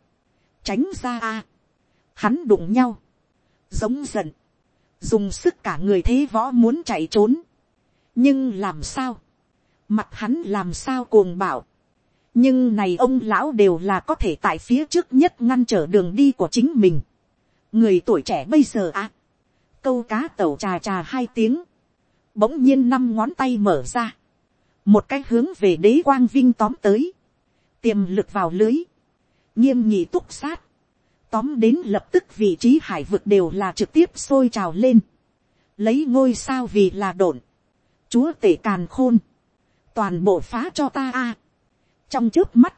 tránh ra a, hắn đụng nhau, giống giận, dùng sức cả người thế võ muốn chạy trốn, nhưng làm sao, mặt hắn làm sao cuồng bảo, nhưng này ông lão đều là có thể tại phía trước nhất ngăn trở đường đi của chính mình. người tuổi trẻ bây giờ à, câu cá tẩu trà trà hai tiếng, bỗng nhiên năm ngón tay mở ra, một cái hướng về đế quang vinh tóm tới, tiềm lực vào lưới, nghiêm nhị túc sát, tóm đến lập tức vị trí hải vực đều là trực tiếp sôi trào lên, lấy ngôi sao vì là đồn, chúa tể càn khôn, toàn bộ phá cho ta a, trong trước mắt,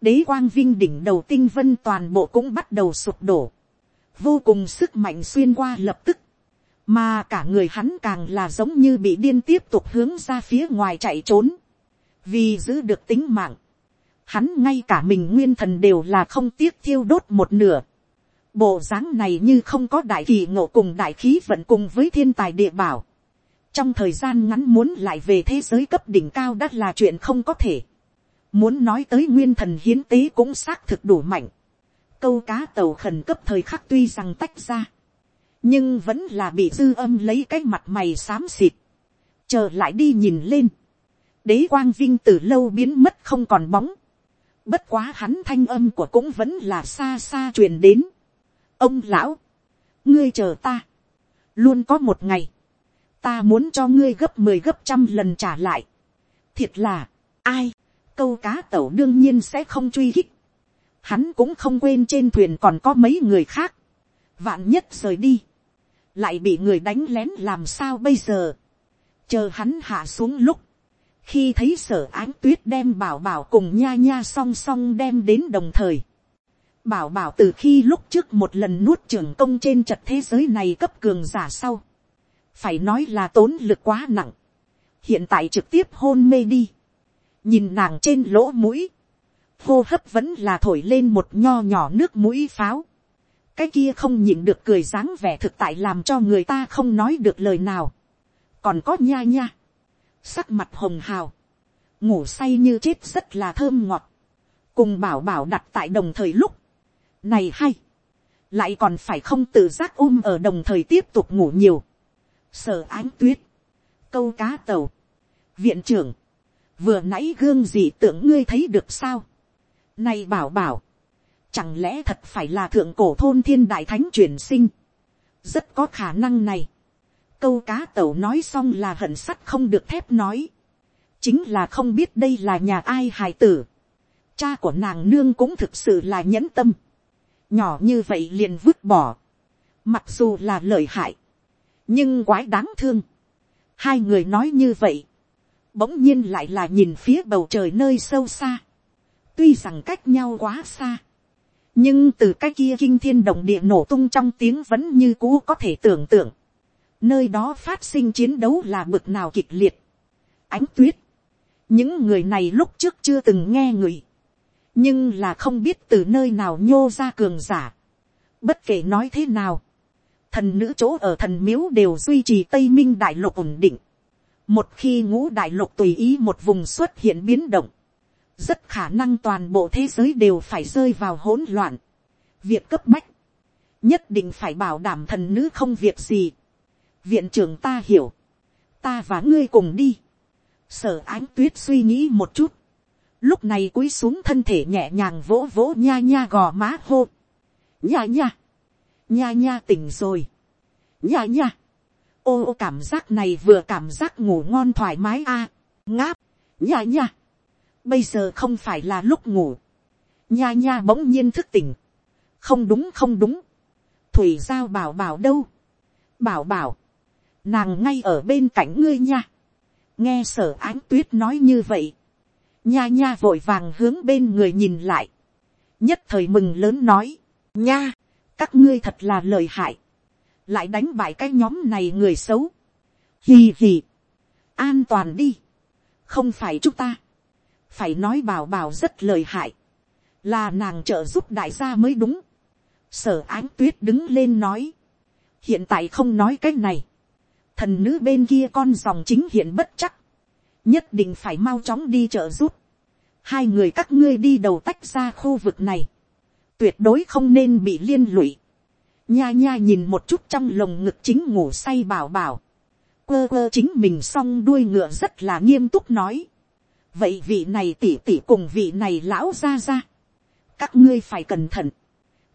đế quang vinh đỉnh đầu tinh vân toàn bộ cũng bắt đầu sụp đổ, vô cùng sức mạnh xuyên qua lập tức, mà cả người hắn càng là giống như bị điên tiếp tục hướng ra phía ngoài chạy trốn, vì giữ được tính mạng, hắn ngay cả mình nguyên thần đều là không tiếc thiêu đốt một nửa, bộ dáng này như không có đại kỳ ngộ cùng đại khí vận cùng với thiên tài địa bảo, trong thời gian ngắn muốn lại về thế giới cấp đỉnh cao đã là chuyện không có thể, Muốn nói tới nguyên thần hiến tế cũng xác thực đủ mạnh. Câu cá tàu khẩn cấp thời khắc tuy rằng tách ra. Nhưng vẫn là bị dư âm lấy cái mặt mày xám xịt. Chờ lại đi nhìn lên. Đế quang vinh từ lâu biến mất không còn bóng. Bất quá hắn thanh âm của cũng vẫn là xa xa truyền đến. Ông lão. Ngươi chờ ta. Luôn có một ngày. Ta muốn cho ngươi gấp mười gấp trăm lần trả lại. Thiệt là. Ai câu cá tẩu đương nhiên sẽ không truy hích. Hắn cũng không quên trên thuyền còn có mấy người khác. Vạn nhất rời đi. Lại bị người đánh lén làm sao bây giờ. Chờ hắn hạ xuống lúc. Khi thấy sở ánh tuyết đem bảo bảo cùng nha nha song song đem đến đồng thời. Bảo bảo từ khi lúc trước một lần nuốt trưởng công trên trật thế giới này cấp cường giả sau. Phải nói là tốn lực quá nặng. Hiện tại trực tiếp hôn mê đi nhìn nàng trên lỗ mũi, hô hấp vẫn là thổi lên một nho nhỏ nước mũi pháo. cái kia không nhịn được cười dáng vẻ thực tại làm cho người ta không nói được lời nào. còn có nha nha, sắc mặt hồng hào, ngủ say như chết rất là thơm ngọt, cùng bảo bảo đặt tại đồng thời lúc, này hay, lại còn phải không tự giác um ở đồng thời tiếp tục ngủ nhiều, sở ánh tuyết, câu cá tàu, viện trưởng, vừa nãy gương gì tưởng ngươi thấy được sao. Này bảo bảo, chẳng lẽ thật phải là thượng cổ thôn thiên đại thánh chuyển sinh. rất có khả năng này. câu cá tẩu nói xong là hận sắt không được thép nói. chính là không biết đây là nhà ai hài tử. cha của nàng nương cũng thực sự là nhẫn tâm. nhỏ như vậy liền vứt bỏ. mặc dù là lợi hại, nhưng quái đáng thương. hai người nói như vậy bỗng nhiên lại là nhìn phía bầu trời nơi sâu xa. tuy rằng cách nhau quá xa, nhưng từ cái kia kinh thiên động địa nổ tung trong tiếng vẫn như cũ có thể tưởng tượng. nơi đó phát sinh chiến đấu là bực nào kịch liệt. ánh tuyết, những người này lúc trước chưa từng nghe người, nhưng là không biết từ nơi nào nhô ra cường giả. bất kể nói thế nào, thần nữ chỗ ở thần miếu đều duy trì tây minh đại lục ổn định một khi ngũ đại lục tùy ý một vùng xuất hiện biến động, rất khả năng toàn bộ thế giới đều phải rơi vào hỗn loạn. việc cấp bách, nhất định phải bảo đảm thần nữ không việc gì. viện trưởng ta hiểu, ta và ngươi cùng đi. sở ánh tuyết suy nghĩ một chút, lúc này cúi xuống thân thể nhẹ nhàng vỗ vỗ nha nha gò má hô. nha nha, nha nha tỉnh rồi. nha nha, ô ô cảm giác này vừa cảm giác ngủ ngon thoải mái a, ngáp, nha nha. bây giờ không phải là lúc ngủ. nha nha bỗng nhiên thức tỉnh. không đúng không đúng. thủy giao bảo bảo đâu. bảo bảo, nàng ngay ở bên cạnh ngươi nha. nghe sở ánh tuyết nói như vậy nha nha vội vàng hướng bên người nhìn lại, nhất thời mừng lớn nói, nha, các ngươi thật là lời hại, lại đánh bại cái nhóm này người xấu, hì hì, an toàn đi, không phải chúng ta, phải nói bảo bảo rất lời hại, là nàng trợ giúp đại gia mới đúng, sở ánh tuyết đứng lên nói, hiện tại không nói cái này, thần nữ bên kia con dòng chính hiện bất chắc, nhất định phải mau chóng đi trợ giúp. hai người các ngươi đi đầu tách ra khu vực này, tuyệt đối không nên bị liên lụy nha nha nhìn một chút trong lồng ngực chính ngủ say bảo bảo, quơ quơ chính mình xong đuôi ngựa rất là nghiêm túc nói. vậy vị này tỉ tỉ cùng vị này lão ra ra, các ngươi phải cẩn thận,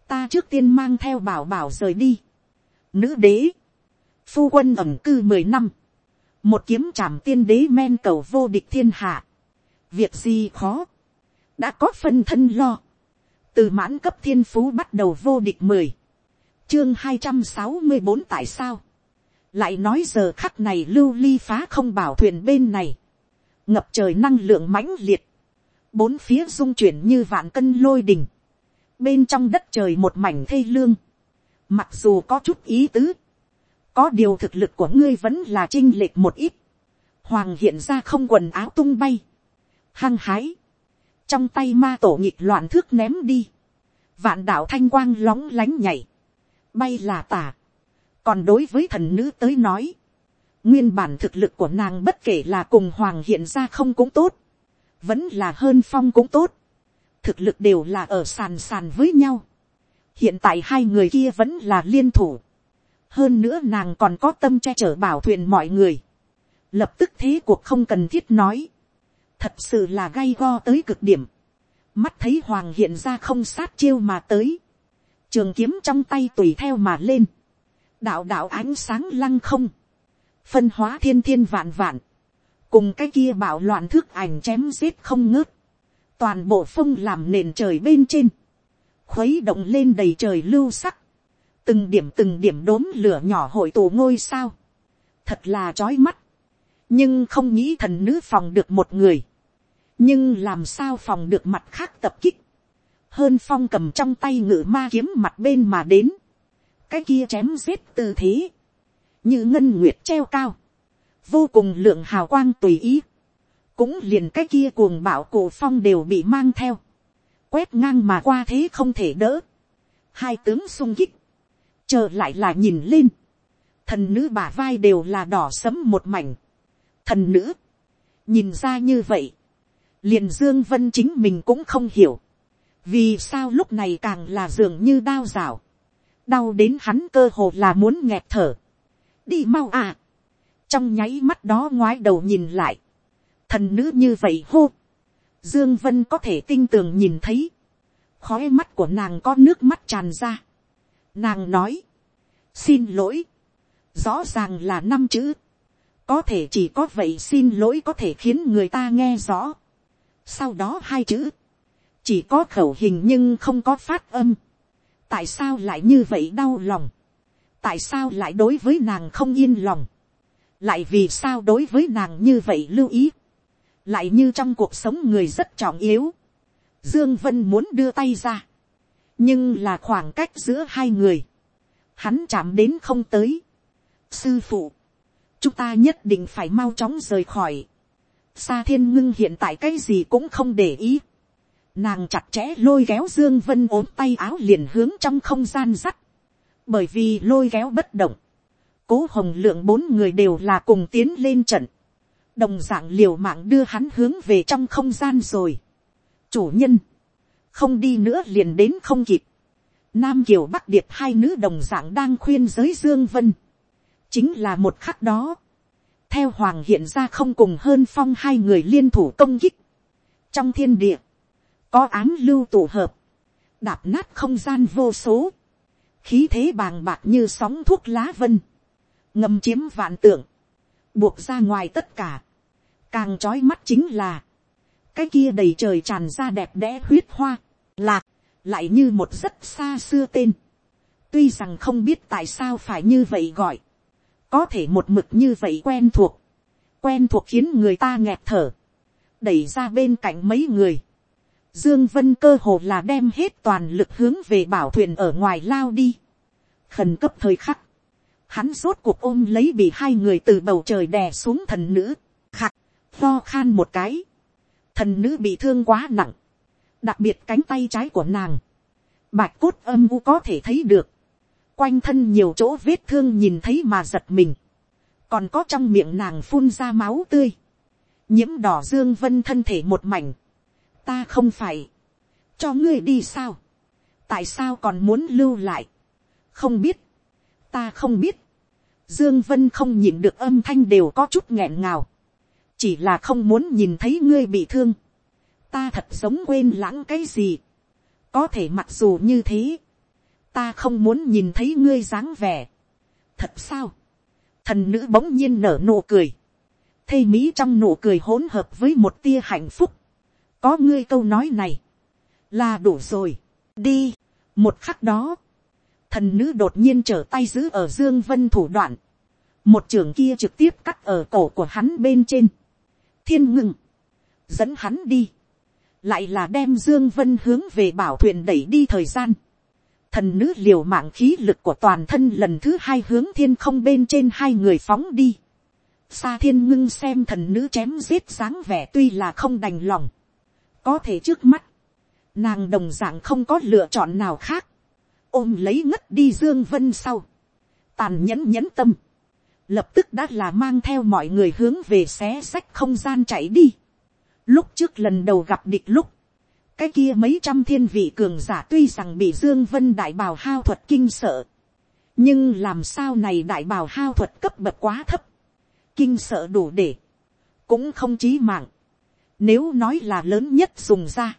ta trước tiên mang theo bảo bảo rời đi. nữ đế, phu quân ẩm cư mười năm, một kiếm trảm tiên đế men cầu vô địch thiên hạ, việc gì khó, đã có phân thân lo, từ mãn cấp thiên phú bắt đầu vô địch mười, chương hai trăm sáu mươi bốn tại sao, lại nói giờ khắc này lưu ly phá không bảo thuyền bên này, ngập trời năng lượng mãnh liệt, bốn phía dung chuyển như vạn cân lôi đình, bên trong đất trời một mảnh thê lương, mặc dù có chút ý tứ, có điều thực lực của ngươi vẫn là chinh lệch một ít, hoàng hiện ra không quần áo tung bay, hăng hái, trong tay ma tổ nhịp loạn thước ném đi, vạn đạo thanh quang lóng lánh nhảy, bay là tả, còn đối với thần nữ tới nói, nguyên bản thực lực của nàng bất kể là cùng hoàng hiện ra không cũng tốt, vẫn là hơn phong cũng tốt, thực lực đều là ở sàn sàn với nhau. hiện tại hai người kia vẫn là liên thủ, hơn nữa nàng còn có tâm che chở bảo thuyền mọi người, lập tức thế cuộc không cần thiết nói, thật sự là gay go tới cực điểm, mắt thấy hoàng hiện ra không sát chiêu mà tới, trường kiếm trong tay tùy theo mà lên, đạo đạo ánh sáng lăng không, phân hóa thiên thiên vạn vạn, cùng cái kia bảo loạn thước ảnh chém giết không ngớt, toàn bộ phong làm nền trời bên trên, khuấy động lên đầy trời lưu sắc, từng điểm từng điểm đốm lửa nhỏ hội tụ ngôi sao, thật là trói mắt, nhưng không nghĩ thần nữ phòng được một người, nhưng làm sao phòng được mặt khác tập kích, hơn phong cầm trong tay ngự ma kiếm mặt bên mà đến, cái kia chém giết tư thế, như ngân nguyệt treo cao, vô cùng lượng hào quang tùy ý, cũng liền cái kia cuồng bạo cổ phong đều bị mang theo, quét ngang mà qua thế không thể đỡ, hai tướng sung kích, chờ lại là nhìn lên, thần nữ bả vai đều là đỏ sấm một mảnh, thần nữ, nhìn ra như vậy, liền dương vân chính mình cũng không hiểu, vì sao lúc này càng là dường như đau rào, đau đến hắn cơ hồ là muốn nghẹt thở, đi mau à, trong nháy mắt đó ngoái đầu nhìn lại, thần nữ như vậy hô, dương vân có thể tinh tường nhìn thấy, khói mắt của nàng có nước mắt tràn ra, Nàng nói. Xin lỗi. Rõ ràng là năm chữ. Có thể chỉ có vậy xin lỗi có thể khiến người ta nghe rõ. Sau đó hai chữ. Chỉ có khẩu hình nhưng không có phát âm. Tại sao lại như vậy đau lòng? Tại sao lại đối với nàng không yên lòng? Lại vì sao đối với nàng như vậy lưu ý? Lại như trong cuộc sống người rất trọng yếu. Dương Vân muốn đưa tay ra nhưng là khoảng cách giữa hai người, hắn chạm đến không tới. sư phụ, chúng ta nhất định phải mau chóng rời khỏi. Sa thiên ngưng hiện tại cái gì cũng không để ý. Nàng chặt chẽ lôi kéo Dương Vân ốm tay áo liền hướng trong không gian dắt. Bởi vì lôi kéo bất động. Cố hồng lượng bốn người đều là cùng tiến lên trận. đồng dạng liều mạng đưa hắn hướng về trong không gian rồi. chủ nhân, không đi nữa liền đến không kịp. Nam kiều bắc điệp hai nữ đồng dạng đang khuyên giới dương vân. chính là một khắc đó. theo hoàng hiện ra không cùng hơn phong hai người liên thủ công kích. trong thiên địa, có án lưu tụ hợp, đạp nát không gian vô số, khí thế bàng bạc như sóng thuốc lá vân, ngầm chiếm vạn tượng, buộc ra ngoài tất cả, càng trói mắt chính là, cái kia đầy trời tràn ra đẹp đẽ huyết hoa, lạc, lại như một rất xa xưa tên. tuy rằng không biết tại sao phải như vậy gọi, có thể một mực như vậy quen thuộc, quen thuộc khiến người ta nghẹt thở, đẩy ra bên cạnh mấy người. Dương Vân cơ hồ là đem hết toàn lực hướng về bảo thuyền ở ngoài lao đi. Khẩn cấp thời khắc, hắn rốt cuộc ôm lấy bị hai người từ bầu trời đè xuống thần nữ. khạc lo khan một cái, thần nữ bị thương quá nặng, đặc biệt cánh tay trái của nàng, bạch cốt âm u có thể thấy được, quanh thân nhiều chỗ vết thương nhìn thấy mà giật mình, còn có trong miệng nàng phun ra máu tươi, nhiễm đỏ dương vân thân thể một mảnh, ta không phải, cho ngươi đi sao, tại sao còn muốn lưu lại, không biết, ta không biết, dương vân không nhịn được âm thanh đều có chút nghẹn ngào, chỉ là không muốn nhìn thấy ngươi bị thương, ta thật sống quên lãng cái gì, có thể mặc dù như thế, ta không muốn nhìn thấy ngươi dáng vẻ, thật sao, thần nữ bỗng nhiên nở nụ cười, thê mỹ trong nụ cười hỗn hợp với một tia hạnh phúc, có ngươi câu nói này, là đủ rồi, đi, một khắc đó, thần nữ đột nhiên trở tay giữ ở dương vân thủ đoạn, một trường kia trực tiếp cắt ở cổ của hắn bên trên, thiên ngừng, dẫn hắn đi, lại là đem dương vân hướng về bảo thuyền đẩy đi thời gian. thần nữ liều mạng khí lực của toàn thân lần thứ hai hướng thiên không bên trên hai người phóng đi. xa thiên ngưng xem thần nữ chém giết dáng vẻ tuy là không đành lòng có thể trước mắt, nàng đồng dạng không có lựa chọn nào khác. ôm lấy ngất đi dương vân sau. tàn nhẫn nhẫn tâm lập tức đã là mang theo mọi người hướng về xé sách không gian chạy đi. Lúc trước lần đầu gặp địch lúc, cái kia mấy trăm thiên vị cường giả tuy rằng bị Dương Vân đại bào hao thuật kinh sợ. Nhưng làm sao này đại bào hao thuật cấp bậc quá thấp. Kinh sợ đủ để. Cũng không chí mạng. Nếu nói là lớn nhất dùng ra.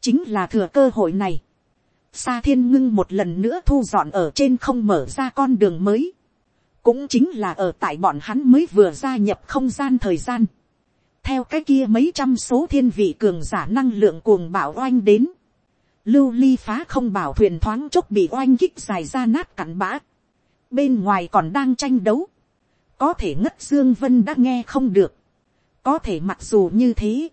Chính là thừa cơ hội này. Sa thiên ngưng một lần nữa thu dọn ở trên không mở ra con đường mới cũng chính là ở tại bọn hắn mới vừa gia nhập không gian thời gian. theo cái kia mấy trăm số thiên vị cường giả năng lượng cuồng bảo oanh đến. lưu ly phá không bảo thuyền thoáng chốc bị oanh kích dài ra nát cặn bã. bên ngoài còn đang tranh đấu. có thể ngất dương vân đã nghe không được có thể mặc dù như thế.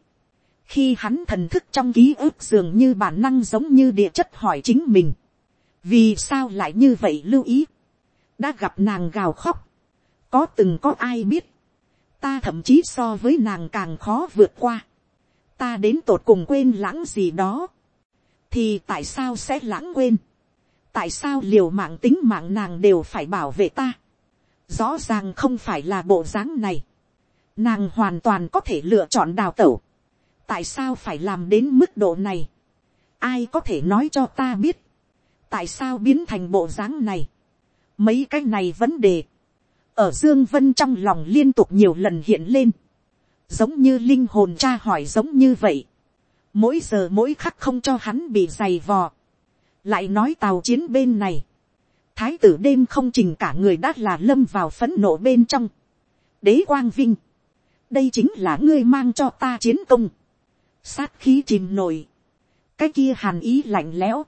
khi hắn thần thức trong ký ức dường như bản năng giống như địa chất hỏi chính mình. vì sao lại như vậy lưu ý? Đã gặp nàng gào khóc, có từng có ai biết, ta thậm chí so với nàng càng khó vượt qua, ta đến tột cùng quên lãng gì đó, thì tại sao sẽ lãng quên, tại sao liều mạng tính mạng nàng đều phải bảo vệ ta, rõ ràng không phải là bộ dáng này, nàng hoàn toàn có thể lựa chọn đào tẩu, tại sao phải làm đến mức độ này, ai có thể nói cho ta biết, tại sao biến thành bộ dáng này, Mấy cái này vấn đề. Ở Dương Vân trong lòng liên tục nhiều lần hiện lên. Giống như linh hồn tra hỏi giống như vậy. Mỗi giờ mỗi khắc không cho hắn bị dày vò. Lại nói tàu chiến bên này. Thái tử đêm không trình cả người đã là lâm vào phấn nộ bên trong. Đế quang vinh. Đây chính là ngươi mang cho ta chiến công. Sát khí chìm nổi. Cái kia hàn ý lạnh lẽo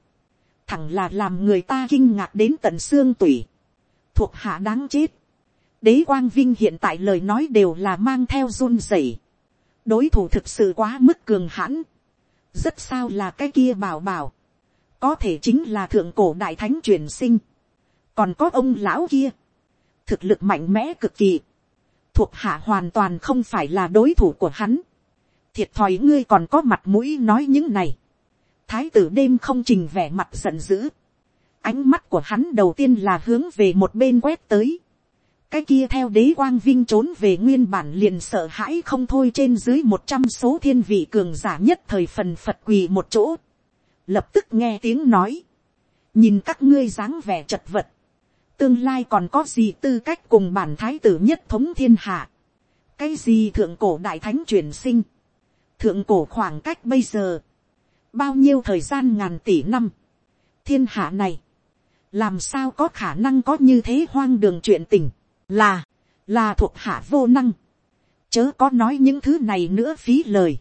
thẳng là làm người ta kinh ngạc đến tận xương tủy thuộc hạ đáng chết. đế quang vinh hiện tại lời nói đều là mang theo run rẩy. đối thủ thực sự quá mức cường hãn. rất sao là cái kia bảo bảo. có thể chính là thượng cổ đại thánh truyền sinh. còn có ông lão kia. thực lực mạnh mẽ cực kỳ thuộc hạ hoàn toàn không phải là đối thủ của hắn. thiệt thòi ngươi còn có mặt mũi nói những này. thái tử đêm không trình vẻ mặt giận dữ ánh mắt của hắn đầu tiên là hướng về một bên quét tới. cái kia theo đế quang vinh trốn về nguyên bản liền sợ hãi không thôi trên dưới một trăm số thiên vị cường giả nhất thời phần phật quỳ một chỗ, lập tức nghe tiếng nói, nhìn các ngươi dáng vẻ chật vật, tương lai còn có gì tư cách cùng bản thái tử nhất thống thiên hạ, cái gì thượng cổ đại thánh chuyển sinh, thượng cổ khoảng cách bây giờ, bao nhiêu thời gian ngàn tỷ năm, thiên hạ này, làm sao có khả năng có như thế hoang đường chuyện tình, là, là thuộc hạ vô năng, chớ có nói những thứ này nữa phí lời,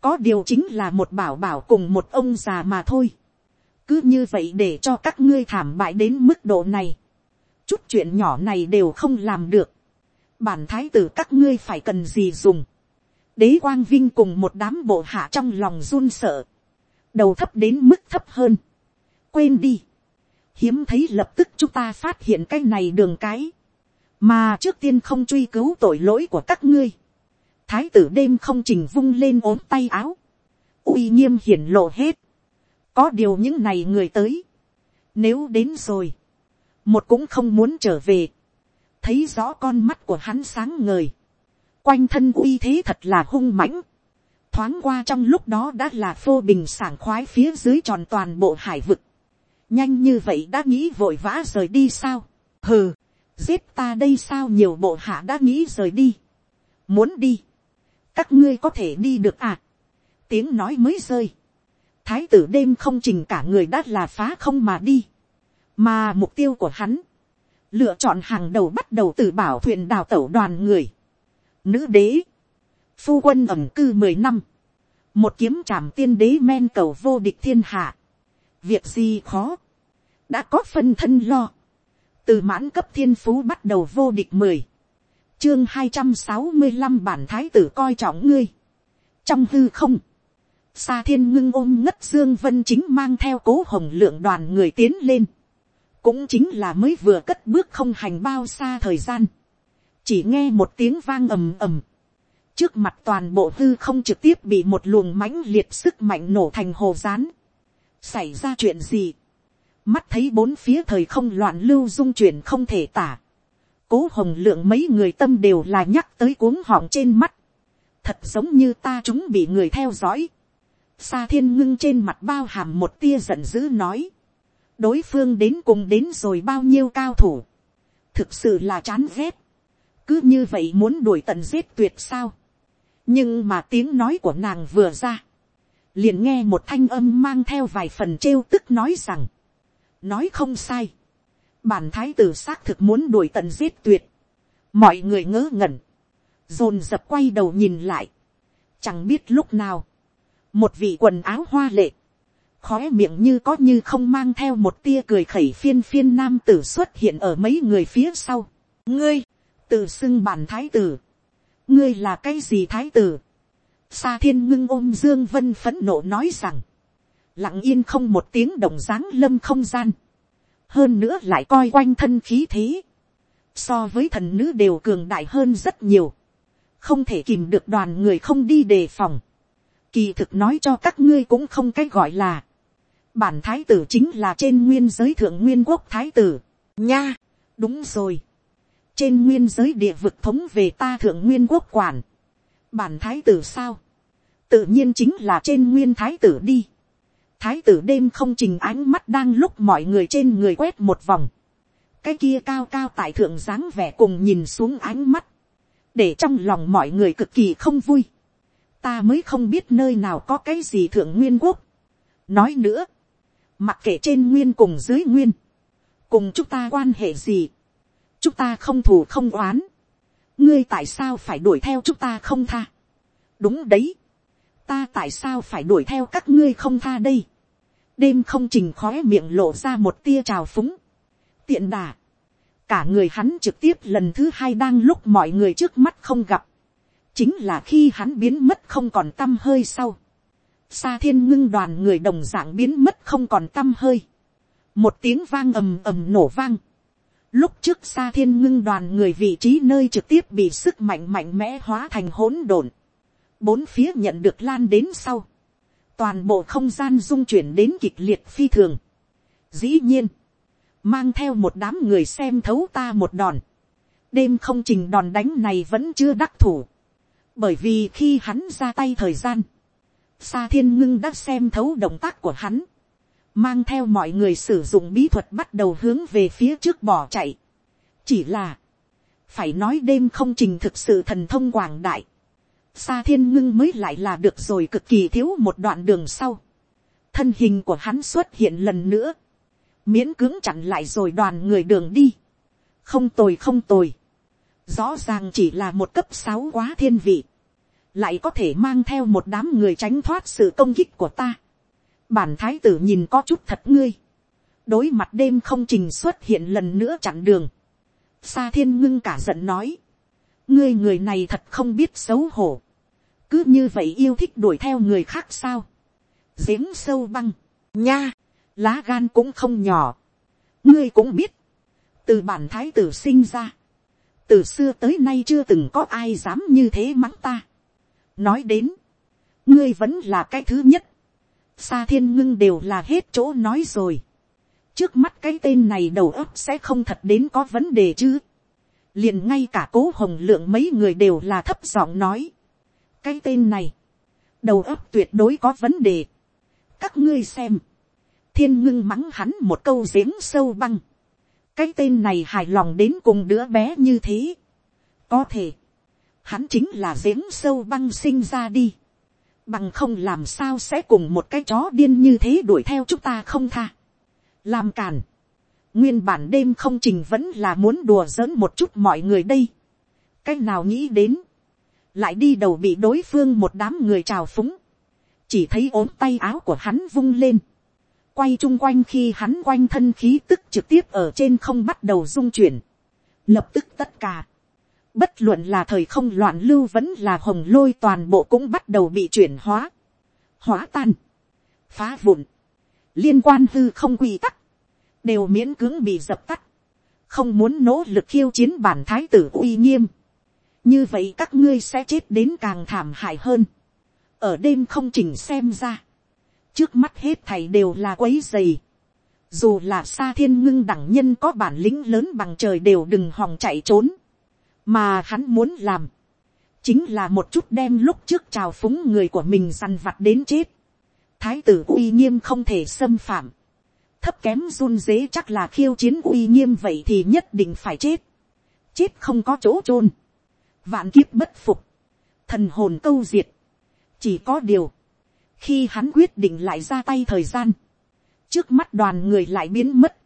có điều chính là một bảo bảo cùng một ông già mà thôi, cứ như vậy để cho các ngươi thảm bại đến mức độ này, chút chuyện nhỏ này đều không làm được, bản thái tử các ngươi phải cần gì dùng, đế quang vinh cùng một đám bộ hạ trong lòng run sợ, đầu thấp đến mức thấp hơn, quên đi, hiếm thấy lập tức chúng ta phát hiện cái này đường cái, mà trước tiên không truy cứu tội lỗi của các ngươi, thái tử đêm không trình vung lên ốm tay áo, uy nghiêm hiển lộ hết, có điều những này người tới, nếu đến rồi, một cũng không muốn trở về, thấy rõ con mắt của hắn sáng ngời, quanh thân uy thế thật là hung mãnh, thoáng qua trong lúc đó đã là phô bình sảng khoái phía dưới tròn toàn bộ hải vực, nhanh như vậy đã nghĩ vội vã rời đi sao, hừ, giết ta đây sao nhiều bộ hạ đã nghĩ rời đi, muốn đi, các ngươi có thể đi được à, tiếng nói mới rơi, thái tử đêm không trình cả người đã là phá không mà đi, mà mục tiêu của hắn, lựa chọn hàng đầu bắt đầu từ bảo thuyền đào tẩu đoàn người, nữ đế, phu quân ẩm cư mười năm, một kiếm trảm tiên đế men cầu vô địch thiên hạ, việc gì khó, đã có phân thân lo, từ mãn cấp thiên phú bắt đầu vô địch mười, chương hai trăm sáu mươi năm bản thái tử coi trọng ngươi, trong hư không, xa thiên ngưng ôm ngất dương vân chính mang theo cố hồng lượng đoàn người tiến lên. Cũng chính là mới vừa cất bước không hành bao xa thời gian. Chỉ nghe một tiếng vang ầm ầm. Trước mặt toàn bộ hư không trực tiếp bị một luồng mãnh liệt sức mạnh nổ thành hồ rán. Xảy ra chuyện gì? Mắt thấy bốn phía thời không loạn lưu dung chuyển không thể tả. Cố hồng lượng mấy người tâm đều là nhắc tới cuống họng trên mắt. Thật giống như ta chúng bị người theo dõi Sa thiên ngưng trên mặt bao hàm một tia giận dữ nói. Đối phương đến cùng đến rồi bao nhiêu cao thủ. Thực sự là chán ghét. Cứ như vậy muốn đuổi tận giết tuyệt sao. Nhưng mà tiếng nói của nàng vừa ra. Liền nghe một thanh âm mang theo vài phần trêu tức nói rằng. Nói không sai. Bản thái tử xác thực muốn đuổi tận giết tuyệt. Mọi người ngớ ngẩn. Dồn dập quay đầu nhìn lại. Chẳng biết lúc nào một vị quần áo hoa lệ, khói miệng như có như không mang theo một tia cười khẩy phiên phiên nam tử xuất hiện ở mấy người phía sau. ngươi, từ xưng bản thái tử, ngươi là cái gì thái tử. Sa thiên ngưng ôm dương vân phẫn nộ nói rằng, lặng yên không một tiếng đồng dáng lâm không gian, hơn nữa lại coi quanh thân khí thế, so với thần nữ đều cường đại hơn rất nhiều, không thể kìm được đoàn người không đi đề phòng, Kỳ thực nói cho các ngươi cũng không cái gọi là. Bản thái tử chính là trên nguyên giới thượng nguyên quốc thái tử. Nha, đúng rồi. Trên nguyên giới địa vực thống về ta thượng nguyên quốc quản. Bản thái tử sao? Tự nhiên chính là trên nguyên thái tử đi. Thái tử đêm không trình ánh mắt đang lúc mọi người trên người quét một vòng. Cái kia cao cao tại thượng dáng vẻ cùng nhìn xuống ánh mắt. Để trong lòng mọi người cực kỳ không vui ta mới không biết nơi nào có cái gì thượng nguyên quốc. nói nữa, mặc kệ trên nguyên cùng dưới nguyên, cùng chúng ta quan hệ gì, chúng ta không thù không oán, ngươi tại sao phải đuổi theo chúng ta không tha. đúng đấy, ta tại sao phải đuổi theo các ngươi không tha đây. đêm không trình khói miệng lộ ra một tia trào phúng. tiện đà, cả người hắn trực tiếp lần thứ hai đang lúc mọi người trước mắt không gặp. Chính là khi hắn biến mất không còn t â m hơi sau, xa thiên ngưng đoàn người đồng dạng biến mất không còn t â m hơi, một tiếng vang ầm ầm nổ vang, lúc trước xa thiên ngưng đoàn người vị trí nơi trực tiếp bị sức mạnh mạnh mẽ hóa thành hỗn độn, bốn phía nhận được lan đến sau, toàn bộ không gian dung chuyển đến kịch liệt phi thường, dĩ nhiên, mang theo một đám người xem thấu ta một đòn, đêm không trình đòn đánh này vẫn chưa đắc thủ, bởi vì khi hắn ra tay thời gian, Sa thiên ngưng đã xem thấu động tác của hắn, mang theo mọi người sử dụng bí thuật bắt đầu hướng về phía trước bỏ chạy. chỉ là, phải nói đêm không trình thực sự thần thông quảng đại, Sa thiên ngưng mới lại là được rồi cực kỳ thiếu một đoạn đường sau. Thân hình của hắn xuất hiện lần nữa. Miễn cưỡng chặn lại rồi đoàn người đường đi. Không tồi không tồi. Rõ ràng chỉ là một cấp sáu quá thiên vị. Lại có thể mang theo một đám người tránh thoát sự công kích của ta. Bản thái tử nhìn có chút thật ngươi. Đối mặt đêm không trình xuất hiện lần nữa chặn đường. Sa thiên ngưng cả giận nói ngươi người này thật không biết xấu hổ. cứ như vậy yêu thích đuổi theo người khác sao. giếng sâu băng, nha, lá gan cũng không nhỏ. ngươi cũng biết, từ bản thái tử sinh ra, từ xưa tới nay chưa từng có ai dám như thế mắng ta nói đến, ngươi vẫn là cái thứ nhất. xa thiên ngưng đều là hết chỗ nói rồi. trước mắt cái tên này đầu óc sẽ không thật đến có vấn đề chứ liền ngay cả cố hồng lượng mấy người đều là thấp giọng nói. cái tên này, đầu óc tuyệt đối có vấn đề. các ngươi xem, thiên ngưng mắng hắn một câu giếng sâu băng. cái tên này hài lòng đến cùng đứa bé như thế. có thể, hắn chính là giếng sâu băng sinh ra đi. bằng không làm sao sẽ cùng một cái chó điên như thế đuổi theo chúng ta không tha. làm càn Nguyên bản đêm không trình vẫn là muốn đùa giỡn một chút mọi người đây. Cách nào nghĩ đến. Lại đi đầu bị đối phương một đám người trào phúng. Chỉ thấy ốm tay áo của hắn vung lên. Quay chung quanh khi hắn quanh thân khí tức trực tiếp ở trên không bắt đầu rung chuyển. Lập tức tất cả. Bất luận là thời không loạn lưu vẫn là hồng lôi toàn bộ cũng bắt đầu bị chuyển hóa. Hóa tan. Phá vụn. Liên quan hư không quy tắc. Đều miễn cưỡng bị dập tắt, không muốn nỗ lực khiêu chiến bản thái tử uy nghiêm, như vậy các ngươi sẽ chết đến càng thảm hại hơn, ở đêm không chỉnh xem ra, trước mắt hết thầy đều là quấy dày, dù là xa thiên ngưng đẳng nhân có bản lĩnh lớn bằng trời đều đừng hòng chạy trốn, mà hắn muốn làm, chính là một chút đem lúc trước trào phúng người của mình dằn vặt đến chết, thái tử uy nghiêm không thể xâm phạm, thấp kém run dế chắc là khiêu chiến uy nghiêm vậy thì nhất định phải chết. chết không có chỗ chôn. vạn kiếp bất phục. thần hồn câu diệt. chỉ có điều. khi hắn quyết định lại ra tay thời gian. trước mắt đoàn người lại biến mất.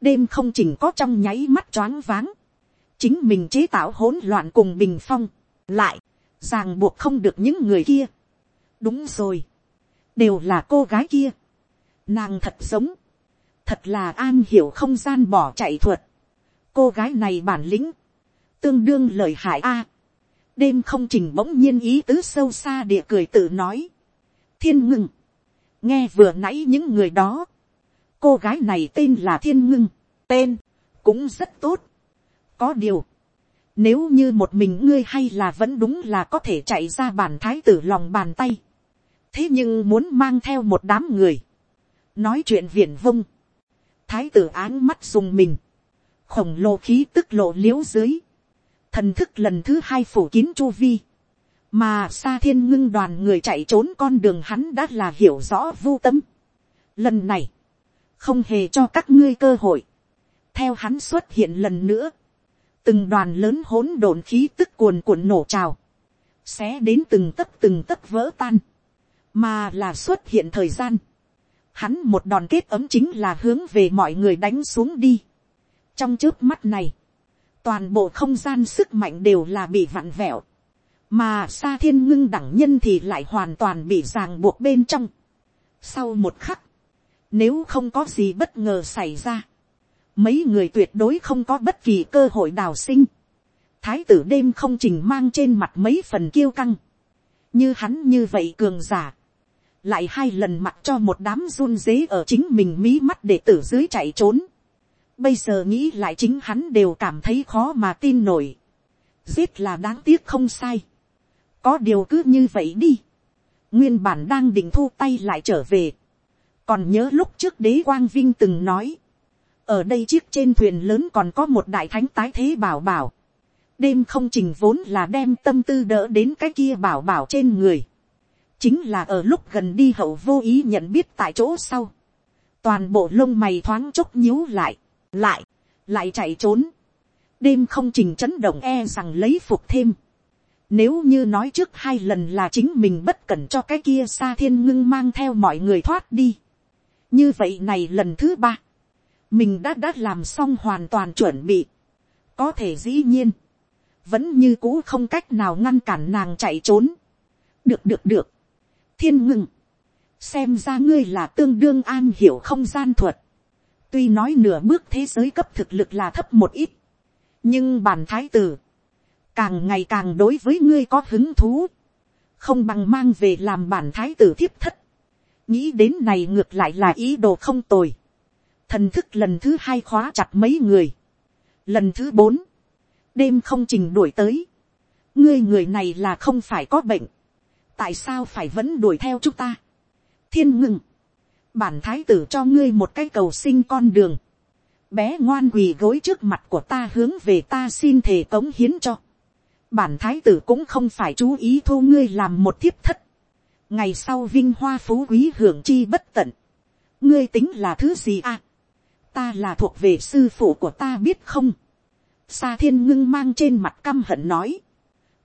đêm không chỉnh có trong nháy mắt choáng váng chính mình chế tạo hỗn loạn cùng bình phong. lại, ràng buộc không được những người kia. đúng rồi. đều là cô gái kia. nàng thật giống thật là an hiểu không gian bỏ chạy thuật. cô gái này bản lĩnh, tương đương lời hại a. đêm không trình bỗng nhiên ý tứ sâu xa địa cười tự nói. thiên ngưng, nghe vừa nãy những người đó, cô gái này tên là thiên ngưng, tên, cũng rất tốt có điều, nếu như một mình ngươi hay là vẫn đúng là có thể chạy ra bản thái tử lòng bàn tay. thế nhưng muốn mang theo một đám người, nói chuyện viển vông, thái tử áng mắt dùng mình, khổng lồ khí tức lộ l i ễ u dưới, thần thức lần thứ hai phủ kín chu vi, mà xa thiên ngưng đoàn người chạy trốn con đường hắn đã là hiểu rõ vô tâm. Lần này, không hề cho các ngươi cơ hội, theo hắn xuất hiện lần nữa, từng đoàn lớn hỗn độn khí tức cuồn cuộn nổ trào, xé đến từng tấc từng tấc vỡ tan, mà là xuất hiện thời gian, hắn một đòn kết ấm chính là hướng về mọi người đánh xuống đi. trong trước mắt này, toàn bộ không gian sức mạnh đều là bị vặn vẹo, mà xa thiên ngưng đẳng nhân thì lại hoàn toàn bị ràng buộc bên trong. sau một khắc, nếu không có gì bất ngờ xảy ra, mấy người tuyệt đối không có bất kỳ cơ hội đào sinh. thái tử đêm không trình mang trên mặt mấy phần kiêu căng, như hắn như vậy cường giả, lại hai lần mặc cho một đám run dế ở chính mình mí mắt để tử dưới chạy trốn. Bây giờ nghĩ lại chính hắn đều cảm thấy khó mà tin nổi. Giết là đáng tiếc không sai. Có điều cứ như vậy đi. Nguyên bản đang định thu tay lại trở về. Còn nhớ lúc trước đế quang vinh từng nói. Ở đây chiếc trên thuyền lớn còn có một đại thánh tái thế bảo bảo. đêm không trình vốn là đem tâm tư đỡ đến cái kia bảo bảo trên người. chính là ở lúc gần đi hậu vô ý nhận biết tại chỗ sau. toàn bộ lông mày thoáng chốc nhíu lại, lại, lại chạy trốn. đêm không trình chấn động e rằng lấy phục thêm. Nếu như nói trước hai lần là chính mình bất cẩn cho cái kia xa thiên ngưng mang theo mọi người thoát đi. Như vậy này lần thứ ba. Mình đã đã làm xong hoàn toàn chuẩn bị. Có thể dĩ nhiên vẫn như cũ không cách nào ngăn cản nàng chạy trốn. được được được, thiên ngưng, xem ra ngươi là tương đương an hiểu không gian thuật. tuy nói nửa bước thế giới cấp thực lực là thấp một ít, nhưng bản thái tử, càng ngày càng đối với ngươi có hứng thú, không bằng mang về làm bản thái tử thiếp thất. nghĩ đến này ngược lại là ý đồ không tồi thần thức lần thứ hai khóa chặt mấy người. lần thứ bốn, đêm không trình đuổi tới. ngươi người này là không phải có bệnh. tại sao phải vẫn đuổi theo chúng ta. thiên ngừng. bản thái tử cho ngươi một cái cầu sinh con đường. bé ngoan quỳ gối trước mặt của ta hướng về ta xin thề cống hiến cho. bản thái tử cũng không phải chú ý thu ngươi làm một thiếp thất. ngày sau vinh hoa phú quý hưởng chi bất tận. ngươi tính là thứ gì à ta là thuộc về sư phụ của ta biết không Sa thiên ngưng mang trên mặt căm hận nói.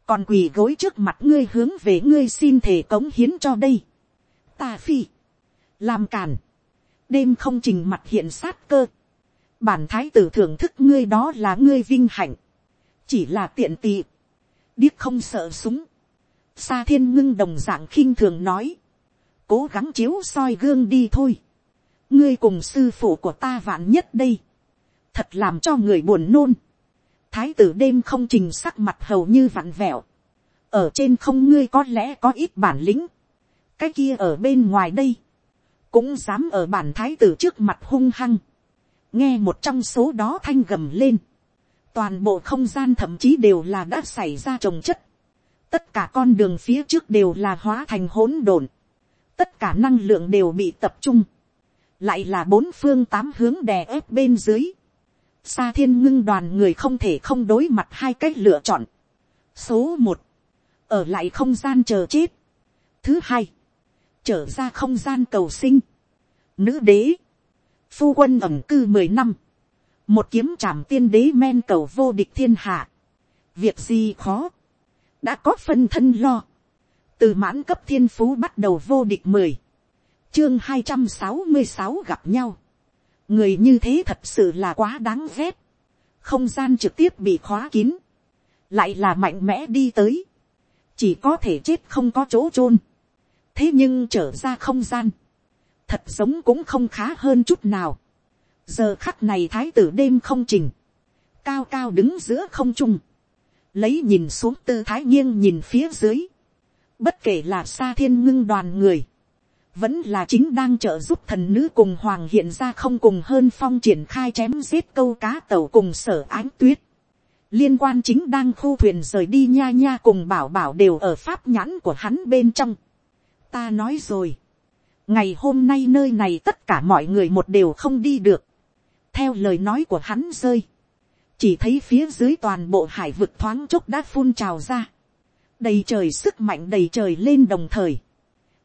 Còn quỳ gối trước mặt ngươi hướng về ngươi xin thể cống hiến cho đây. Ta phi. Làm càn. Đêm không trình mặt hiện sát cơ. Bản thái tử thưởng thức ngươi đó là ngươi vinh hạnh. Chỉ là tiện tị. Điếc không sợ súng. Sa thiên ngưng đồng dạng khinh thường nói. Cố gắng chiếu soi gương đi thôi. Ngươi cùng sư phụ của ta vạn nhất đây. Thật làm cho người buồn nôn thái tử đêm không trình sắc mặt hầu như vặn vẹo. ở trên không ngươi có lẽ có ít bản lĩnh. cái kia ở bên ngoài đây. cũng dám ở bản thái tử trước mặt hung hăng. nghe một trong số đó thanh gầm lên. toàn bộ không gian thậm chí đều là đã xảy ra trồng chất. tất cả con đường phía trước đều là hóa thành hỗn độn. tất cả năng lượng đều bị tập trung lại là bốn phương tám hướng đè ép bên dưới Sa thiên ngưng đoàn người không thể không đối mặt hai cách lựa chọn. Số một, ở lại không gian chờ chết. Thứ hai, trở ra không gian cầu sinh. Nữ đế, phu quân ẩm cư mười năm. Một kiếm trảm tiên đế men cầu vô địch thiên hạ. Việc gì khó, đã có phân thân lo. Từ mãn cấp thiên phú bắt đầu vô địch mười chương hai trăm sáu mươi sáu gặp nhau. Người như thế thật sự là quá đáng ghét, không gian trực tiếp bị khóa kín, lại là mạnh mẽ đi tới, chỉ có thể chết không có chỗ chôn, thế nhưng trở ra không gian, thật sống cũng không khá hơn chút nào, giờ khắc này thái tử đêm không trình, cao cao đứng giữa không trung, lấy nhìn xuống tư thái nghiêng nhìn phía dưới, bất kể là xa thiên ngưng đoàn người, vẫn là chính đang trợ giúp thần nữ cùng hoàng hiện ra không cùng hơn phong triển khai chém giết câu cá tàu cùng sở ánh tuyết. liên quan chính đang khu thuyền rời đi nha nha cùng bảo bảo đều ở pháp nhãn của hắn bên trong. ta nói rồi, ngày hôm nay nơi này tất cả mọi người một đều không đi được. theo lời nói của hắn rơi, chỉ thấy phía dưới toàn bộ hải vực thoáng chốc đã phun trào ra, đầy trời sức mạnh đầy trời lên đồng thời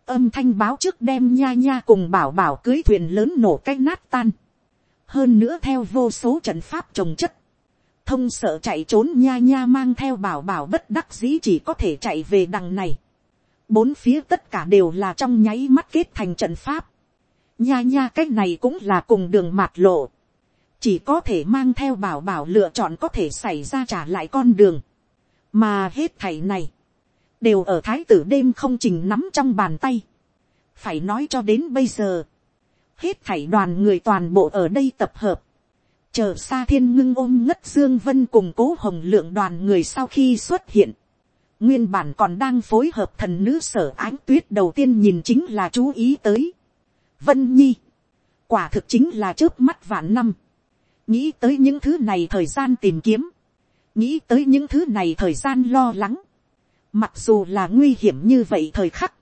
âm thanh báo trước đem nha nha cùng bảo bảo cưới thuyền lớn nổ cái nát tan. hơn nữa theo vô số trận pháp trồng chất. thông sợ chạy trốn nha nha mang theo bảo bảo bất đắc dĩ chỉ có thể chạy về đằng này. bốn phía tất cả đều là trong nháy mắt kết thành trận pháp. nha nha cái này cũng là cùng đường mạt lộ. chỉ có thể mang theo bảo bảo lựa chọn có thể xảy ra trả lại con đường. mà hết thảy này đều ở thái tử đêm không trình nắm trong bàn tay. phải nói cho đến bây giờ, hết thảy đoàn người toàn bộ ở đây tập hợp, chờ xa thiên ngưng ôm ngất dương vân cùng cố hồng lượng đoàn người sau khi xuất hiện, nguyên bản còn đang phối hợp thần nữ sở ánh tuyết đầu tiên nhìn chính là chú ý tới. vân nhi, quả thực chính là trước mắt vạn năm, nghĩ tới những thứ này thời gian tìm kiếm, nghĩ tới những thứ này thời gian lo lắng, Mặc dù là nguy hiểm như vậy thời khắc.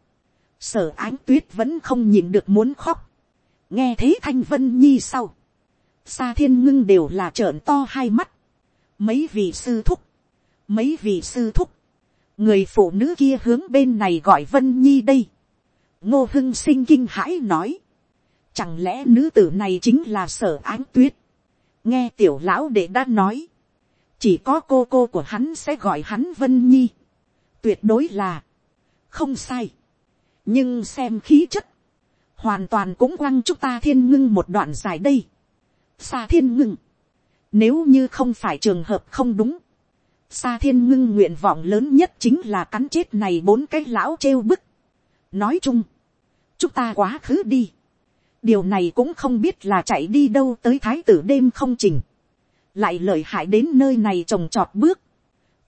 Sở ánh tuyết vẫn không nhìn được muốn khóc. Nghe thấy thanh vân nhi sau. Sa thiên ngưng đều là trợn to hai mắt. Mấy vị sư thúc. mấy vị sư thúc, người phụ nữ kia hướng bên này gọi vân nhi đây, ngô hưng sinh kinh hãi nói, chẳng lẽ nữ tử này chính là sở ánh tuyết, nghe tiểu lão đệ đã nói, chỉ có cô cô của hắn sẽ gọi hắn vân nhi, tuyệt đối là, không sai, nhưng xem khí chất, hoàn toàn cũng quăng chúng ta thiên ngưng một đoạn dài đây, xa thiên ngưng, nếu như không phải trường hợp không đúng, xa thiên ngưng nguyện vọng lớn nhất chính là cắn chết này bốn cái lão trêu bức. nói chung, chúng ta quá khứ đi. điều này cũng không biết là chạy đi đâu tới thái tử đêm không trình. lại lợi hại đến nơi này trồng trọt bước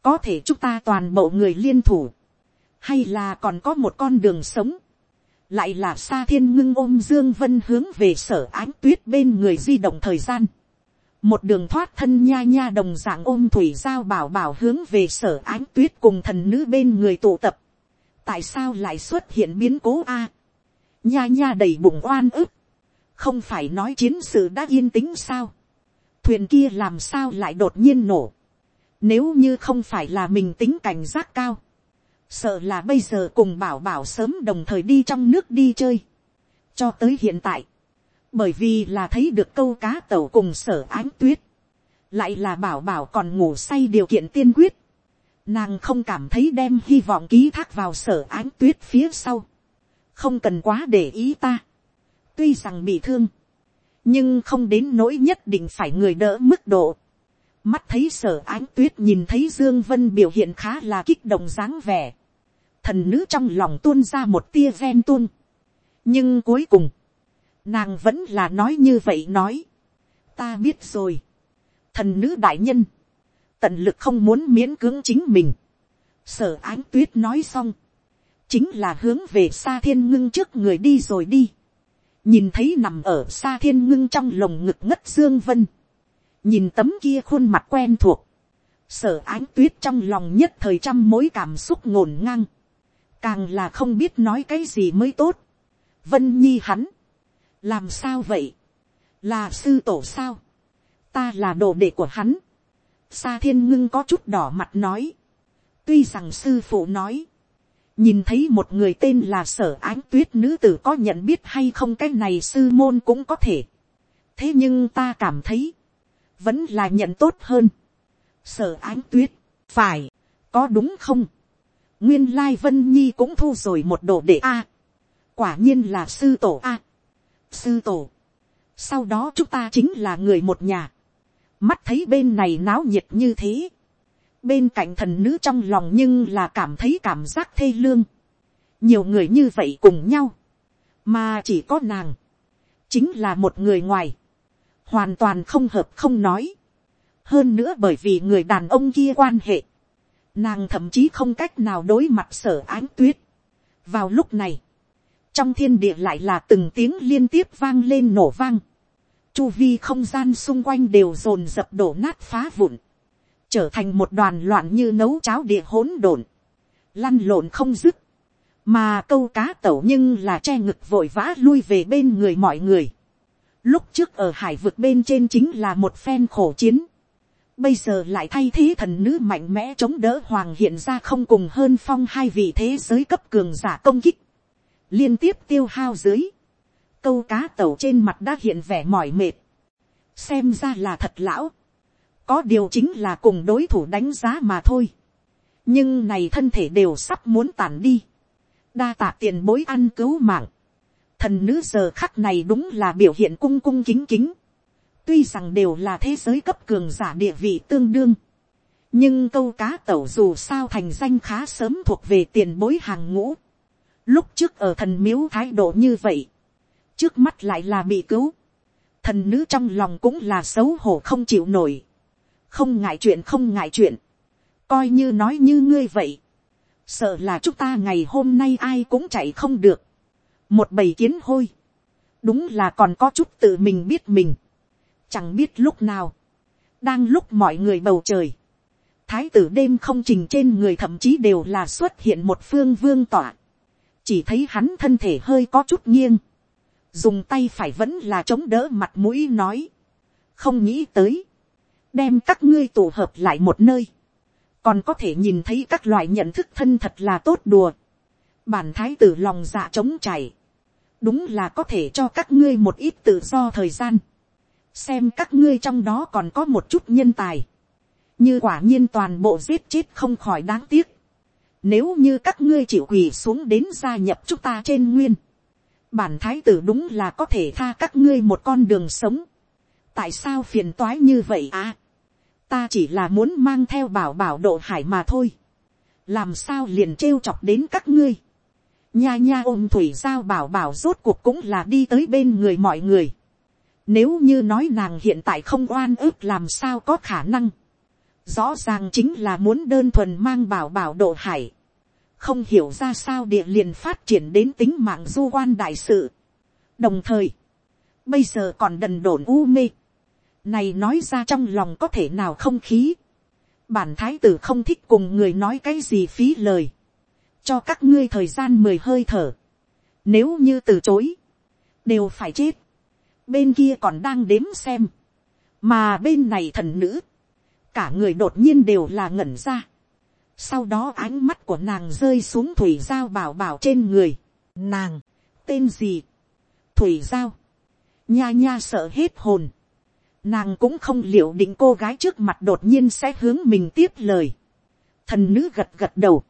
có thể chúng ta toàn bộ người liên thủ. hay là còn có một con đường sống. lại là xa thiên ngưng ôm dương vân hướng về sở ánh tuyết bên người di động thời gian một đường thoát thân nha nha đồng dạng ôm thủy giao bảo bảo hướng về sở ánh tuyết cùng thần nữ bên người tụ tập. tại sao lại xuất hiện biến cố a. nha nha đầy bụng oan ức. không phải nói chiến sự đã yên tĩnh sao. thuyền kia làm sao lại đột nhiên nổ nếu như không phải là mình tính cảnh giác cao. sợ là bây giờ cùng bảo bảo sớm đồng thời đi trong nước đi chơi. cho tới hiện tại bởi vì là thấy được câu cá tàu cùng sở ánh tuyết, lại là bảo bảo còn ngủ say điều kiện tiên quyết, nàng không cảm thấy đem hy vọng ký thác vào sở ánh tuyết phía sau, không cần quá để ý ta, tuy rằng bị thương, nhưng không đến nỗi nhất định phải người đỡ mức độ, mắt thấy sở ánh tuyết nhìn thấy dương vân biểu hiện khá là kích động dáng vẻ, thần nữ trong lòng tuôn ra một tia ven tuôn, nhưng cuối cùng, nàng vẫn là nói như vậy nói, ta biết rồi, thần nữ đại nhân, tận lực không muốn miễn cưỡng chính mình, sở ánh tuyết nói xong, chính là hướng về xa thiên ngưng trước người đi rồi đi, nhìn thấy nằm ở xa thiên ngưng trong lồng ngực ngất dương vân, nhìn tấm kia khuôn mặt quen thuộc, sở ánh tuyết trong lòng nhất thời trăm mối cảm xúc ngổn ngang, càng là không biết nói cái gì mới tốt, vân nhi hắn, làm sao vậy, là sư tổ sao, ta là đồ đệ của hắn, sa thiên ngưng có chút đỏ mặt nói, tuy rằng sư phụ nói, nhìn thấy một người tên là sở ánh tuyết nữ tử có nhận biết hay không cái này sư môn cũng có thể, thế nhưng ta cảm thấy, vẫn là nhận tốt hơn, sở ánh tuyết, phải, có đúng không, nguyên lai vân nhi cũng thu rồi một đồ đệ a, quả nhiên là sư tổ a, sư tổ. Sau đó chúng ta chính là người một nhà. Mắt thấy bên này náo nhiệt như thế. Bên cạnh thần nữ trong lòng nhưng là cảm thấy cảm giác thê lương. Nhiều người như vậy cùng nhau. Mà chỉ có nàng. Chính là một người ngoài. Hoàn toàn không hợp không nói. Hơn nữa bởi vì người đàn ông kia quan hệ. Nàng thậm chí không cách nào đối mặt sở ánh tuyết. Vào lúc này trong thiên địa lại là từng tiếng liên tiếp vang lên nổ vang, chu vi không gian xung quanh đều rồn dập đổ nát phá vụn, trở thành một đoàn loạn như nấu cháo địa hỗn độn, lăn lộn không dứt, mà câu cá tẩu nhưng là che ngực vội vã lui về bên người mọi người. Lúc trước ở hải vực bên trên chính là một phen khổ chiến, bây giờ lại thay thế thần nữ mạnh mẽ chống đỡ hoàng hiện ra không cùng hơn phong hai vị thế giới cấp cường giả công kích. Liên tiếp tiêu hao dưới, câu cá tàu trên mặt đã hiện vẻ mỏi mệt, xem ra là thật lão, có điều chính là cùng đối thủ đánh giá mà thôi, nhưng này thân thể đều sắp muốn tàn đi, đa tạ tiền bối ăn cứu mạng, thần nữ giờ khắc này đúng là biểu hiện cung cung kính kính, tuy rằng đều là thế giới cấp cường giả địa vị tương đương, nhưng câu cá tẩu dù sao thành danh khá sớm thuộc về tiền bối hàng ngũ, Lúc trước ở thần miếu thái độ như vậy. Trước mắt lại là bị cứu. Thần nữ trong lòng cũng là xấu hổ không chịu nổi. Không ngại chuyện không ngại chuyện. Coi như nói như ngươi vậy. Sợ là chúng ta ngày hôm nay ai cũng chạy không được. Một bầy kiến hôi. Đúng là còn có chút tự mình biết mình. Chẳng biết lúc nào. Đang lúc mọi người bầu trời. Thái tử đêm không trình trên người thậm chí đều là xuất hiện một phương vương tỏa chỉ thấy hắn thân thể hơi có chút nghiêng, dùng tay phải vẫn là chống đỡ mặt mũi nói, không nghĩ tới, đem các ngươi tụ hợp lại một nơi, còn có thể nhìn thấy các loại nhận thức thân thật là tốt đùa, bản thái tử lòng dạ trống chảy, đúng là có thể cho các ngươi một ít tự do thời gian, xem các ngươi trong đó còn có một chút nhân tài, như quả nhiên toàn bộ giết chết không khỏi đáng tiếc, nếu như các ngươi chịu quỳ xuống đến gia nhập chúng ta trên nguyên, bản thái tử đúng là có thể tha các ngươi một con đường sống, tại sao phiền toái như vậy à, ta chỉ là muốn mang theo bảo bảo độ hải mà thôi, làm sao liền trêu chọc đến các ngươi, nha nha ôm thủy giao bảo bảo rốt cuộc cũng là đi tới bên người mọi người. Nếu như nói nàng hiện tại không oan ức làm sao có khả năng. Rõ ràng chính là muốn đơn thuần mang bảo bảo độ hải. Không hiểu ra sao địa liền phát triển đến tính mạng du quan đại sự. Đồng thời, bây giờ còn đần đổn u mê. Này nói ra trong lòng có thể nào không khí. Bản thái tử không thích cùng người nói cái gì phí lời cho các ngươi thời gian mười hơi thở, nếu như từ chối, đều phải chết, bên kia còn đang đếm xem, mà bên này thần nữ, cả người đột nhiên đều là ngẩn ra, sau đó ánh mắt của nàng rơi xuống thủy giao bảo bảo trên người, nàng, tên gì, thủy giao, nha nha sợ hết hồn, nàng cũng không liệu định cô gái trước mặt đột nhiên sẽ hướng mình tiếp lời, thần nữ gật gật đầu,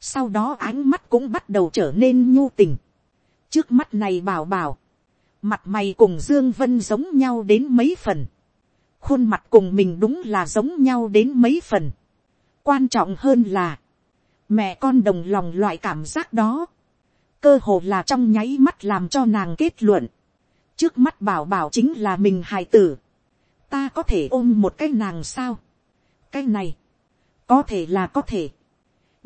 sau đó ánh mắt cũng bắt đầu trở nên nhu tình. trước mắt này bảo bảo, mặt mày cùng dương vân giống nhau đến mấy phần, khuôn mặt cùng mình đúng là giống nhau đến mấy phần. quan trọng hơn là, mẹ con đồng lòng loại cảm giác đó, cơ hồ là trong nháy mắt làm cho nàng kết luận, trước mắt bảo bảo chính là mình hài tử, ta có thể ôm một cái nàng sao, cái này, có thể là có thể,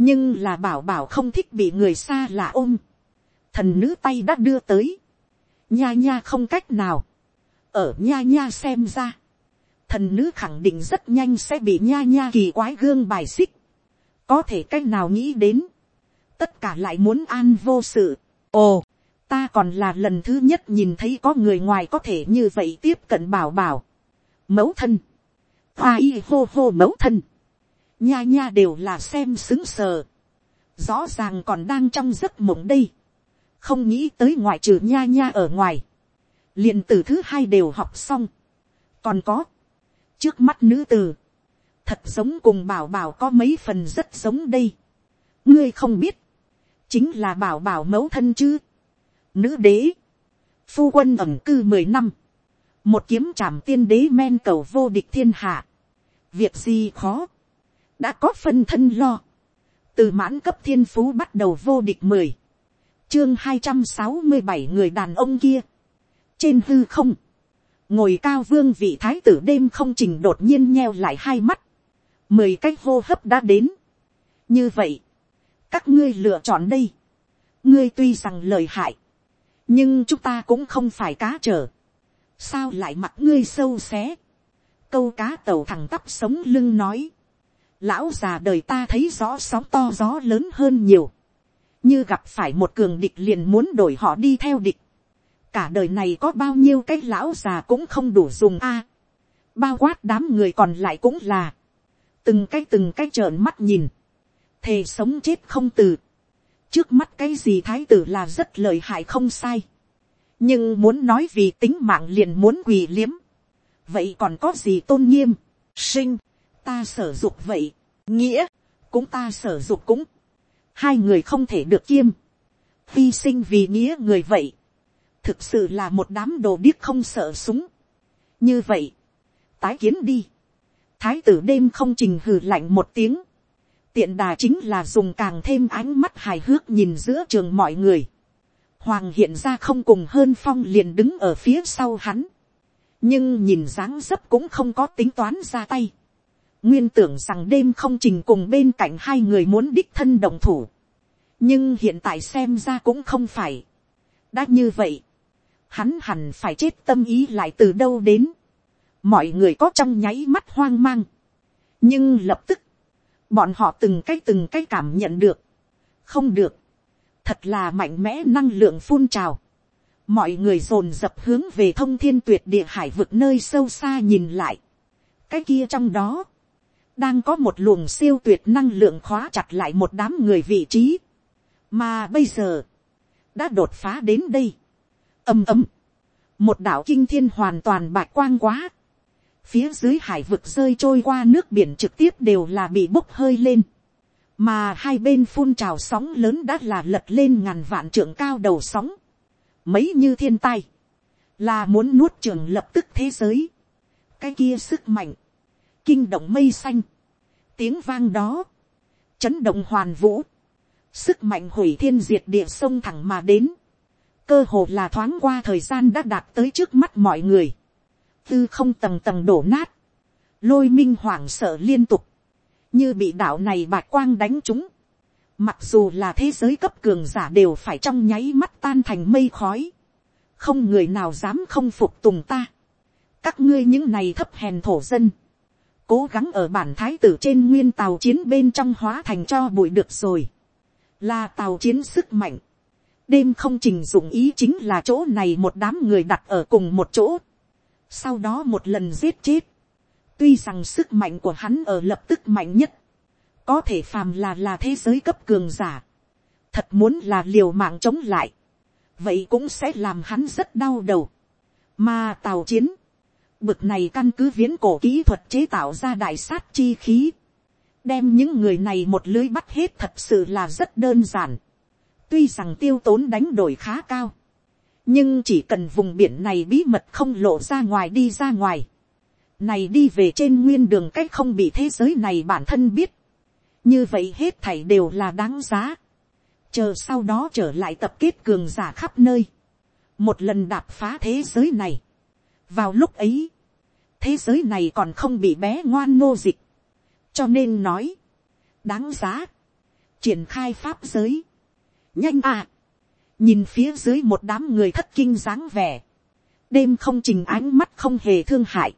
nhưng là bảo bảo không thích bị người xa lạ ôm. thần nữ tay đã đưa tới. nha nha không cách nào. ở nha nha xem ra. thần nữ khẳng định rất nhanh sẽ bị nha nha kỳ quái gương bài xích. có thể cách nào nghĩ đến. tất cả lại muốn an vô sự. ồ, ta còn là lần thứ nhất nhìn thấy có người ngoài có thể như vậy tiếp cận bảo bảo. mẫu thân. hoa y hô hô mẫu thân nha nha đều là xem xứng sờ. Rõ ràng còn đang trong giấc mộng đây. Không nghĩ tới ngoại trừ nha nha ở ngoài. liền từ thứ hai đều học xong. Còn có. Trước mắt nữ tử. Thật giống cùng bảo bảo có mấy phần rất giống đây. Ngươi không biết. Chính là bảo bảo mẫu thân chứ. Nữ đế. Phu quân ẩm cư mười năm. Một kiếm trảm tiên đế men cầu vô địch thiên hạ. Việc gì khó đã có phân thân lo, từ mãn cấp thiên phú bắt đầu vô địch mười, chương hai trăm sáu mươi bảy người đàn ông kia, trên hư không, ngồi cao vương vị thái tử đêm không trình đột nhiên nheo lại hai mắt, mười cái hô hấp đã đến, như vậy, các ngươi lựa chọn đây, ngươi tuy rằng lời hại, nhưng chúng ta cũng không phải cá trở, sao lại mặc ngươi sâu xé, câu cá tàu thẳng tắp sống lưng nói, lão già đời ta thấy rõ sóng to gió lớn hơn nhiều, như gặp phải một cường địch liền muốn đổi họ đi theo địch, cả đời này có bao nhiêu cái lão già cũng không đủ dùng a, bao quát đám người còn lại cũng là, từng cái từng cái trợn mắt nhìn, thề sống chết không từ, trước mắt cái gì thái tử là rất lợi hại không sai, nhưng muốn nói vì tính mạng liền muốn quỳ liếm, vậy còn có gì tôn nghiêm, sinh, ta sở dục vậy, nghĩa, cũng ta sở dục cũng, hai người không thể được kiêm, hy sinh vì nghĩa người vậy, thực sự là một đám đồ điếc không sợ súng. như vậy, tái kiến đi, thái tử đêm không trình hừ lạnh một tiếng, tiện đà chính là dùng càng thêm ánh mắt hài hước nhìn giữa trường mọi người, hoàng hiện ra không cùng hơn phong liền đứng ở phía sau hắn, nhưng nhìn dáng dấp cũng không có tính toán ra tay, Nguyên tưởng rằng đêm không trình cùng bên cạnh hai người muốn đích thân đồng thủ. Nhưng hiện tại xem ra cũng không phải. Đã như vậy. Hắn hẳn phải chết tâm ý lại từ đâu đến. Mọi người có trong nháy mắt hoang mang. Nhưng lập tức. Bọn họ từng cái từng cái cảm nhận được. Không được. Thật là mạnh mẽ năng lượng phun trào. Mọi người dồn dập hướng về thông thiên tuyệt địa hải vực nơi sâu xa nhìn lại. Cái kia trong đó đang có một luồng siêu tuyệt năng lượng khóa chặt lại một đám người vị trí, mà bây giờ, đã đột phá đến đây, ầm ầm, một đạo kinh thiên hoàn toàn bạch quang quá, phía dưới hải vực rơi trôi qua nước biển trực tiếp đều là bị bốc hơi lên, mà hai bên phun trào sóng lớn đã là lật lên ngàn vạn trượng cao đầu sóng, mấy như thiên tai, là muốn nuốt trường lập tức thế giới, cái kia sức mạnh, kinh động mây xanh, tiếng vang đó, chấn động hoàn vũ, sức mạnh hủy thiên diệt địa sông thẳng mà đến, cơ hồ là thoáng qua thời gian đã đạt tới trước mắt mọi người, tư không tầng tầng đổ nát, lôi minh hoảng sợ liên tục, như bị đạo này bạc quang đánh chúng, mặc dù là thế giới cấp cường giả đều phải trong nháy mắt tan thành mây khói, không người nào dám không phục tùng ta, các ngươi những này thấp hèn thổ dân, cố gắng ở bản thái tử trên nguyên tàu chiến bên trong hóa thành cho bụi được rồi, là tàu chiến sức mạnh, đêm không trình dụng ý chính là chỗ này một đám người đặt ở cùng một chỗ, sau đó một lần giết chết, tuy rằng sức mạnh của hắn ở lập tức mạnh nhất, có thể phàm là là thế giới cấp cường giả, thật muốn là liều mạng chống lại, vậy cũng sẽ làm hắn rất đau đầu, mà tàu chiến, bực này căn cứ viễn cổ kỹ thuật chế tạo ra đại sát chi khí, đem những người này một lưới bắt hết thật sự là rất đơn giản, tuy rằng tiêu tốn đánh đổi khá cao, nhưng chỉ cần vùng biển này bí mật không lộ ra ngoài đi ra ngoài, này đi về trên nguyên đường cách không bị thế giới này bản thân biết, như vậy hết thảy đều là đáng giá, chờ sau đó trở lại tập kết cường giả khắp nơi, một lần đạp phá thế giới này, vào lúc ấy, thế giới này còn không bị bé ngoan nô dịch, cho nên nói, đáng giá, triển khai pháp giới, nhanh à, nhìn phía dưới một đám người thất kinh dáng vẻ, đêm không trình ánh mắt không hề thương hại,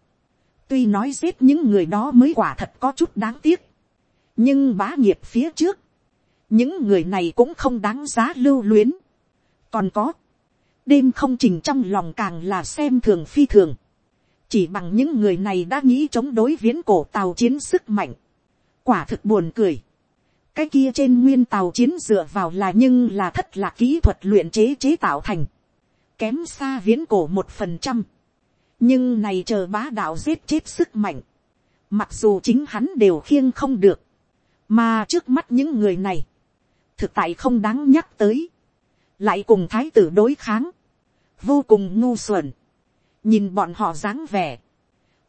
tuy nói giết những người đó mới quả thật có chút đáng tiếc, nhưng bá nghiệp phía trước, những người này cũng không đáng giá lưu luyến. còn có, đêm không trình trong lòng càng là xem thường phi thường, chỉ bằng những người này đã nghĩ chống đối viễn cổ tàu chiến sức mạnh, quả thực buồn cười. cái kia trên nguyên tàu chiến dựa vào là nhưng là thất là kỹ thuật luyện chế chế tạo thành, kém xa viễn cổ một phần trăm, nhưng này chờ bá đạo giết chết sức mạnh, mặc dù chính hắn đều khiêng không được, mà trước mắt những người này, thực tại không đáng nhắc tới, lại cùng thái tử đối kháng, vô cùng ngu xuẩn, nhìn bọn họ dáng vẻ,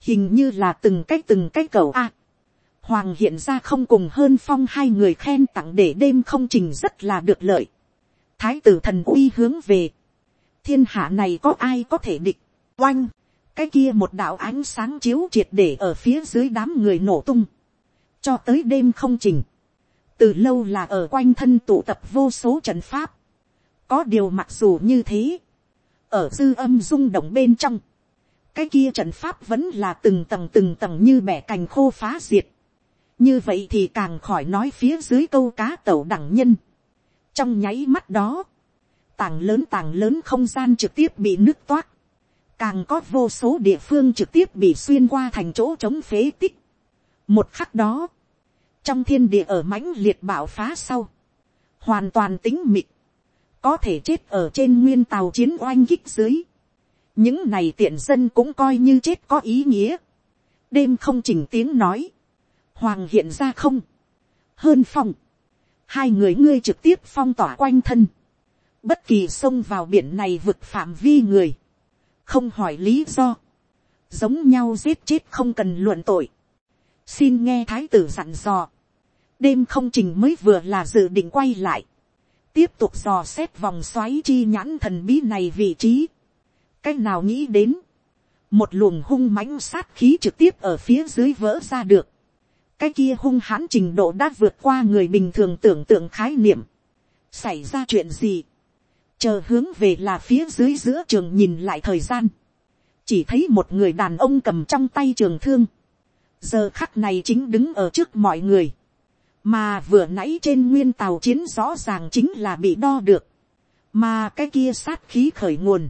hình như là từng cái từng cái cầu a, hoàng hiện ra không cùng hơn phong hai người khen tặng để đêm không trình rất là được lợi, thái tử thần uy hướng về, thiên hạ này có ai có thể địch, oanh, cái kia một đạo ánh sáng chiếu triệt để ở phía dưới đám người nổ tung, cho tới đêm không trình, từ lâu là ở quanh thân tụ tập vô số trận pháp, có điều mặc dù như thế, ở dư âm rung động bên trong, cái kia trận pháp vẫn là từng tầng từng tầng như bẻ cành khô phá diệt, như vậy thì càng khỏi nói phía dưới câu cá tẩu đẳng nhân. trong nháy mắt đó, tảng lớn tảng lớn không gian trực tiếp bị nứt toát, càng có vô số địa phương trực tiếp bị xuyên qua thành chỗ trống phế tích. một khắc đó, trong thiên địa ở mãnh liệt bạo phá sau, hoàn toàn tính mịt, có thể chết ở trên nguyên tàu chiến oanh kích dưới. những này tiện dân cũng coi như chết có ý nghĩa. đêm không chỉnh tiếng nói, hoàng hiện ra không, hơn phong, hai người ngươi trực tiếp phong tỏa quanh thân, bất kỳ xông vào biển này vực phạm vi người, không hỏi lý do, giống nhau giết chết không cần luận tội, xin nghe thái tử dặn dò, đêm không trình mới vừa là dự định quay lại, tiếp tục dò xét vòng xoáy chi nhãn thần bí này vị trí, cách nào nghĩ đến, một luồng hung mãnh sát khí trực tiếp ở phía dưới vỡ ra được, cái kia hung hãn trình độ đã vượt qua người bình thường tưởng tượng khái niệm, xảy ra chuyện gì, chờ hướng về là phía dưới giữa trường nhìn lại thời gian, chỉ thấy một người đàn ông cầm trong tay trường thương, giờ khắc này chính đứng ở trước mọi người, mà vừa nãy trên nguyên tàu chiến rõ ràng chính là bị đo được, mà cái kia sát khí khởi nguồn,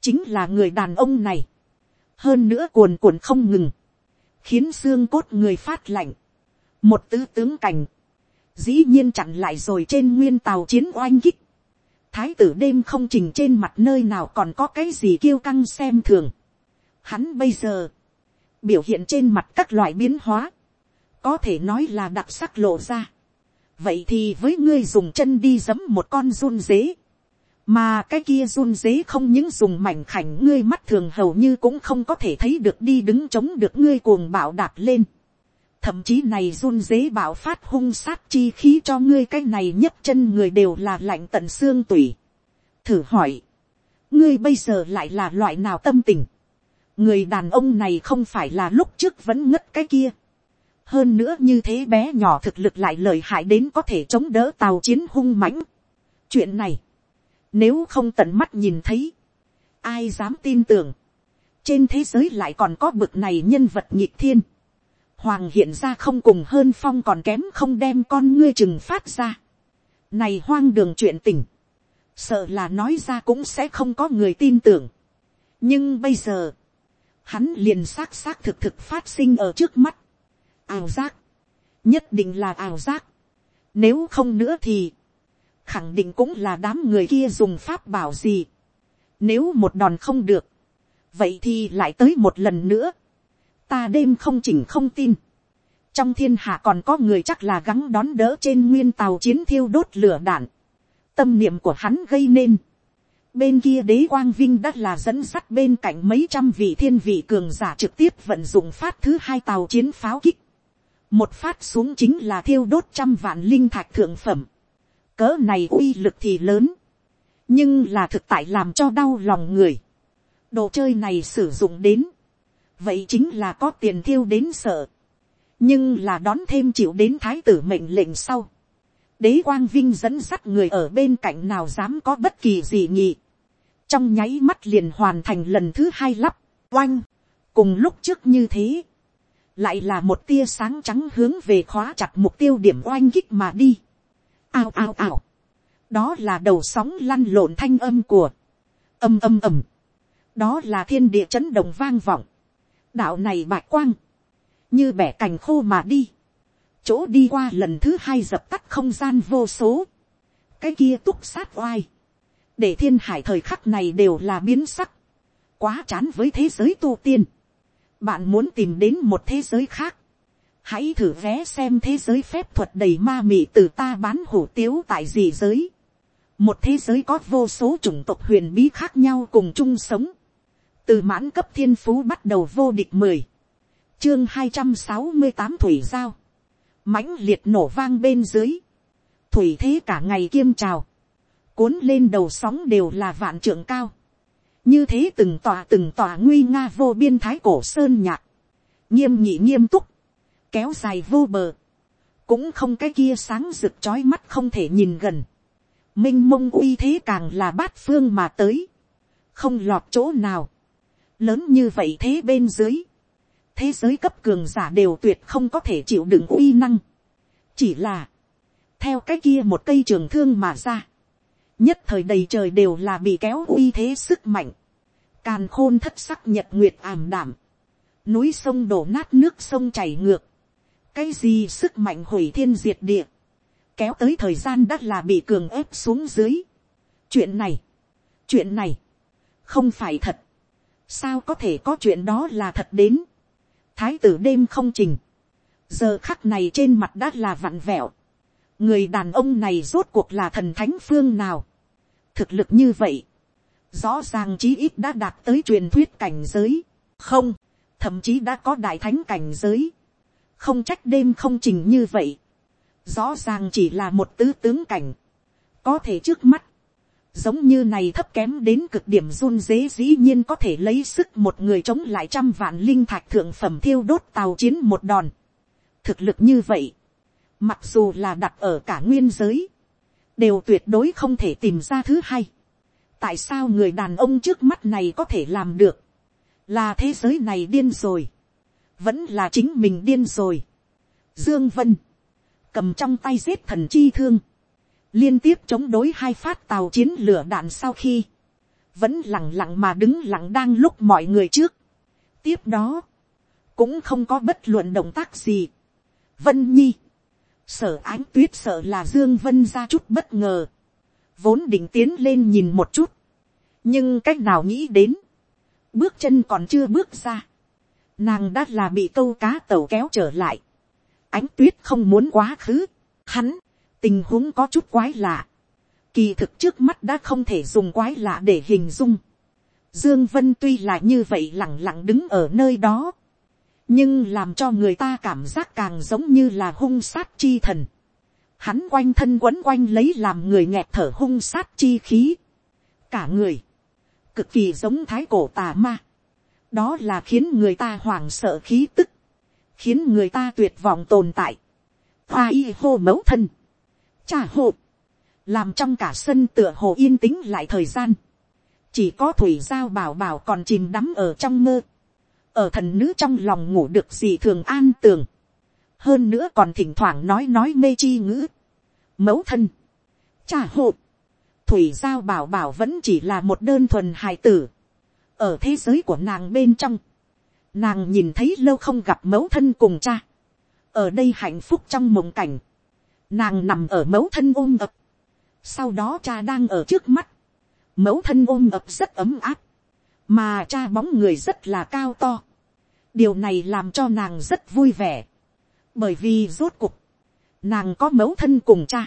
chính là người đàn ông này, hơn nữa cuồn cuộn không ngừng, khiến xương cốt người phát lạnh, một tứ tướng cảnh, dĩ nhiên chặn lại rồi trên nguyên tàu chiến oanh kích, thái tử đêm không trình trên mặt nơi nào còn có cái gì kiêu căng xem thường, hắn bây giờ, biểu hiện trên mặt các loại biến hóa, có thể nói là đặc sắc lộ ra. vậy thì với ngươi dùng chân đi giấm một con run dế, mà cái kia run dế không những dùng mảnh khảnh ngươi mắt thường hầu như cũng không có thể thấy được đi đứng chống được ngươi cuồng bạo đạp lên. thậm chí này run dế bạo phát hung sát chi khí cho ngươi cái này nhấc chân người đều là lạnh tận xương tủy. thử hỏi, ngươi bây giờ lại là loại nào tâm tình. người đàn ông này không phải là lúc trước vẫn ngất cái kia hơn nữa như thế bé nhỏ thực lực lại lợi hại đến có thể chống đỡ tàu chiến hung mãnh. chuyện này, nếu không tận mắt nhìn thấy, ai dám tin tưởng, trên thế giới lại còn có bực này nhân vật nhịp thiên. Hoàng hiện ra không cùng hơn phong còn kém không đem con ngươi chừng phát ra. Này hoang đường chuyện tình. Sợ là nói ra cũng sẽ không có người tin tưởng. Nhưng bây giờ, hắn liền xác xác thực thực phát sinh ở trước mắt. Ảo giác. Nhất định là ảo giác. Nếu không nữa thì, khẳng định cũng là đám người kia dùng pháp bảo gì. Nếu một đòn không được, vậy thì lại tới một lần nữa. Ta đêm không chỉnh không tin. Trong thiên hạ còn có người chắc là gắng đón đỡ trên nguyên tàu chiến thiêu đốt lửa đạn. Tâm niệm của hắn gây nên. Bên kia đế quang vinh đã là dẫn sắt bên cạnh mấy trăm vị thiên vị cường giả trực tiếp vận dụng phát thứ hai tàu chiến pháo kích. Một phát xuống chính là thiêu đốt trăm vạn linh thạch thượng phẩm. Cỡ này uy lực thì lớn, nhưng là thực tại làm cho đau lòng người. đồ chơi này sử dụng đến, vậy chính là có tiền thiêu đến sợ, nhưng là đón thêm chịu đến thái tử mệnh lệnh sau. đế quang vinh dẫn dắt người ở bên cạnh nào dám có bất kỳ gì nhị, trong nháy mắt liền hoàn thành lần thứ hai lắp, oanh, cùng lúc trước như thế, lại là một tia sáng trắng hướng về khóa chặt mục tiêu điểm oanh kích mà đi ao ao ao. đó là đầu sóng lăn lộn thanh âm của âm âm ầm. đó là thiên địa chấn động vang vọng. đạo này bạc quang, như bẻ cành khô mà đi. chỗ đi qua lần thứ hai dập tắt không gian vô số. cái kia túc sát oai. để thiên hải thời khắc này đều là biến sắc. quá chán với thế giới tu tiên bạn muốn tìm đến một thế giới khác hãy thử vé xem thế giới phép thuật đầy ma mị từ ta bán hủ tiếu tại gì giới. một thế giới có vô số chủng tộc huyền bí khác nhau cùng chung sống. từ mãn cấp thiên phú bắt đầu vô địch mười. chương hai trăm sáu mươi tám thủy giao. mãnh liệt nổ vang bên dưới. thủy thế cả ngày kiêm trào. cuốn lên đầu sóng đều là vạn trượng cao như thế từng tòa từng tòa nguy nga vô biên thái cổ sơn nhạc. nghiêm nhị nghiêm túc. Kéo dài vô bờ, cũng không cái kia sáng rực trói mắt không thể nhìn gần, m i n h mông uy thế càng là bát phương mà tới, không lọt chỗ nào, lớn như vậy thế bên dưới, thế giới cấp cường giả đều tuyệt không có thể chịu đựng uy năng, chỉ là, theo cái kia một cây trường thương mà ra, nhất thời đầy trời đều là bị kéo uy thế sức mạnh, càn khôn thất sắc nhật nguyệt ảm đảm, núi sông đổ nát nước sông chảy ngược, cái gì sức mạnh hủy thiên diệt địa, kéo tới thời gian đã là bị cường ép xuống dưới. chuyện này, chuyện này, không phải thật, sao có thể có chuyện đó là thật đến. thái tử đêm không trình, giờ khắc này trên mặt đã là vặn vẹo, người đàn ông này rốt cuộc là thần thánh phương nào, thực lực như vậy, rõ ràng chí ít đã đạt tới truyền thuyết cảnh giới, không, thậm chí đã có đại thánh cảnh giới, không trách đêm không trình như vậy, rõ ràng chỉ là một tứ tướng cảnh, có thể trước mắt, giống như này thấp kém đến cực điểm run dế dĩ nhiên có thể lấy sức một người chống lại trăm vạn linh thạch thượng phẩm thiêu đốt tàu chiến một đòn. thực lực như vậy, mặc dù là đặt ở cả nguyên giới, đều tuyệt đối không thể tìm ra thứ hai. tại sao người đàn ông trước mắt này có thể làm được, là thế giới này điên rồi vẫn là chính mình điên rồi. Dương Vân, cầm trong tay giết thần chi thương, liên tiếp chống đối hai phát tàu chiến lửa đạn sau khi, vẫn lặng lặng mà đứng lặng đang lúc mọi người trước. tiếp đó, cũng không có bất luận động tác gì. vân nhi, sở ánh tuyết sợ là dương vân ra chút bất ngờ, vốn định tiến lên nhìn một chút, nhưng cách nào nghĩ đến, bước chân còn chưa bước ra, nàng đã là bị câu cá tàu kéo trở lại, ánh tuyết không muốn quá khứ, hắn, tình huống có chút quái lạ, kỳ thực trước mắt đã không thể dùng quái lạ để hình dung, dương vân tuy là như vậy lẳng lặng đứng ở nơi đó, nhưng làm cho người ta cảm giác càng giống như là hung sát chi thần. Hắn quanh thân quấn quanh lấy làm người nghẹt thở hung sát chi khí. Cả người, cực kỳ giống thái cổ tà ma. Đó là khiến người ta hoảng sợ khí tức, khiến người ta tuyệt vọng tồn tại. Hoa y hô mấu thân, cha hộ, làm trong cả sân tựa hồ yên tĩnh lại thời gian. Chỉ có thủy giao bảo bảo còn chìm đắm ở trong mơ ở thần nữ trong lòng ngủ được gì thường an tường, hơn nữa còn thỉnh thoảng nói nói mê chi ngữ, mẫu thân, cha hộ, thủy giao bảo bảo vẫn chỉ là một đơn thuần hài tử, ở thế giới của nàng bên trong, nàng nhìn thấy lâu không gặp mẫu thân cùng cha, ở đây hạnh phúc trong mộng cảnh, nàng nằm ở mẫu thân ôm ập, sau đó cha đang ở trước mắt, mẫu thân ôm ập rất ấm áp, mà cha bóng người rất là cao to. điều này làm cho nàng rất vui vẻ, bởi vì rốt cuộc, nàng có mẫu thân cùng cha,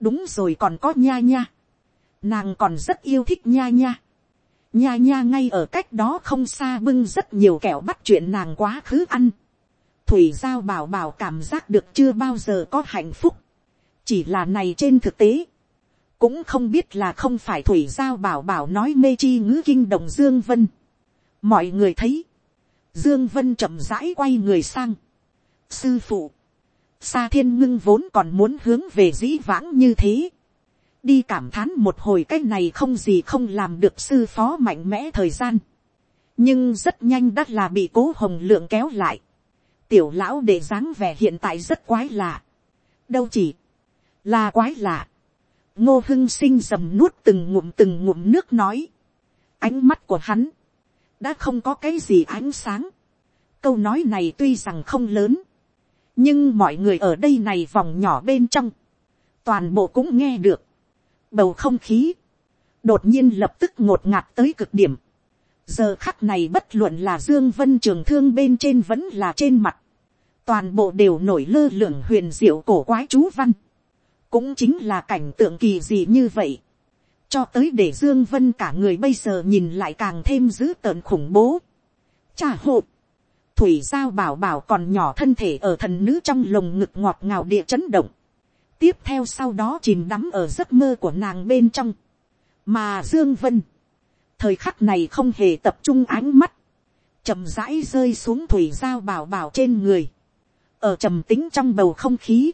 đúng rồi còn có nha nha, nàng còn rất yêu thích nha nha, nha nha ngay ở cách đó không xa bưng rất nhiều kẹo bắt chuyện nàng quá khứ ăn, thủy giao bảo bảo cảm giác được chưa bao giờ có hạnh phúc, chỉ là này trên thực tế, cũng không biết là không phải thủy giao bảo bảo nói mê chi ngữ kinh động dương vân. mọi người thấy, dương vân chậm rãi quay người sang. sư phụ, sa thiên ngưng vốn còn muốn hướng về dĩ vãng như thế. đi cảm thán một hồi cái này không gì không làm được sư phó mạnh mẽ thời gian. nhưng rất nhanh đắt là bị cố hồng lượng kéo lại. tiểu lão để dáng vẻ hiện tại rất quái lạ. đâu chỉ là quái lạ ngô hưng sinh dầm nuốt từng ngụm từng ngụm nước nói. ánh mắt của hắn, đã không có cái gì ánh sáng. câu nói này tuy rằng không lớn, nhưng mọi người ở đây này vòng nhỏ bên trong, toàn bộ cũng nghe được. bầu không khí, đột nhiên lập tức ngột ngạt tới cực điểm. giờ khắc này bất luận là dương vân trường thương bên trên vẫn là trên mặt, toàn bộ đều nổi lơ lửng huyền diệu cổ quái chú văn cũng chính là cảnh tượng kỳ dị như vậy, cho tới để dương vân cả người bây giờ nhìn lại càng thêm dữ tợn khủng bố. Cha hộ, thủy giao bảo bảo còn nhỏ thân thể ở thần nữ trong lồng ngực ngọt ngào địa chấn động, tiếp theo sau đó chìm đắm ở giấc mơ của nàng bên trong, mà dương vân, thời khắc này không hề tập trung ánh mắt, chậm rãi rơi xuống thủy giao bảo bảo trên người, ở trầm tính trong bầu không khí,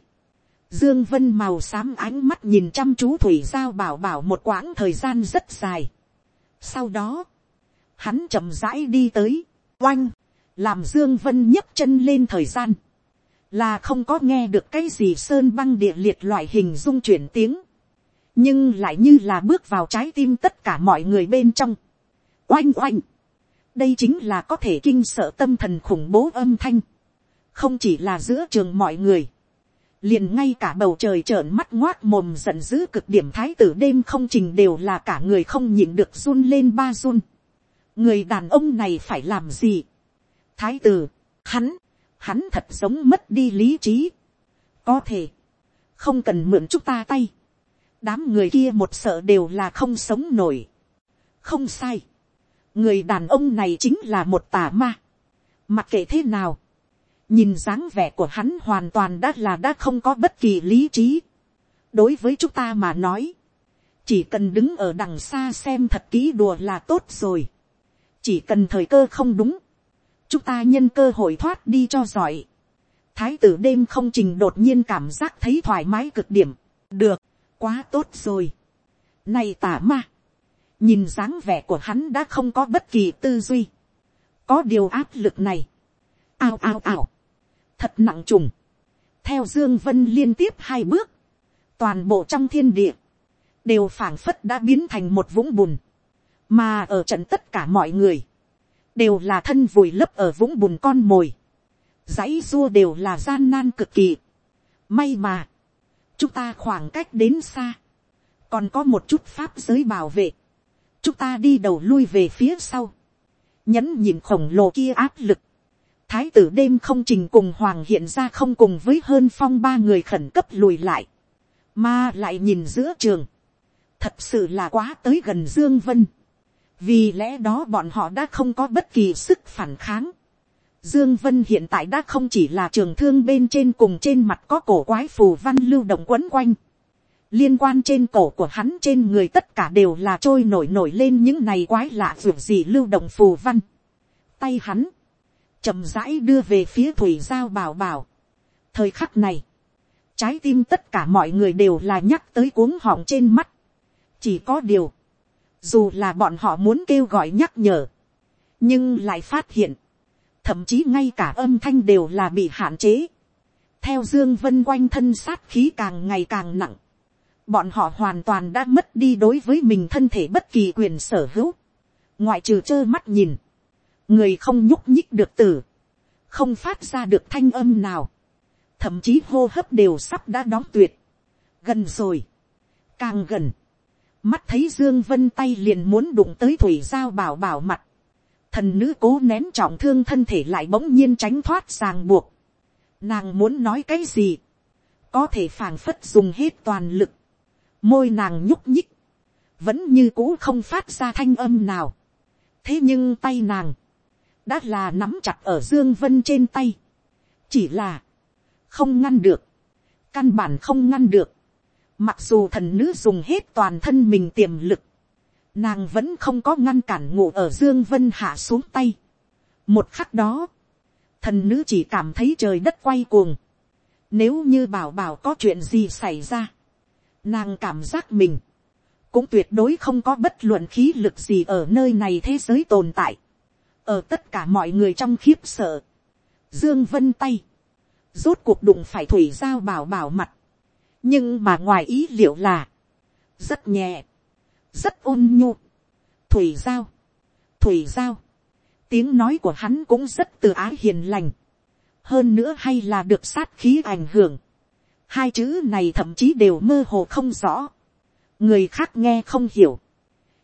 Dương Vân màu xám ánh mắt nhìn chăm chú Thủy Giao bảo bảo một quãng thời gian rất dài. Sau đó, hắn chậm rãi đi tới, oanh, làm Dương Vân nhấc chân lên thời gian. Là không có nghe được cái gì sơn băng địa liệt loại hình dung chuyển tiếng. Nhưng lại như là bước vào trái tim tất cả mọi người bên trong. Oanh oanh. Đây chính là có thể kinh sợ tâm thần khủng bố âm thanh. Không chỉ là giữa trường mọi người liền ngay cả bầu trời trợn mắt ngoác mồm giận dữ cực điểm thái tử đêm không trình đều là cả người không nhịn được run lên ba run. người đàn ông này phải làm gì. thái tử, hắn, hắn thật giống mất đi lý trí. có thể, không cần mượn chúng ta tay. đám người kia một sợ đều là không sống nổi. không sai. người đàn ông này chính là một tà ma. mặc kệ thế nào, nhìn dáng vẻ của hắn hoàn toàn đã là đã không có bất kỳ lý trí. đối với chúng ta mà nói, chỉ cần đứng ở đằng xa xem thật kỹ đùa là tốt rồi. chỉ cần thời cơ không đúng, chúng ta nhân cơ hội thoát đi cho giỏi. thái tử đêm không trình đột nhiên cảm giác thấy thoải mái cực điểm. được, quá tốt rồi. này tả ma, nhìn dáng vẻ của hắn đã không có bất kỳ tư duy. có điều áp lực này. ao ao ao thật nặng trùng. theo dương vân liên tiếp hai bước, toàn bộ trong thiên địa, đều phảng phất đã biến thành một vũng bùn, mà ở trận tất cả mọi người, đều là thân vùi lấp ở vũng bùn con mồi, dãy dua đều là gian nan cực kỳ. May mà, chúng ta khoảng cách đến xa, còn có một chút pháp giới bảo vệ, chúng ta đi đầu lui về phía sau, nhẫn nhìn khổng lồ kia áp lực, thái tử đêm không trình cùng hoàng hiện ra không cùng với hơn phong ba người khẩn cấp lùi lại, mà lại nhìn giữa trường, thật sự là quá tới gần dương vân, vì lẽ đó bọn họ đã không có bất kỳ sức phản kháng, Dương Vân hiện tại đã không chỉ là trường thương bên trên cùng trên mặt có cổ quái phù văn lưu động quấn quanh. Liên quan trên cổ của hắn trên người tất cả đều là trôi nổi nổi lên những này quái lạ vượt gì lưu động phù văn. Tay hắn chậm rãi đưa về phía thủy giao bảo bảo. Thời khắc này, trái tim tất cả mọi người đều là nhắc tới cuống họng trên mắt. Chỉ có điều, dù là bọn họ muốn kêu gọi nhắc nhở, nhưng lại phát hiện, thậm chí ngay cả âm thanh đều là bị hạn chế. theo dương vân quanh thân sát khí càng ngày càng nặng, bọn họ hoàn toàn đã mất đi đối với mình thân thể bất kỳ quyền sở hữu, ngoại trừ trơ mắt nhìn, người không nhúc nhích được tử, không phát ra được thanh âm nào, thậm chí hô hấp đều sắp đã đóng tuyệt, gần rồi, càng gần, mắt thấy dương vân tay liền muốn đụng tới thủy giao bảo bảo mặt, thần nữ cố nén trọng thương thân thể lại bỗng nhiên tránh thoát ràng buộc. Nàng muốn nói cái gì, có thể phảng phất dùng hết toàn lực, môi nàng nhúc nhích, vẫn như cũ không phát ra thanh âm nào. thế nhưng tay nàng, đã là nắm chặt ở dương vân trên tay, chỉ là, không ngăn được, căn bản không ngăn được, mặc dù thần nữ dùng hết toàn thân mình tiềm lực, nàng vẫn không có ngăn cản ngủ ở dương vân hạ xuống tay. một khắc đó, thần nữ chỉ cảm thấy trời đất quay cuồng. nếu như bảo bảo có chuyện gì xảy ra, nàng cảm giác mình cũng tuyệt đối không có bất luận khí lực gì ở nơi này thế giới tồn tại ở tất cả mọi người trong khiếp sợ, dương vân tay, rốt cuộc đụng phải thủy giao bảo bảo mặt. nhưng mà ngoài ý liệu là, rất nhẹ rất ôn nhu. Thủy giao, thủy giao, tiếng nói của hắn cũng rất từ ái hiền lành. hơn nữa hay là được sát khí ảnh hưởng. hai chữ này thậm chí đều mơ hồ không rõ. người khác nghe không hiểu.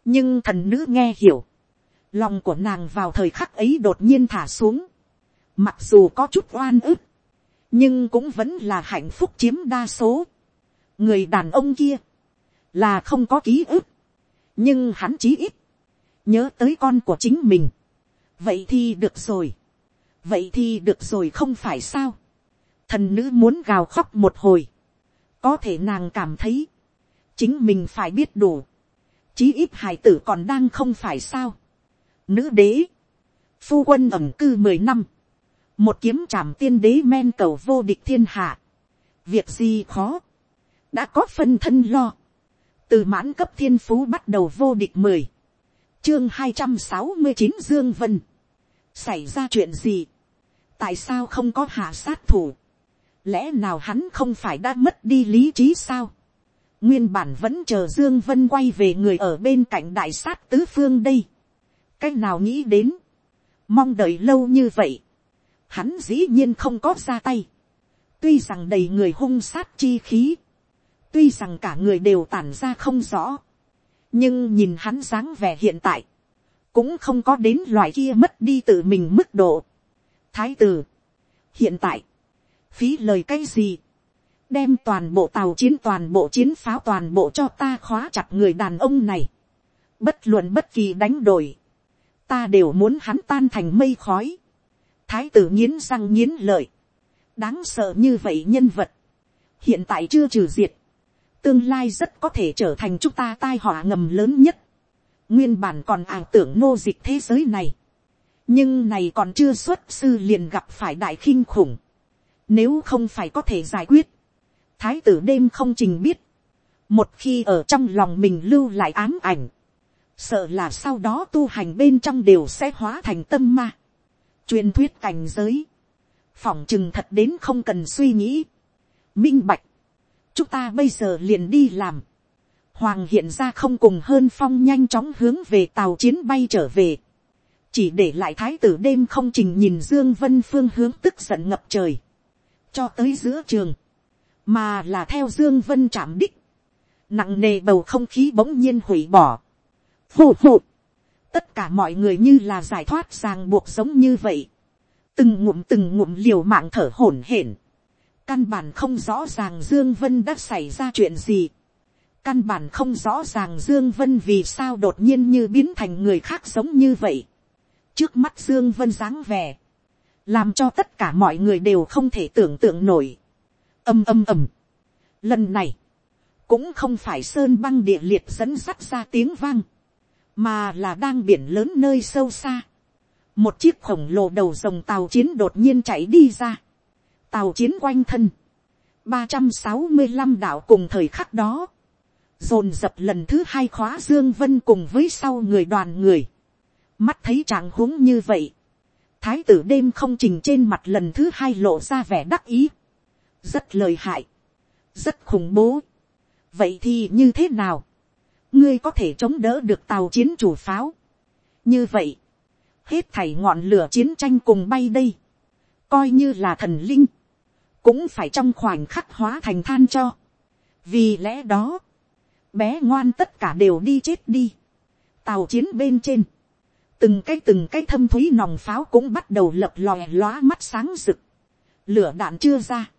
nhưng thần nữ nghe hiểu lòng của nàng vào thời khắc ấy đột nhiên thả xuống. mặc dù có chút oan ức, nhưng cũng vẫn là hạnh phúc chiếm đa số. người đàn ông kia, là không có ký ức, nhưng hắn chí ít, nhớ tới con của chính mình. vậy thì được rồi. vậy thì được rồi không phải sao. thần nữ muốn gào khóc một hồi. có thể nàng cảm thấy, chính mình phải biết đủ. chí ít hải tử còn đang không phải sao nữ đế, phu quân ẩm cư mười năm, một kiếm trảm tiên đế men cầu vô địch thiên hạ. việc gì khó, đã có phân thân lo. Từ mãn cấp thiên phú bắt đầu vô địch mười, chương hai trăm sáu mươi chín dương vân, xảy ra chuyện gì, tại sao không có hạ sát thủ, lẽ nào hắn không phải đã mất đi lý trí sao, nguyên bản vẫn chờ dương vân quay về người ở bên cạnh đại sát tứ phương đây, cách nào nghĩ đến, mong đợi lâu như vậy, hắn dĩ nhiên không có ra tay, tuy rằng đầy người hung sát chi khí, tuy rằng cả người đều tản ra không rõ, nhưng nhìn hắn dáng vẻ hiện tại, cũng không có đến loại kia mất đi tự mình mức độ. thái tử, hiện tại, phí lời cái gì, đem toàn bộ tàu chiến toàn bộ chiến pháo toàn bộ cho ta khóa chặt người đàn ông này, bất luận bất kỳ đánh đổi, ta đều muốn hắn tan thành mây khói, thái tử nghiến răng nghiến lợi, đáng sợ như vậy nhân vật, hiện tại chưa trừ diệt, tương lai rất có thể trở thành chúng ta tai họa ngầm lớn nhất. nguyên bản còn ảo tưởng nô dịch thế giới này. nhưng này còn chưa xuất sư liền gặp phải đại khinh khủng. nếu không phải có thể giải quyết, thái tử đêm không trình biết. một khi ở trong lòng mình lưu lại ám ảnh, sợ là sau đó tu hành bên trong đều sẽ hóa thành tâm ma. truyền thuyết cảnh giới, phỏng chừng thật đến không cần suy nghĩ. minh bạch, chúng ta bây giờ liền đi làm. hoàng hiện ra không cùng hơn phong nhanh chóng hướng về tàu chiến bay trở về. chỉ để lại thái tử đêm không trình nhìn dương vân phương hướng tức giận ngập trời, cho tới giữa trường, mà là theo dương vân chạm đích, nặng nề bầu không khí bỗng nhiên hủy bỏ, Hụ hụ. tất cả mọi người như là giải thoát ràng buộc giống như vậy, từng ngụm từng ngụm liều mạng thở hổn hển, căn bản không rõ ràng dương vân đã xảy ra chuyện gì, căn bản không rõ ràng dương vân vì sao đột nhiên như biến thành người khác giống như vậy, trước mắt dương vân dáng vẻ, làm cho tất cả mọi người đều không thể tưởng tượng nổi, âm âm ầm, lần này, cũng không phải sơn băng địa liệt dẫn sắt ra tiếng vang, mà là đang biển lớn nơi sâu xa. một chiếc khổng lồ đầu dòng tàu chiến đột nhiên chạy đi ra. tàu chiến quanh thân, ba trăm sáu mươi 365 đảo cùng thời khắc đó, dồn dập lần thứ hai khóa dương vân cùng với sau người đoàn người. mắt thấy trạng huống như vậy, thái tử đêm không trình trên mặt lần thứ hai lộ ra vẻ đắc ý. rất lời hại, rất khủng bố. vậy thì như thế nào, ngươi có thể chống đỡ được tàu chiến chủ pháo. như vậy, hết thảy ngọn lửa chiến tranh cùng bay đây, coi như là thần linh, cũng phải trong khoảnh khắc hóa thành than cho. vì lẽ đó, bé ngoan tất cả đều đi chết đi. tàu chiến bên trên, từng cái từng cái thâm thúy nòng pháo cũng bắt đầu lập lòe lóa mắt sáng rực. lửa đạn chưa ra,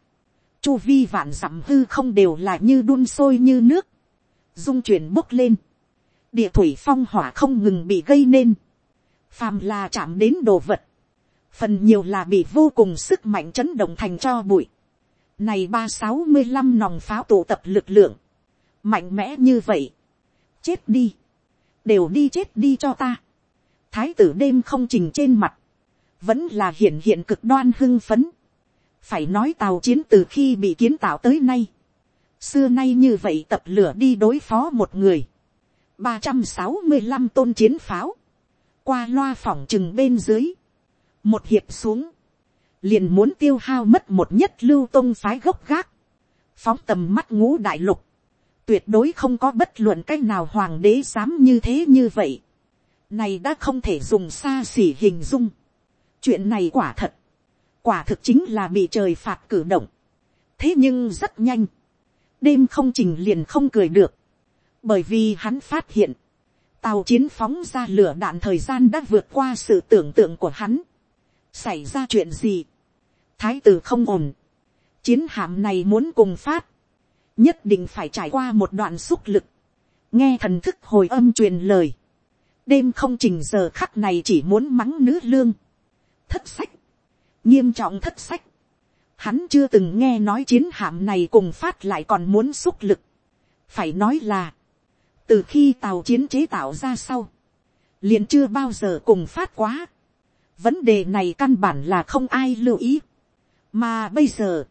chu vi vạn dặm hư không đều là như đun sôi như nước, dung chuyển bốc lên, địa thủy phong hỏa không ngừng bị gây nên, phàm là chạm đến đồ vật, phần nhiều là bị vô cùng sức mạnh chấn động thành cho bụi. Này ba sáu mươi năm nòng pháo tụ tập lực lượng, mạnh mẽ như vậy, chết đi, đều đi chết đi cho ta. Thái tử đêm không trình trên mặt, vẫn là hiện hiện cực đoan hưng phấn. phải nói tàu chiến từ khi bị kiến tạo tới nay, xưa nay như vậy tập lửa đi đối phó một người, ba trăm sáu mươi năm tôn chiến pháo, qua loa phỏng chừng bên dưới, một hiệp xuống, liền muốn tiêu hao mất một nhất lưu tôn phái gốc gác, phóng tầm mắt ngũ đại lục, tuyệt đối không có bất luận cách nào hoàng đế dám như thế như vậy, này đã không thể dùng xa xỉ hình dung, chuyện này quả thật, quả thực chính là bị trời phạt cử động, thế nhưng rất nhanh, đêm không trình liền không cười được, bởi vì hắn phát hiện, tàu chiến phóng ra lửa đạn thời gian đã vượt qua sự tưởng tượng của hắn. xảy ra chuyện gì, thái tử không ổn, chiến hạm này muốn cùng phát, nhất định phải trải qua một đoạn xúc lực, nghe thần thức hồi âm truyền lời, đêm không trình giờ khắc này chỉ muốn mắng nữ lương, thất sách, nghiêm trọng thất sách, Hắn chưa từng nghe nói chiến hạm này cùng phát lại còn muốn xúc lực. Phải nói là, từ khi tàu chiến chế tạo ra sau, liền chưa bao giờ cùng phát quá. Vấn đề này căn bản là không ai lưu ý. Mà bây giờ,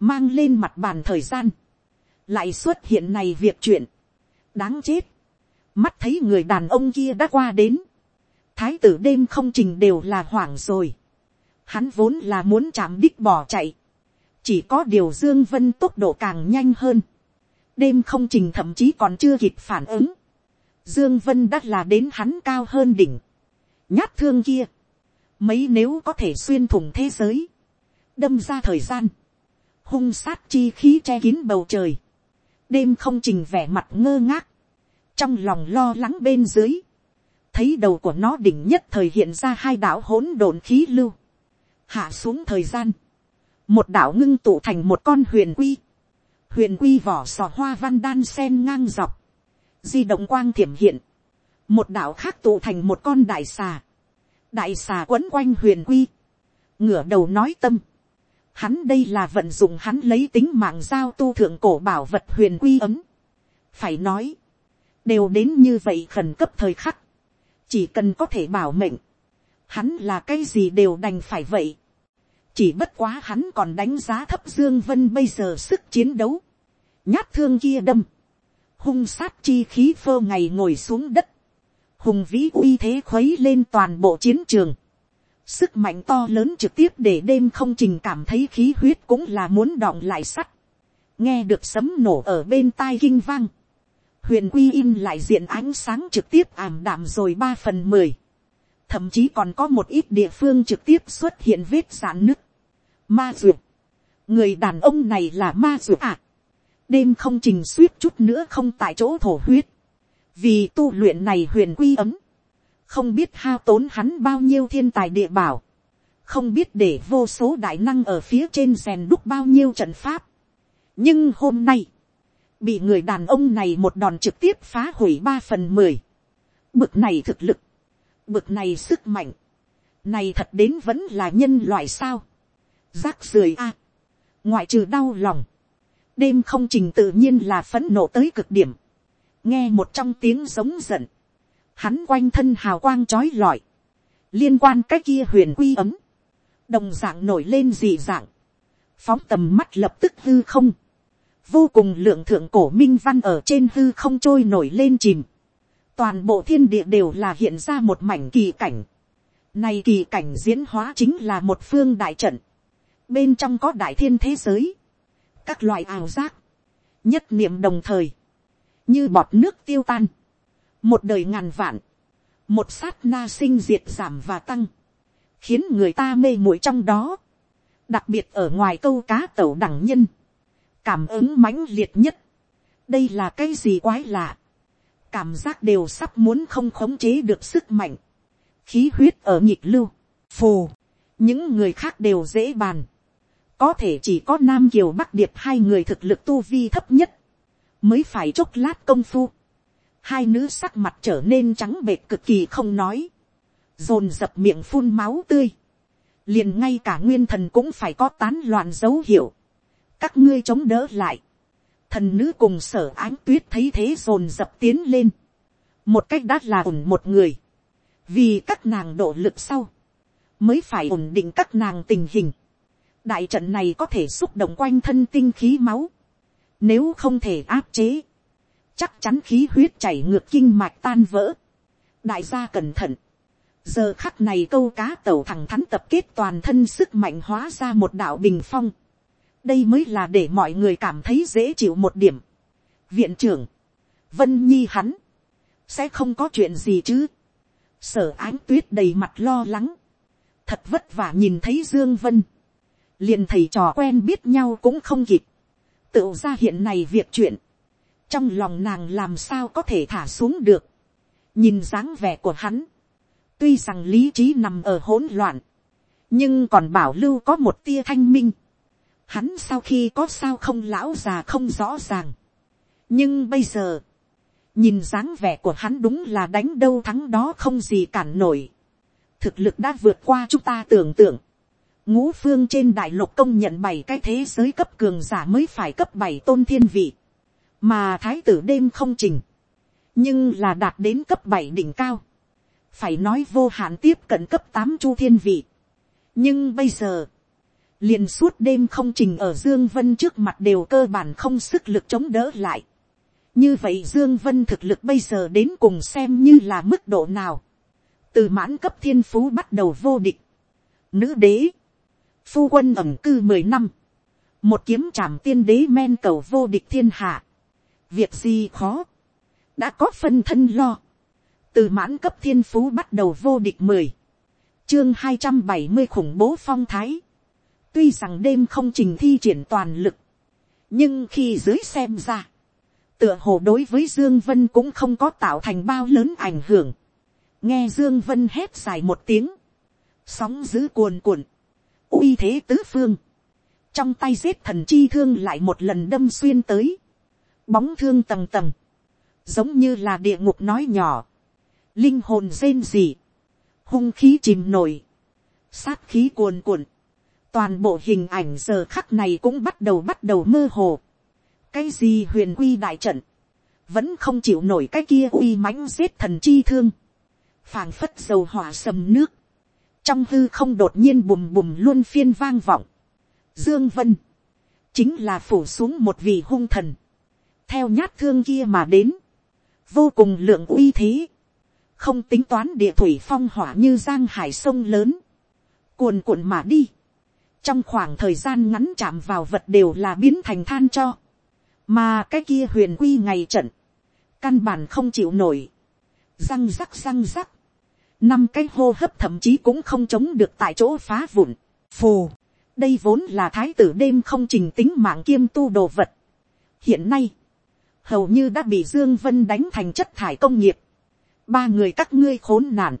mang lên mặt bàn thời gian, lại xuất hiện này việc chuyện, đáng chết. Mắt thấy người đàn ông kia đã qua đến, thái tử đêm không trình đều là hoảng rồi hắn vốn là muốn chạm đích bỏ chạy, chỉ có điều dương vân tốc độ càng nhanh hơn, đêm không trình thậm chí còn chưa kịp phản ứng, dương vân đã là đến hắn cao hơn đỉnh, nhát thương kia, mấy nếu có thể xuyên thủng thế giới, đâm ra thời gian, hung sát chi khí che kín bầu trời, đêm không trình vẻ mặt ngơ ngác, trong lòng lo lắng bên dưới, thấy đầu của nó đỉnh nhất thời hiện ra hai đạo hỗn độn khí lưu, hạ xuống thời gian, một đạo ngưng tụ thành một con huyền quy, huyền quy vỏ sò hoa văn đan sen ngang dọc, di động quang thiểm hiện, một đạo khác tụ thành một con đại xà, đại xà quấn quanh huyền quy, ngửa đầu nói tâm, hắn đây là vận dụng hắn lấy tính mạng giao tu thượng cổ bảo vật huyền quy ấm, phải nói, đều đến như vậy khẩn cấp thời khắc, chỉ cần có thể bảo mệnh, hắn là cái gì đều đành phải vậy, chỉ bất quá hắn còn đánh giá thấp dương vân bây giờ sức chiến đấu, nhát thương kia đâm, hung sát chi khí phơ ngày ngồi xuống đất, hùng vĩ uy thế khuấy lên toàn bộ chiến trường, sức mạnh to lớn trực tiếp để đêm không trình cảm thấy khí huyết cũng là muốn đọng lại sắt, nghe được sấm nổ ở bên tai kinh vang, huyền quy in lại diện ánh sáng trực tiếp ảm đạm rồi ba phần mười, thậm chí còn có một ít địa phương trực tiếp xuất hiện vết giãn nứt. Ma duyệt, người đàn ông này là ma duyệt à. đêm không trình suýt chút nữa không tại chỗ thổ huyết, vì tu luyện này huyền quy ấm, không biết hao tốn hắn bao nhiêu thiên tài địa bảo, không biết để vô số đại năng ở phía trên rèn đúc bao nhiêu trận pháp. nhưng hôm nay, bị người đàn ông này một đòn trực tiếp phá hủy ba phần mười. bực này thực lực, bực này sức mạnh, này thật đến vẫn là nhân loại sao. rác rưởi a, ngoại trừ đau lòng, đêm không trình tự nhiên là phấn nộ tới cực điểm, nghe một trong tiếng giống giận, hắn quanh thân hào quang trói lọi, liên quan cái kia huyền quy ấm, đồng dạng nổi lên dị dạng, phóng tầm mắt lập tức hư không, vô cùng lượng thượng cổ minh văn ở trên hư không trôi nổi lên chìm, toàn bộ thiên địa đều là hiện ra một mảnh kỳ cảnh, này kỳ cảnh diễn hóa chính là một phương đại trận, bên trong có đại thiên thế giới, các loại ảo giác, nhất niệm đồng thời, như bọt nước tiêu tan, một đời ngàn vạn, một sát na sinh diệt giảm và tăng, khiến người ta mê muội trong đó, đặc biệt ở ngoài câu cá tẩu đẳng nhân, cảm ứng mãnh liệt nhất, đây là cái gì quái lạ, cảm giác đều sắp muốn không khống chế được sức mạnh, khí huyết ở nhịp lưu, phù, những người khác đều dễ bàn, có thể chỉ có nam kiều bắc điệp hai người thực lực tu vi thấp nhất, mới phải chốc lát công phu, hai nữ sắc mặt trở nên trắng bệt cực kỳ không nói, dồn dập miệng phun máu tươi, liền ngay cả nguyên thần cũng phải có tán loạn dấu hiệu, các ngươi chống đỡ lại, thần nữ cùng sở ánh tuyết thấy thế dồn dập tiến lên, một cách đã là ổn một người, vì các nàng độ lực sau, mới phải ổn định các nàng tình hình. đại trận này có thể xúc động quanh thân tinh khí máu, nếu không thể áp chế, chắc chắn khí huyết chảy ngược kinh mạch tan vỡ. đại gia cẩn thận, giờ khắc này câu cá tẩu thẳng thắn tập kết toàn thân sức mạnh hóa ra một đạo bình phong đây mới là để mọi người cảm thấy dễ chịu một điểm. viện trưởng, vân nhi hắn, sẽ không có chuyện gì chứ. sở ánh tuyết đầy mặt lo lắng, thật vất vả nhìn thấy dương vân, liền thầy trò quen biết nhau cũng không kịp, tự ra hiện này việc chuyện, trong lòng nàng làm sao có thể thả xuống được, nhìn dáng vẻ của hắn, tuy rằng lý trí nằm ở hỗn loạn, nhưng còn bảo lưu có một tia thanh minh, hắn sau khi có sao không lão già không rõ ràng, nhưng bây giờ, nhìn dáng vẻ của hắn đúng là đánh đâu thắng đó không gì cản nổi, thực lực đã vượt qua chúng ta tưởng tượng, ngũ phương trên đại lục công nhận bảy cái thế giới cấp cường giả mới phải cấp bảy tôn thiên vị, mà thái tử đêm không trình, nhưng là đạt đến cấp bảy đỉnh cao, phải nói vô hạn tiếp cận cấp tám chu thiên vị. nhưng bây giờ, liền suốt đêm không trình ở dương vân trước mặt đều cơ bản không sức lực chống đỡ lại. như vậy dương vân thực lực bây giờ đến cùng xem như là mức độ nào. từ mãn cấp thiên phú bắt đầu vô địch. nữ đế, phu quân ẩm cư mười năm, một kiếm trảm tiên đế men cầu vô địch thiên hạ. Việc gì khó, đã có phân thân lo, từ mãn cấp thiên phú bắt đầu vô địch mười, chương hai trăm bảy mươi khủng bố phong thái, tuy rằng đêm không trình thi triển toàn lực, nhưng khi dưới xem ra, tựa hồ đối với dương vân cũng không có tạo thành bao lớn ảnh hưởng, nghe dương vân hét dài một tiếng, sóng dữ cuồn cuộn, uy thế tứ phương, trong tay giết thần chi thương lại một lần đâm xuyên tới, bóng thương tầng tầng, giống như là địa ngục nói nhỏ, linh hồn rên rỉ, hung khí chìm nổi, sát khí cuồn cuộn, toàn bộ hình ảnh giờ khắc này cũng bắt đầu bắt đầu mơ hồ. cái gì huyền quy đại trận, vẫn không chịu nổi cái kia uy mãnh giết thần chi thương, phảng phất dầu hỏa sầm nước, trong hư không đột nhiên bùm bùm luôn phiên vang vọng. Dương Vân, chính là phủ xuống một vị hung thần, theo nhát thương kia mà đến, vô cùng lượng uy thế, không tính toán địa thủy phong hỏa như giang hải sông lớn, cuồn cuộn mà đi, trong khoảng thời gian ngắn chạm vào vật đều là biến thành than cho, mà cái kia huyền quy ngày trận, căn bản không chịu nổi, răng rắc răng rắc, năm cái hô hấp thậm chí cũng không chống được tại chỗ phá vụn, phù, đây vốn là thái tử đêm không trình tính mạng kiêm tu đồ vật. hiện nay, hầu như đã bị dương vân đánh thành chất thải công nghiệp, ba người các ngươi khốn nạn,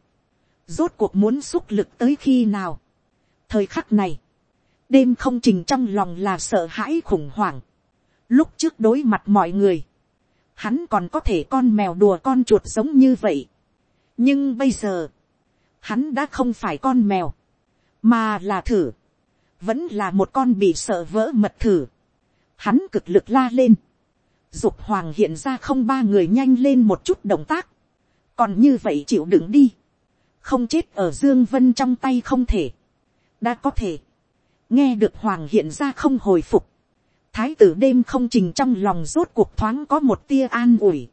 rốt cuộc muốn xúc lực tới khi nào. thời khắc này, đêm không trình trong lòng là sợ hãi khủng hoảng, lúc trước đối mặt mọi người, hắn còn có thể con mèo đùa con chuột giống như vậy. nhưng bây giờ, hắn đã không phải con mèo, mà là thử, vẫn là một con bị sợ vỡ mật thử. Hắn cực lực la lên, dục hoàng hiện ra không ba người nhanh lên một chút động tác, còn như vậy chịu đựng đi, không chết ở dương vân trong tay không thể, đã có thể, nghe được hoàng hiện ra không hồi phục, thái tử đêm không trình trong lòng rốt cuộc thoáng có một tia an ủi,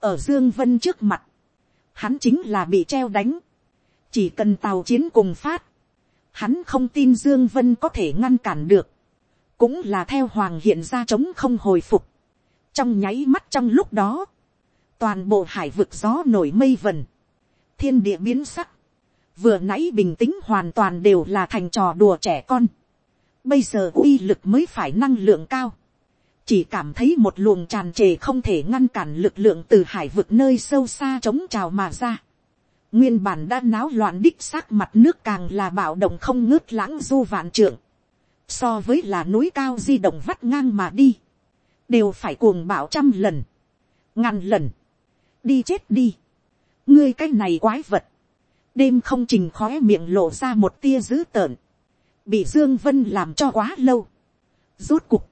ở dương vân trước mặt, hắn chính là bị treo đánh, chỉ cần tàu chiến cùng phát, hắn không tin dương vân có thể ngăn cản được, cũng là theo hoàng hiện ra chống không hồi phục, trong nháy mắt trong lúc đó, toàn bộ hải vực gió nổi mây vần, thiên địa biến sắc, vừa nãy bình tĩnh hoàn toàn đều là thành trò đùa trẻ con, bây giờ uy lực mới phải năng lượng cao, chỉ cảm thấy một luồng tràn trề không thể ngăn cản lực lượng từ hải vực nơi sâu xa chống trào mà ra. Nguyên bản đã náo loạn đích xác mặt nước càng là bạo động không ngớt lãng du vạn trượng. So với là núi cao di động vắt ngang mà đi. Đều phải cuồng bạo trăm lần. Ngàn lần. Đi chết đi. Ngươi cái này quái vật. Đêm không trình khóe miệng lộ ra một tia dữ tợn. Bị Dương Vân làm cho quá lâu. Rốt cục.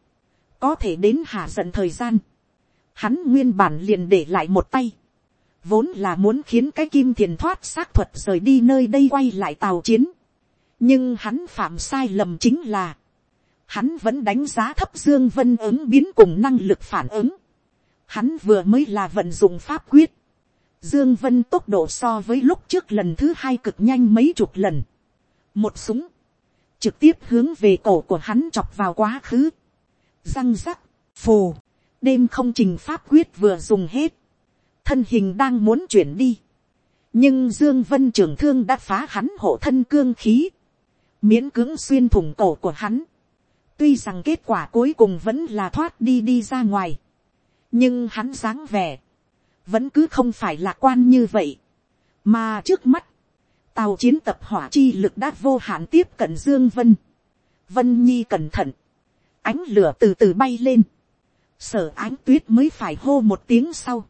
Có thể đến hạ giận thời gian. Hắn nguyên bản liền để lại một tay vốn là muốn khiến cái kim thiền thoát xác thuật rời đi nơi đây quay lại tàu chiến. nhưng hắn phạm sai lầm chính là, hắn vẫn đánh giá thấp dương vân ứng biến cùng năng lực phản ứng. hắn vừa mới là vận dụng pháp quyết. dương vân tốc độ so với lúc trước lần thứ hai cực nhanh mấy chục lần. một súng, trực tiếp hướng về cổ của hắn chọc vào quá khứ. răng rắc, phù, đêm không trình pháp quyết vừa dùng hết thân hình đang muốn chuyển đi. nhưng dương vân trường thương đã phá hắn hộ thân cương khí, miễn cưỡng xuyên thủng cổ của hắn. tuy rằng kết quả cuối cùng vẫn là thoát đi đi ra ngoài, nhưng hắn dáng vẻ vẫn cứ không phải lạc quan như vậy, mà trước mắt, tàu chiến tập hỏa chi lực đã vô hạn tiếp cận dương vân. vân nhi cẩn thận, ánh lửa từ từ bay lên, sở ánh tuyết mới phải hô một tiếng sau,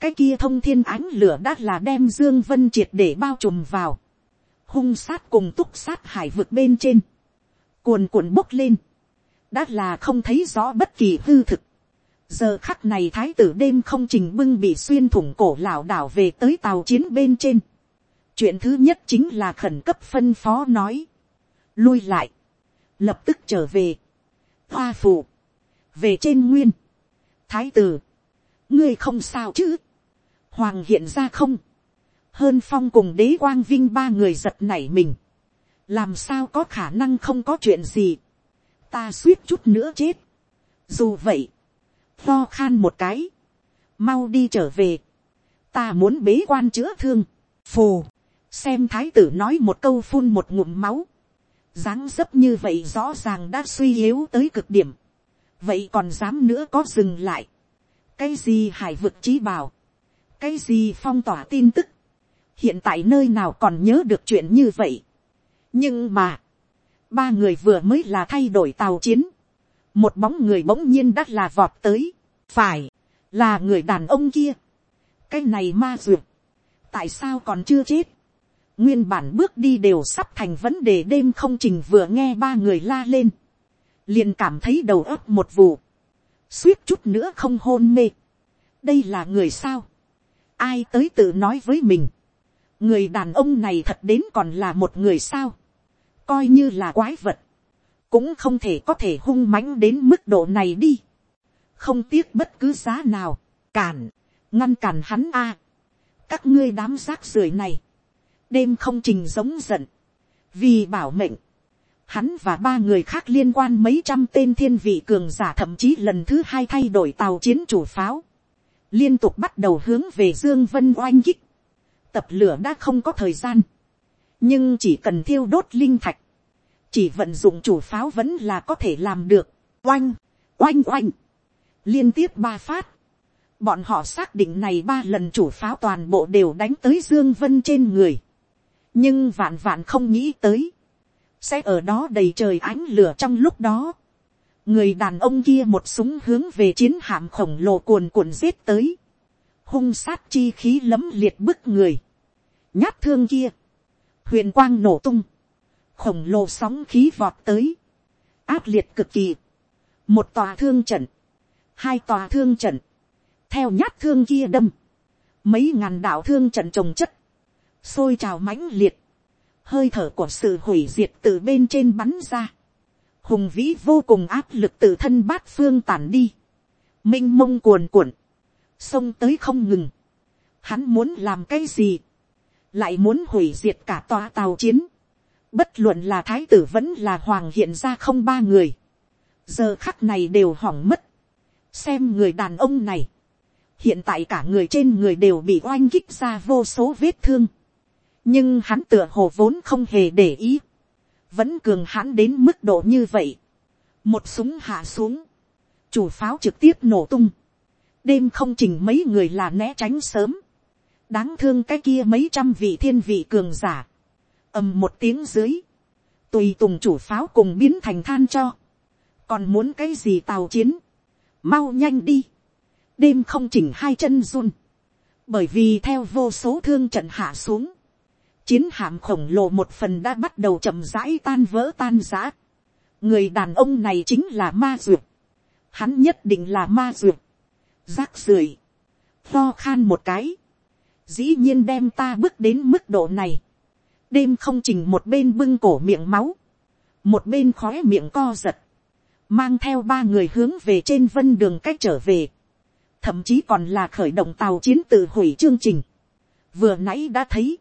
cái kia thông thiên ánh lửa đã là đem dương vân triệt để bao trùm vào, hung sát cùng túc sát hải vực bên trên, cuồn cuộn bốc lên, đã là không thấy rõ bất kỳ hư thực. giờ khắc này thái tử đêm không trình bưng bị xuyên thủng cổ lảo đảo về tới tàu chiến bên trên chuyện thứ nhất chính là khẩn cấp phân phó nói, lui lại, lập tức trở về, hoa phù, về trên nguyên, thái tử, ngươi không sao chứ, hoàng hiện ra không, hơn phong cùng đế quang vinh ba người giật nảy mình, làm sao có khả năng không có chuyện gì, ta suýt chút nữa chết, dù vậy, lo khan một cái, mau đi trở về, ta muốn bế quan chữa thương, phù, xem thái tử nói một câu phun một ngụm máu, dáng dấp như vậy rõ ràng đã suy yếu tới cực điểm, vậy còn dám nữa có dừng lại, cái gì hải vực trí bảo, cái gì phong tỏa tin tức, hiện tại nơi nào còn nhớ được chuyện như vậy. nhưng mà, ba người vừa mới là thay đổi tàu chiến, một bóng người bỗng nhiên đã là vọt tới, phải, là người đàn ông kia, cái này ma duyệt, tại sao còn chưa chết, nguyên bản bước đi đều sắp thành vấn đề đêm không trình vừa nghe ba người la lên, liền cảm thấy đầu óc một vụ, suýt chút nữa không hôn mê, đây là người sao, ai tới tự nói với mình, người đàn ông này thật đến còn là một người sao, coi như là quái vật, cũng không thể có thể hung mãnh đến mức độ này đi, không tiếc bất cứ giá nào, cản, ngăn cản hắn a, các ngươi đám rác rưởi này, đêm không trình giống giận, vì bảo mệnh, hắn và ba người khác liên quan mấy trăm tên thiên vị cường giả thậm chí lần thứ hai thay đổi tàu chiến chủ pháo, liên tục bắt đầu hướng về dương vân oanh kích, tập lửa đã không có thời gian, nhưng chỉ cần thiêu đốt linh thạch, chỉ vận dụng chủ pháo vẫn là có thể làm được, oanh, oanh oanh, liên tiếp ba phát, bọn họ xác định này ba lần chủ pháo toàn bộ đều đánh tới dương vân trên người, nhưng vạn vạn không nghĩ tới, sẽ ở đó đầy trời ánh lửa trong lúc đó, người đàn ông kia một súng hướng về chiến hạm khổng lồ cuồn cuộn giết tới, hung sát chi khí lấm liệt bức người, nhát thương kia, huyền quang nổ tung, khổng lồ sóng khí vọt tới, áp liệt cực kỳ, một tòa thương trận, hai tòa thương trận, theo nhát thương kia đâm, mấy ngàn đạo thương trận trồng chất, sôi trào mãnh liệt, hơi thở của sự hủy diệt từ bên trên bắn ra, hùng vĩ vô cùng áp lực từ thân bát phương tản đi, m i n h mông cuồn cuộn, xông tới không ngừng, hắn muốn làm cái gì, lại muốn hủy diệt cả tòa tàu chiến, bất luận là thái tử vẫn là hoàng hiện ra không ba người, giờ khắc này đều hỏng mất, xem người đàn ông này, hiện tại cả người trên người đều bị oanh kích ra vô số vết thương, nhưng hắn tựa hồ vốn không hề để ý, vẫn cường hãn đến mức độ như vậy, một súng hạ xuống, chủ pháo trực tiếp nổ tung, đêm không chỉnh mấy người là né tránh sớm, đáng thương cái kia mấy trăm vị thiên vị cường giả, ầm một tiếng dưới, tùy tùng chủ pháo cùng biến thành than cho, còn muốn cái gì tàu chiến, mau nhanh đi, đêm không chỉnh hai chân run, bởi vì theo vô số thương trận hạ xuống, chiến hạm khổng lồ một phần đã bắt đầu chậm rãi tan vỡ tan giã. người đàn ông này chính là ma duyệt. hắn nhất định là ma duyệt. rác rưởi. lo khan một cái. dĩ nhiên đem ta bước đến mức độ này. đêm không chỉnh một bên bưng cổ miệng máu. một bên khói miệng co giật. mang theo ba người hướng về trên vân đường cách trở về. thậm chí còn là khởi động tàu chiến tự hủy chương trình. vừa nãy đã thấy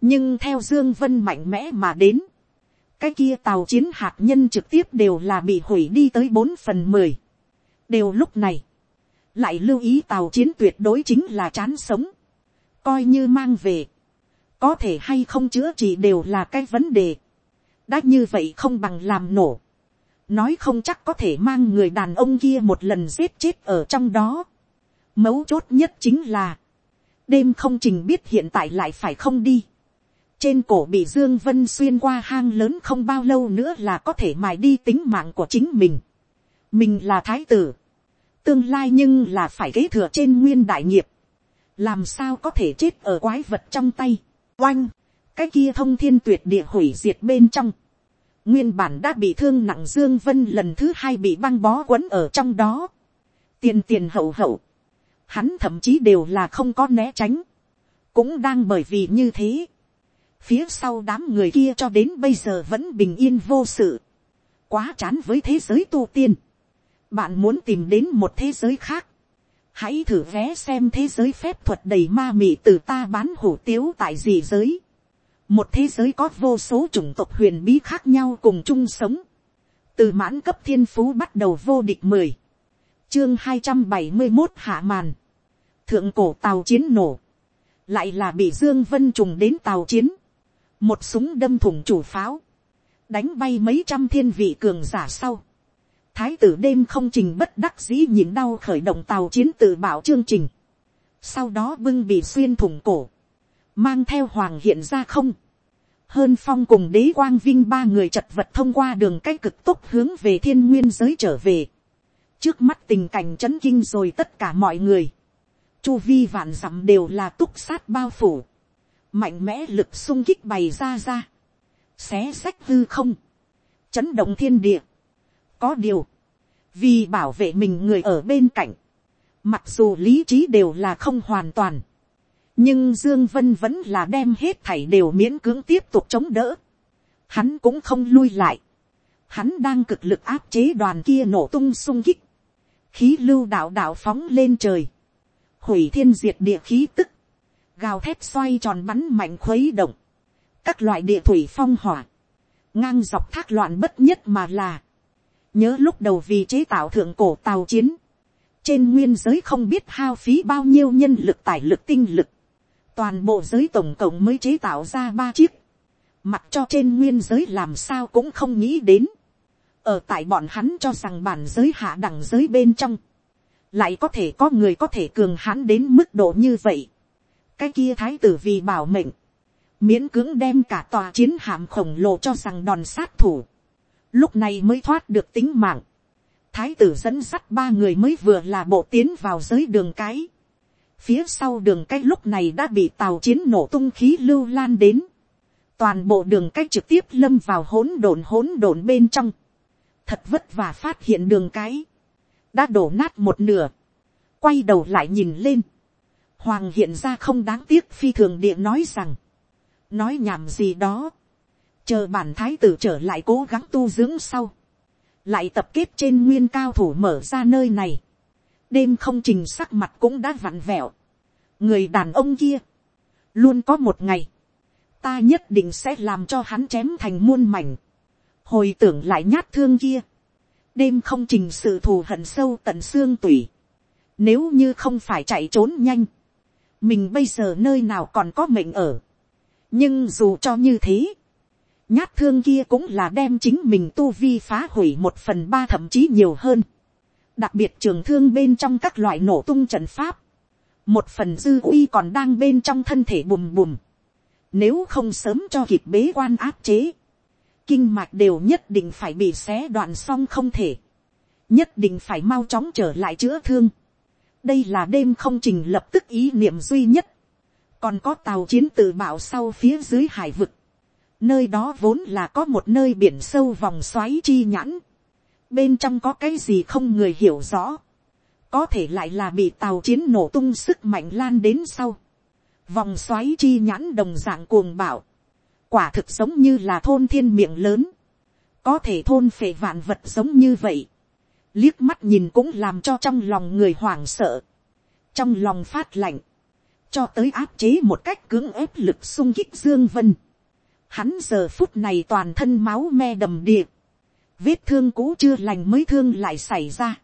nhưng theo dương vân mạnh mẽ mà đến, cái kia tàu chiến hạt nhân trực tiếp đều là bị hủy đi tới bốn phần mười. đều lúc này, lại lưu ý tàu chiến tuyệt đối chính là chán sống, coi như mang về, có thể hay không chữa trị đều là cái vấn đề, đã như vậy không bằng làm nổ, nói không chắc có thể mang người đàn ông kia một lần giết chết ở trong đó. Mấu chốt nhất chính là, đêm không trình biết hiện tại lại phải không đi trên cổ bị dương vân xuyên qua hang lớn không bao lâu nữa là có thể mài đi tính mạng của chính mình. mình là thái tử, tương lai nhưng là phải kế thừa trên nguyên đại nghiệp, làm sao có thể chết ở quái vật trong tay, oanh, cái kia thông thiên tuyệt địa hủy diệt bên trong, nguyên bản đã bị thương nặng dương vân lần thứ hai bị băng bó quấn ở trong đó, tiền tiền hậu hậu, hắn thậm chí đều là không có né tránh, cũng đang bởi vì như thế, phía sau đám người kia cho đến bây giờ vẫn bình yên vô sự, quá chán với thế giới tu tiên, bạn muốn tìm đến một thế giới khác, hãy thử vé xem thế giới phép thuật đầy ma mị từ ta bán hủ tiếu tại gì giới, một thế giới có vô số chủng tộc huyền bí khác nhau cùng chung sống, từ mãn cấp thiên phú bắt đầu vô địch mười, chương hai trăm bảy mươi một hạ màn, thượng cổ tàu chiến nổ, lại là bị dương vân trùng đến tàu chiến, một súng đâm thủng chủ pháo, đánh bay mấy trăm thiên vị cường giả sau. Thái tử đêm không trình bất đắc dĩ nhìn đau khởi động tàu chiến tự bảo chương trình. Sau đó bưng bị xuyên thủng cổ. Mang theo hoàng hiện ra không. Hơn phong cùng đế quang vinh ba người chật vật thông qua đường cách cực tốc hướng về thiên nguyên giới trở về. Trước mắt tình cảnh chấn kinh rồi tất cả mọi người. Chu vi vạn dặm đều là túc sát bao phủ mạnh mẽ lực sung kích bày ra ra, xé sách hư không, chấn động thiên địa. có điều, vì bảo vệ mình người ở bên cạnh, mặc dù lý trí đều là không hoàn toàn, nhưng dương vân vẫn là đem hết thảy đều miễn cưỡng tiếp tục chống đỡ. hắn cũng không lui lại, hắn đang cực lực áp chế đoàn kia nổ tung sung kích, khí lưu đạo đạo phóng lên trời, hủy thiên diệt địa khí tức, gào thét xoay tròn bắn mạnh khuấy động, các loại địa thủy phong hỏa, ngang dọc thác loạn bất nhất mà là, nhớ lúc đầu vì chế tạo thượng cổ tàu chiến, trên nguyên giới không biết hao phí bao nhiêu nhân lực tài lực tinh lực, toàn bộ giới tổng cộng mới chế tạo ra ba chiếc, mặc cho trên nguyên giới làm sao cũng không nghĩ đến, ở tại bọn hắn cho rằng bản giới hạ đẳng giới bên trong, lại có thể có người có thể cường hãn đến mức độ như vậy cái kia thái tử vì bảo mệnh, miễn cưỡng đem cả tòa chiến hạm khổng lồ cho rằng đòn sát thủ, lúc này mới thoát được tính mạng. thái tử dẫn sắt ba người mới vừa là bộ tiến vào giới đường cái. phía sau đường cái lúc này đã bị tàu chiến nổ tung khí lưu lan đến. toàn bộ đường cái trực tiếp lâm vào hỗn độn hỗn độn bên trong. thật vất vả phát hiện đường cái đã đổ nát một nửa, quay đầu lại nhìn lên, hoàng hiện ra không đáng tiếc phi thường địa nói rằng, nói nhảm gì đó, chờ bản thái tử trở lại cố gắng tu dưỡng sau, lại tập kết trên nguyên cao thủ mở ra nơi này, đêm không trình sắc mặt cũng đã vặn vẹo, người đàn ông kia, luôn có một ngày, ta nhất định sẽ làm cho hắn chém thành muôn mảnh, hồi tưởng lại nhát thương kia, đêm không trình sự thù hận sâu tận xương tủy. Nếu như không phải chạy trốn nhanh, mình bây giờ nơi nào còn có mệnh ở. nhưng dù cho như thế, nhát thương kia cũng là đem chính mình tu vi phá hủy một phần ba thậm chí nhiều hơn. đặc biệt trường thương bên trong các loại nổ tung trận pháp, một phần dư uy còn đang bên trong thân thể bùm bùm. nếu không sớm cho kịp bế quan áp chế, kinh mạch đều nhất định phải bị xé đoạn xong không thể, nhất định phải mau chóng trở lại chữa thương đây là đêm không trình lập tức ý niệm duy nhất, còn có tàu chiến tự bảo sau phía dưới hải vực, nơi đó vốn là có một nơi biển sâu vòng xoáy chi nhãn, bên trong có cái gì không người hiểu rõ, có thể lại là bị tàu chiến nổ tung sức mạnh lan đến sau, vòng xoáy chi nhãn đồng dạng cuồng bạo, quả thực giống như là thôn thiên miệng lớn, có thể thôn phệ vạn vật giống như vậy, liếc mắt nhìn cũng làm cho trong lòng người hoảng sợ, trong lòng phát lạnh, cho tới áp chế một cách cưỡng ép lực sung kích dương vân. Hắn giờ phút này toàn thân máu me đầm đìa, vết thương cũ chưa lành mới thương lại xảy ra,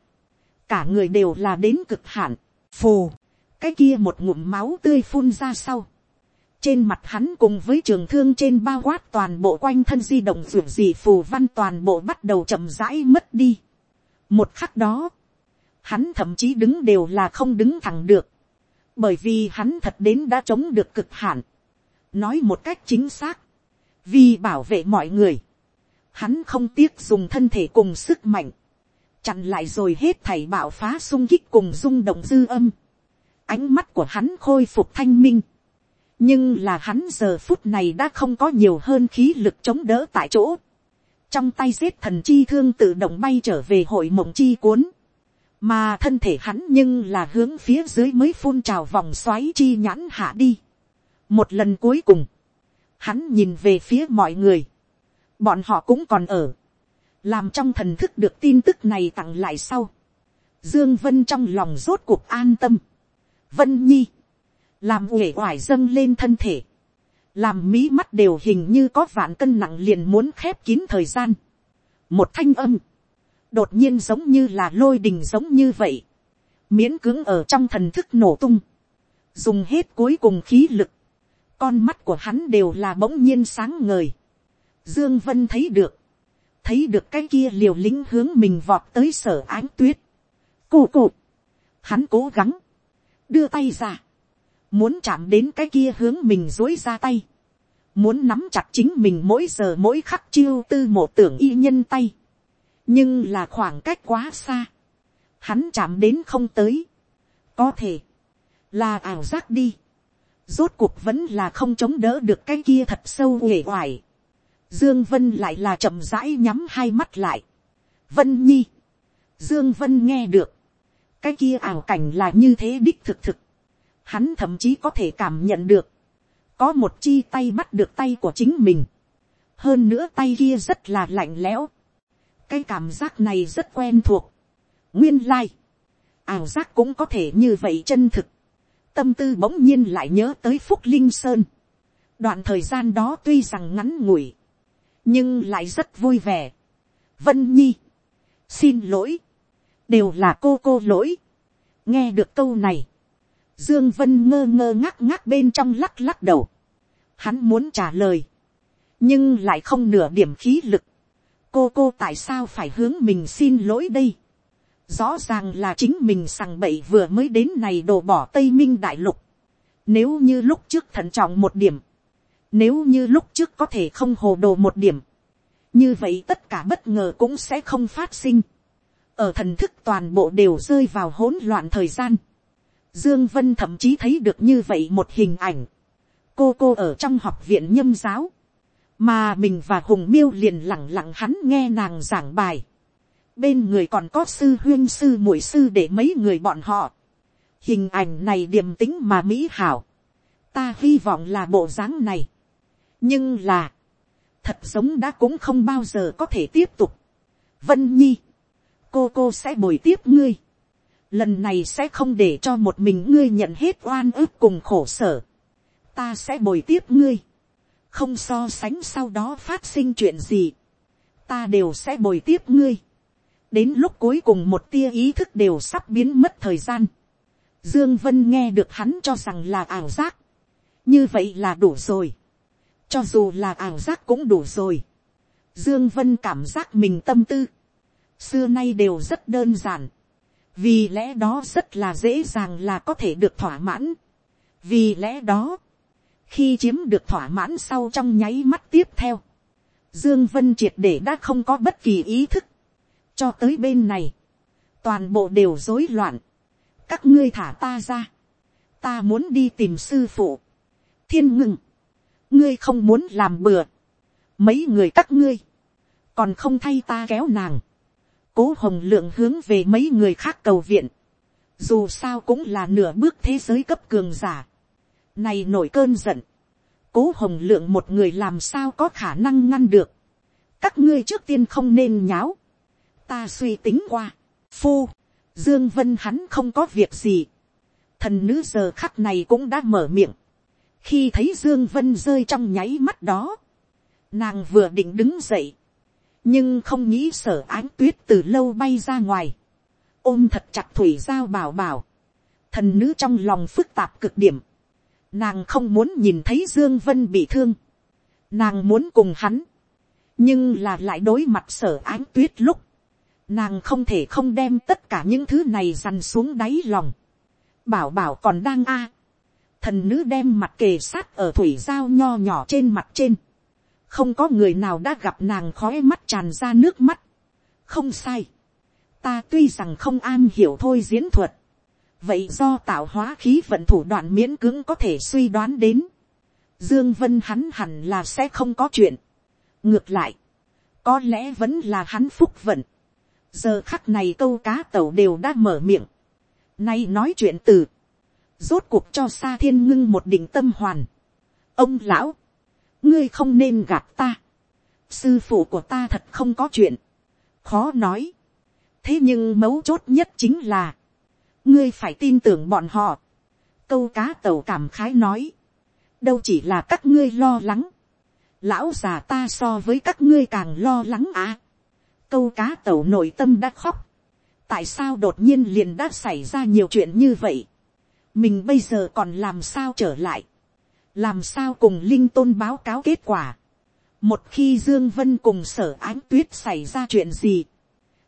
cả người đều là đến cực hạn, phù, cái kia một ngụm máu tươi phun ra sau, trên mặt hắn cùng với trường thương trên bao quát toàn bộ quanh thân di động ruột gì phù văn toàn bộ bắt đầu chậm rãi mất đi một khắc đó, hắn thậm chí đứng đều là không đứng thẳng được, bởi vì hắn thật đến đã chống được cực hạn. nói một cách chính xác, vì bảo vệ mọi người, hắn không tiếc dùng thân thể cùng sức mạnh, chặn lại rồi hết thảy bạo phá sung kích cùng rung động dư âm. ánh mắt của hắn khôi phục thanh minh, nhưng là hắn giờ phút này đã không có nhiều hơn khí lực chống đỡ tại chỗ trong tay giết thần chi thương tự động bay trở về hội mộng chi cuốn. mà thân thể hắn nhưng là hướng phía dưới mới phun trào vòng xoáy chi nhãn hạ đi. một lần cuối cùng, hắn nhìn về phía mọi người. bọn họ cũng còn ở. làm trong thần thức được tin tức này tặng lại sau. dương vân trong lòng rốt cuộc an tâm. vân nhi làm uể oải dâng lên thân thể, làm mí mắt đều hình như có vạn cân nặng liền muốn khép kín thời gian. một thanh âm, đột nhiên giống như là lôi đình giống như vậy, miễn cưỡng ở trong thần thức nổ tung, dùng hết cuối cùng khí lực, con mắt của hắn đều là bỗng nhiên sáng ngời. Dương Vân thấy được, thấy được cái kia liều lĩnh hướng mình vọt tới sở ánh tuyết. Cụ cụ, hắn cố gắng, đưa tay ra, muốn chạm đến cái kia hướng mình dối ra tay, muốn nắm chặt chính mình mỗi giờ mỗi khắc chiêu tư một tưởng y nhân tay, nhưng là khoảng cách quá xa, hắn chạm đến không tới, có thể, là ảo giác đi, rốt cuộc vẫn là không chống đỡ được cái kia thật sâu uể oải, dương vân lại là chậm rãi nhắm hai mắt lại, vân nhi, dương vân nghe được, cái kia ảo cảnh là như thế đích thực thực, hắn thậm chí có thể cảm nhận được, có một chi tay bắt được tay của chính mình, hơn nữa tay kia rất là lạnh lẽo, cái cảm giác này rất quen thuộc, nguyên lai, ảo giác cũng có thể như vậy chân thực, tâm tư bỗng nhiên lại nhớ tới phúc linh sơn, đoạn thời gian đó tuy rằng ngắn ngủi, nhưng lại rất vui vẻ, vân nhi, xin lỗi, đều là cô cô lỗi, nghe được câu này, Dương Vân ngơ ngơ ngác ngác bên trong lắc lắc đầu. Hắn muốn trả lời. Nhưng lại không nửa điểm khí lực. Cô cô tại sao phải hướng mình xin lỗi đây? Rõ ràng là chính mình sằng bậy vừa mới đến này đổ bỏ Tây Minh Đại Lục. Nếu như lúc trước thận trọng một điểm. Nếu như lúc trước có thể không hồ đồ một điểm. Như vậy tất cả bất ngờ cũng sẽ không phát sinh. Ở thần thức toàn bộ đều rơi vào hỗn loạn thời gian. Dương Vân thậm chí thấy được như vậy một hình ảnh. Cô cô ở trong học viện nhâm giáo. Mà mình và Hùng Miêu liền lặng lặng hắn nghe nàng giảng bài. Bên người còn có sư huyên sư muội sư để mấy người bọn họ. Hình ảnh này điềm tĩnh mà mỹ hảo. Ta hy vọng là bộ dáng này. Nhưng là. Thật giống đã cũng không bao giờ có thể tiếp tục. Vân Nhi. Cô cô sẽ bồi tiếp ngươi lần này sẽ không để cho một mình ngươi nhận hết oan ức cùng khổ sở. ta sẽ bồi tiếp ngươi. không so sánh sau đó phát sinh chuyện gì. ta đều sẽ bồi tiếp ngươi. đến lúc cuối cùng một tia ý thức đều sắp biến mất thời gian. dương vân nghe được hắn cho rằng là ảo giác. như vậy là đủ rồi. cho dù là ảo giác cũng đủ rồi. dương vân cảm giác mình tâm tư. xưa nay đều rất đơn giản vì lẽ đó rất là dễ dàng là có thể được thỏa mãn. vì lẽ đó, khi chiếm được thỏa mãn sau trong nháy mắt tiếp theo, dương vân triệt để đã không có bất kỳ ý thức. cho tới bên này, toàn bộ đều rối loạn. các ngươi thả ta ra. ta muốn đi tìm sư phụ. thiên ngừng. ngươi không muốn làm bừa. mấy người các ngươi, còn không thay ta kéo nàng cố hồng lượng hướng về mấy người khác cầu viện. Dù sao cũng là nửa bước thế giới cấp cường giả. Này nổi cơn giận. Cố hồng lượng một người làm sao có khả năng ngăn được. Các ngươi trước tiên không nên nháo. Ta suy tính qua. Phu. Dương Vân hắn không có việc gì. Thần nữ giờ khắc này cũng đã mở miệng. Khi thấy Dương Vân rơi trong nháy mắt đó. Nàng vừa định đứng dậy nhưng không nghĩ sở ánh tuyết từ lâu bay ra ngoài, ôm thật chặt thủy giao bảo bảo, thần nữ trong lòng phức tạp cực điểm, nàng không muốn nhìn thấy dương vân bị thương, nàng muốn cùng hắn, nhưng là lại đối mặt sở ánh tuyết lúc, nàng không thể không đem tất cả những thứ này dằn xuống đáy lòng, bảo bảo còn đang a, thần nữ đem mặt kề sát ở thủy giao nho nhỏ trên mặt trên, không có người nào đã gặp nàng khói mắt tràn ra nước mắt. không sai. ta tuy rằng không an hiểu thôi diễn thuật. vậy do tạo hóa khí vận thủ đoạn miễn cưỡng có thể suy đoán đến. dương vân hắn hẳn là sẽ không có chuyện. ngược lại, có lẽ vẫn là hắn phúc vận. giờ khắc này câu cá tàu đều đã mở miệng. nay nói chuyện từ. rốt cuộc cho xa thiên ngưng một định tâm hoàn. ông lão, ngươi không nên gạt ta. sư phụ của ta thật không có chuyện. khó nói. thế nhưng mấu chốt nhất chính là, ngươi phải tin tưởng bọn họ. câu cá tàu cảm khái nói, đâu chỉ là các ngươi lo lắng. lão già ta so với các ngươi càng lo lắng à. câu cá tàu nội tâm đã khóc. tại sao đột nhiên liền đã xảy ra nhiều chuyện như vậy. mình bây giờ còn làm sao trở lại làm sao cùng linh tôn báo cáo kết quả. một khi dương vân cùng sở ánh tuyết xảy ra chuyện gì,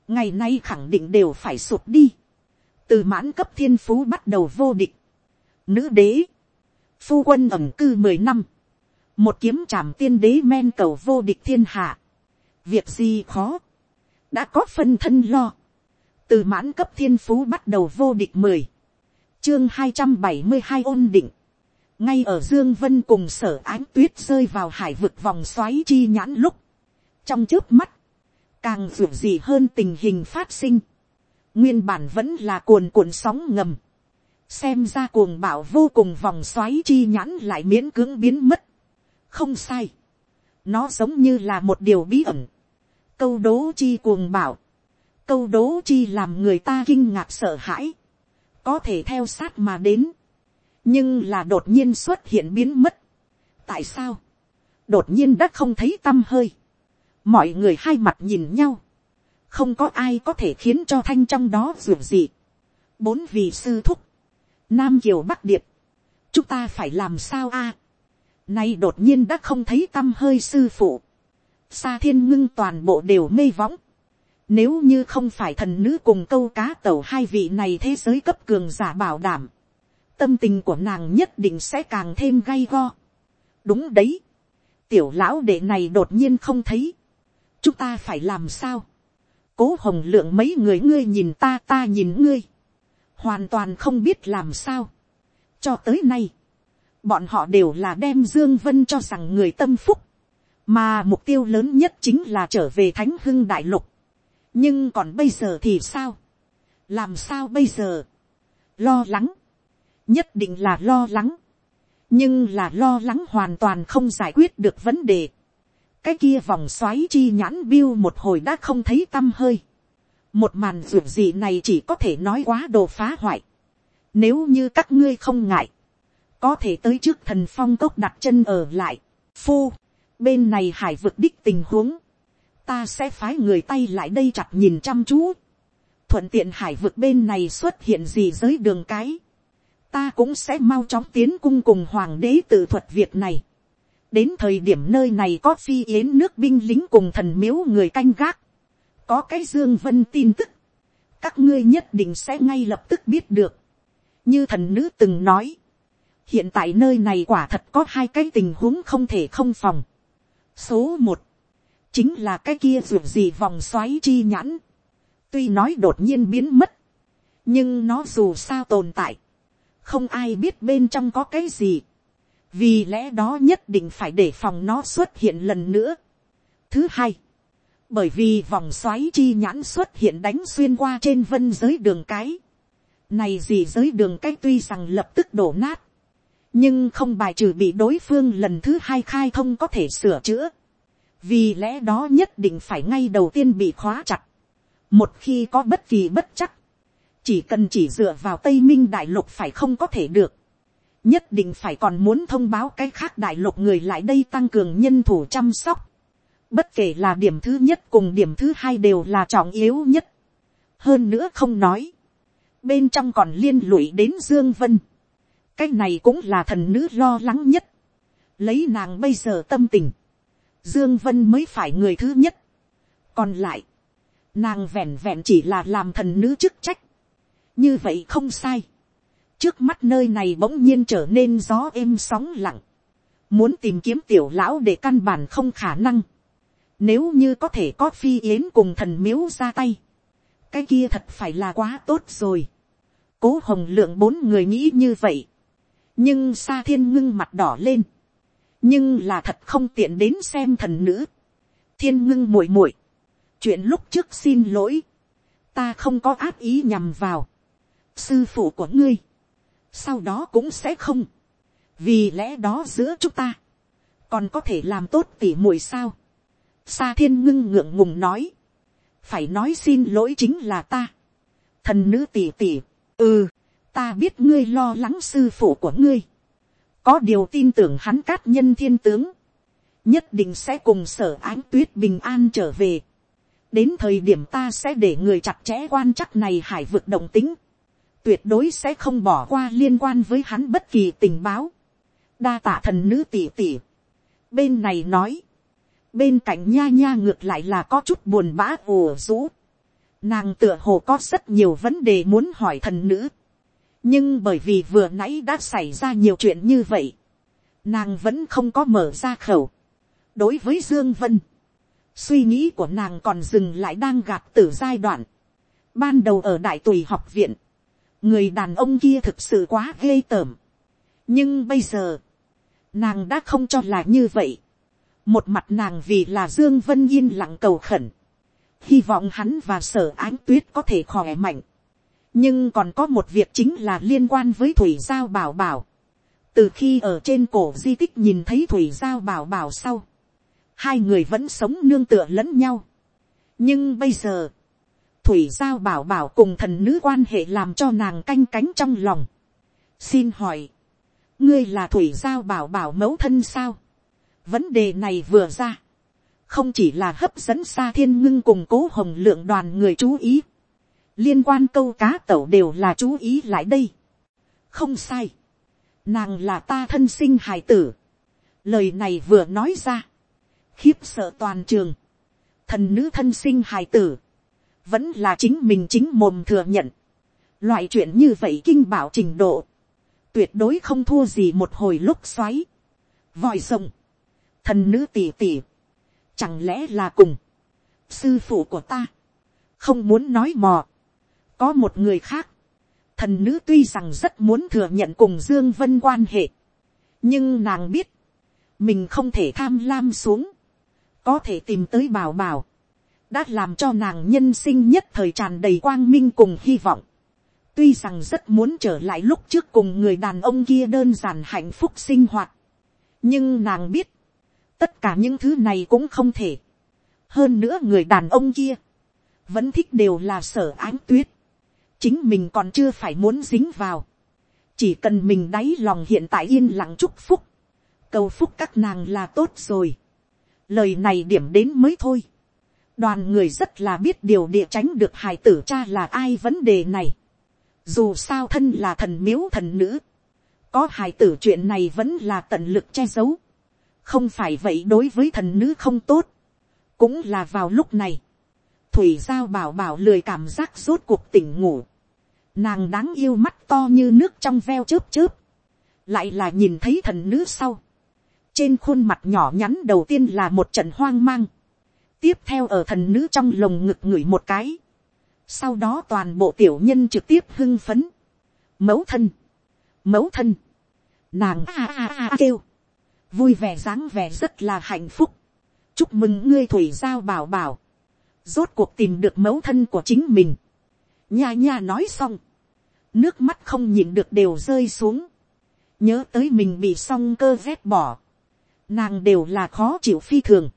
ngày nay khẳng định đều phải sụt đi. từ mãn cấp thiên phú bắt đầu vô địch. nữ đế, phu quân ẩm cư mười năm, một kiếm trảm tiên đế men cầu vô địch thiên hạ. việc gì khó, đã có phân thân lo. từ mãn cấp thiên phú bắt đầu vô địch mười, chương hai trăm bảy mươi hai ôn định ngay ở dương vân cùng sở ánh tuyết rơi vào hải vực vòng xoáy chi nhãn lúc, trong trước mắt, càng ruột gì hơn tình hình phát sinh, nguyên bản vẫn là cuồn cuộn sóng ngầm, xem ra cuồng bạo vô cùng vòng xoáy chi nhãn lại miễn cưỡng biến mất, không sai, nó giống như là một điều bí ẩn, câu đố chi cuồng bạo, câu đố chi làm người ta kinh ngạc sợ hãi, có thể theo sát mà đến, nhưng là đột nhiên xuất hiện biến mất. tại sao, đột nhiên đã không thấy t â m hơi, mọi người hai mặt nhìn nhau, không có ai có thể khiến cho thanh trong đó dường gì. bốn vị sư thúc, nam kiều bắc điệp, chúng ta phải làm sao a, nay đột nhiên đã không thấy t â m hơi sư phụ, xa thiên ngưng toàn bộ đều mê võng, nếu như không phải thần nữ cùng câu cá tàu hai vị này thế giới cấp cường giả bảo đảm, tâm tình của nàng nhất định sẽ càng thêm gay go. đúng đấy, tiểu lão đệ này đột nhiên không thấy, chúng ta phải làm sao, cố hồng lượng mấy người ngươi nhìn ta ta nhìn ngươi, hoàn toàn không biết làm sao. cho tới nay, bọn họ đều là đem dương vân cho rằng người tâm phúc, mà mục tiêu lớn nhất chính là trở về thánh hưng đại lục. nhưng còn bây giờ thì sao, làm sao bây giờ, lo lắng, nhất định là lo lắng, nhưng là lo lắng hoàn toàn không giải quyết được vấn đề. cái kia vòng xoáy chi nhãn biêu một hồi đã không thấy t â m hơi một màn ruột gì này chỉ có thể nói quá đồ phá hoại. Nếu như các ngươi không ngại, có thể tới trước thần phong cốc đặt chân ở lại. Phu, bên này hải vực đích tình huống, ta sẽ phái người tay lại đây chặt nhìn chăm chú. Thuận tiện hải vực bên này xuất hiện gì dưới đường cái. Ta cũng sẽ mau chóng tiến cung cùng hoàng đế tự thuật việc này. Đến thời điểm nơi này có phi yến nước binh lính cùng thần miếu người canh gác có cái dương vân tin tức, các ngươi nhất định sẽ ngay lập tức biết được. như thần nữ từng nói, hiện tại nơi này quả thật có hai cái tình huống không thể không phòng. số một, chính là cái kia ruột gì vòng xoáy chi nhãn. tuy nói đột nhiên biến mất, nhưng nó dù sao tồn tại, không ai biết bên trong có cái gì. vì lẽ đó nhất định phải để phòng nó xuất hiện lần nữa. thứ hai, bởi vì vòng xoáy chi nhãn xuất hiện đánh xuyên qua trên vân giới đường cái. Này gì giới đường cái tuy rằng lập tức đổ nát, nhưng không bài trừ bị đối phương lần thứ hai khai thông có thể sửa chữa. vì lẽ đó nhất định phải ngay đầu tiên bị khóa chặt. một khi có bất kỳ bất chắc, chỉ cần chỉ dựa vào tây minh đại lục phải không có thể được. nhất định phải còn muốn thông báo cái khác đại lục người lại đây tăng cường nhân thủ chăm sóc Bất kể là điểm thứ nhất cùng điểm thứ hai đều là trọng yếu nhất. Hơn nữa không nói. Bên trong còn liên lụy đến Dương Vân. Cái này cũng là thần nữ lo lắng nhất. Lấy nàng bây giờ tâm tình. Dương Vân mới phải người thứ nhất. Còn lại. Nàng vẹn vẹn chỉ là làm thần nữ chức trách. Như vậy không sai. Trước mắt nơi này bỗng nhiên trở nên gió êm sóng lặng. Muốn tìm kiếm tiểu lão để căn bản không khả năng nếu như có thể có phi yến cùng thần miếu ra tay. Cái kia thật phải là quá tốt rồi. Cố hồng lượng bốn người nghĩ như vậy. Nhưng sa thiên ngưng mặt đỏ lên. Nhưng là thật không tiện đến xem thần nữ. Thiên ngưng muội muội Chuyện lúc trước xin lỗi. Ta không có áp ý nhằm vào. Sư phụ của ngươi. Sau đó cũng sẽ không. Vì lẽ đó giữa chúng ta. Còn có thể làm tốt tỉ muội sao Sa thiên ngưng ngượng ngùng nói. Phải nói xin lỗi chính là ta. Thần nữ tỷ tỷ. Ừ, ta biết ngươi lo lắng sư phụ của ngươi. Có điều tin tưởng hắn cát nhân thiên tướng. Nhất định sẽ cùng sở ánh tuyết bình an trở về. Đến thời điểm ta sẽ để người chặt chẽ quan chắc này hải vực động tính. Tuyệt đối sẽ không bỏ qua liên quan với hắn bất kỳ tình báo. Đa tạ thần nữ tỷ tỷ. Bên này nói bên cạnh nha nha ngược lại là có chút buồn bã ồ rũ. Nàng tựa hồ có rất nhiều vấn đề muốn hỏi thần nữ. nhưng bởi vì vừa nãy đã xảy ra nhiều chuyện như vậy, nàng vẫn không có mở ra khẩu. đối với dương vân, suy nghĩ của nàng còn dừng lại đang gạt từ giai đoạn. ban đầu ở đại tùy học viện, người đàn ông kia thực sự quá ghê tởm. nhưng bây giờ, nàng đã không cho là như vậy một mặt nàng vì là dương vân yên lặng cầu khẩn, hy vọng hắn và sở ánh tuyết có thể khỏe mạnh. nhưng còn có một việc chính là liên quan với thủy giao bảo bảo. từ khi ở trên cổ di tích nhìn thấy thủy giao bảo bảo sau, hai người vẫn sống nương tựa lẫn nhau. nhưng bây giờ, thủy giao bảo bảo cùng thần nữ quan hệ làm cho nàng canh cánh trong lòng. xin hỏi, ngươi là thủy giao bảo bảo mẫu thân sao Vấn đề này vừa ra. Không chỉ là hấp dẫn xa thiên ngưng cùng cố hồng lượng đoàn người chú ý. Liên quan câu cá tẩu đều là chú ý lại đây. không sai, nàng là ta thân sinh hài tử, lời này vừa nói ra, khiếp sợ toàn trường, thần nữ thân sinh hài tử, vẫn là chính mình chính mồm thừa nhận, loại chuyện như vậy kinh bảo trình độ, tuyệt đối không thua gì một hồi lúc xoáy, vòi rồng, thần nữ tỷ tỷ chẳng lẽ là cùng, sư phụ của ta, không muốn nói mò, có một người khác, thần nữ tuy rằng rất muốn thừa nhận cùng dương vân quan hệ, nhưng nàng biết, mình không thể tham lam xuống, có thể tìm tới bảo bảo, đã làm cho nàng nhân sinh nhất thời tràn đầy quang minh cùng hy vọng. tuy rằng rất muốn trở lại lúc trước cùng người đàn ông kia đơn giản hạnh phúc sinh hoạt, nhưng nàng biết, tất cả những thứ này cũng không thể. hơn nữa người đàn ông kia, vẫn thích đều là sở ánh tuyết, chính mình còn chưa phải muốn dính vào, chỉ cần mình đáy lòng hiện tại yên lặng chúc phúc, cầu phúc các nàng là tốt rồi, lời này điểm đến mới thôi, đoàn người rất là biết điều địa tránh được hài tử cha là ai vấn đề này, dù sao thân là thần miếu thần nữ, có hài tử chuyện này vẫn là tận lực che giấu, không phải vậy đối với thần nữ không tốt, cũng là vào lúc này, thủy giao bảo bảo lười cảm giác rốt cuộc tỉnh ngủ, nàng đáng yêu mắt to như nước trong veo chớp chớp, lại là nhìn thấy thần nữ sau, trên khuôn mặt nhỏ nhắn đầu tiên là một trận hoang mang, tiếp theo ở thần nữ trong lồng ngực ngửi một cái, sau đó toàn bộ tiểu nhân trực tiếp hưng phấn, mẫu thân, mẫu thân, nàng a a a kêu, vui vẻ dáng vẻ rất là hạnh phúc, chúc mừng ngươi thủy giao bảo bảo, rốt cuộc tìm được mẫu thân của chính mình, nha nha nói xong, nước mắt không nhìn được đều rơi xuống, nhớ tới mình bị song cơ vét bỏ, nàng đều là khó chịu phi thường,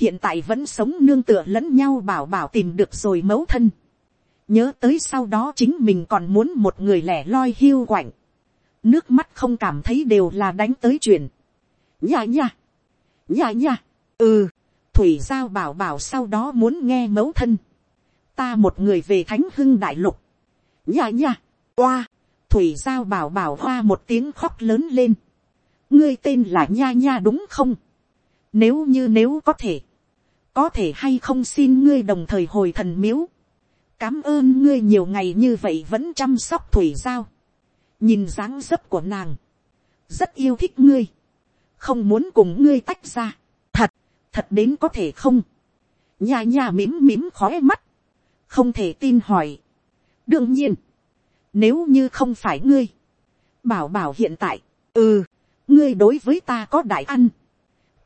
hiện tại vẫn sống nương tựa lẫn nhau bảo bảo tìm được rồi mấu thân, nhớ tới sau đó chính mình còn muốn một người lẻ loi hiu quạnh, nước mắt không cảm thấy đều là đánh tới chuyện, nha nha, nha nha, ừ, thủy giao bảo bảo sau đó muốn nghe mấu thân, ta một người về thánh hưng đại lục, nha nha, oa, thủy giao bảo bảo hoa một tiếng khóc lớn lên, ngươi tên là nha nha đúng không, nếu như nếu có thể, có thể hay không xin ngươi đồng thời hồi thần miếu, cảm ơn ngươi nhiều ngày như vậy vẫn chăm sóc thủy giao, nhìn dáng dấp của nàng, rất yêu thích ngươi, không muốn cùng ngươi tách ra, thật, thật đến có thể không, nhà nhà mím mím khói mắt, không thể tin hỏi. đương nhiên, nếu như không phải ngươi, bảo bảo hiện tại, ừ, ngươi đối với ta có đại ăn,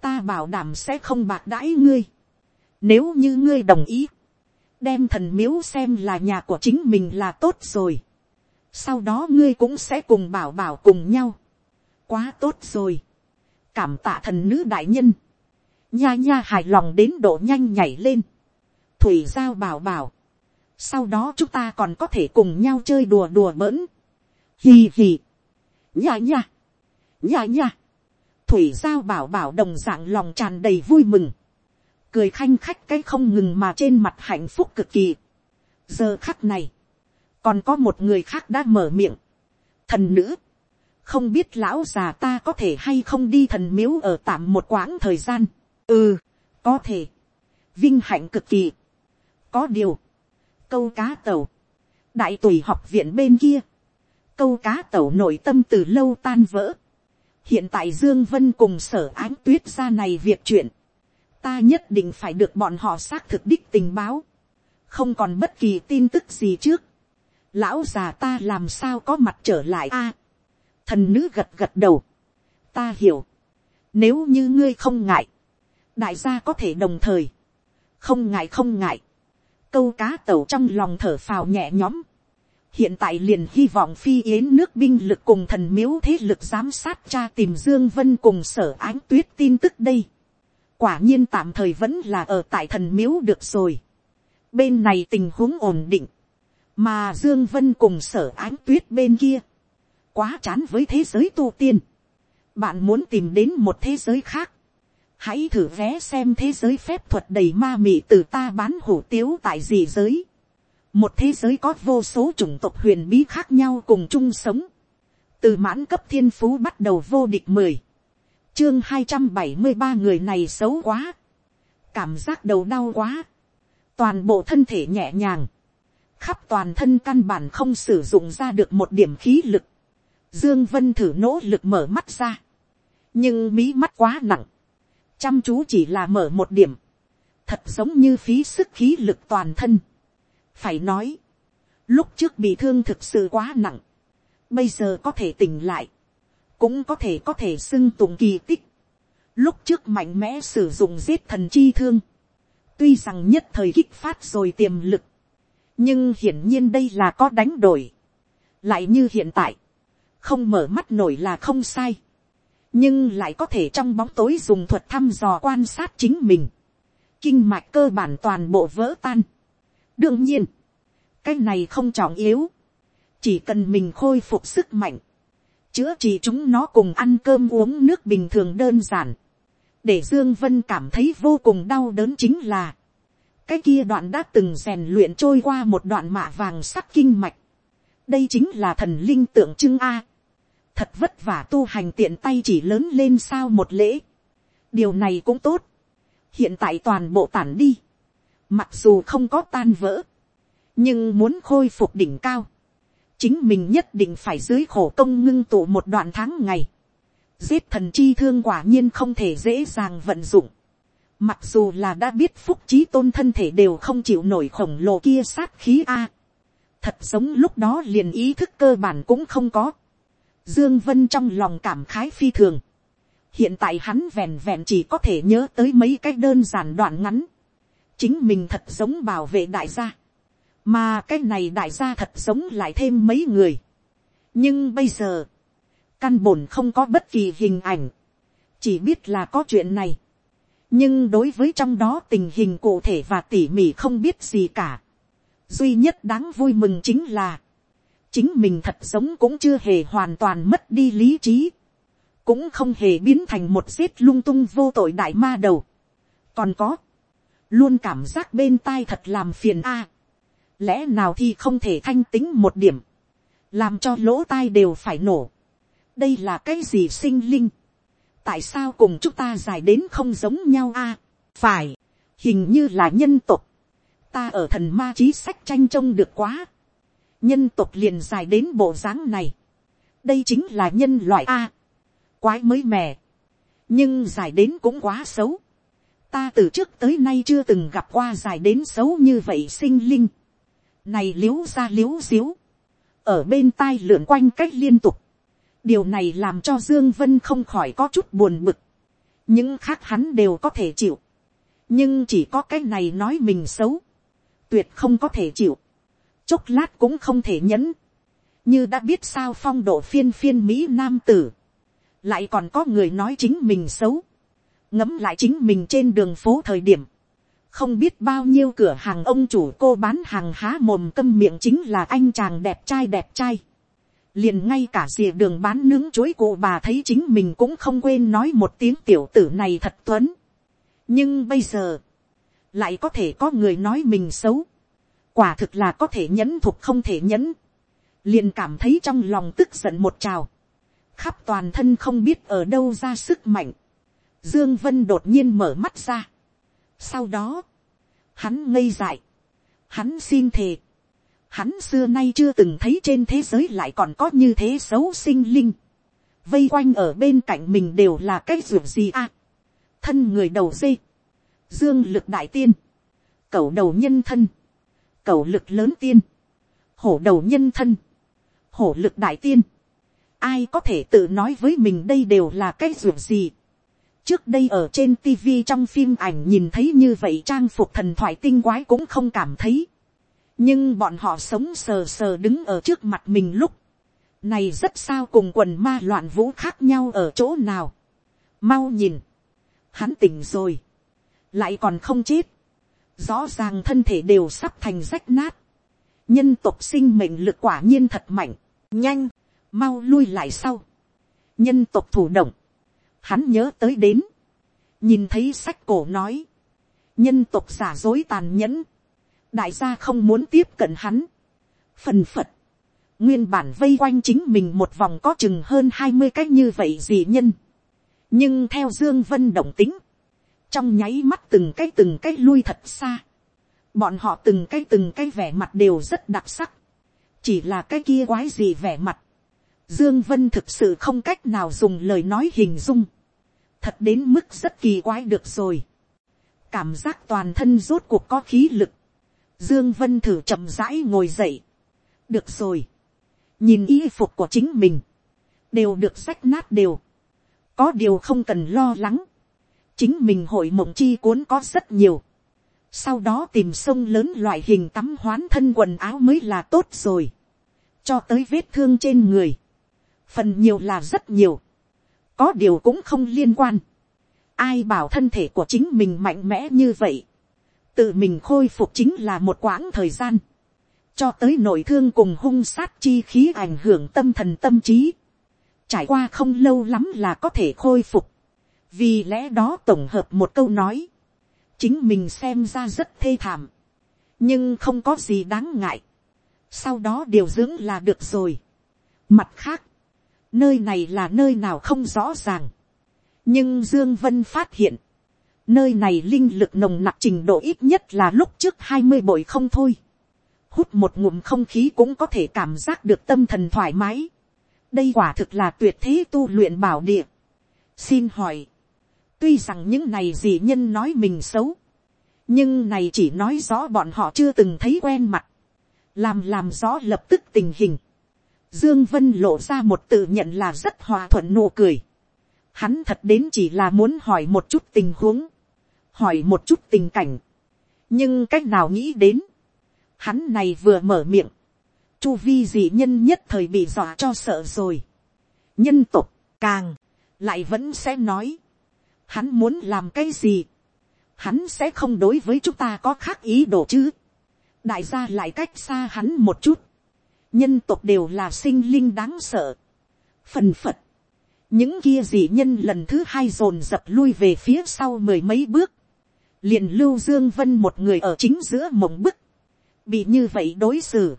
ta bảo đảm sẽ không bạc đãi ngươi. Nếu như ngươi đồng ý, đem thần miếu xem là nhà của chính mình là tốt rồi. Sau đó ngươi cũng sẽ cùng bảo bảo cùng nhau. Quá tốt rồi. Cảm tạ thần nữ đại nhân. Nha nha hài lòng đến độ nhanh nhảy lên. Thủy giao bảo bảo. Sau đó chúng ta còn có thể cùng nhau chơi đùa đùa bỡn. Hì hì. Nha nha. Nha nha. Thủy giao bảo bảo đồng dạng lòng tràn đầy vui mừng cười khanh khách cái không ngừng mà trên mặt hạnh phúc cực kỳ. giờ khắc này, còn có một người khác đã mở miệng. thần nữ, không biết lão già ta có thể hay không đi thần miếu ở tạm một quãng thời gian. ừ, có thể. vinh hạnh cực kỳ. có điều, câu cá tàu, đại tùy học viện bên kia, câu cá tàu nội tâm từ lâu tan vỡ. hiện tại dương vân cùng sở ánh tuyết ra này việc chuyện, ta nhất định phải được bọn họ xác thực đích tình báo, không còn bất kỳ tin tức gì trước, lão già ta làm sao có mặt trở lại a, thần nữ gật gật đầu, ta hiểu, nếu như ngươi không ngại, đại gia có thể đồng thời, không ngại không ngại, câu cá tẩu trong lòng thở phào nhẹ nhõm, hiện tại liền hy vọng phi yến nước binh lực cùng thần miếu thế lực giám sát cha tìm dương vân cùng sở ánh tuyết tin tức đây quả nhiên tạm thời vẫn là ở tại thần miếu được rồi. bên này tình huống ổn định, mà dương vân cùng sở ánh tuyết bên kia, quá chán với thế giới tu tiên. bạn muốn tìm đến một thế giới khác, hãy thử vé xem thế giới phép thuật đầy ma mị từ ta bán hủ tiếu tại gì giới. một thế giới có vô số chủng tộc huyền bí khác nhau cùng chung sống, từ mãn cấp thiên phú bắt đầu vô địch mười, chương hai trăm bảy mươi ba người này xấu quá, cảm giác đầu đau quá, toàn bộ thân thể nhẹ nhàng, khắp toàn thân căn bản không sử dụng ra được một điểm khí lực, dương vân thử nỗ lực mở mắt ra, nhưng mí mắt quá nặng, chăm chú chỉ là mở một điểm, thật giống như phí sức khí lực toàn thân. phải nói, lúc trước bị thương thực sự quá nặng, bây giờ có thể tỉnh lại, cũng có thể có thể xưng tụng kỳ tích. lúc trước mạnh mẽ sử dụng giết thần chi thương, tuy rằng nhất thời kích phát rồi tiềm lực, nhưng hiển nhiên đây là có đánh đổi, lại như hiện tại, không mở mắt nổi là không sai, nhưng lại có thể trong bóng tối dùng thuật thăm dò quan sát chính mình, kinh mạch cơ bản toàn bộ vỡ tan. đương nhiên, cái này không trọng yếu, chỉ cần mình khôi phục sức mạnh, chữa trị chúng nó cùng ăn cơm uống nước bình thường đơn giản, để dương vân cảm thấy vô cùng đau đớn chính là, cái kia đoạn đã từng rèn luyện trôi qua một đoạn mạ vàng sắc kinh mạch, đây chính là thần linh tượng trưng a, thật vất vả tu hành tiện tay chỉ lớn lên sao một lễ, điều này cũng tốt, hiện tại toàn bộ tản đi, mặc dù không có tan vỡ, nhưng muốn khôi phục đỉnh cao, chính mình nhất định phải dưới khổ công ngưng tụ một đoạn tháng ngày, giết thần chi thương quả nhiên không thể dễ dàng vận dụng, mặc dù là đã biết phúc trí tôn thân thể đều không chịu nổi khổng lồ kia sát khí a, thật giống lúc đó liền ý thức cơ bản cũng không có, dương vân trong lòng cảm khái phi thường, hiện tại hắn vẹn vẹn chỉ có thể nhớ tới mấy cái đơn giản đoạn ngắn, chính mình thật giống bảo vệ đại gia, mà cái này đại gia thật giống lại thêm mấy người, nhưng bây giờ, căn bổn không có bất kỳ hình ảnh, chỉ biết là có chuyện này, nhưng đối với trong đó tình hình cụ thể và tỉ mỉ không biết gì cả, duy nhất đáng vui mừng chính là, chính mình thật giống cũng chưa hề hoàn toàn mất đi lý trí, cũng không hề biến thành một giết lung tung vô tội đại ma đầu. còn có, luôn cảm giác bên tai thật làm phiền a lẽ nào thì không thể thanh tính một điểm, làm cho lỗ tai đều phải nổ. đây là cái gì sinh linh, tại sao cùng chúng ta dài đến không giống nhau a. phải, hình như là nhân tục, ta ở thần ma trí sách tranh trông được quá, nhân tục liền dài đến bộ dáng này, đây chính là nhân loại a quái mới mẻ, nhưng dài đến cũng quá xấu. ta từ trước tới nay chưa từng gặp qua dài đến xấu như vậy sinh linh này liếu ra liếu xíu, ở bên tai lượn quanh cách liên tục. điều này làm cho dương vân không khỏi có chút buồn bực. những khác hắn đều có thể chịu. nhưng chỉ có cái này nói mình xấu. tuyệt không có thể chịu. chốc lát cũng không thể nhẫn. như đã biết sao phong độ phiên phiên mỹ nam tử lại còn có người nói chính mình xấu, ngẫm lại chính mình trên đường phố thời điểm, không biết bao nhiêu cửa hàng ông chủ cô bán hàng há mồm câm miệng chính là anh chàng đẹp trai đẹp trai. liền ngay cả rìa đường bán nướng chuối cụ bà thấy chính mình cũng không quên nói một tiếng tiểu tử này thật tuấn. nhưng bây giờ, lại có thể có người nói mình xấu. quả thực là có thể nhẫn thục không thể nhẫn. liền cảm thấy trong lòng tức giận một trào khắp toàn thân không biết ở đâu ra sức mạnh, dương vân đột nhiên mở mắt ra sau đó, hắn ngây dại, hắn xin thề, hắn xưa nay chưa từng thấy trên thế giới lại còn có như thế xấu sinh linh, vây quanh ở bên cạnh mình đều là cái ruột gì à, thân người đầu dây, dương lực đại tiên, cẩu đầu nhân thân, cẩu lực lớn tiên, hổ đầu nhân thân, hổ lực đại tiên, ai có thể tự nói với mình đây đều là cái ruộng gì trước đây ở trên tv trong phim ảnh nhìn thấy như vậy trang phục thần thoại tinh quái cũng không cảm thấy. nhưng bọn họ sống sờ sờ đứng ở trước mặt mình lúc. này rất sao cùng quần ma loạn vũ khác nhau ở chỗ nào. mau nhìn. hắn tỉnh rồi. lại còn không chết. rõ ràng thân thể đều sắp thành rách nát. nhân tộc sinh mệnh lực quả nhiên thật mạnh. nhanh mau lui lại sau, nhân tộc thủ động, hắn nhớ tới đến, nhìn thấy sách cổ nói, nhân tộc giả dối tàn nhẫn, đại gia không muốn tiếp cận hắn, phần phật, nguyên bản vây quanh chính mình một vòng có chừng hơn hai mươi cách như vậy gì nhân. nhưng theo dương vân động tính, trong nháy mắt từng cái từng cái lui thật xa. bọn họ từng cái từng cái vẻ mặt đều rất đặc sắc. chỉ là cái kia quái gì vẻ mặt. dương vân thực sự không cách nào dùng lời nói hình dung thật đến mức rất kỳ quái được rồi. cảm giác toàn thân rốt cuộc có khí lực. dương vân thử chậm rãi ngồi dậy. được rồi. Nhìn y phục của chính mình, đều được rách nát đều, có điều không cần lo lắng, chính mình hội mộng chi cuốn có rất nhiều, sau đó tìm sông lớn loại hình tắm hoán thân quần áo mới là tốt rồi, cho tới vết thương trên người, phần nhiều là rất nhiều, có điều cũng không liên quan, ai bảo thân thể của chính mình mạnh mẽ như vậy, tự mình khôi phục chính là một quãng thời gian, cho tới nội thương cùng hung sát chi khí ảnh hưởng tâm thần tâm trí, trải qua không lâu lắm là có thể khôi phục, vì lẽ đó tổng hợp một câu nói, chính mình xem ra rất thê thảm, nhưng không có gì đáng ngại, sau đó điều dưỡng là được rồi. Mặt khác, nơi này là nơi nào không rõ ràng, nhưng Dương Vân phát hiện, nơi này linh lực nồng nặc trình độ ít nhất là lúc trước hai mươi bội không thôi hút một ngụm không khí cũng có thể cảm giác được tâm thần thoải mái. đây quả thực là tuyệt thế tu luyện bảo địa. xin hỏi, tuy rằng những này gì nhân nói mình xấu, nhưng này chỉ nói rõ bọn họ chưa từng thấy quen mặt, làm làm rõ lập tức tình hình. Dương Vân lộ ra một tự nhận là rất hòa thuận nụ cười. Hắn thật đến chỉ là muốn hỏi một chút tình huống, hỏi một chút tình cảnh. Nhưng cách nào nghĩ đến, Hắn này vừa mở miệng. Chu vi dị nhân nhất thời bị dọa cho sợ rồi. Nhân tục, càng, lại vẫn sẽ nói. Hắn muốn làm cái gì? Hắn sẽ không đối với chúng ta có khác ý đồ chứ. Đại gia lại cách xa hắn một chút. Nhân tộc đều là sinh linh đáng sợ. Phần phật. Những kia dị nhân lần thứ hai dồn dập lui về phía sau mười mấy bước. Liền lưu Dương Vân một người ở chính giữa mộng bức. Bị như vậy đối xử,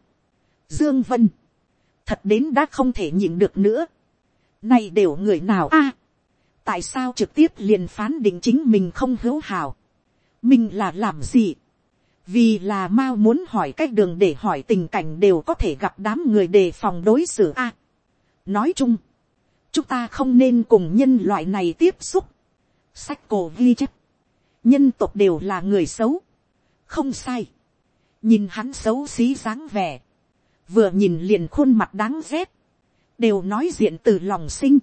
dương vân, thật đến đã không thể nhịn được nữa, này đều người nào a, tại sao trực tiếp liền phán định chính mình không hữu hảo, mình là làm gì, vì là mao muốn hỏi cách đường để hỏi tình cảnh đều có thể gặp đám người đề phòng đối xử a. nói chung, chúng ta không nên cùng nhân loại này tiếp xúc. sách cổ ghi chép, nhân tộc đều là người xấu, không sai. Nhìn hắn xấu xí dáng vẻ, vừa nhìn liền khuôn mặt đáng rét, đều nói diện từ lòng sinh,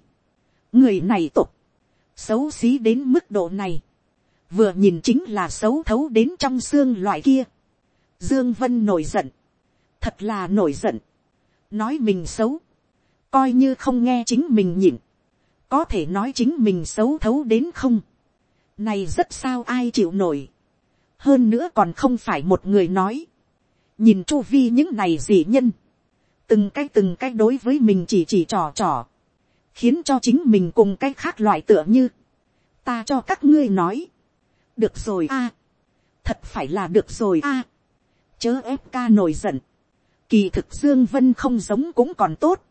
người này tục, xấu xí đến mức độ này, vừa nhìn chính là xấu thấu đến trong xương loại kia, dương vân nổi giận, thật là nổi giận, nói mình xấu, coi như không nghe chính mình nhịn, có thể nói chính mình xấu thấu đến không, này rất sao ai chịu nổi, hơn nữa còn không phải một người nói, nhìn chu vi những này dị nhân, từng cái từng cái đối với mình chỉ chỉ trò trò, khiến cho chính mình cùng cái khác loại tựa như, ta cho các ngươi nói, được rồi a, thật phải là được rồi a, chớ ép ca nổi giận, kỳ thực dương vân không giống cũng còn tốt,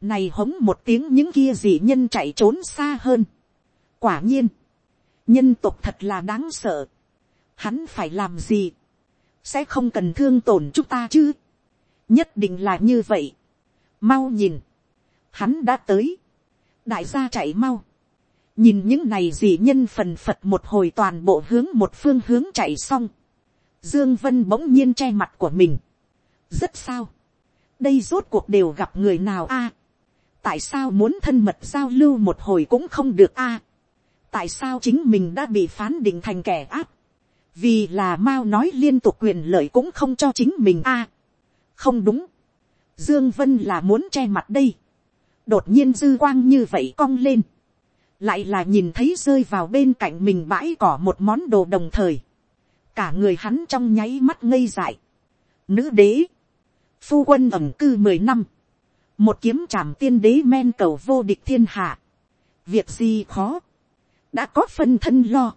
này hống một tiếng những kia gì nhân chạy trốn xa hơn, quả nhiên, nhân tộc thật là đáng sợ, hắn phải làm gì, sẽ không cần thương tổn chúng ta chứ. nhất định là như vậy. mau nhìn, hắn đã tới. đại gia chạy mau nhìn những này gì nhân phần phật một hồi toàn bộ hướng một phương hướng chạy xong. dương vân bỗng nhiên che mặt của mình. rất sao. đây rốt cuộc đều gặp người nào a. tại sao muốn thân mật giao lưu một hồi cũng không được a. tại sao chính mình đã bị phán định thành kẻ áp vì là mao nói liên tục quyền lợi cũng không cho chính mình a. không đúng, dương vân là muốn che mặt đây, đột nhiên dư quang như vậy cong lên, lại là nhìn thấy rơi vào bên cạnh mình bãi cỏ một món đồ đồng thời, cả người hắn trong nháy mắt ngây dại, nữ đế, phu quân ẩm cư mười năm, một kiếm trảm tiên đế men cầu vô địch thiên hạ, việc gì khó, đã có phân thân lo,